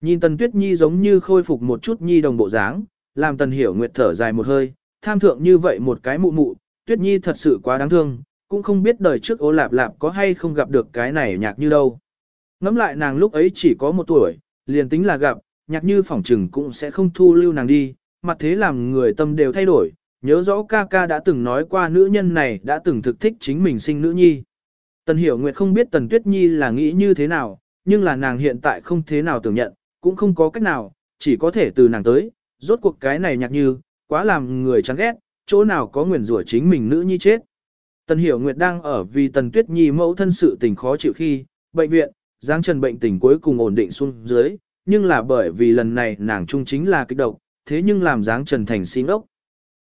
Nhìn Tần Tuyết Nhi giống như khôi phục một chút Nhi đồng bộ dáng, làm Tần Hiểu Nguyệt thở dài một hơi, tham thượng như vậy một cái mụ mụ, Tuyết Nhi thật sự quá đáng thương, cũng không biết đời trước ố lạp lạp có hay không gặp được cái này nhạc như đâu. Ngắm lại nàng lúc ấy chỉ có một tuổi, liền tính là gặp, nhạc như phỏng trừng cũng sẽ không thu lưu nàng đi, mặt thế làm người tâm đều thay đổi, nhớ rõ ca ca đã từng nói qua nữ nhân này đã từng thực thích chính mình sinh nữ nhi. Tần Hiểu Nguyệt không biết Tần Tuyết Nhi là nghĩ như thế nào, nhưng là nàng hiện tại không thế nào tưởng nhận, cũng không có cách nào, chỉ có thể từ nàng tới, rốt cuộc cái này nhạc như, quá làm người chán ghét, chỗ nào có nguyền rủa chính mình nữ nhi chết. Tần Hiểu Nguyệt đang ở vì Tần Tuyết Nhi mẫu thân sự tình khó chịu khi, bệnh viện, Giang Trần bệnh tình cuối cùng ổn định xuống dưới, nhưng là bởi vì lần này nàng trung chính là kích độc, thế nhưng làm Giang Trần thành si ngốc.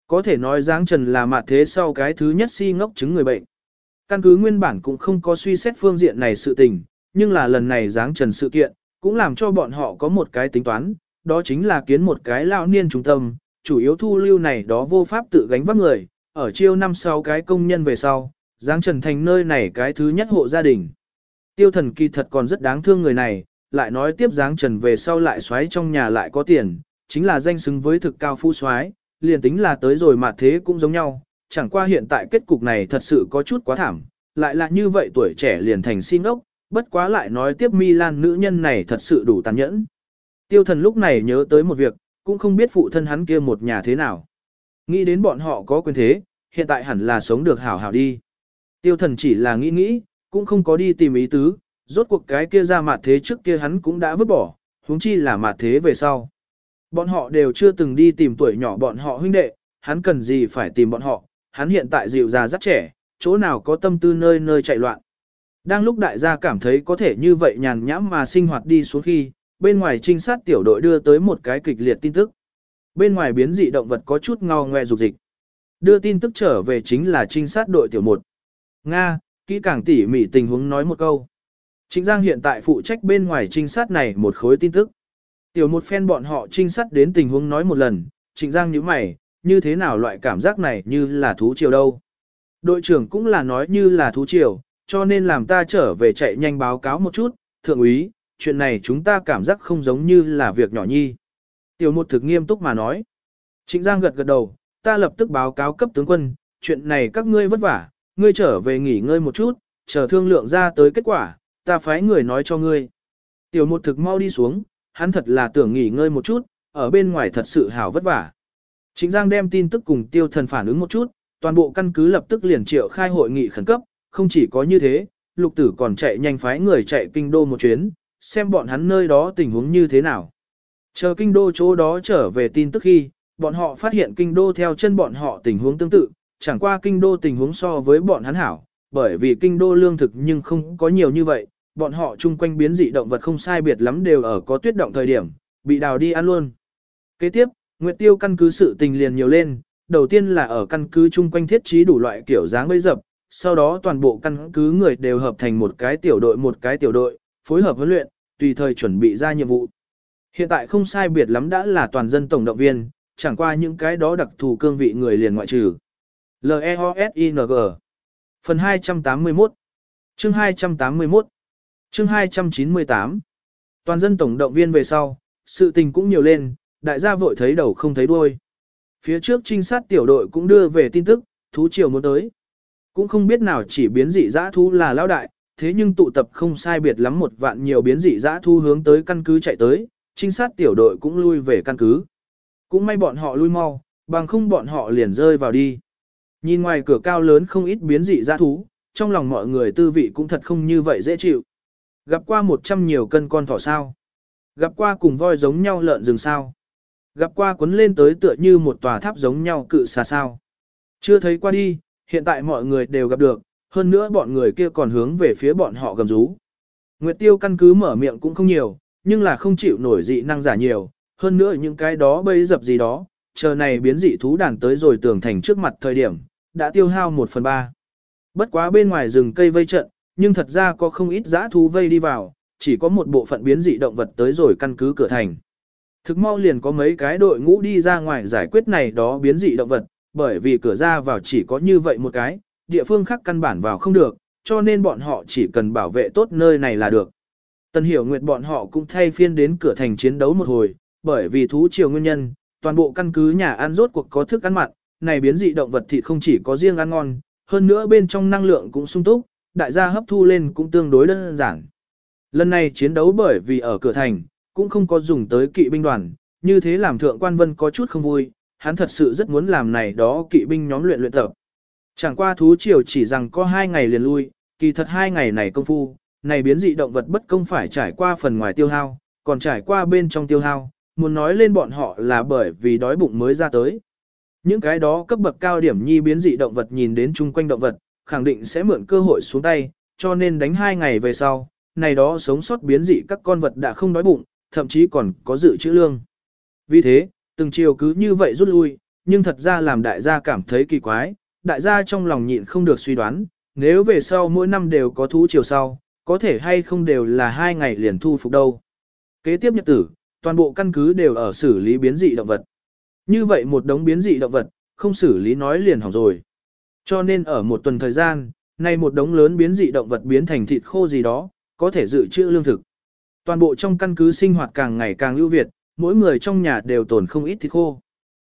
Có thể nói Giang Trần là mặt thế sau cái thứ nhất si ngốc chứng người bệnh. Căn cứ nguyên bản cũng không có suy xét phương diện này sự tình, nhưng là lần này Giang Trần sự kiện, cũng làm cho bọn họ có một cái tính toán, đó chính là kiến một cái lao niên trung tâm, chủ yếu thu lưu này đó vô pháp tự gánh vác người, ở chiêu năm sau cái công nhân về sau, giáng Trần thành nơi này cái thứ nhất hộ gia đình. Tiêu thần kỳ thật còn rất đáng thương người này, lại nói tiếp giáng Trần về sau lại xoáy trong nhà lại có tiền, chính là danh xứng với thực cao phu xoáy, liền tính là tới rồi mà thế cũng giống nhau, chẳng qua hiện tại kết cục này thật sự có chút quá thảm, lại là như vậy tuổi trẻ liền thành xin ốc, bất quá lại nói tiếp Milan nữ nhân này thật sự đủ tàn nhẫn. Tiêu thần lúc này nhớ tới một việc, cũng không biết phụ thân hắn kia một nhà thế nào. Nghĩ đến bọn họ có quyền thế, hiện tại hẳn là sống được hảo hảo đi. Tiêu thần chỉ là nghĩ nghĩ, cũng không có đi tìm ý tứ, rốt cuộc cái kia ra mặt thế trước kia hắn cũng đã vứt bỏ, huống chi là mặt thế về sau. Bọn họ đều chưa từng đi tìm tuổi nhỏ bọn họ huynh đệ, hắn cần gì phải tìm bọn họ, hắn hiện tại dịu già rất trẻ, chỗ nào có tâm tư nơi nơi chạy loạn. Đang lúc đại gia cảm thấy có thể như vậy nhàn nhãm mà sinh hoạt đi xuống khi, bên ngoài trinh sát tiểu đội đưa tới một cái kịch liệt tin tức. Bên ngoài biến dị động vật có chút ngao ngoe dục dịch. Đưa tin tức trở về chính là trinh sát đội tiểu 1. Nga, kỹ càng tỉ mỉ tình huống nói một câu. Trịnh Giang hiện tại phụ trách bên ngoài trinh sát này một khối tin tức. Tiểu một phen bọn họ trinh sát đến tình huống nói một lần, Trịnh Giang nhíu mày, như thế nào loại cảm giác này như là thú triều đâu. Đội trưởng cũng là nói như là thú triều, cho nên làm ta trở về chạy nhanh báo cáo một chút, thượng úy, chuyện này chúng ta cảm giác không giống như là việc nhỏ nhi. Tiểu một thực nghiêm túc mà nói. Trịnh Giang gật gật đầu, ta lập tức báo cáo cấp tướng quân, chuyện này các ngươi vất vả, ngươi trở về nghỉ ngơi một chút, chờ thương lượng ra tới kết quả, ta phái người nói cho ngươi. Tiểu một thực mau đi xuống, hắn thật là tưởng nghỉ ngơi một chút, ở bên ngoài thật sự hào vất vả. Trịnh Giang đem tin tức cùng tiêu thần phản ứng một chút, toàn bộ căn cứ lập tức liền triệu khai hội nghị khẩn cấp, không chỉ có như thế, lục tử còn chạy nhanh phái người chạy kinh đô một chuyến, xem bọn hắn nơi đó tình huống như thế nào. Chờ kinh đô chỗ đó trở về tin tức khi, bọn họ phát hiện kinh đô theo chân bọn họ tình huống tương tự, chẳng qua kinh đô tình huống so với bọn hắn hảo, bởi vì kinh đô lương thực nhưng không có nhiều như vậy, bọn họ chung quanh biến dị động vật không sai biệt lắm đều ở có tuyết động thời điểm, bị đào đi ăn luôn. Kế tiếp, Nguyệt Tiêu căn cứ sự tình liền nhiều lên, đầu tiên là ở căn cứ chung quanh thiết trí đủ loại kiểu dáng bấy dập, sau đó toàn bộ căn cứ người đều hợp thành một cái tiểu đội một cái tiểu đội, phối hợp huấn luyện, tùy thời chuẩn bị ra nhiệm vụ. Hiện tại không sai biệt lắm đã là toàn dân tổng động viên, chẳng qua những cái đó đặc thù cương vị người liền ngoại trừ. L-E-O-S-I-N-G Phần 281 Chương 281 Chương 298 Toàn dân tổng động viên về sau, sự tình cũng nhiều lên, đại gia vội thấy đầu không thấy đuôi. Phía trước trinh sát tiểu đội cũng đưa về tin tức, thú triều muốn tới. Cũng không biết nào chỉ biến dị dã thú là lão đại, thế nhưng tụ tập không sai biệt lắm một vạn nhiều biến dị dã thú hướng tới căn cứ chạy tới, trinh sát tiểu đội cũng lui về căn cứ. Cũng may bọn họ lui mau, bằng không bọn họ liền rơi vào đi. Nhìn ngoài cửa cao lớn không ít biến dị ra thú, trong lòng mọi người tư vị cũng thật không như vậy dễ chịu. Gặp qua một trăm nhiều cân con thỏ sao. Gặp qua cùng voi giống nhau lợn rừng sao. Gặp qua cuốn lên tới tựa như một tòa tháp giống nhau cự xa sao. Chưa thấy qua đi, hiện tại mọi người đều gặp được, hơn nữa bọn người kia còn hướng về phía bọn họ gầm rú. Nguyệt tiêu căn cứ mở miệng cũng không nhiều, nhưng là không chịu nổi dị năng giả nhiều, hơn nữa những cái đó bấy dập gì đó, chờ này biến dị thú đàn tới rồi tường thành trước mặt thời điểm, đã tiêu hao một phần ba. Bất quá bên ngoài rừng cây vây trận, nhưng thật ra có không ít dã thú vây đi vào, chỉ có một bộ phận biến dị động vật tới rồi căn cứ cửa thành. Thực mau liền có mấy cái đội ngũ đi ra ngoài giải quyết này đó biến dị động vật, bởi vì cửa ra vào chỉ có như vậy một cái, địa phương khác căn bản vào không được, cho nên bọn họ chỉ cần bảo vệ tốt nơi này là được. Tần hiểu nguyệt bọn họ cũng thay phiên đến cửa thành chiến đấu một hồi, bởi vì thú chiều nguyên nhân, toàn bộ căn cứ nhà ăn rốt cuộc có thức ăn mặn, này biến dị động vật thịt không chỉ có riêng ăn ngon, hơn nữa bên trong năng lượng cũng sung túc, đại gia hấp thu lên cũng tương đối đơn giản. Lần này chiến đấu bởi vì ở cửa thành, cũng không có dùng tới kỵ binh đoàn, như thế làm thượng quan vân có chút không vui, hắn thật sự rất muốn làm này đó kỵ binh nhóm luyện luyện tập. Chẳng qua thú triều chỉ rằng có hai ngày liền lui, kỳ thật hai ngày này công phu, này biến dị động vật bất công phải trải qua phần ngoài tiêu hao, còn trải qua bên trong tiêu hao, muốn nói lên bọn họ là bởi vì đói bụng mới ra tới. Những cái đó cấp bậc cao điểm nhi biến dị động vật nhìn đến chung quanh động vật, khẳng định sẽ mượn cơ hội xuống tay, cho nên đánh hai ngày về sau, này đó sống sót biến dị các con vật đã không đói bụng, thậm chí còn có dự trữ lương. Vì thế, từng chiều cứ như vậy rút lui, nhưng thật ra làm đại gia cảm thấy kỳ quái, đại gia trong lòng nhịn không được suy đoán, nếu về sau mỗi năm đều có thú chiều sau, có thể hay không đều là hai ngày liền thu phục đâu. Kế tiếp nhật tử, toàn bộ căn cứ đều ở xử lý biến dị động vật. Như vậy một đống biến dị động vật, không xử lý nói liền hỏng rồi. Cho nên ở một tuần thời gian, nay một đống lớn biến dị động vật biến thành thịt khô gì đó, có thể dự trữ lương thực. Toàn bộ trong căn cứ sinh hoạt càng ngày càng ưu việt, mỗi người trong nhà đều tồn không ít thịt khô.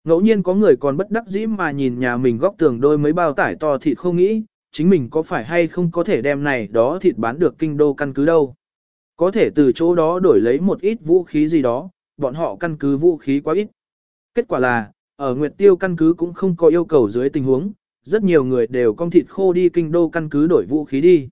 Ngẫu nhiên có người còn bất đắc dĩ mà nhìn nhà mình góc tường đôi mấy bao tải to thịt khô nghĩ, chính mình có phải hay không có thể đem này đó thịt bán được kinh đô căn cứ đâu. Có thể từ chỗ đó đổi lấy một ít vũ khí gì đó, bọn họ căn cứ vũ khí quá ít. Kết quả là, ở Nguyệt Tiêu căn cứ cũng không có yêu cầu dưới tình huống, rất nhiều người đều con thịt khô đi kinh đô căn cứ đổi vũ khí đi.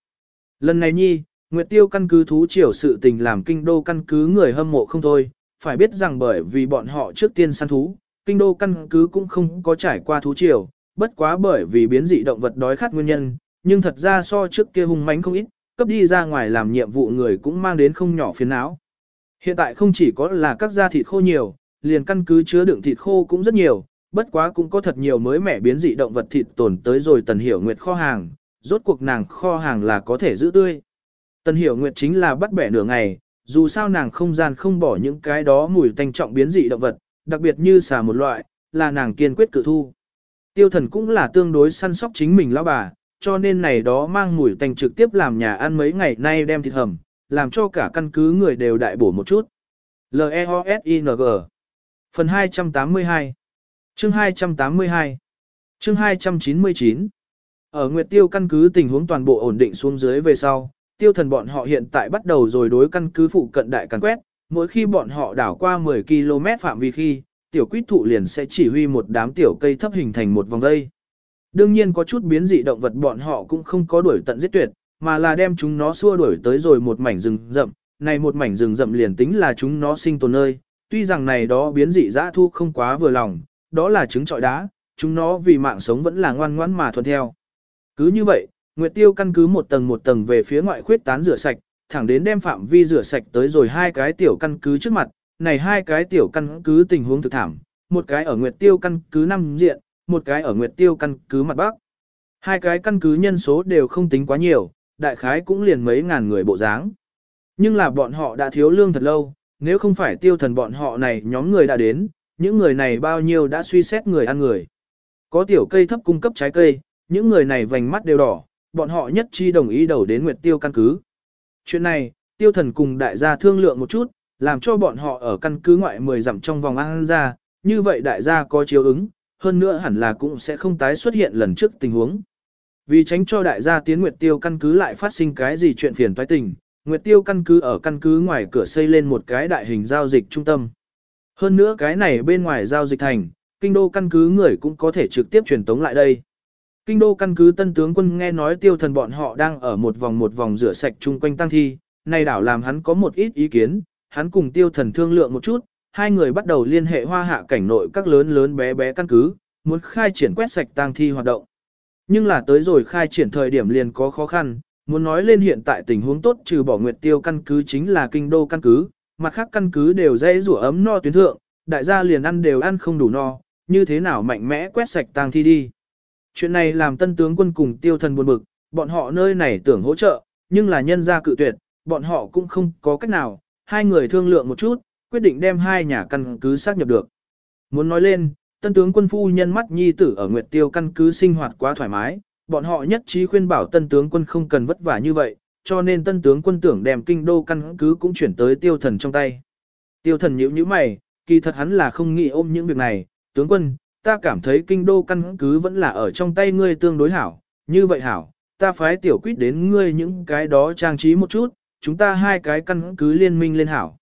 Lần này nhi, Nguyệt Tiêu căn cứ thú triều sự tình làm kinh đô căn cứ người hâm mộ không thôi, phải biết rằng bởi vì bọn họ trước tiên săn thú, kinh đô căn cứ cũng không có trải qua thú triều, bất quá bởi vì biến dị động vật đói khát nguyên nhân, nhưng thật ra so trước kia hung mãnh không ít, cấp đi ra ngoài làm nhiệm vụ người cũng mang đến không nhỏ phiền não. Hiện tại không chỉ có là các gia thịt khô nhiều, liền căn cứ chứa đựng thịt khô cũng rất nhiều, bất quá cũng có thật nhiều mới mẻ biến dị động vật thịt tồn tới rồi Tần Hiểu Nguyệt kho hàng, rốt cuộc nàng kho hàng là có thể giữ tươi. Tần Hiểu Nguyệt chính là bắt bẻ nửa ngày, dù sao nàng không gian không bỏ những cái đó mùi tanh trọng biến dị động vật, đặc biệt như xà một loại, là nàng kiên quyết cự thu. Tiêu thần cũng là tương đối săn sóc chính mình lão bà, cho nên này đó mang mùi tành trực tiếp làm nhà ăn mấy ngày nay đem thịt hầm, làm cho cả căn cứ người đều đại bổ một chút. L-E-O-S-I-N-G Phần 282 Chương 282 Chương 299 Ở Nguyệt Tiêu căn cứ tình huống toàn bộ ổn định xuống dưới về sau, tiêu thần bọn họ hiện tại bắt đầu rồi đối căn cứ phụ cận đại càn quét, mỗi khi bọn họ đảo qua 10 km phạm vi khi, tiểu quýt thụ liền sẽ chỉ huy một đám tiểu cây thấp hình thành một vòng dây. Đương nhiên có chút biến dị động vật bọn họ cũng không có đuổi tận giết tuyệt, mà là đem chúng nó xua đuổi tới rồi một mảnh rừng rậm, này một mảnh rừng rậm liền tính là chúng nó sinh tồn nơi, tuy rằng này đó biến dị dã thu không quá vừa lòng, đó là trứng trọi đá, chúng nó vì mạng sống vẫn là ngoan ngoãn mà thuận theo. Cứ như vậy, Nguyệt Tiêu căn cứ một tầng một tầng về phía ngoại khuyết tán rửa sạch, thẳng đến đem phạm vi rửa sạch tới rồi hai cái tiểu căn cứ trước mặt, này hai cái tiểu căn cứ tình huống thực thảm, một cái ở Nguyệt Tiêu căn cứ năm diện, một cái ở Nguyệt Tiêu căn cứ mặt bắc. Hai cái căn cứ nhân số đều không tính quá nhiều, đại khái cũng liền mấy ngàn người bộ dáng. Nhưng là bọn họ đã thiếu lương thật lâu, nếu không phải tiêu thần bọn họ này nhóm người đã đến, những người này bao nhiêu đã suy xét người ăn người. Có tiểu cây thấp cung cấp trái cây, những người này vành mắt đều đỏ, bọn họ nhất chi đồng ý đầu đến Nguyệt Tiêu căn cứ. Chuyện này, tiêu thần cùng đại gia thương lượng một chút, làm cho bọn họ ở căn cứ ngoại 10 dặm trong vòng ăn ra, như vậy đại gia có chiếu ứng, hơn nữa hẳn là cũng sẽ không tái xuất hiện lần trước tình huống. Vì tránh cho đại gia tiến Nguyệt Tiêu căn cứ lại phát sinh cái gì chuyện phiền toái tình, Nguyệt Tiêu căn cứ ở căn cứ ngoài cửa xây lên một cái đại hình giao dịch trung tâm. Hơn nữa cái này bên ngoài giao dịch thành, kinh đô căn cứ người cũng có thể trực tiếp truyền tống lại đây. Kinh đô căn cứ tân tướng quân nghe nói tiêu thần bọn họ đang ở một vòng một vòng rửa sạch chung quanh tăng thi, này đảo làm hắn có một ít ý kiến, hắn cùng tiêu thần thương lượng một chút, hai người bắt đầu liên hệ hoa hạ cảnh nội các lớn lớn bé bé căn cứ, muốn khai triển quét sạch tang thi hoạt động. Nhưng là tới rồi khai triển thời điểm liền có khó khăn, muốn nói lên hiện tại tình huống tốt trừ bỏ nguyệt tiêu căn cứ chính là kinh đô căn cứ, mặt khác căn cứ đều dễ rủa ấm no tuyến thượng, đại gia liền ăn đều ăn không đủ no, như thế nào mạnh mẽ quét sạch tang thi đi. Chuyện này làm tân tướng quân cùng tiêu thần buồn bực, bọn họ nơi này tưởng hỗ trợ, nhưng là nhân gia cự tuyệt, bọn họ cũng không có cách nào, hai người thương lượng một chút, quyết định đem hai nhà căn cứ xác nhập được. Muốn nói lên, tân tướng quân phu nhân mắt nhi tử ở Nguyệt Tiêu căn cứ sinh hoạt quá thoải mái, bọn họ nhất trí khuyên bảo tân tướng quân không cần vất vả như vậy, cho nên tân tướng quân tưởng đem kinh đô căn cứ cũng chuyển tới tiêu thần trong tay. Tiêu thần nhíu nhíu mày, kỳ thật hắn là không nghĩ ôm những việc này, tướng quân, ta cảm thấy kinh đô căn cứ vẫn là ở trong tay ngươi tương đối hảo, như vậy hảo, ta phái tiểu quýt đến ngươi những cái đó trang trí một chút, chúng ta hai cái căn cứ liên minh lên hảo.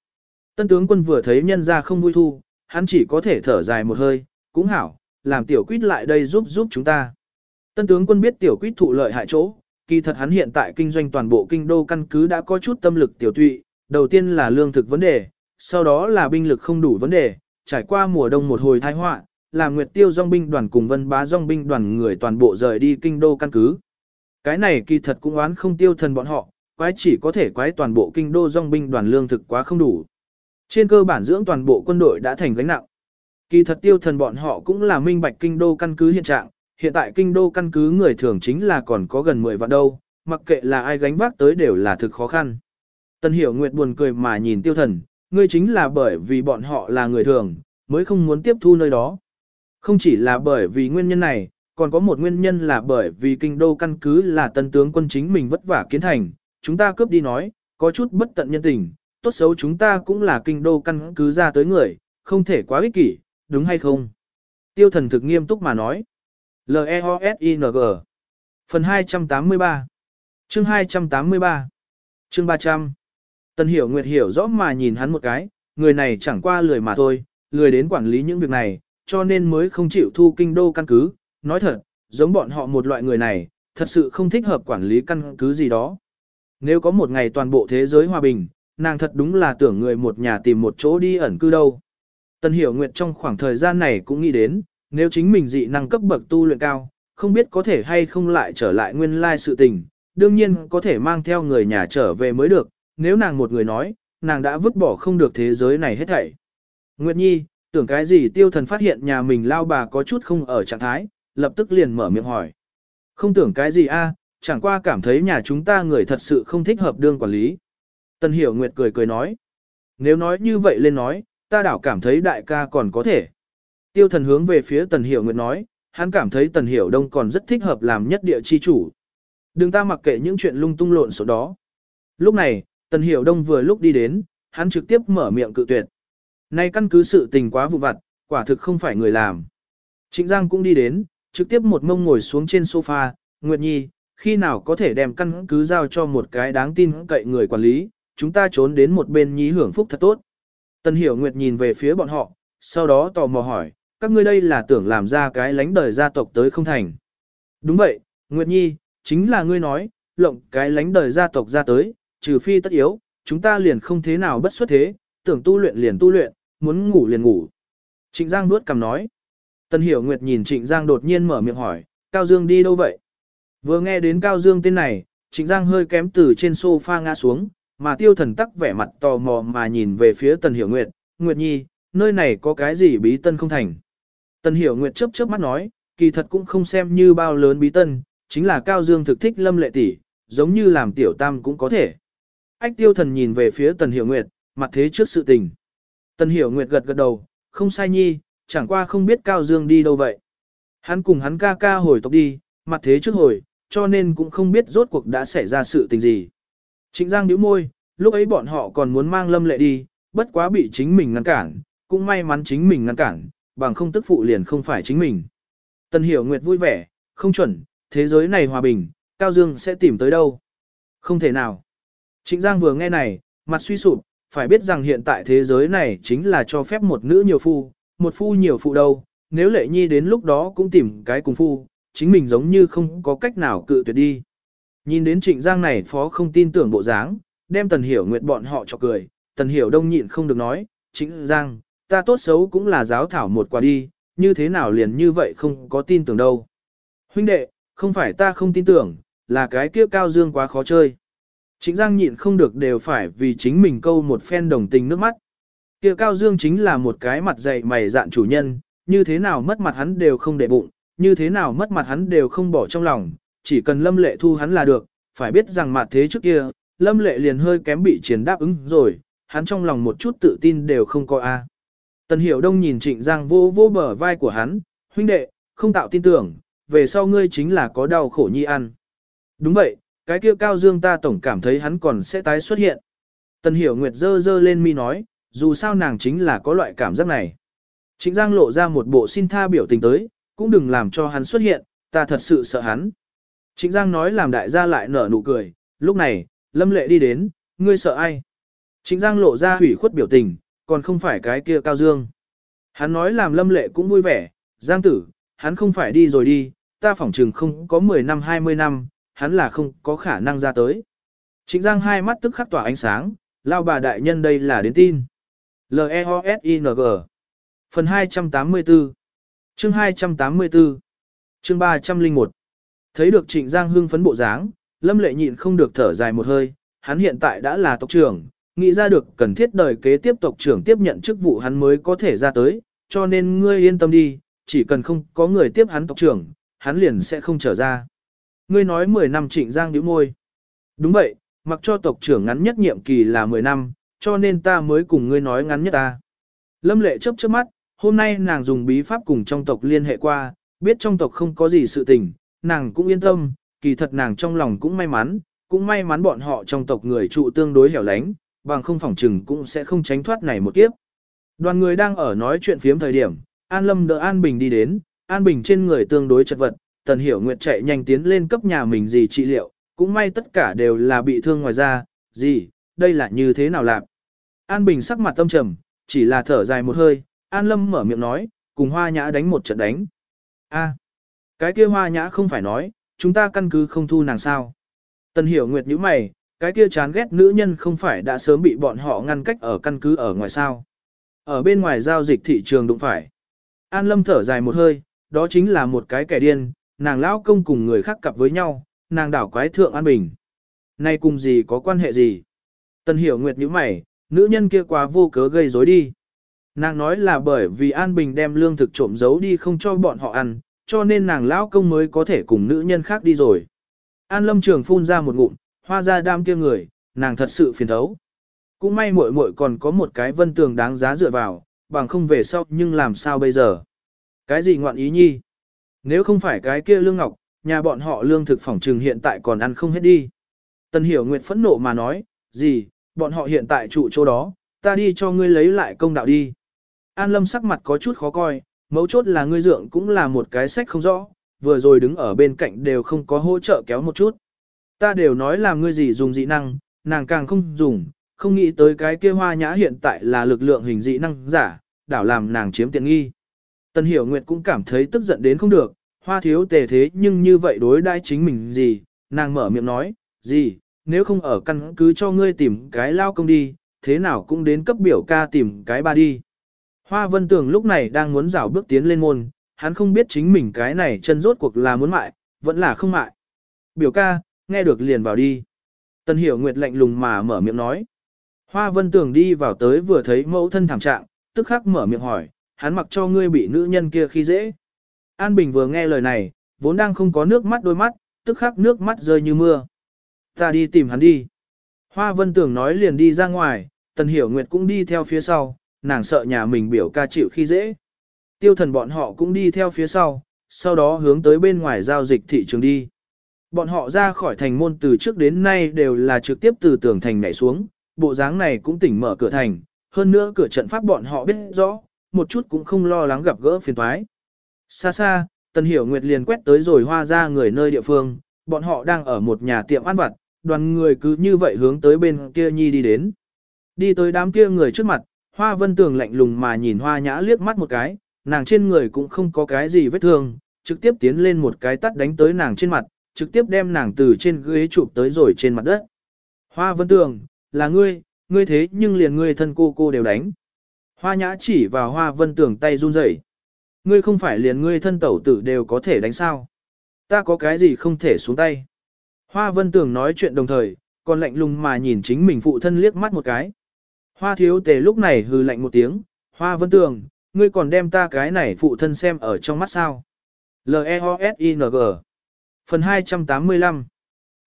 Tân tướng quân vừa thấy nhân ra không vui thu, hắn chỉ có thể thở dài một hơi, cũng hảo, làm tiểu quýt lại đây giúp giúp chúng ta. Tân tướng quân biết tiểu quýt thụ lợi hại chỗ, kỳ thật hắn hiện tại kinh doanh toàn bộ kinh đô căn cứ đã có chút tâm lực tiểu tụy, đầu tiên là lương thực vấn đề, sau đó là binh lực không đủ vấn đề, trải qua mùa đông một hồi tai họa, làm Nguyệt Tiêu dòng binh đoàn cùng Vân Bá dòng binh đoàn người toàn bộ rời đi kinh đô căn cứ. Cái này kỳ thật cũng oán không tiêu thần bọn họ, quái chỉ có thể quái toàn bộ kinh đô dòng binh đoàn lương thực quá không đủ. Trên cơ bản dưỡng toàn bộ quân đội đã thành gánh nặng. Kỳ thật tiêu thần bọn họ cũng là minh bạch kinh đô căn cứ hiện trạng, hiện tại kinh đô căn cứ người thường chính là còn có gần 10 vạn đâu, mặc kệ là ai gánh vác tới đều là thực khó khăn. Tần hiểu nguyệt buồn cười mà nhìn tiêu thần, ngươi chính là bởi vì bọn họ là người thường, mới không muốn tiếp thu nơi đó. Không chỉ là bởi vì nguyên nhân này, còn có một nguyên nhân là bởi vì kinh đô căn cứ là tân tướng quân chính mình vất vả kiến thành, chúng ta cướp đi nói, có chút bất tận nhân tình, tốt xấu chúng ta cũng là kinh đô căn cứ ra tới người, không thể quá ích kỷ, đúng hay không? Tiêu thần thực nghiêm túc mà nói. L-E-O-S-I-N-G Phần 283 Chương 283 Chương 300 Tần hiểu nguyệt hiểu rõ mà nhìn hắn một cái, người này chẳng qua lười mà thôi, lười đến quản lý những việc này, cho nên mới không chịu thu kinh đô căn cứ. Nói thật, giống bọn họ một loại người này, thật sự không thích hợp quản lý căn cứ gì đó. Nếu có một ngày toàn bộ thế giới hòa bình, nàng thật đúng là tưởng người một nhà tìm một chỗ đi ẩn cư đâu. Tần Hiểu Nguyệt trong khoảng thời gian này cũng nghĩ đến, nếu chính mình dị năng cấp bậc tu luyện cao, không biết có thể hay không lại trở lại nguyên lai sự tình, đương nhiên có thể mang theo người nhà trở về mới được, nếu nàng một người nói, nàng đã vứt bỏ không được thế giới này hết thảy. Nguyệt Nhi, tưởng cái gì tiêu thần phát hiện nhà mình lao bà có chút không ở trạng thái, lập tức liền mở miệng hỏi. Không tưởng cái gì a, chẳng qua cảm thấy nhà chúng ta người thật sự không thích hợp đương quản lý. Tần Hiểu Nguyệt cười cười nói. Nếu nói như vậy lên nói, ta đảo cảm thấy đại ca còn có thể. Tiêu thần hướng về phía Tần Hiểu Nguyệt nói, hắn cảm thấy Tần Hiểu Đông còn rất thích hợp làm nhất địa chi chủ. Đừng ta mặc kệ những chuyện lung tung lộn số đó. Lúc này, Tần Hiểu Đông vừa lúc đi đến, hắn trực tiếp mở miệng cự tuyệt. Nay căn cứ sự tình quá vụ vặt, quả thực không phải người làm. Trịnh Giang cũng đi đến, trực tiếp một mông ngồi xuống trên sofa, Nguyệt Nhi, khi nào có thể đem căn cứ giao cho một cái đáng tin cậy người quản lý, chúng ta trốn đến một bên nhí hưởng phúc thật tốt. Tần Hiểu Nguyệt nhìn về phía bọn họ, sau đó tò mò hỏi, các ngươi đây là tưởng làm ra cái lánh đời gia tộc tới không thành. Đúng vậy, Nguyệt Nhi, chính là ngươi nói, lộng cái lánh đời gia tộc ra tới, trừ phi tất yếu, chúng ta liền không thế nào bất xuất thế, tưởng tu luyện liền tu luyện, muốn ngủ liền ngủ. Trịnh Giang nuốt cầm nói. Tần Hiểu Nguyệt nhìn Trịnh Giang đột nhiên mở miệng hỏi, Cao Dương đi đâu vậy? Vừa nghe đến Cao Dương tên này, Trịnh Giang hơi kém từ trên sofa ngã xuống, mà tiêu thần tắc vẻ mặt tò mò mà nhìn về phía Tần Hiểu Nguyệt, Nguyệt Nhi, nơi này có cái gì bí tân không thành. Tần Hiểu Nguyệt chớp chớp mắt nói, kỳ thật cũng không xem như bao lớn bí tân, chính là Cao Dương thực thích lâm lệ tỷ, giống như làm tiểu tam cũng có thể. Ách tiêu thần nhìn về phía Tần Hiểu Nguyệt, mặt thế trước sự tình. Tần Hiểu Nguyệt gật gật đầu, không sai nhi, chẳng qua không biết Cao Dương đi đâu vậy. Hắn cùng hắn ca ca hồi tộc đi, mặt thế trước hồi, cho nên cũng không biết rốt cuộc đã xảy ra sự tình gì. Trịnh Giang nhíu môi, lúc ấy bọn họ còn muốn mang lâm lệ đi, bất quá bị chính mình ngăn cản, cũng may mắn chính mình ngăn cản, bằng không tức phụ liền không phải chính mình. Tần Hiểu Nguyệt vui vẻ, không chuẩn, thế giới này hòa bình, Cao Dương sẽ tìm tới đâu. Không thể nào. Trịnh Giang vừa nghe này, mặt suy sụp, phải biết rằng hiện tại thế giới này chính là cho phép một nữ nhiều phu, một phu nhiều phụ đâu, nếu lệ nhi đến lúc đó cũng tìm cái cùng phu, chính mình giống như không có cách nào cự tuyệt đi. Nhìn đến trịnh giang này phó không tin tưởng bộ dáng, đem tần hiểu nguyệt bọn họ cho cười, tần hiểu đông nhịn không được nói, trịnh giang, ta tốt xấu cũng là giáo thảo một quả đi, như thế nào liền như vậy không có tin tưởng đâu. Huynh đệ, không phải ta không tin tưởng, là cái kia cao dương quá khó chơi. Trịnh giang nhịn không được đều phải vì chính mình câu một phen đồng tình nước mắt. Kia cao dương chính là một cái mặt dày mày dạn chủ nhân, như thế nào mất mặt hắn đều không để bụng, như thế nào mất mặt hắn đều không bỏ trong lòng, chỉ cần lâm lệ thu hắn là được, phải biết rằng mặt thế trước kia, Lâm Lệ liền hơi kém bị triển đáp ứng rồi, hắn trong lòng một chút tự tin đều không có a. Tần Hiểu Đông nhìn Trịnh Giang vô vô bờ vai của hắn, huynh đệ, không tạo tin tưởng, về sau ngươi chính là có đau khổ nhi ăn. Đúng vậy, cái kia Cao Dương ta tổng cảm thấy hắn còn sẽ tái xuất hiện. Tần Hiểu Nguyệt dơ dơ lên mi nói, dù sao nàng chính là có loại cảm giác này. Trịnh Giang lộ ra một bộ xin tha biểu tình tới, cũng đừng làm cho hắn xuất hiện, ta thật sự sợ hắn. Trịnh Giang nói làm đại gia lại nở nụ cười, lúc này, Lâm Lệ đi đến, ngươi sợ ai? Trịnh Giang lộ ra hủy khuất biểu tình, còn không phải cái kia Cao Dương. Hắn nói làm Lâm Lệ cũng vui vẻ, Giang tử, hắn không phải đi rồi đi, ta phỏng chừng không có 10 năm 20 năm, hắn là không có khả năng ra tới. Trịnh Giang hai mắt tức khắc tỏa ánh sáng, lao bà đại nhân đây là đến tin. L-E-O-S-I-N-G Phần 284 Chương 284 Chương 301 Thấy được Trịnh Giang hưng phấn bộ dáng, Lâm Lệ nhịn không được thở dài một hơi, hắn hiện tại đã là tộc trưởng, nghĩ ra được cần thiết đời kế tiếp tộc trưởng tiếp nhận chức vụ hắn mới có thể ra tới, cho nên ngươi yên tâm đi, chỉ cần không có người tiếp hắn tộc trưởng, hắn liền sẽ không trở ra. Ngươi nói 10 năm Trịnh Giang nhíu môi. Đúng vậy, mặc cho tộc trưởng ngắn nhất nhiệm kỳ là 10 năm, cho nên ta mới cùng ngươi nói ngắn nhất ta. Lâm Lệ chớp chớp mắt, hôm nay nàng dùng bí pháp cùng trong tộc liên hệ qua, biết trong tộc không có gì sự tình, nàng cũng yên tâm, kỳ thật nàng trong lòng cũng may mắn, cũng may mắn bọn họ trong tộc người trụ tương đối hẻo lánh, bằng không phòng trừng cũng sẽ không tránh thoát này một kiếp. Đoàn người đang ở nói chuyện phiếm thời điểm, An Lâm đỡ An Bình đi đến, An Bình trên người tương đối chật vật, Tần Hiểu Nguyệt chạy nhanh tiến lên cấp nhà mình gì trị liệu, cũng may tất cả đều là bị thương ngoài da, gì, đây là như thế nào làm. An Bình sắc mặt tâm trầm, chỉ là thở dài một hơi, An Lâm mở miệng nói, cùng hoa nhã đánh một trận đánh. a cái kia hoa nhã không phải nói, chúng ta căn cứ không thu nàng sao. Tần hiểu nguyệt như mày, cái kia chán ghét nữ nhân không phải đã sớm bị bọn họ ngăn cách ở căn cứ ở ngoài sao. Ở bên ngoài giao dịch thị trường đụng phải. An Lâm thở dài một hơi, đó chính là một cái kẻ điên, nàng lão công cùng người khác cặp với nhau, nàng đảo quái thượng An Bình. Nay cùng gì có quan hệ gì? Tần hiểu nguyệt như mày, nữ nhân kia quá vô cớ gây rối đi. Nàng nói là bởi vì An Bình đem lương thực trộm giấu đi không cho bọn họ ăn, cho nên nàng lão công mới có thể cùng nữ nhân khác đi rồi. An Lâm Trường phun ra một ngụm, hoa ra đam kia người, nàng thật sự phiền thấu. Cũng may muội muội còn có một cái vân tường đáng giá dựa vào, bằng không về sau nhưng làm sao bây giờ. Cái gì ngoạn ý nhi? Nếu không phải cái kia lương ngọc, nhà bọn họ lương thực phỏng trừng hiện tại còn ăn không hết đi. Tần Hiểu Nguyệt phẫn nộ mà nói, gì, bọn họ hiện tại trụ chỗ đó, ta đi cho ngươi lấy lại công đạo đi. An Lâm sắc mặt có chút khó coi, mấu chốt là ngươi dượng cũng là một cái sách không rõ, vừa rồi đứng ở bên cạnh đều không có hỗ trợ kéo một chút. Ta đều nói là ngươi gì dùng dị năng, nàng càng không dùng, không nghĩ tới cái kia hoa nhã hiện tại là lực lượng hình dị năng giả, đảo làm nàng chiếm tiện nghi. Tân Hiểu Nguyệt cũng cảm thấy tức giận đến không được, hoa thiếu tề thế nhưng như vậy đối đãi chính mình gì, nàng mở miệng nói, gì, nếu không ở căn cứ cho ngươi tìm cái lao công đi, thế nào cũng đến cấp biểu ca tìm cái ba đi. Hoa Vân Tường lúc này đang muốn rảo bước tiến lên môn, hắn không biết chính mình cái này chân rốt cuộc là muốn mại, vẫn là không mại. Biểu ca, nghe được liền vào đi. Tần Hiểu Nguyệt lạnh lùng mà mở miệng nói. Hoa Vân Tường đi vào tới vừa thấy mẫu thân thảm trạng, tức khắc mở miệng hỏi, hắn mặc cho ngươi bị nữ nhân kia khi dễ. An Bình vừa nghe lời này, vốn đang không có nước mắt đôi mắt, tức khắc nước mắt rơi như mưa. Ta đi tìm hắn đi. Hoa Vân Tường nói liền đi ra ngoài, Tần Hiểu Nguyệt cũng đi theo phía sau, nàng sợ nhà mình biểu ca chịu khi dễ. Tiêu thần bọn họ cũng đi theo phía sau, sau đó hướng tới bên ngoài giao dịch thị trường đi. Bọn họ ra khỏi thành môn từ trước đến nay đều là trực tiếp từ tường thành nhảy xuống, bộ dáng này cũng tỉnh mở cửa thành, hơn nữa cửa trận pháp bọn họ biết rõ, một chút cũng không lo lắng gặp gỡ phiền thoái. Xa xa, Tần Hiểu Nguyệt liền quét tới rồi hoa ra người nơi địa phương, bọn họ đang ở một nhà tiệm ăn vặt, đoàn người cứ như vậy hướng tới bên kia nhi đi đến. Đi tới đám kia người trước mặt, Hoa Vân Tường lạnh lùng mà nhìn Hoa Nhã liếc mắt một cái, nàng trên người cũng không có cái gì vết thương, trực tiếp tiến lên một cái tắt đánh tới nàng trên mặt, trực tiếp đem nàng từ trên ghế chụp tới rồi trên mặt đất. Hoa Vân Tường, là ngươi, ngươi thế nhưng liền ngươi thân cô cô đều đánh. Hoa Nhã chỉ vào Hoa Vân Tường tay run rẩy. Ngươi không phải liền ngươi thân tẩu tử đều có thể đánh sao? Ta có cái gì không thể xuống tay? Hoa Vân Tường nói chuyện đồng thời, còn lạnh lùng mà nhìn chính mình phụ thân liếc mắt một cái. Hoa thiếu tề lúc này hừ lạnh một tiếng, Hoa Vân Tường, ngươi còn đem ta cái này phụ thân xem ở trong mắt sao. L-E-O-S-I-N-G Phần 285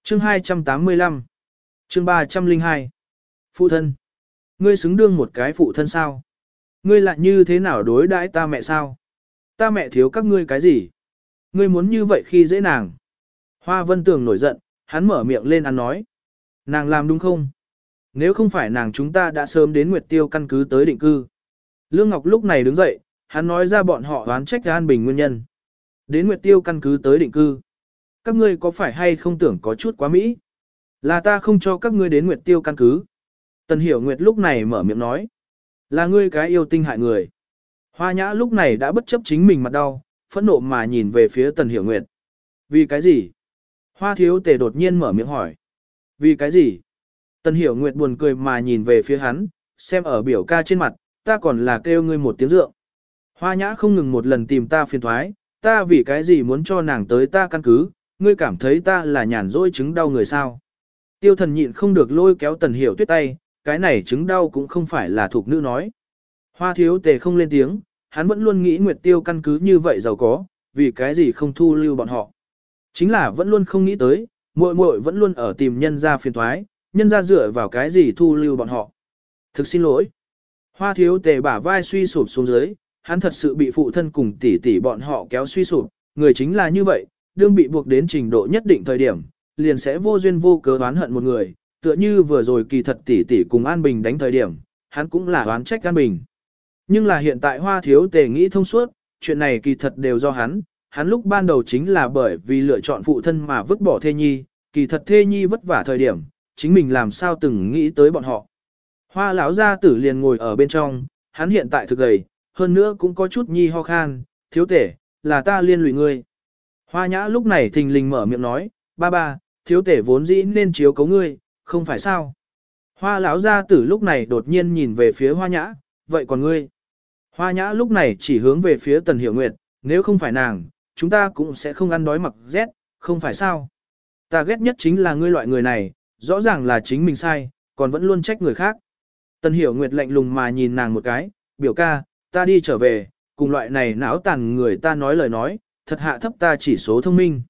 chương 285 Chương 302 Phụ thân Ngươi xứng đương một cái phụ thân sao? Ngươi lại như thế nào đối đãi ta mẹ sao? Ta mẹ thiếu các ngươi cái gì? Ngươi muốn như vậy khi dễ nàng. Hoa vân tường nổi giận, hắn mở miệng lên ăn nói. Nàng làm đúng không? Nếu không phải nàng chúng ta đã sớm đến Nguyệt Tiêu căn cứ tới định cư. Lương Ngọc lúc này đứng dậy, hắn nói ra bọn họ đoán trách An Bình nguyên nhân. Đến Nguyệt Tiêu căn cứ tới định cư. Các ngươi có phải hay không tưởng có chút quá mỹ? Là ta không cho các ngươi đến Nguyệt Tiêu căn cứ. Tần Hiểu Nguyệt lúc này mở miệng nói. Là ngươi cái yêu tinh hại người. Hoa nhã lúc này đã bất chấp chính mình mặt đau, phẫn nộ mà nhìn về phía Tần Hiểu Nguyệt. Vì cái gì? Hoa thiếu tề đột nhiên mở miệng hỏi. Vì cái gì? Tần Hiểu Nguyệt buồn cười mà nhìn về phía hắn, xem ở biểu ca trên mặt, ta còn là kêu ngươi một tiếng rượng. Hoa nhã không ngừng một lần tìm ta phiền thoái, ta vì cái gì muốn cho nàng tới ta căn cứ, ngươi cảm thấy ta là nhàn rỗi chứng đau người sao. Tiêu thần nhịn không được lôi kéo tần hiểu tuyết tay, cái này chứng đau cũng không phải là thuộc nữ nói. Hoa thiếu tề không lên tiếng, hắn vẫn luôn nghĩ Nguyệt Tiêu căn cứ như vậy giàu có, vì cái gì không thu lưu bọn họ. Chính là vẫn luôn không nghĩ tới, muội muội vẫn luôn ở tìm nhân ra phiền thoái, nhân ra dựa vào cái gì thu lưu bọn họ. Thực xin lỗi. Hoa thiếu tề bả vai suy sụp xuống dưới, hắn thật sự bị phụ thân cùng tỷ tỷ bọn họ kéo suy sụp, người chính là như vậy, đương bị buộc đến trình độ nhất định thời điểm, liền sẽ vô duyên vô cớ oán hận một người, tựa như vừa rồi kỳ thật tỷ tỷ cùng An Bình đánh thời điểm, hắn cũng là oán trách An Bình. Nhưng là hiện tại hoa thiếu tề nghĩ thông suốt, chuyện này kỳ thật đều do hắn, hắn lúc ban đầu chính là bởi vì lựa chọn phụ thân mà vứt bỏ thê nhi, kỳ thật thê nhi vất vả thời điểm, chính mình làm sao từng nghĩ tới bọn họ. Hoa lão gia tử liền ngồi ở bên trong, hắn hiện tại thực gầy, hơn nữa cũng có chút nhi ho khan, thiếu tể, là ta liên lụy ngươi. Hoa nhã lúc này thình lình mở miệng nói, ba ba, thiếu tể vốn dĩ nên chiếu cấu ngươi, không phải sao. Hoa lão gia tử lúc này đột nhiên nhìn về phía hoa nhã, vậy còn ngươi? Hoa nhã lúc này chỉ hướng về phía tần hiểu nguyệt, nếu không phải nàng, chúng ta cũng sẽ không ăn đói mặc rét, không phải sao. Ta ghét nhất chính là ngươi loại người này, rõ ràng là chính mình sai, còn vẫn luôn trách người khác. Tần hiểu nguyệt lạnh lùng mà nhìn nàng một cái, biểu ca, ta đi trở về, cùng loại này não tàn người ta nói lời nói, thật hạ thấp ta chỉ số thông minh.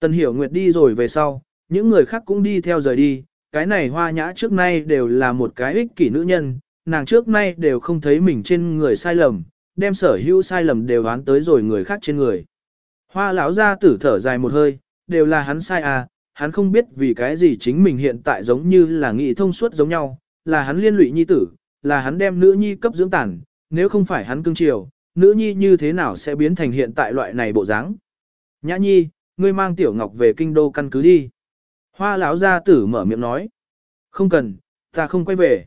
Tần hiểu nguyệt đi rồi về sau, những người khác cũng đi theo rời đi, cái này hoa nhã trước nay đều là một cái ích kỷ nữ nhân, nàng trước nay đều không thấy mình trên người sai lầm, đem sở hữu sai lầm đều đoán tới rồi người khác trên người. Hoa lão ra tử thở dài một hơi, đều là hắn sai à, hắn không biết vì cái gì chính mình hiện tại giống như là nghị thông suốt giống nhau, là hắn liên lụy nhi tử, là hắn đem nữ nhi cấp dưỡng tàn, nếu không phải hắn cưng chiều, nữ nhi như thế nào sẽ biến thành hiện tại loại này bộ dáng. Nhã nhi, ngươi mang tiểu ngọc về kinh đô căn cứ đi. Hoa lão gia tử mở miệng nói. Không cần, ta không quay về.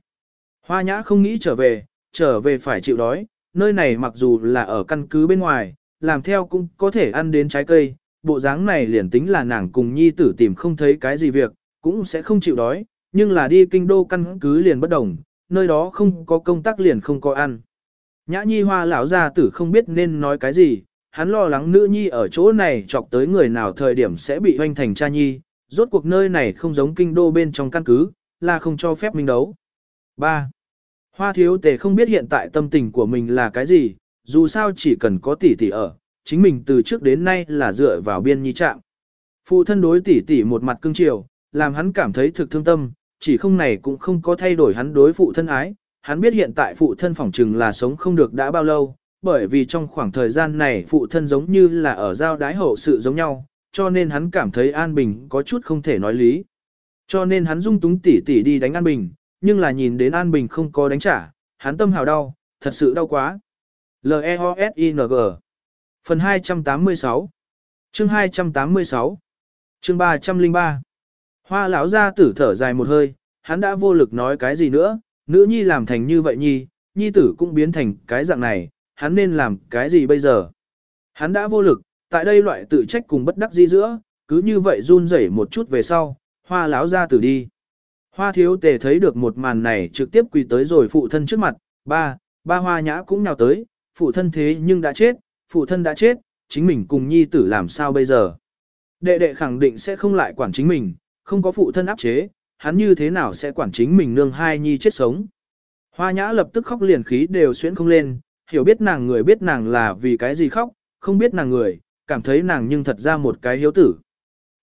Hoa nhã không nghĩ trở về, trở về phải chịu đói, nơi này mặc dù là ở căn cứ bên ngoài, làm theo cũng có thể ăn đến trái cây, bộ dáng này liền tính là nàng cùng nhi tử tìm không thấy cái gì việc, cũng sẽ không chịu đói, nhưng là đi kinh đô căn cứ liền bất đồng, nơi đó không có công tác liền không có ăn. Nhã nhi hoa lão gia tử không biết nên nói cái gì, hắn lo lắng nữ nhi ở chỗ này chọc tới người nào thời điểm sẽ bị hoanh thành cha nhi, rốt cuộc nơi này không giống kinh đô bên trong căn cứ, là không cho phép minh đấu. 3. Hoa thiếu tề không biết hiện tại tâm tình của mình là cái gì, dù sao chỉ cần có tỷ tỷ ở, chính mình từ trước đến nay là dựa vào biên nhi trạng. Phụ thân đối tỷ tỷ một mặt cưng chiều, làm hắn cảm thấy thực thương tâm, chỉ không này cũng không có thay đổi hắn đối phụ thân ái. Hắn biết hiện tại phụ thân phỏng trừng là sống không được đã bao lâu, bởi vì trong khoảng thời gian này phụ thân giống như là ở giao đái hậu sự giống nhau, cho nên hắn cảm thấy An Bình có chút không thể nói lý. Cho nên hắn dung túng tỉ tỉ đi đánh An Bình, nhưng là nhìn đến An Bình không có đánh trả, hắn tâm hào đau, thật sự đau quá. L-E-O-S-I-N-G Phần 286 Chương 286 Chương 303 Hoa lão ra tử thở dài một hơi, hắn đã vô lực nói cái gì nữa, nữ nhi làm thành như vậy nhi, nhi tử cũng biến thành cái dạng này, hắn nên làm cái gì bây giờ? Hắn đã vô lực, tại đây loại tự trách cùng bất đắc dĩ giữa, cứ như vậy run rẩy một chút về sau, hoa lão ra tử đi. Hoa thiếu tề thấy được một màn này trực tiếp quỳ tới rồi phụ thân trước mặt, ba, ba hoa nhã cũng nào tới, phụ thân thế nhưng đã chết, phụ thân đã chết, chính mình cùng nhi tử làm sao bây giờ. Đệ đệ khẳng định sẽ không lại quản chính mình, không có phụ thân áp chế, hắn như thế nào sẽ quản chính mình nương hai nhi chết sống. Hoa nhã lập tức khóc liền khí đều xuyễn không lên, hiểu biết nàng người biết nàng là vì cái gì khóc, không biết nàng người, cảm thấy nàng nhưng thật ra một cái hiếu tử.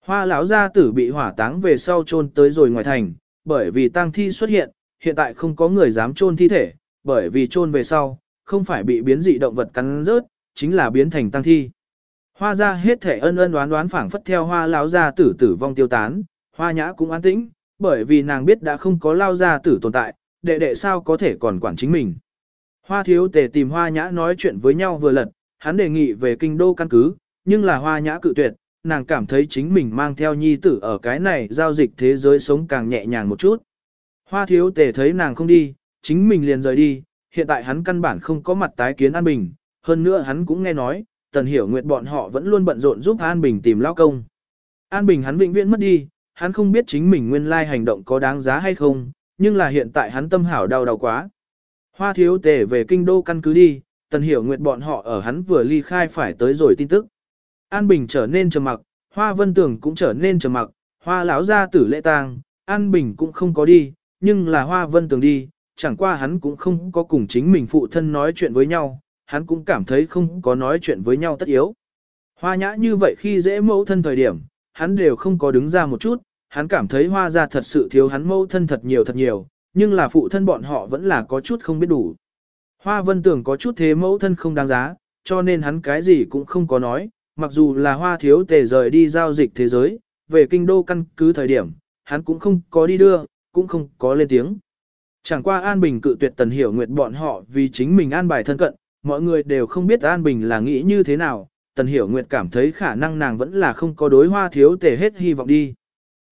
Hoa lão gia tử bị hỏa táng về sau chôn tới rồi ngoài thành, bởi vì tang thi xuất hiện, hiện tại không có người dám chôn thi thể, bởi vì chôn về sau, không phải bị biến dị động vật cắn rớt, chính là biến thành tăng thi. Hoa ra hết thể ân ân đoán đoán phảng phất theo hoa lão gia tử tử vong tiêu tán, hoa nhã cũng an tĩnh, bởi vì nàng biết đã không có lao gia tử tồn tại, đệ đệ sao có thể còn quản chính mình. Hoa thiếu tề tìm hoa nhã nói chuyện với nhau vừa lật, hắn đề nghị về kinh đô căn cứ, nhưng là hoa nhã cự tuyệt, nàng cảm thấy chính mình mang theo nhi tử ở cái này giao dịch thế giới sống càng nhẹ nhàng một chút. Hoa thiếu tề thấy nàng không đi, chính mình liền rời đi, hiện tại hắn căn bản không có mặt tái kiến An Bình, hơn nữa hắn cũng nghe nói, Tần Hiểu Nguyệt bọn họ vẫn luôn bận rộn giúp An Bình tìm lao công. An Bình hắn vĩnh viễn mất đi, hắn không biết chính mình nguyên lai hành động có đáng giá hay không, nhưng là hiện tại hắn tâm hảo đau đau quá. Hoa thiếu tề về kinh đô căn cứ đi, Tần Hiểu Nguyệt bọn họ ở hắn vừa ly khai phải tới rồi tin tức. An Bình trở nên trầm mặc, Hoa Vân Tường cũng trở nên trầm mặc, Hoa lão gia tử lễ tang, An Bình cũng không có đi, nhưng là Hoa Vân Tường đi, chẳng qua hắn cũng không có cùng chính mình phụ thân nói chuyện với nhau, hắn cũng cảm thấy không có nói chuyện với nhau tất yếu. Hoa nhã như vậy khi dễ mẫu thân thời điểm, hắn đều không có đứng ra một chút, hắn cảm thấy hoa ra thật sự thiếu hắn mẫu thân thật nhiều thật nhiều, nhưng là phụ thân bọn họ vẫn là có chút không biết đủ. Hoa vân tưởng có chút thế mẫu thân không đáng giá, cho nên hắn cái gì cũng không có nói, mặc dù là hoa thiếu tề rời đi giao dịch thế giới, về kinh đô căn cứ thời điểm, hắn cũng không có đi đưa, cũng không có lên tiếng. Chẳng qua An Bình cự tuyệt Tần Hiểu Nguyệt bọn họ vì chính mình an bài thân cận, mọi người đều không biết An Bình là nghĩ như thế nào, Tần Hiểu Nguyệt cảm thấy khả năng nàng vẫn là không có đối hoa thiếu tề hết hy vọng đi.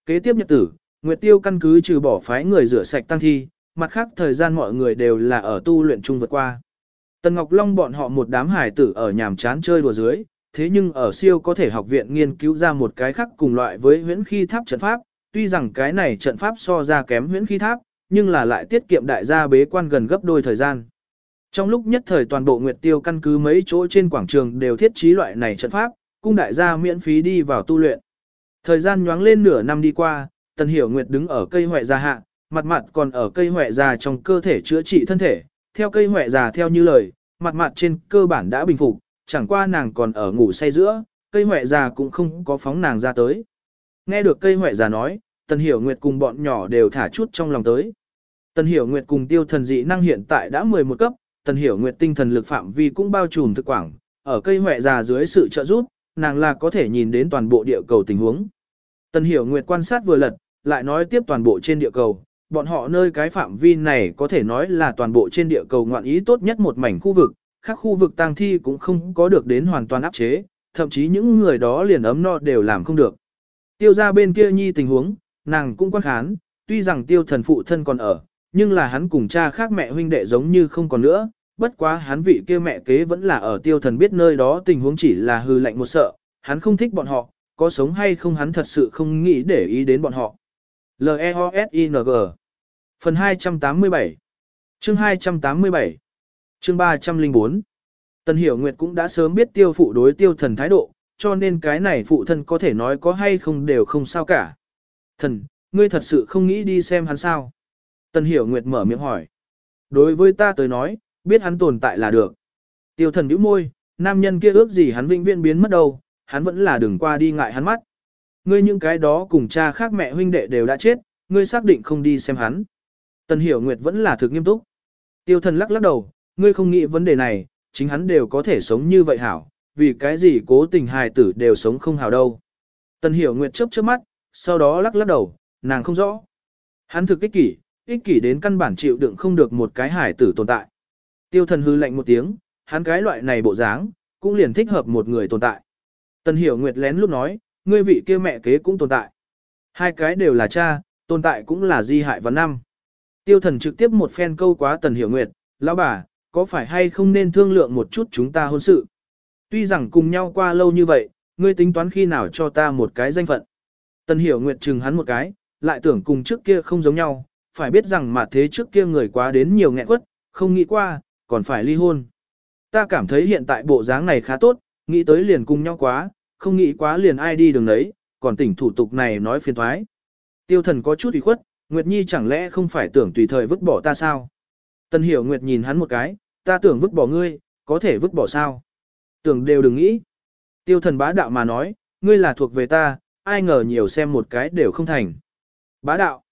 Kế tiếp nhật tử, Nguyệt Tiêu căn cứ trừ bỏ phái người rửa sạch tăng thi, mặt khác thời gian mọi người đều là ở tu luyện chung vượt qua. Tần Ngọc Long bọn họ một đám hải tử ở nhàm chán chơi đùa dưới, thế nhưng ở siêu có thể học viện nghiên cứu ra một cái khác cùng loại với huyễn khi tháp trận pháp, tuy rằng cái này trận pháp so ra kém huyễn khi tháp, nhưng là lại tiết kiệm đại gia bế quan gần gấp đôi thời gian. Trong lúc nhất thời toàn bộ Nguyệt Tiêu căn cứ mấy chỗ trên quảng trường đều thiết trí loại này trận pháp, cung đại gia miễn phí đi vào tu luyện. Thời gian nhoáng lên nửa năm đi qua, Tần Hiểu Nguyệt đứng ở cây hoại già hạ, mặt mặt còn ở cây hoại già trong cơ thể chữa trị thân thể, theo cây hoại già theo như lời, mặt mặt trên cơ bản đã bình phục, chẳng qua nàng còn ở ngủ say giữa, cây hoại già cũng không có phóng nàng ra tới. Nghe được cây hoại già nói, Tần Hiểu Nguyệt cùng bọn nhỏ đều thả chút trong lòng tới. Tần Hiểu Nguyệt cùng tiêu thần dị năng hiện tại đã 11 cấp, Tần Hiểu Nguyệt tinh thần lực phạm vi cũng bao trùm thực quảng, ở cây mẹ già dưới sự trợ giúp, nàng là có thể nhìn đến toàn bộ địa cầu tình huống. Tần Hiểu Nguyệt quan sát vừa lật, lại nói tiếp toàn bộ trên địa cầu, bọn họ nơi cái phạm vi này có thể nói là toàn bộ trên địa cầu ngoạn ý tốt nhất một mảnh khu vực, các khu vực tang thi cũng không có được đến hoàn toàn áp chế, thậm chí những người đó liền ấm no đều làm không được. Tiêu ra bên kia nhi tình huống, nàng cũng quan khán, tuy rằng tiêu thần phụ thân còn ở, nhưng là hắn cùng cha khác mẹ huynh đệ giống như không còn nữa, bất quá hắn vị kia mẹ kế vẫn là ở tiêu thần biết nơi đó tình huống chỉ là hư lạnh một sợ, hắn không thích bọn họ, có sống hay không hắn thật sự không nghĩ để ý đến bọn họ. L-E-O-S-I-N-G Phần 287 Chương 287 Chương 304 Tần Hiểu Nguyệt cũng đã sớm biết tiêu phụ đối tiêu thần thái độ, cho nên cái này phụ thân có thể nói có hay không đều không sao cả. Thần, ngươi thật sự không nghĩ đi xem hắn sao? Tần Hiểu Nguyệt mở miệng hỏi. Đối với ta tới nói, biết hắn tồn tại là được. Tiêu thần nhíu môi, nam nhân kia ước gì hắn vĩnh viễn biến mất đâu, hắn vẫn là đừng qua đi ngại hắn mắt. Ngươi những cái đó cùng cha khác mẹ huynh đệ đều đã chết, ngươi xác định không đi xem hắn. Tần Hiểu Nguyệt vẫn là thực nghiêm túc. Tiêu thần lắc lắc đầu, ngươi không nghĩ vấn đề này, chính hắn đều có thể sống như vậy hảo, vì cái gì cố tình hài tử đều sống không hảo đâu. Tần Hiểu Nguyệt chớp chớp mắt, sau đó lắc lắc đầu, nàng không rõ. Hắn thực ích kỷ, ích kỷ đến căn bản chịu đựng không được một cái hài tử tồn tại. Tiêu thần hư lạnh một tiếng, hắn cái loại này bộ dáng, cũng liền thích hợp một người tồn tại. Tần Hiểu Nguyệt lén lúc nói, ngươi vị kia mẹ kế cũng tồn tại. Hai cái đều là cha, tồn tại cũng là di hại và năm. Tiêu thần trực tiếp một phen câu quá Tần Hiểu Nguyệt, lão bà, có phải hay không nên thương lượng một chút chúng ta hôn sự? Tuy rằng cùng nhau qua lâu như vậy, ngươi tính toán khi nào cho ta một cái danh phận. Tần Hiểu Nguyệt chừng hắn một cái, lại tưởng cùng trước kia không giống nhau, phải biết rằng mà thế trước kia người quá đến nhiều nghẹn quất, không nghĩ qua, còn phải ly hôn. Ta cảm thấy hiện tại bộ dáng này khá tốt, nghĩ tới liền cùng nhau quá, không nghĩ quá liền ai đi đường đấy, còn tỉnh thủ tục này nói phiền thoái. Tiêu thần có chút ủy khuất, Nguyệt Nhi chẳng lẽ không phải tưởng tùy thời vứt bỏ ta sao? Tân hiểu Nguyệt nhìn hắn một cái, ta tưởng vứt bỏ ngươi, có thể vứt bỏ sao? Tưởng đều đừng nghĩ. Tiêu thần bá đạo mà nói, ngươi là thuộc về ta, ai ngờ nhiều xem một cái đều không thành. Bá đạo.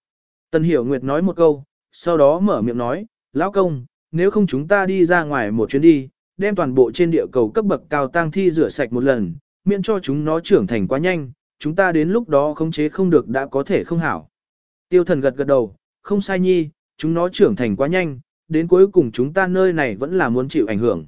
tân Hiểu Nguyệt nói một câu, sau đó mở miệng nói, Lão công, nếu không chúng ta đi ra ngoài một chuyến đi, đem toàn bộ trên địa cầu cấp bậc cao tang thi rửa sạch một lần, miễn cho chúng nó trưởng thành quá nhanh, chúng ta đến lúc đó khống chế không được đã có thể không hảo. Tiêu thần gật gật đầu, không sai nhi, chúng nó trưởng thành quá nhanh, đến cuối cùng chúng ta nơi này vẫn là muốn chịu ảnh hưởng.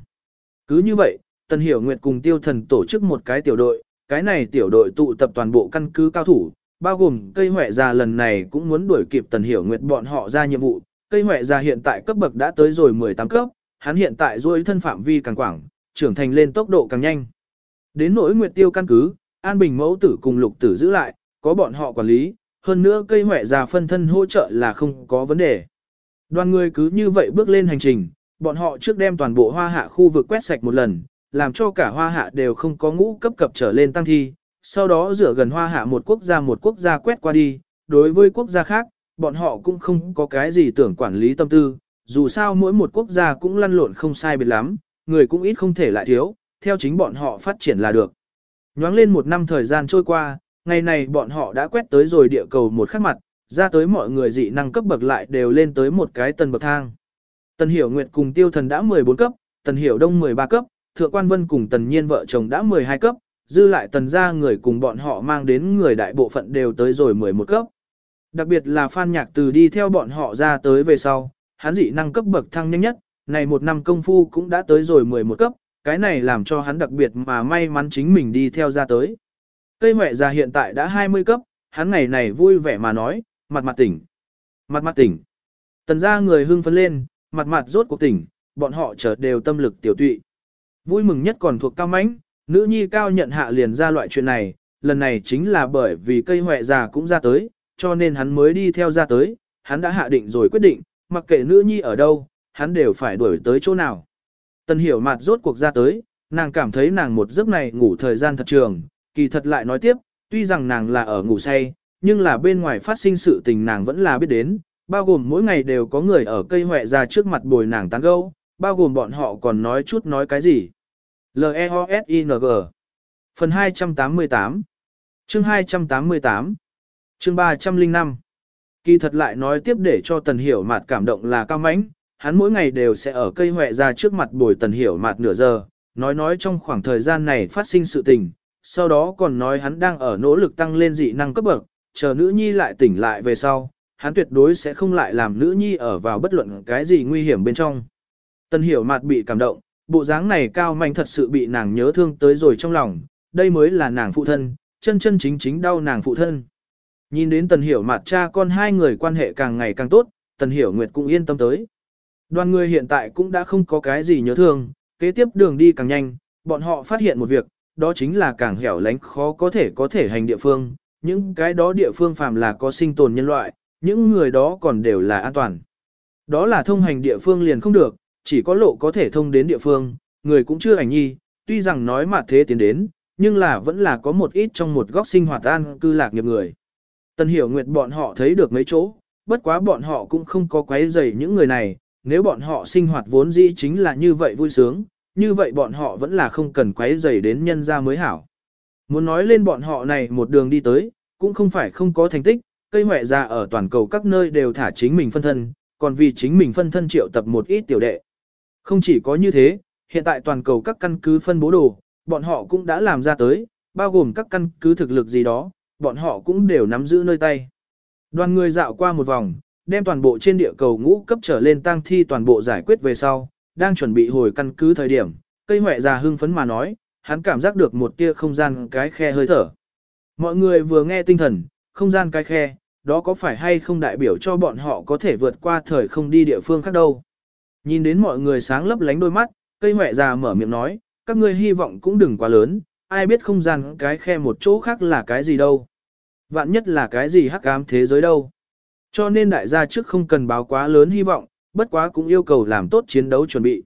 Cứ như vậy, Tần Hiểu Nguyệt cùng tiêu thần tổ chức một cái tiểu đội, cái này tiểu đội tụ tập toàn bộ căn cứ cao thủ, bao gồm cây hỏe già lần này cũng muốn đuổi kịp Tần Hiểu Nguyệt bọn họ ra nhiệm vụ. Cây huệ già hiện tại cấp bậc đã tới rồi 18 cấp, hắn hiện tại duỗi thân phạm vi càng quảng, trưởng thành lên tốc độ càng nhanh. Đến nỗi Nguyệt Tiêu căn cứ, An Bình mẫu tử cùng lục tử giữ lại, có bọn họ quản lý, hơn nữa cây huệ già phân thân hỗ trợ là không có vấn đề. Đoàn người cứ như vậy bước lên hành trình, bọn họ trước đem toàn bộ hoa hạ khu vực quét sạch một lần, làm cho cả hoa hạ đều không có ngũ cấp cập trở lên tăng thi, sau đó rửa gần hoa hạ một quốc gia một quốc gia quét qua đi, đối với quốc gia khác, bọn họ cũng không có cái gì tưởng quản lý tâm tư, dù sao mỗi một quốc gia cũng lăn lộn không sai biệt lắm, người cũng ít không thể lại thiếu, theo chính bọn họ phát triển là được. Nhoáng lên một năm thời gian trôi qua, ngày này bọn họ đã quét tới rồi địa cầu một khắc mặt, ra tới mọi người dị năng cấp bậc lại đều lên tới một cái tần bậc thang. Tần Hiểu Nguyệt cùng Tiêu Thần đã 14 cấp, Tần Hiểu Đông 13 cấp, Thượng Quan Vân cùng Tần Nhiên vợ chồng đã 12 cấp, dư lại tần gia người cùng bọn họ mang đến người đại bộ phận đều tới rồi 11 cấp. Đặc biệt là Phan Nhạc Từ đi theo bọn họ ra tới về sau, hắn dị năng cấp bậc thăng nhanh nhất, này một năm công phu cũng đã tới rồi 11 cấp, cái này làm cho hắn đặc biệt mà may mắn chính mình đi theo ra tới. Cây mẹ già hiện tại đã 20 cấp, hắn ngày này vui vẻ mà nói, mặt mặt tỉnh, mặt mặt tỉnh. Tần gia người hưng phấn lên, mặt mặt rốt cuộc tỉnh, bọn họ chợt đều tâm lực tiểu tụy. Vui mừng nhất còn thuộc cao mãnh, nữ nhi cao nhận hạ liền ra loại chuyện này, lần này chính là bởi vì cây hoẹ già cũng ra tới, cho nên hắn mới đi theo ra tới, hắn đã hạ định rồi quyết định, mặc kệ nữ nhi ở đâu, hắn đều phải đuổi tới chỗ nào. Tần hiểu mặt rốt cuộc ra tới, nàng cảm thấy nàng một giấc này ngủ thời gian thật trường, kỳ thật lại nói tiếp, tuy rằng nàng là ở ngủ say, nhưng là bên ngoài phát sinh sự tình nàng vẫn là biết đến, bao gồm mỗi ngày đều có người ở cây hoẹ ra trước mặt bồi nàng tán gẫu, bao gồm bọn họ còn nói chút nói cái gì. L-E-O-S-I-N-G Phần 288 Chương 288 Chương 305 Kỳ thật lại nói tiếp để cho Tần Hiểu Mạt cảm động là cao mãnh, hắn mỗi ngày đều sẽ ở cây hoẹ ra trước mặt bồi Tần Hiểu Mạt nửa giờ, nói nói trong khoảng thời gian này phát sinh sự tình, sau đó còn nói hắn đang ở nỗ lực tăng lên dị năng cấp bậc, chờ nữ nhi lại tỉnh lại về sau, hắn tuyệt đối sẽ không lại làm nữ nhi ở vào bất luận cái gì nguy hiểm bên trong. Tần Hiểu Mạt bị cảm động, bộ dáng này cao mạnh thật sự bị nàng nhớ thương tới rồi trong lòng, đây mới là nàng phụ thân, chân chân chính chính đau nàng phụ thân. Nhìn đến Tần Hiểu mặt cha con hai người quan hệ càng ngày càng tốt, Tần Hiểu Nguyệt cũng yên tâm tới. Đoàn người hiện tại cũng đã không có cái gì nhớ thương, kế tiếp đường đi càng nhanh, bọn họ phát hiện một việc, đó chính là càng hẻo lánh khó có thể có thể hành địa phương, những cái đó địa phương phàm là có sinh tồn nhân loại, những người đó còn đều là an toàn. Đó là thông hành địa phương liền không được, chỉ có lộ có thể thông đến địa phương, người cũng chưa ảnh nhi, tuy rằng nói mà thế tiến đến, nhưng là vẫn là có một ít trong một góc sinh hoạt an cư lạc nghiệp người. Tần hiểu nguyệt bọn họ thấy được mấy chỗ, bất quá bọn họ cũng không có quấy rầy những người này, nếu bọn họ sinh hoạt vốn dĩ chính là như vậy vui sướng, như vậy bọn họ vẫn là không cần quấy rầy đến nhân gia mới hảo. Muốn nói lên bọn họ này một đường đi tới, cũng không phải không có thành tích, cây mẹ ra ở toàn cầu các nơi đều thả chính mình phân thân, còn vì chính mình phân thân triệu tập một ít tiểu đệ. Không chỉ có như thế, hiện tại toàn cầu các căn cứ phân bố đồ, bọn họ cũng đã làm ra tới, bao gồm các căn cứ thực lực gì đó, bọn họ cũng đều nắm giữ nơi tay. Đoàn người dạo qua một vòng, đem toàn bộ trên địa cầu ngũ cấp trở lên tăng thi toàn bộ giải quyết về sau, đang chuẩn bị hồi căn cứ thời điểm, cây huệ già hưng phấn mà nói, hắn cảm giác được một tia không gian cái khe hơi thở. Mọi người vừa nghe tinh thần, không gian cái khe, đó có phải hay không đại biểu cho bọn họ có thể vượt qua thời không đi địa phương khác đâu. Nhìn đến mọi người sáng lấp lánh đôi mắt, cây huệ già mở miệng nói, các ngươi hy vọng cũng đừng quá lớn, ai biết không gian cái khe một chỗ khác là cái gì đâu. Vạn nhất là cái gì hắc ám thế giới đâu. Cho nên đại gia trước không cần báo quá lớn hy vọng, bất quá cũng yêu cầu làm tốt chiến đấu chuẩn bị.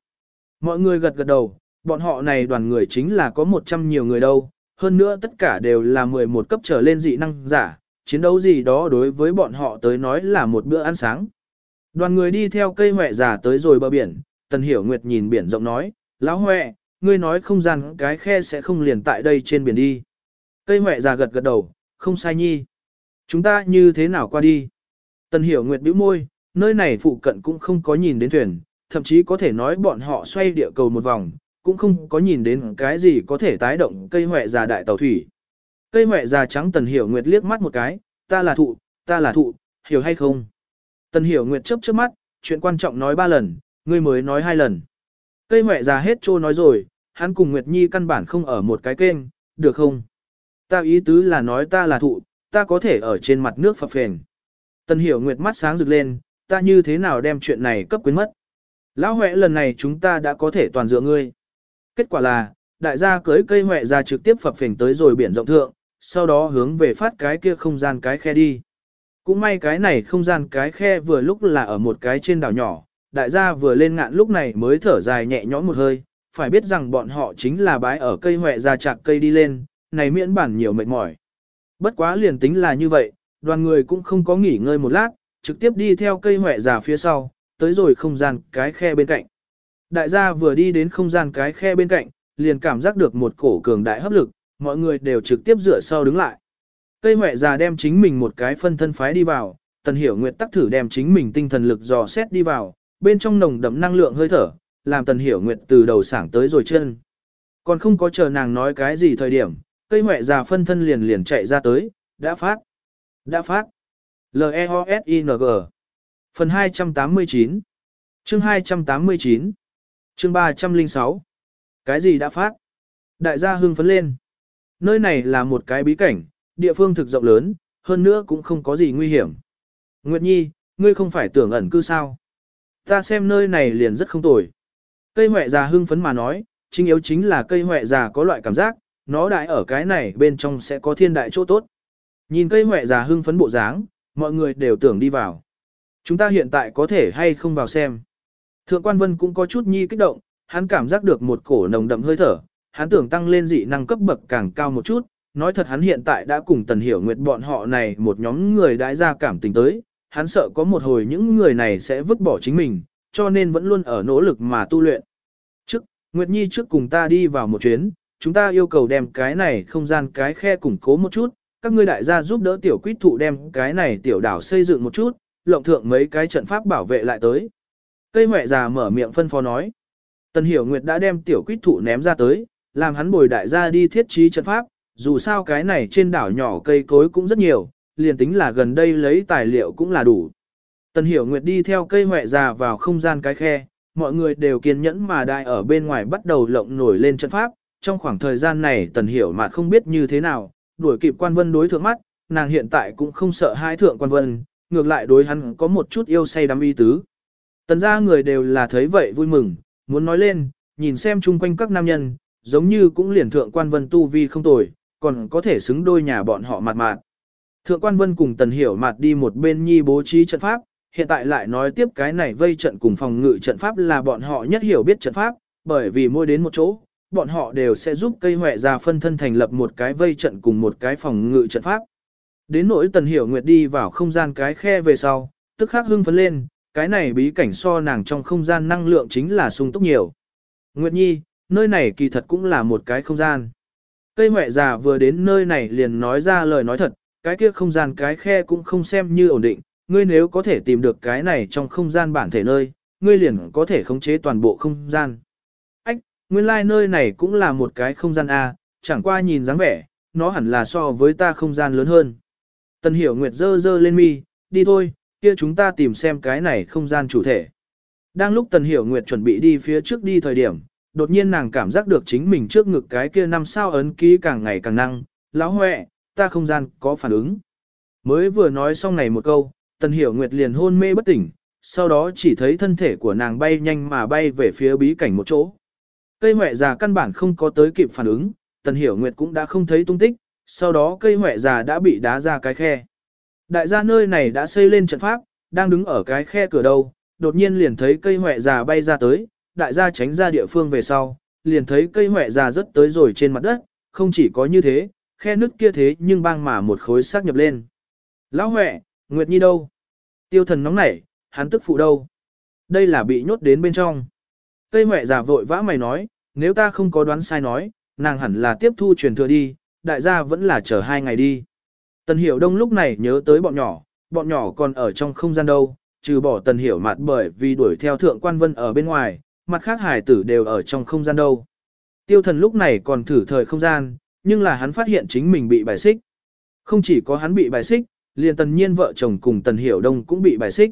Mọi người gật gật đầu, bọn họ này đoàn người chính là có 100 nhiều người đâu, hơn nữa tất cả đều là 11 cấp trở lên dị năng giả, chiến đấu gì đó đối với bọn họ tới nói là một bữa ăn sáng. Đoàn người đi theo cây huệ già tới rồi bờ biển, Tần Hiểu Nguyệt nhìn biển rộng nói, Lão Huệ, ngươi nói không gian cái khe sẽ không liền tại đây trên biển đi. Cây huệ già gật gật đầu, không sai nhi. Chúng ta như thế nào qua đi? Tần Hiểu Nguyệt bĩu môi, nơi này phụ cận cũng không có nhìn đến thuyền, thậm chí có thể nói bọn họ xoay địa cầu một vòng, cũng không có nhìn đến cái gì có thể tái động cây mẹ già đại tàu thủy. Cây mẹ già trắng Tần Hiểu Nguyệt liếc mắt một cái, ta là thụ, ta là thụ, hiểu hay không? Tần Hiểu Nguyệt chớp chớp mắt, chuyện quan trọng nói ba lần, ngươi mới nói hai lần. Cây mẹ già hết trô nói rồi, hắn cùng Nguyệt Nhi căn bản không ở một cái kênh, được không? Ta ý tứ là nói ta là thụ, ta có thể ở trên mặt nước phập phền. Tần Hiểu Nguyệt mắt sáng rực lên, ta như thế nào đem chuyện này cấp quyến mất. Lão Huệ lần này chúng ta đã có thể toàn dựa ngươi. Kết quả là, đại gia cưới cây Huệ ra trực tiếp phập phình tới rồi biển rộng thượng, sau đó hướng về phát cái kia không gian cái khe đi. Cũng may cái này không gian cái khe vừa lúc là ở một cái trên đảo nhỏ, đại gia vừa lên ngạn lúc này mới thở dài nhẹ nhõm một hơi, phải biết rằng bọn họ chính là bái ở cây Huệ ra chạc cây đi lên, này miễn bản nhiều mệt mỏi. Bất quá liền tính là như vậy, đoàn người cũng không có nghỉ ngơi một lát, trực tiếp đi theo cây hỏe già phía sau, tới rồi không gian cái khe bên cạnh. Đại gia vừa đi đến không gian cái khe bên cạnh, liền cảm giác được một cổ cường đại hấp lực, mọi người đều trực tiếp dựa sau đứng lại. Cây hỏe già đem chính mình một cái phân thân phái đi vào, tần hiểu nguyệt tắc thử đem chính mình tinh thần lực dò xét đi vào, bên trong nồng đậm năng lượng hơi thở, làm tần hiểu nguyệt từ đầu sảng tới rồi chân. Còn không có chờ nàng nói cái gì thời điểm, cây mẹ già phân thân liền liền chạy ra tới, đã phát. Đã phát. L-E-O-S-I-N-G Phần 289 Chương 289 Chương 306 Cái gì đã phát? Đại gia hưng phấn lên. Nơi này là một cái bí cảnh, địa phương thực rộng lớn, hơn nữa cũng không có gì nguy hiểm. Nguyệt Nhi, ngươi không phải tưởng ẩn cư sao? Ta xem nơi này liền rất không tồi. Cây huệ già hưng phấn mà nói, chính yếu chính là cây huệ già có loại cảm giác, nó đại ở cái này bên trong sẽ có thiên đại chỗ tốt. Nhìn cây mẹ già hưng phấn bộ dáng, mọi người đều tưởng đi vào. Chúng ta hiện tại có thể hay không vào xem. Thượng quan vân cũng có chút nhi kích động, hắn cảm giác được một cổ nồng đậm hơi thở, hắn tưởng tăng lên dị năng cấp bậc càng cao một chút, nói thật hắn hiện tại đã cùng tần hiểu nguyệt bọn họ này một nhóm người đãi ra cảm tình tới, hắn sợ có một hồi những người này sẽ vứt bỏ chính mình, cho nên vẫn luôn ở nỗ lực mà tu luyện. Trước, Nguyệt Nhi trước cùng ta đi vào một chuyến, chúng ta yêu cầu đem cái này không gian cái khe củng cố một chút, các ngươi đại gia giúp đỡ tiểu quýt thụ đem cái này tiểu đảo xây dựng một chút, lộng thượng mấy cái trận pháp bảo vệ lại tới. Cây mẹ già mở miệng phân phó nói. Tần Hiểu Nguyệt đã đem tiểu quýt thụ ném ra tới, làm hắn bồi đại gia đi thiết trí trận pháp, dù sao cái này trên đảo nhỏ cây cối cũng rất nhiều, liền tính là gần đây lấy tài liệu cũng là đủ. Tần Hiểu Nguyệt đi theo cây mẹ già vào không gian cái khe, mọi người đều kiên nhẫn mà đại ở bên ngoài bắt đầu lộng nổi lên trận pháp. Trong khoảng thời gian này Tần Hiểu mà không biết như thế nào, đuổi kịp quan vân đối thượng mắt, nàng hiện tại cũng không sợ hai thượng quan vân, ngược lại đối hắn có một chút yêu say đắm y tứ. Tần ra người đều là thấy vậy vui mừng, muốn nói lên, nhìn xem chung quanh các nam nhân, giống như cũng liền thượng quan vân tu vi không tồi, còn có thể xứng đôi nhà bọn họ mặt mạt. Thượng quan vân cùng tần hiểu mặt đi một bên nhi bố trí trận pháp, hiện tại lại nói tiếp cái này vây trận cùng phòng ngự trận pháp là bọn họ nhất hiểu biết trận pháp, bởi vì mỗi đến một chỗ, bọn họ đều sẽ giúp cây huệ ra phân thân thành lập một cái vây trận cùng một cái phòng ngự trận pháp. Đến nỗi Tần Hiểu Nguyệt đi vào không gian cái khe về sau, tức khắc hưng phấn lên, cái này bí cảnh so nàng trong không gian năng lượng chính là sung túc nhiều. Nguyệt Nhi, nơi này kỳ thật cũng là một cái không gian. Cây huệ già vừa đến nơi này liền nói ra lời nói thật, cái kia không gian cái khe cũng không xem như ổn định, ngươi nếu có thể tìm được cái này trong không gian bản thể nơi, ngươi liền có thể khống chế toàn bộ không gian nguyên lai like nơi này cũng là một cái không gian A, chẳng qua nhìn dáng vẻ, nó hẳn là so với ta không gian lớn hơn. Tần hiểu nguyệt dơ dơ lên mi, đi thôi, kia chúng ta tìm xem cái này không gian chủ thể. Đang lúc tần hiểu nguyệt chuẩn bị đi phía trước đi thời điểm, đột nhiên nàng cảm giác được chính mình trước ngực cái kia năm sao ấn ký càng ngày càng năng, lão huệ, ta không gian có phản ứng. Mới vừa nói xong này một câu, tần hiểu nguyệt liền hôn mê bất tỉnh, sau đó chỉ thấy thân thể của nàng bay nhanh mà bay về phía bí cảnh một chỗ. Cây huệ già căn bản không có tới kịp phản ứng, Tần Hiểu Nguyệt cũng đã không thấy tung tích, sau đó cây huệ già đã bị đá ra cái khe. Đại gia nơi này đã xây lên trận pháp, đang đứng ở cái khe cửa đầu, đột nhiên liền thấy cây huệ già bay ra tới, đại gia tránh ra địa phương về sau, liền thấy cây huệ già rất tới rồi trên mặt đất, không chỉ có như thế, khe nứt kia thế nhưng bang mà một khối xác nhập lên. Lão huệ, Nguyệt Nhi đâu? Tiêu thần nóng nảy, hắn tức phụ đâu? Đây là bị nhốt đến bên trong. Cây huệ già vội vã mày nói, nếu ta không có đoán sai nói, nàng hẳn là tiếp thu truyền thừa đi, đại gia vẫn là chờ hai ngày đi. Tần Hiểu Đông lúc này nhớ tới bọn nhỏ, bọn nhỏ còn ở trong không gian đâu, trừ bỏ tần hiểu mặt bởi vì đuổi theo thượng quan vân ở bên ngoài, mặt khác hải tử đều ở trong không gian đâu. Tiêu thần lúc này còn thử thời không gian, nhưng là hắn phát hiện chính mình bị bài xích. Không chỉ có hắn bị bài xích, liền tần nhiên vợ chồng cùng tần hiểu đông cũng bị bài xích.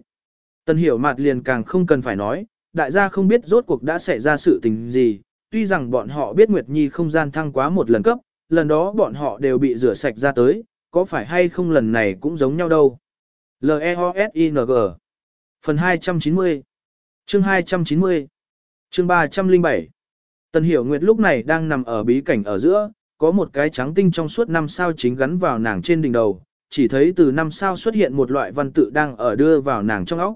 Tần hiểu mặt liền càng không cần phải nói, đại gia không biết rốt cuộc đã xảy ra sự tình gì, tuy rằng bọn họ biết Nguyệt Nhi không gian thăng quá một lần cấp, lần đó bọn họ đều bị rửa sạch ra tới, có phải hay không lần này cũng giống nhau đâu. L-E-O-S-I-N-G Phần 290 Chương 290 Chương 307 Tần Hiểu Nguyệt lúc này đang nằm ở bí cảnh ở giữa, có một cái trắng tinh trong suốt năm sao chính gắn vào nàng trên đỉnh đầu, chỉ thấy từ năm sao xuất hiện một loại văn tự đang ở đưa vào nàng trong óc.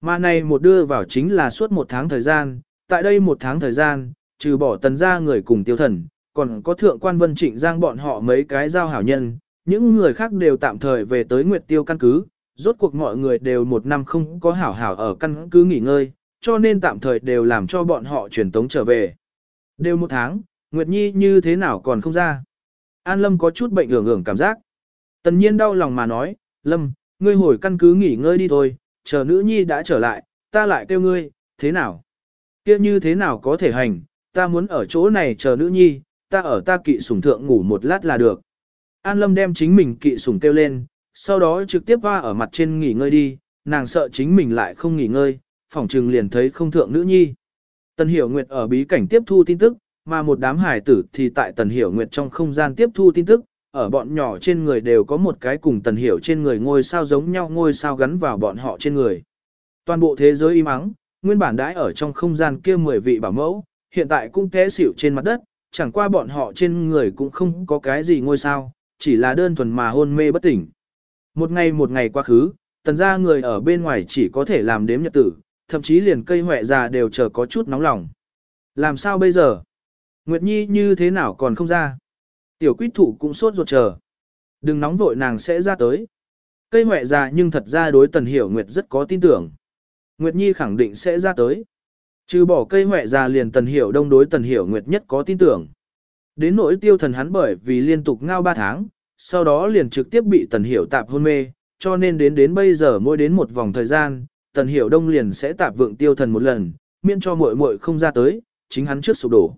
Mà này một đưa vào chính là suốt một tháng thời gian, tại đây một tháng thời gian, trừ bỏ tần gia người cùng tiêu thần, còn có thượng quan vân trịnh giang bọn họ mấy cái giao hảo nhân, những người khác đều tạm thời về tới Nguyệt Tiêu căn cứ, rốt cuộc mọi người đều một năm không có hảo hảo ở căn cứ nghỉ ngơi, cho nên tạm thời đều làm cho bọn họ truyền tống trở về. Đều một tháng, Nguyệt Nhi như thế nào còn không ra. An Lâm có chút bệnh ưởng ưởng cảm giác. Tần nhiên đau lòng mà nói, Lâm, ngươi hồi căn cứ nghỉ ngơi đi thôi, chờ nữ nhi đã trở lại, ta lại kêu ngươi, thế nào? kia như thế nào có thể hành, ta muốn ở chỗ này chờ nữ nhi, ta ở ta kỵ sủng thượng ngủ một lát là được. An Lâm đem chính mình kỵ sủng kêu lên, sau đó trực tiếp hoa ở mặt trên nghỉ ngơi đi, nàng sợ chính mình lại không nghỉ ngơi, phỏng trừng liền thấy không thượng nữ nhi. Tần Hiểu Nguyệt ở bí cảnh tiếp thu tin tức, mà một đám hải tử thì tại Tần Hiểu Nguyệt trong không gian tiếp thu tin tức, ở bọn nhỏ trên người đều có một cái cùng Tần Hiểu trên người ngôi sao giống nhau ngôi sao gắn vào bọn họ trên người. Toàn bộ thế giới im ắng, nguyên bản đãi ở trong không gian kia 10 vị bảo mẫu, hiện tại cũng té xỉu trên mặt đất, chẳng qua bọn họ trên người cũng không có cái gì ngôi sao, chỉ là đơn thuần mà hôn mê bất tỉnh. Một ngày một ngày quá khứ, tần ra người ở bên ngoài chỉ có thể làm đếm nhật tử, thậm chí liền cây huệ già đều chờ có chút nóng lòng. Làm sao bây giờ? Nguyệt Nhi như thế nào còn không ra? Tiểu quýt thủ cũng sốt ruột chờ. Đừng nóng vội nàng sẽ ra tới. Cây huệ già nhưng thật ra đối tần hiểu Nguyệt rất có tin tưởng. Nguyệt Nhi khẳng định sẽ ra tới. Trừ bỏ cây huệ già liền tần hiểu đông đối tần hiểu Nguyệt nhất có tin tưởng. Đến nỗi tiêu thần hắn bởi vì liên tục ngao 3 tháng, sau đó liền trực tiếp bị tần hiểu tạp hôn mê, cho nên đến đến bây giờ mỗi đến một vòng thời gian, tần hiểu đông liền sẽ tạp vượng tiêu thần một lần, miễn cho muội muội không ra tới, chính hắn trước sụp đổ.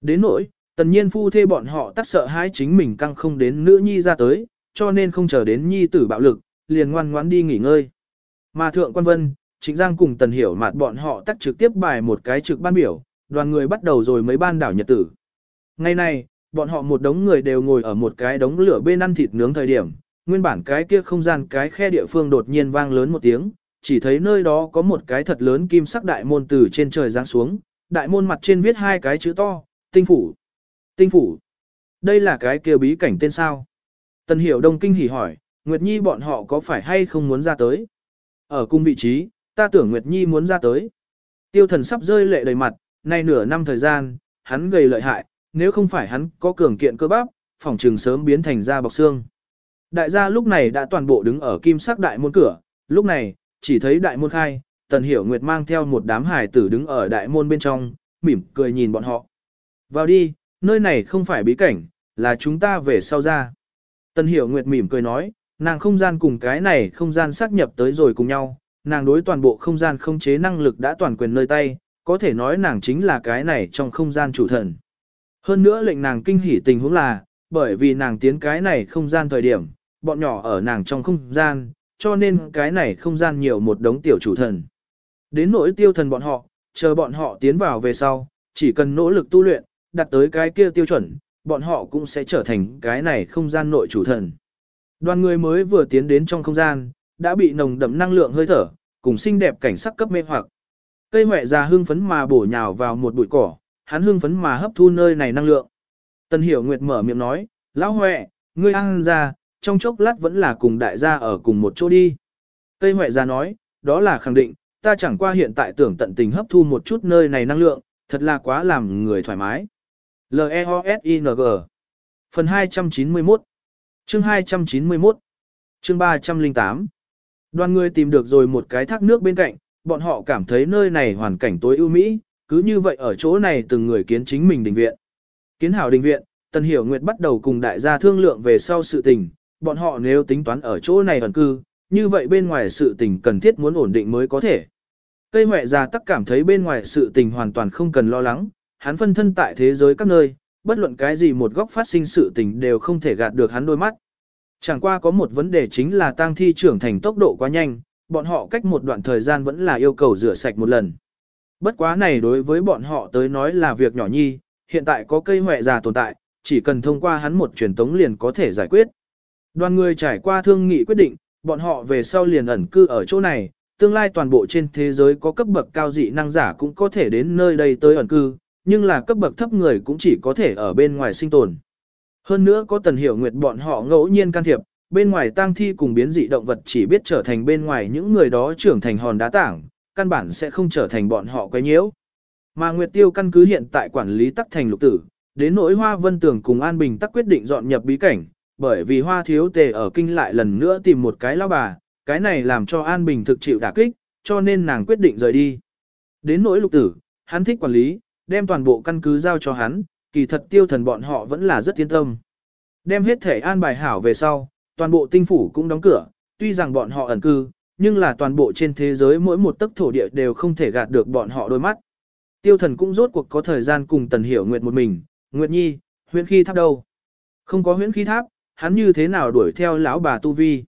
Đến nỗi, tần nhiên phu thê bọn họ tắt sợ hãi chính mình căng không đến nữ nhi ra tới, cho nên không chờ đến nhi tử bạo lực, liền ngoan ngoãn đi nghỉ ngơi. Mà thượng quan vân, chính giang cùng tần hiểu mạt bọn họ tắt trực tiếp bài một cái trực ban biểu, đoàn người bắt đầu rồi mấy ban đảo nhật tử. Ngày nay, bọn họ một đống người đều ngồi ở một cái đống lửa bên ăn thịt nướng thời điểm, nguyên bản cái kia không gian cái khe địa phương đột nhiên vang lớn một tiếng, chỉ thấy nơi đó có một cái thật lớn kim sắc đại môn từ trên trời giáng xuống, đại môn mặt trên viết hai cái chữ to, tinh phủ. Tinh phủ. Đây là cái kia bí cảnh tên sao? Tần hiểu đông kinh hỉ hỏi, Nguyệt Nhi bọn họ có phải hay không muốn ra tới? Ở cung vị trí, ta tưởng Nguyệt Nhi muốn ra tới. Tiêu thần sắp rơi lệ đầy mặt, nay nửa năm thời gian, hắn gầy lợi hại, nếu không phải hắn có cường kiện cơ bắp, phòng trường sớm biến thành da bọc xương. Đại gia lúc này đã toàn bộ đứng ở kim sắc đại môn cửa, lúc này, chỉ thấy đại môn khai, Tần Hiểu Nguyệt mang theo một đám hải tử đứng ở đại môn bên trong, mỉm cười nhìn bọn họ. Vào đi, nơi này không phải bí cảnh, là chúng ta về sau ra. Tần Hiểu Nguyệt mỉm cười nói, nàng không gian cùng cái này không gian xác nhập tới rồi cùng nhau, nàng đối toàn bộ không gian không chế năng lực đã toàn quyền nơi tay, có thể nói nàng chính là cái này trong không gian chủ thần. Hơn nữa lệnh nàng kinh hỉ tình huống là, bởi vì nàng tiến cái này không gian thời điểm, bọn nhỏ ở nàng trong không gian, cho nên cái này không gian nhiều một đống tiểu chủ thần. Đến nỗi tiêu thần bọn họ, chờ bọn họ tiến vào về sau, chỉ cần nỗ lực tu luyện, đặt tới cái kia tiêu chuẩn, bọn họ cũng sẽ trở thành cái này không gian nội chủ thần. Đoàn người mới vừa tiến đến trong không gian, đã bị nồng đậm năng lượng hơi thở, cùng xinh đẹp cảnh sắc cấp mê hoặc. Cây mẹ già hưng phấn mà bổ nhào vào một bụi cỏ, hắn hưng phấn mà hấp thu nơi này năng lượng. Tần Hiểu Nguyệt mở miệng nói, Lão Huệ, ngươi ăn ra, trong chốc lát vẫn là cùng đại gia ở cùng một chỗ đi. Cây Huệ già nói, đó là khẳng định, ta chẳng qua hiện tại tưởng tận tình hấp thu một chút nơi này năng lượng, thật là quá làm người thoải mái. L-E-O-S-I-N-G Phần 291 Chương 291 Chương 308 Đoàn người tìm được rồi một cái thác nước bên cạnh, bọn họ cảm thấy nơi này hoàn cảnh tối ưu mỹ, cứ như vậy ở chỗ này từng người kiến chính mình đình viện. Kiến hảo đình viện, Tần Hiểu Nguyệt bắt đầu cùng đại gia thương lượng về sau sự tình, bọn họ nếu tính toán ở chỗ này ẩn cư, như vậy bên ngoài sự tình cần thiết muốn ổn định mới có thể. Cây mẹ già tắc cảm thấy bên ngoài sự tình hoàn toàn không cần lo lắng, hắn phân thân tại thế giới các nơi, bất luận cái gì một góc phát sinh sự tình đều không thể gạt được hắn đôi mắt. Chẳng qua có một vấn đề chính là tang thi trưởng thành tốc độ quá nhanh, bọn họ cách một đoạn thời gian vẫn là yêu cầu rửa sạch một lần. Bất quá này đối với bọn họ tới nói là việc nhỏ nhi, hiện tại có cây mẹ già tồn tại, chỉ cần thông qua hắn một truyền tống liền có thể giải quyết. Đoàn người trải qua thương nghị quyết định, bọn họ về sau liền ẩn cư ở chỗ này, tương lai toàn bộ trên thế giới có cấp bậc cao dị năng giả cũng có thể đến nơi đây tới ẩn cư, nhưng là cấp bậc thấp người cũng chỉ có thể ở bên ngoài sinh tồn. Hơn nữa có tần hiểu nguyệt bọn họ ngẫu nhiên can thiệp, bên ngoài tang thi cùng biến dị động vật chỉ biết trở thành bên ngoài những người đó trưởng thành hòn đá tảng, căn bản sẽ không trở thành bọn họ quấy nhiễu. Mà Nguyệt Tiêu căn cứ hiện tại quản lý tắc thành lục tử, đến nỗi Hoa Vân Tường cùng An Bình tắc quyết định dọn nhập bí cảnh, bởi vì Hoa Thiếu Tề ở kinh lại lần nữa tìm một cái lao bà, cái này làm cho An Bình thực chịu đả kích, cho nên nàng quyết định rời đi. Đến nỗi lục tử, hắn thích quản lý, đem toàn bộ căn cứ giao cho hắn, kỳ thật tiêu thần bọn họ vẫn là rất yên tâm. Đem hết thể an bài hảo về sau, toàn bộ tinh phủ cũng đóng cửa, tuy rằng bọn họ ẩn cư, nhưng là toàn bộ trên thế giới mỗi một tấc thổ địa đều không thể gạt được bọn họ đôi mắt. Tiêu thần cũng rốt cuộc có thời gian cùng tần hiểu nguyệt một mình, nguyệt nhi, huyễn khi tháp đâu? Không có huyễn khí tháp, hắn như thế nào đuổi theo lão bà Tu Vi?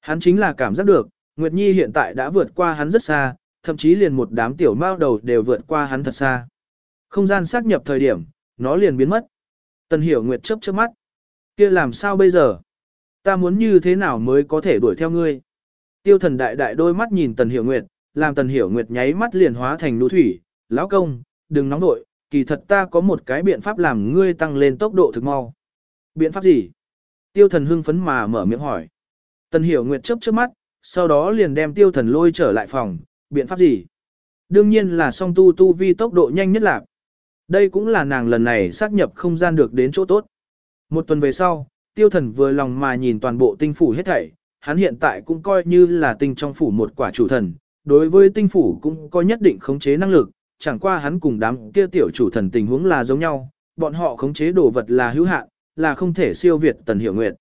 Hắn chính là cảm giác được, Nguyệt Nhi hiện tại đã vượt qua hắn rất xa, thậm chí liền một đám tiểu mao đầu đều vượt qua hắn thật xa. Không gian xác nhập thời điểm, nó liền biến mất. Tần Hiểu Nguyệt chớp chớp mắt. Kia làm sao bây giờ? Ta muốn như thế nào mới có thể đuổi theo ngươi? Tiêu thần đại đại đôi mắt nhìn Tần Hiểu Nguyệt, làm Tần Hiểu Nguyệt nháy mắt liền hóa thành nụ thủy. Lão công, đừng nóng nội, kỳ thật ta có một cái biện pháp làm ngươi tăng lên tốc độ thực mau. Biện pháp gì? Tiêu thần hưng phấn mà mở miệng hỏi. Tần Hiểu Nguyệt chớp chớp mắt, sau đó liền đem tiêu thần lôi trở lại phòng, biện pháp gì? Đương nhiên là song tu tu vi tốc độ nhanh nhất lạc. Đây cũng là nàng lần này xác nhập không gian được đến chỗ tốt. Một tuần về sau, tiêu thần vừa lòng mà nhìn toàn bộ tinh phủ hết thảy, hắn hiện tại cũng coi như là tinh trong phủ một quả chủ thần, đối với tinh phủ cũng có nhất định khống chế năng lực, chẳng qua hắn cùng đám kia tiểu chủ thần tình huống là giống nhau, bọn họ khống chế đồ vật là hữu hạn, là không thể siêu việt Tần Hiểu Nguyệt.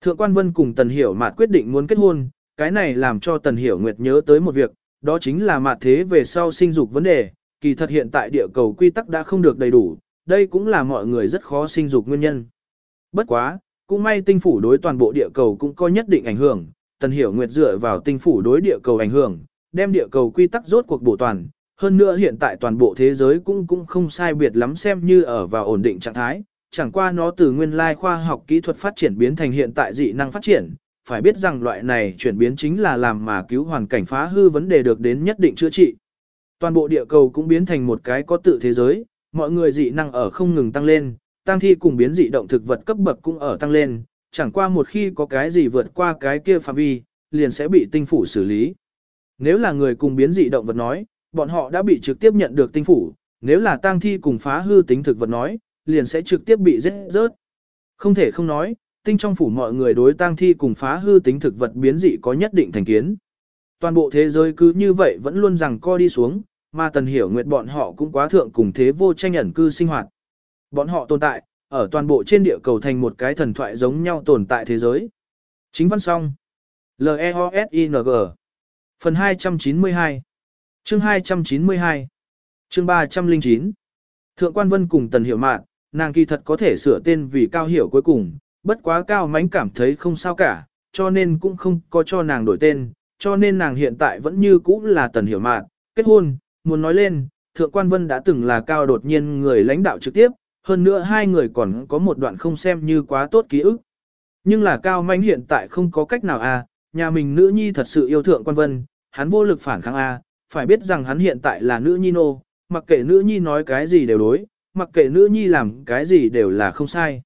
Thượng quan Vân cùng Tần Hiểu Mạt quyết định muốn kết hôn, cái này làm cho Tần Hiểu Nguyệt nhớ tới một việc, đó chính là mạt thế về sau sinh dục vấn đề, kỳ thật hiện tại địa cầu quy tắc đã không được đầy đủ, đây cũng là mọi người rất khó sinh dục nguyên nhân. Bất quá, cũng may tinh phủ đối toàn bộ địa cầu cũng có nhất định ảnh hưởng, Tần Hiểu Nguyệt dựa vào tinh phủ đối địa cầu ảnh hưởng, đem địa cầu quy tắc rốt cuộc bổ toàn, hơn nữa hiện tại toàn bộ thế giới cũng cũng không sai biệt lắm xem như ở vào ổn định trạng thái, chẳng qua nó từ nguyên lai khoa học kỹ thuật phát triển biến thành hiện tại dị năng phát triển, phải biết rằng loại này chuyển biến chính là làm mà cứu hoàn cảnh phá hư vấn đề được đến nhất định chữa trị. Toàn bộ địa cầu cũng biến thành một cái có tự thế giới, mọi người dị năng ở không ngừng tăng lên, tăng thi cùng biến dị động thực vật cấp bậc cũng ở tăng lên, chẳng qua một khi có cái gì vượt qua cái kia phạm vi, liền sẽ bị tinh phủ xử lý. Nếu là người cùng biến dị động vật nói, bọn họ đã bị trực tiếp nhận được tinh phủ, nếu là tăng thi cùng phá hư tính thực vật nói, liền sẽ trực tiếp bị giết rớt. Không thể không nói, tinh trong phủ mọi người đối tang thi cùng phá hư tính thực vật biến dị có nhất định thành kiến. Toàn bộ thế giới cứ như vậy vẫn luôn rằng co đi xuống, mà tần hiểu nguyệt bọn họ cũng quá thượng cùng thế vô tranh ẩn cư sinh hoạt. Bọn họ tồn tại, ở toàn bộ trên địa cầu thành một cái thần thoại giống nhau tồn tại thế giới. Chính văn song. L-E-O-S-I-N-G Phần 292 Chương 292 Chương 309 Thượng quan vân cùng tần hiểu mạn, nàng kỳ thật có thể sửa tên vì cao hiểu cuối cùng, bất quá cao mánh cảm thấy không sao cả, cho nên cũng không có cho nàng đổi tên, cho nên nàng hiện tại vẫn như cũ là tần hiểu mạn, kết hôn, muốn nói lên, thượng quan vân đã từng là cao đột nhiên người lãnh đạo trực tiếp, hơn nữa hai người còn có một đoạn không xem như quá tốt ký ức. Nhưng là cao mãnh hiện tại không có cách nào à, nhà mình nữ nhi thật sự yêu thượng quan vân, hắn vô lực phản kháng à, phải biết rằng hắn hiện tại là nữ nhi nô, mặc kệ nữ nhi nói cái gì đều đối, mặc kệ nữ nhi làm cái gì đều là không sai.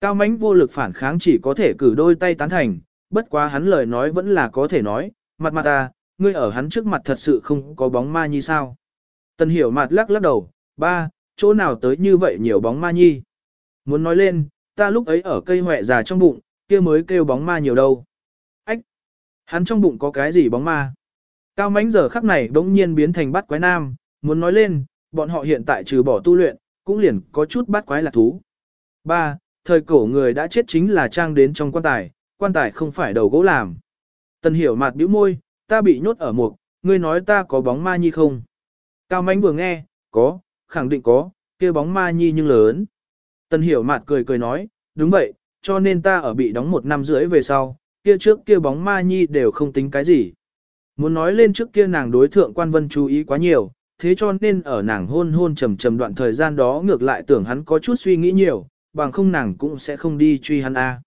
Cao mãnh vô lực phản kháng chỉ có thể cử đôi tay tán thành, bất quá hắn lời nói vẫn là có thể nói, mặt mặt ta, ngươi ở hắn trước mặt thật sự không có bóng ma nhi sao. Tần hiểu mặt lắc lắc đầu, ba, chỗ nào tới như vậy nhiều bóng ma nhi. Muốn nói lên, ta lúc ấy ở cây hỏe già trong bụng, kia mới kêu bóng ma nhiều đâu. Ách! Hắn trong bụng có cái gì bóng ma? Cao mánh giờ khắc này đống nhiên biến thành bắt quái nam, muốn nói lên, bọn họ hiện tại trừ bỏ tu luyện, cũng liền có chút bắt quái là thú. Ba, thời cổ người đã chết chính là trang đến trong quan tài, quan tài không phải đầu gỗ làm. Tần hiểu mặt bĩu môi, ta bị nhốt ở mục, ngươi nói ta có bóng ma nhi không? Cao mánh vừa nghe, có, khẳng định có, kia bóng ma nhi nhưng lớn. Tần hiểu mặt cười cười nói, đúng vậy, cho nên ta ở bị đóng một năm rưỡi về sau, kia trước kia bóng ma nhi đều không tính cái gì. Muốn nói lên trước kia nàng đối thượng quan vân chú ý quá nhiều, thế cho nên ở nàng hôn hôn trầm trầm đoạn thời gian đó ngược lại tưởng hắn có chút suy nghĩ nhiều, bằng không nàng cũng sẽ không đi truy hắn a.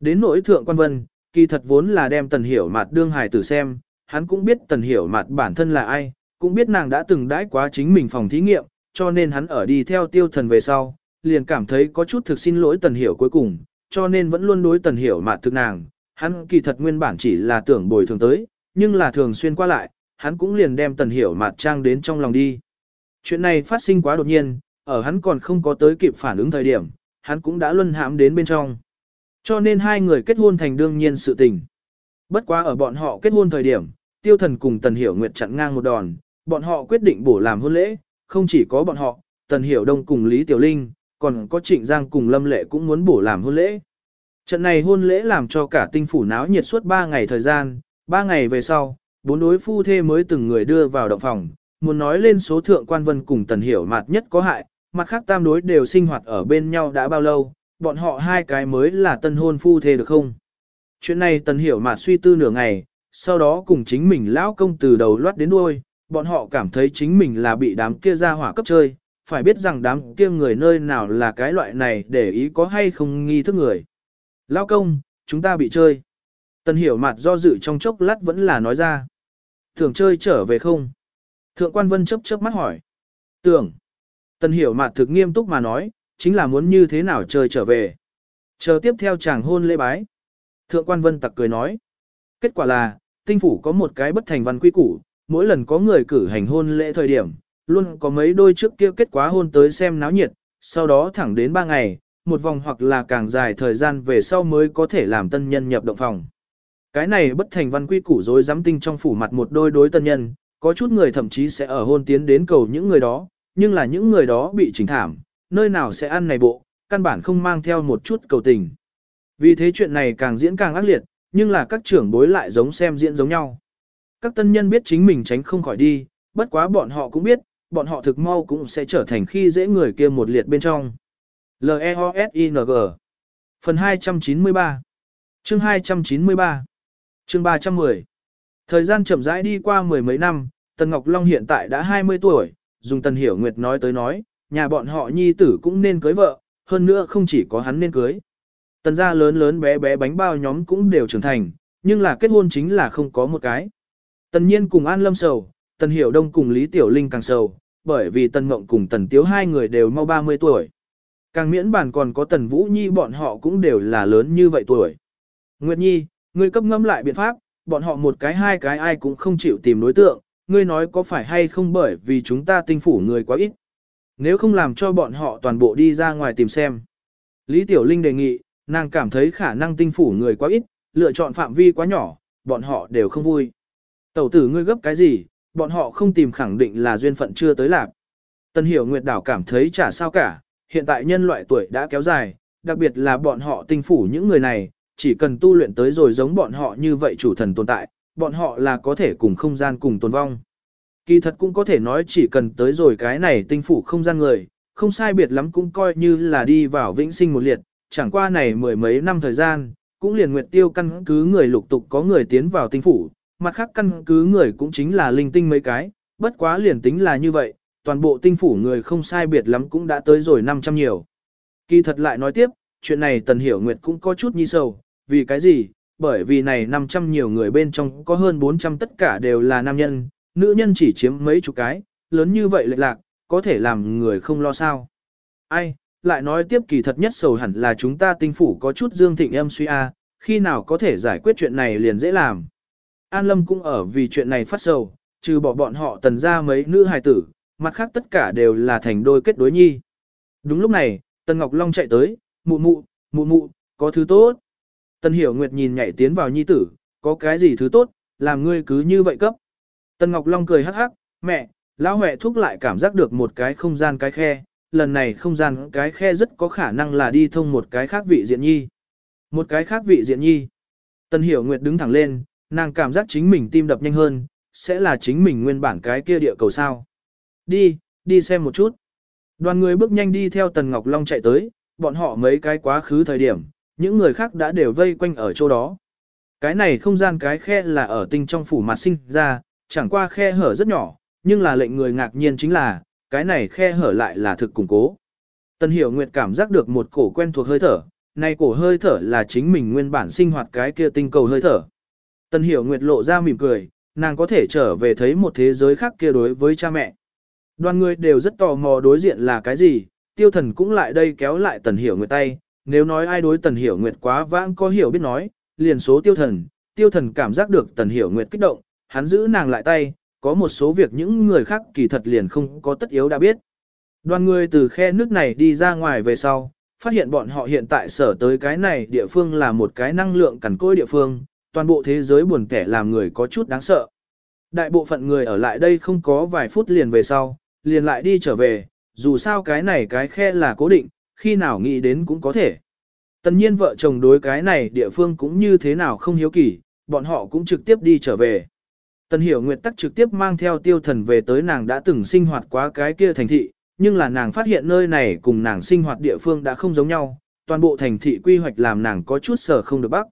Đến nỗi thượng quan vân, kỳ thật vốn là đem tần hiểu mặt đương hài tử xem, hắn cũng biết tần hiểu mặt bản thân là ai, cũng biết nàng đã từng đãi quá chính mình phòng thí nghiệm, cho nên hắn ở đi theo tiêu thần về sau, liền cảm thấy có chút thực xin lỗi tần hiểu cuối cùng, cho nên vẫn luôn đối tần hiểu mặt thực nàng, hắn kỳ thật nguyên bản chỉ là tưởng bồi thường tới, nhưng là thường xuyên qua lại, hắn cũng liền đem tần hiểu mặt trang đến trong lòng đi. Chuyện này phát sinh quá đột nhiên, ở hắn còn không có tới kịp phản ứng thời điểm, hắn cũng đã luân hãm đến bên trong. Cho nên hai người kết hôn thành đương nhiên sự tình. Bất quá ở bọn họ kết hôn thời điểm, tiêu thần cùng tần hiểu nguyệt chặn ngang một đòn, bọn họ quyết định bổ làm hôn lễ, không chỉ có bọn họ, tần hiểu đông cùng Lý Tiểu Linh, còn có trịnh giang cùng lâm lệ cũng muốn bổ làm hôn lễ. Trận này hôn lễ làm cho cả tinh phủ náo nhiệt suốt 3 ngày thời gian, 3 ngày về sau, bốn đối phu thê mới từng người đưa vào động phòng, muốn nói lên số thượng quan vân cùng tần hiểu mặt nhất có hại, mặt khác tam đối đều sinh hoạt ở bên nhau đã bao lâu, bọn họ hai cái mới là tân hôn phu thê được không? Chuyện này tần hiểu mà suy tư nửa ngày, sau đó cùng chính mình lão công từ đầu loát đến đuôi, bọn họ cảm thấy chính mình là bị đám kia ra hỏa cấp chơi, phải biết rằng đám kia người nơi nào là cái loại này để ý có hay không nghi thức người. Lão công, chúng ta bị chơi. Tần hiểu mặt do dự trong chốc lát vẫn là nói ra. Tưởng chơi trở về không? Thượng quan vân chấp chớp mắt hỏi. Tưởng. Tần hiểu mặt thực nghiêm túc mà nói, chính là muốn như thế nào chơi trở về. Chờ tiếp theo chàng hôn lễ bái. Thượng quan vân tặc cười nói. Kết quả là, tinh phủ có một cái bất thành văn quy củ, mỗi lần có người cử hành hôn lễ thời điểm, luôn có mấy đôi trước kia kết quá hôn tới xem náo nhiệt, sau đó thẳng đến 3 ngày, một vòng hoặc là càng dài thời gian về sau mới có thể làm tân nhân nhập động phòng. Cái này bất thành văn quy củ dối dám tinh trong phủ mặt một đôi đối tân nhân, có chút người thậm chí sẽ ở hôn tiến đến cầu những người đó, nhưng là những người đó bị chỉnh thảm, nơi nào sẽ ăn này bộ, căn bản không mang theo một chút cầu tình. Vì thế chuyện này càng diễn càng ác liệt, nhưng là các trưởng bối lại giống xem diễn giống nhau. Các tân nhân biết chính mình tránh không khỏi đi, bất quá bọn họ cũng biết, bọn họ thực mau cũng sẽ trở thành khi dễ người kia một liệt bên trong. L-E-O-S-I-N-G Phần 293 Chương 293 Chương 310 Thời gian chậm rãi đi qua mười mấy năm, Tần Ngọc Long hiện tại đã 20 tuổi, dùng Tần Hiểu Nguyệt nói tới nói, nhà bọn họ nhi tử cũng nên cưới vợ, hơn nữa không chỉ có hắn nên cưới. Tần gia lớn lớn bé bé bánh bao nhóm cũng đều trưởng thành, nhưng là kết hôn chính là không có một cái. Tần Nhiên cùng An Lâm sầu, Tần Hiểu Đông cùng Lý Tiểu Linh càng sầu, bởi vì Tần Ngộng cùng Tần Tiếu hai người đều mau 30 tuổi. Càng miễn bản còn có Tần Vũ Nhi bọn họ cũng đều là lớn như vậy tuổi. Nguyệt Nhi, ngươi cấp ngâm lại biện pháp, bọn họ một cái hai cái ai cũng không chịu tìm đối tượng, ngươi nói có phải hay không bởi vì chúng ta tinh phủ người quá ít. Nếu không làm cho bọn họ toàn bộ đi ra ngoài tìm xem. Lý Tiểu Linh đề nghị, nàng cảm thấy khả năng tinh phủ người quá ít, lựa chọn phạm vi quá nhỏ, bọn họ đều không vui. Tẩu tử ngươi gấp cái gì, bọn họ không tìm khẳng định là duyên phận chưa tới lạc. Tân hiểu Nguyệt Đảo cảm thấy chả sao cả, hiện tại nhân loại tuổi đã kéo dài, đặc biệt là bọn họ tinh phủ những người này, chỉ cần tu luyện tới rồi giống bọn họ như vậy chủ thần tồn tại, bọn họ là có thể cùng không gian cùng tồn vong. Kỳ thật cũng có thể nói chỉ cần tới rồi cái này tinh phủ không gian người, không sai biệt lắm cũng coi như là đi vào vĩnh sinh một liệt, chẳng qua này mười mấy năm thời gian, cũng liền nguyệt tiêu căn cứ người lục tục có người tiến vào tinh phủ, mặt khác căn cứ người cũng chính là linh tinh mấy cái, bất quá liền tính là như vậy, toàn bộ tinh phủ người không sai biệt lắm cũng đã tới rồi 500 nhiều. Kỳ thật lại nói tiếp, chuyện này Tần Hiểu Nguyệt cũng có chút nhi sầu, vì cái gì? Bởi vì này 500 nhiều người bên trong có hơn 400 tất cả đều là nam nhân, nữ nhân chỉ chiếm mấy chục cái, lớn như vậy lệch lạc, có thể làm người không lo sao. Ai, lại nói tiếp kỳ thật nhất sầu hẳn là chúng ta tinh phủ có chút dương thịnh em suy a, khi nào có thể giải quyết chuyện này liền dễ làm. An Lâm cũng ở vì chuyện này phát sầu, trừ bỏ bọn họ tần ra mấy nữ hài tử, mặt khác tất cả đều là thành đôi kết đối nhi. Đúng lúc này, Tần Ngọc Long chạy tới, mụ mụ, mụ mụ, có thứ tốt. Tần Hiểu Nguyệt nhìn nhảy tiến vào nhi tử, có cái gì thứ tốt, làm ngươi cứ như vậy cấp. Tần Ngọc Long cười hắc hắc, mẹ, lão huệ thúc lại cảm giác được một cái không gian cái khe, lần này không gian cái khe rất có khả năng là đi thông một cái khác vị diện nhi. Một cái khác vị diện nhi. Tần Hiểu Nguyệt đứng thẳng lên, nàng cảm giác chính mình tim đập nhanh hơn, sẽ là chính mình nguyên bản cái kia địa cầu sao. Đi, đi xem một chút. Đoàn người bước nhanh đi theo Tần Ngọc Long chạy tới, bọn họ mấy cái quá khứ thời điểm, những người khác đã đều vây quanh ở chỗ đó. Cái này không gian cái khe là ở tinh trong phủ mặt sinh ra, chẳng qua khe hở rất nhỏ, nhưng là lệnh người ngạc nhiên chính là, cái này khe hở lại là thực củng cố. Tần Hiểu Nguyệt cảm giác được một cổ quen thuộc hơi thở, này cổ hơi thở là chính mình nguyên bản sinh hoạt cái kia tinh cầu hơi thở. Tần Hiểu Nguyệt lộ ra mỉm cười, nàng có thể trở về thấy một thế giới khác kia đối với cha mẹ. Đoàn người đều rất tò mò đối diện là cái gì, tiêu thần cũng lại đây kéo lại Tần Hiểu Nguyệt tay, nếu nói ai đối Tần Hiểu Nguyệt quá vãng có hiểu biết nói, liền số tiêu thần, tiêu thần cảm giác được Tần Hiểu Nguyệt kích động, hắn giữ nàng lại tay, có một số việc những người khác kỳ thật liền không có tất yếu đã biết. Đoàn người từ khe nước này đi ra ngoài về sau, phát hiện bọn họ hiện tại sở tới cái này địa phương là một cái năng lượng cằn côi địa phương, toàn bộ thế giới buồn kẻ làm người có chút đáng sợ. Đại bộ phận người ở lại đây không có vài phút liền về sau, liền lại đi trở về, dù sao cái này cái khe là cố định, khi nào nghĩ đến cũng có thể. Tần nhiên vợ chồng đối cái này địa phương cũng như thế nào không hiếu kỳ, bọn họ cũng trực tiếp đi trở về. Tần hiểu nguyệt tắc trực tiếp mang theo tiêu thần về tới nàng đã từng sinh hoạt quá cái kia thành thị, nhưng là nàng phát hiện nơi này cùng nàng sinh hoạt địa phương đã không giống nhau, toàn bộ thành thị quy hoạch làm nàng có chút sở không được bắc.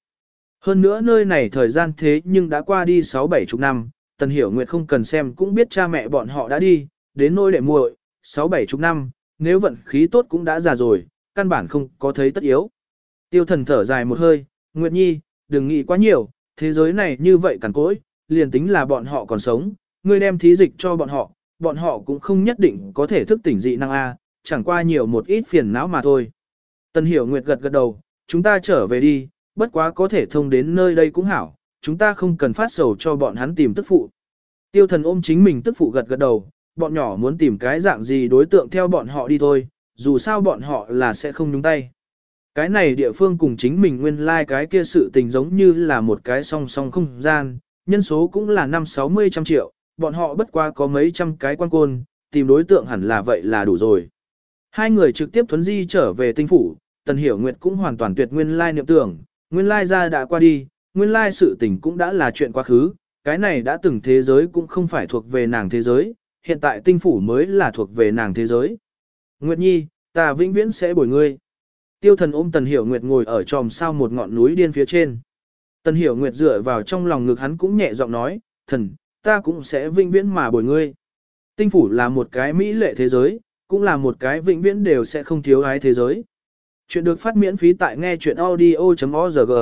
Hơn nữa nơi này thời gian thế nhưng đã qua đi 6-7 chục năm, Tần Hiểu Nguyệt không cần xem cũng biết cha mẹ bọn họ đã đi, đến nơi để muội, 6-7 chục năm, nếu vận khí tốt cũng đã già rồi, căn bản không có thấy tất yếu. Tiêu thần thở dài một hơi, Nguyệt Nhi, đừng nghĩ quá nhiều, thế giới này như vậy cằn cỗi, liền tính là bọn họ còn sống, ngươi đem thí dịch cho bọn họ, bọn họ cũng không nhất định có thể thức tỉnh dị năng A, chẳng qua nhiều một ít phiền não mà thôi. Tần Hiểu Nguyệt gật gật đầu, chúng ta trở về đi, bất quá có thể thông đến nơi đây cũng hảo, chúng ta không cần phát sầu cho bọn hắn tìm tức phụ. Tiêu thần ôm chính mình tức phụ gật gật đầu, bọn nhỏ muốn tìm cái dạng gì đối tượng theo bọn họ đi thôi, dù sao bọn họ là sẽ không nhúng tay. Cái này địa phương cùng chính mình nguyên lai like cái kia sự tình giống như là một cái song song không gian, nhân số cũng là năm sáu mươi trăm triệu, bọn họ bất qua có mấy trăm cái quan côn, tìm đối tượng hẳn là vậy là đủ rồi. Hai người trực tiếp thuấn di trở về tinh phủ, Tần Hiểu Nguyệt cũng hoàn toàn tuyệt nguyên lai niệm tưởng, nguyên lai ra đã qua đi, nguyên lai sự tình cũng đã là chuyện quá khứ, cái này đã từng thế giới cũng không phải thuộc về nàng thế giới, hiện tại tinh phủ mới là thuộc về nàng thế giới. Nguyệt Nhi, ta vĩnh viễn sẽ bồi ngươi. Tiêu thần ôm Tần Hiểu Nguyệt ngồi ở tròm sao một ngọn núi điên phía trên. Tần Hiểu Nguyệt dựa vào trong lòng ngực hắn cũng nhẹ giọng nói, thần, ta cũng sẽ vinh viễn mà bồi ngươi. Tinh phủ là một cái mỹ lệ thế giới, cũng là một cái vĩnh viễn đều sẽ không thiếu ái thế giới. Chuyện được phát miễn phí tại nghe chuyện audio.org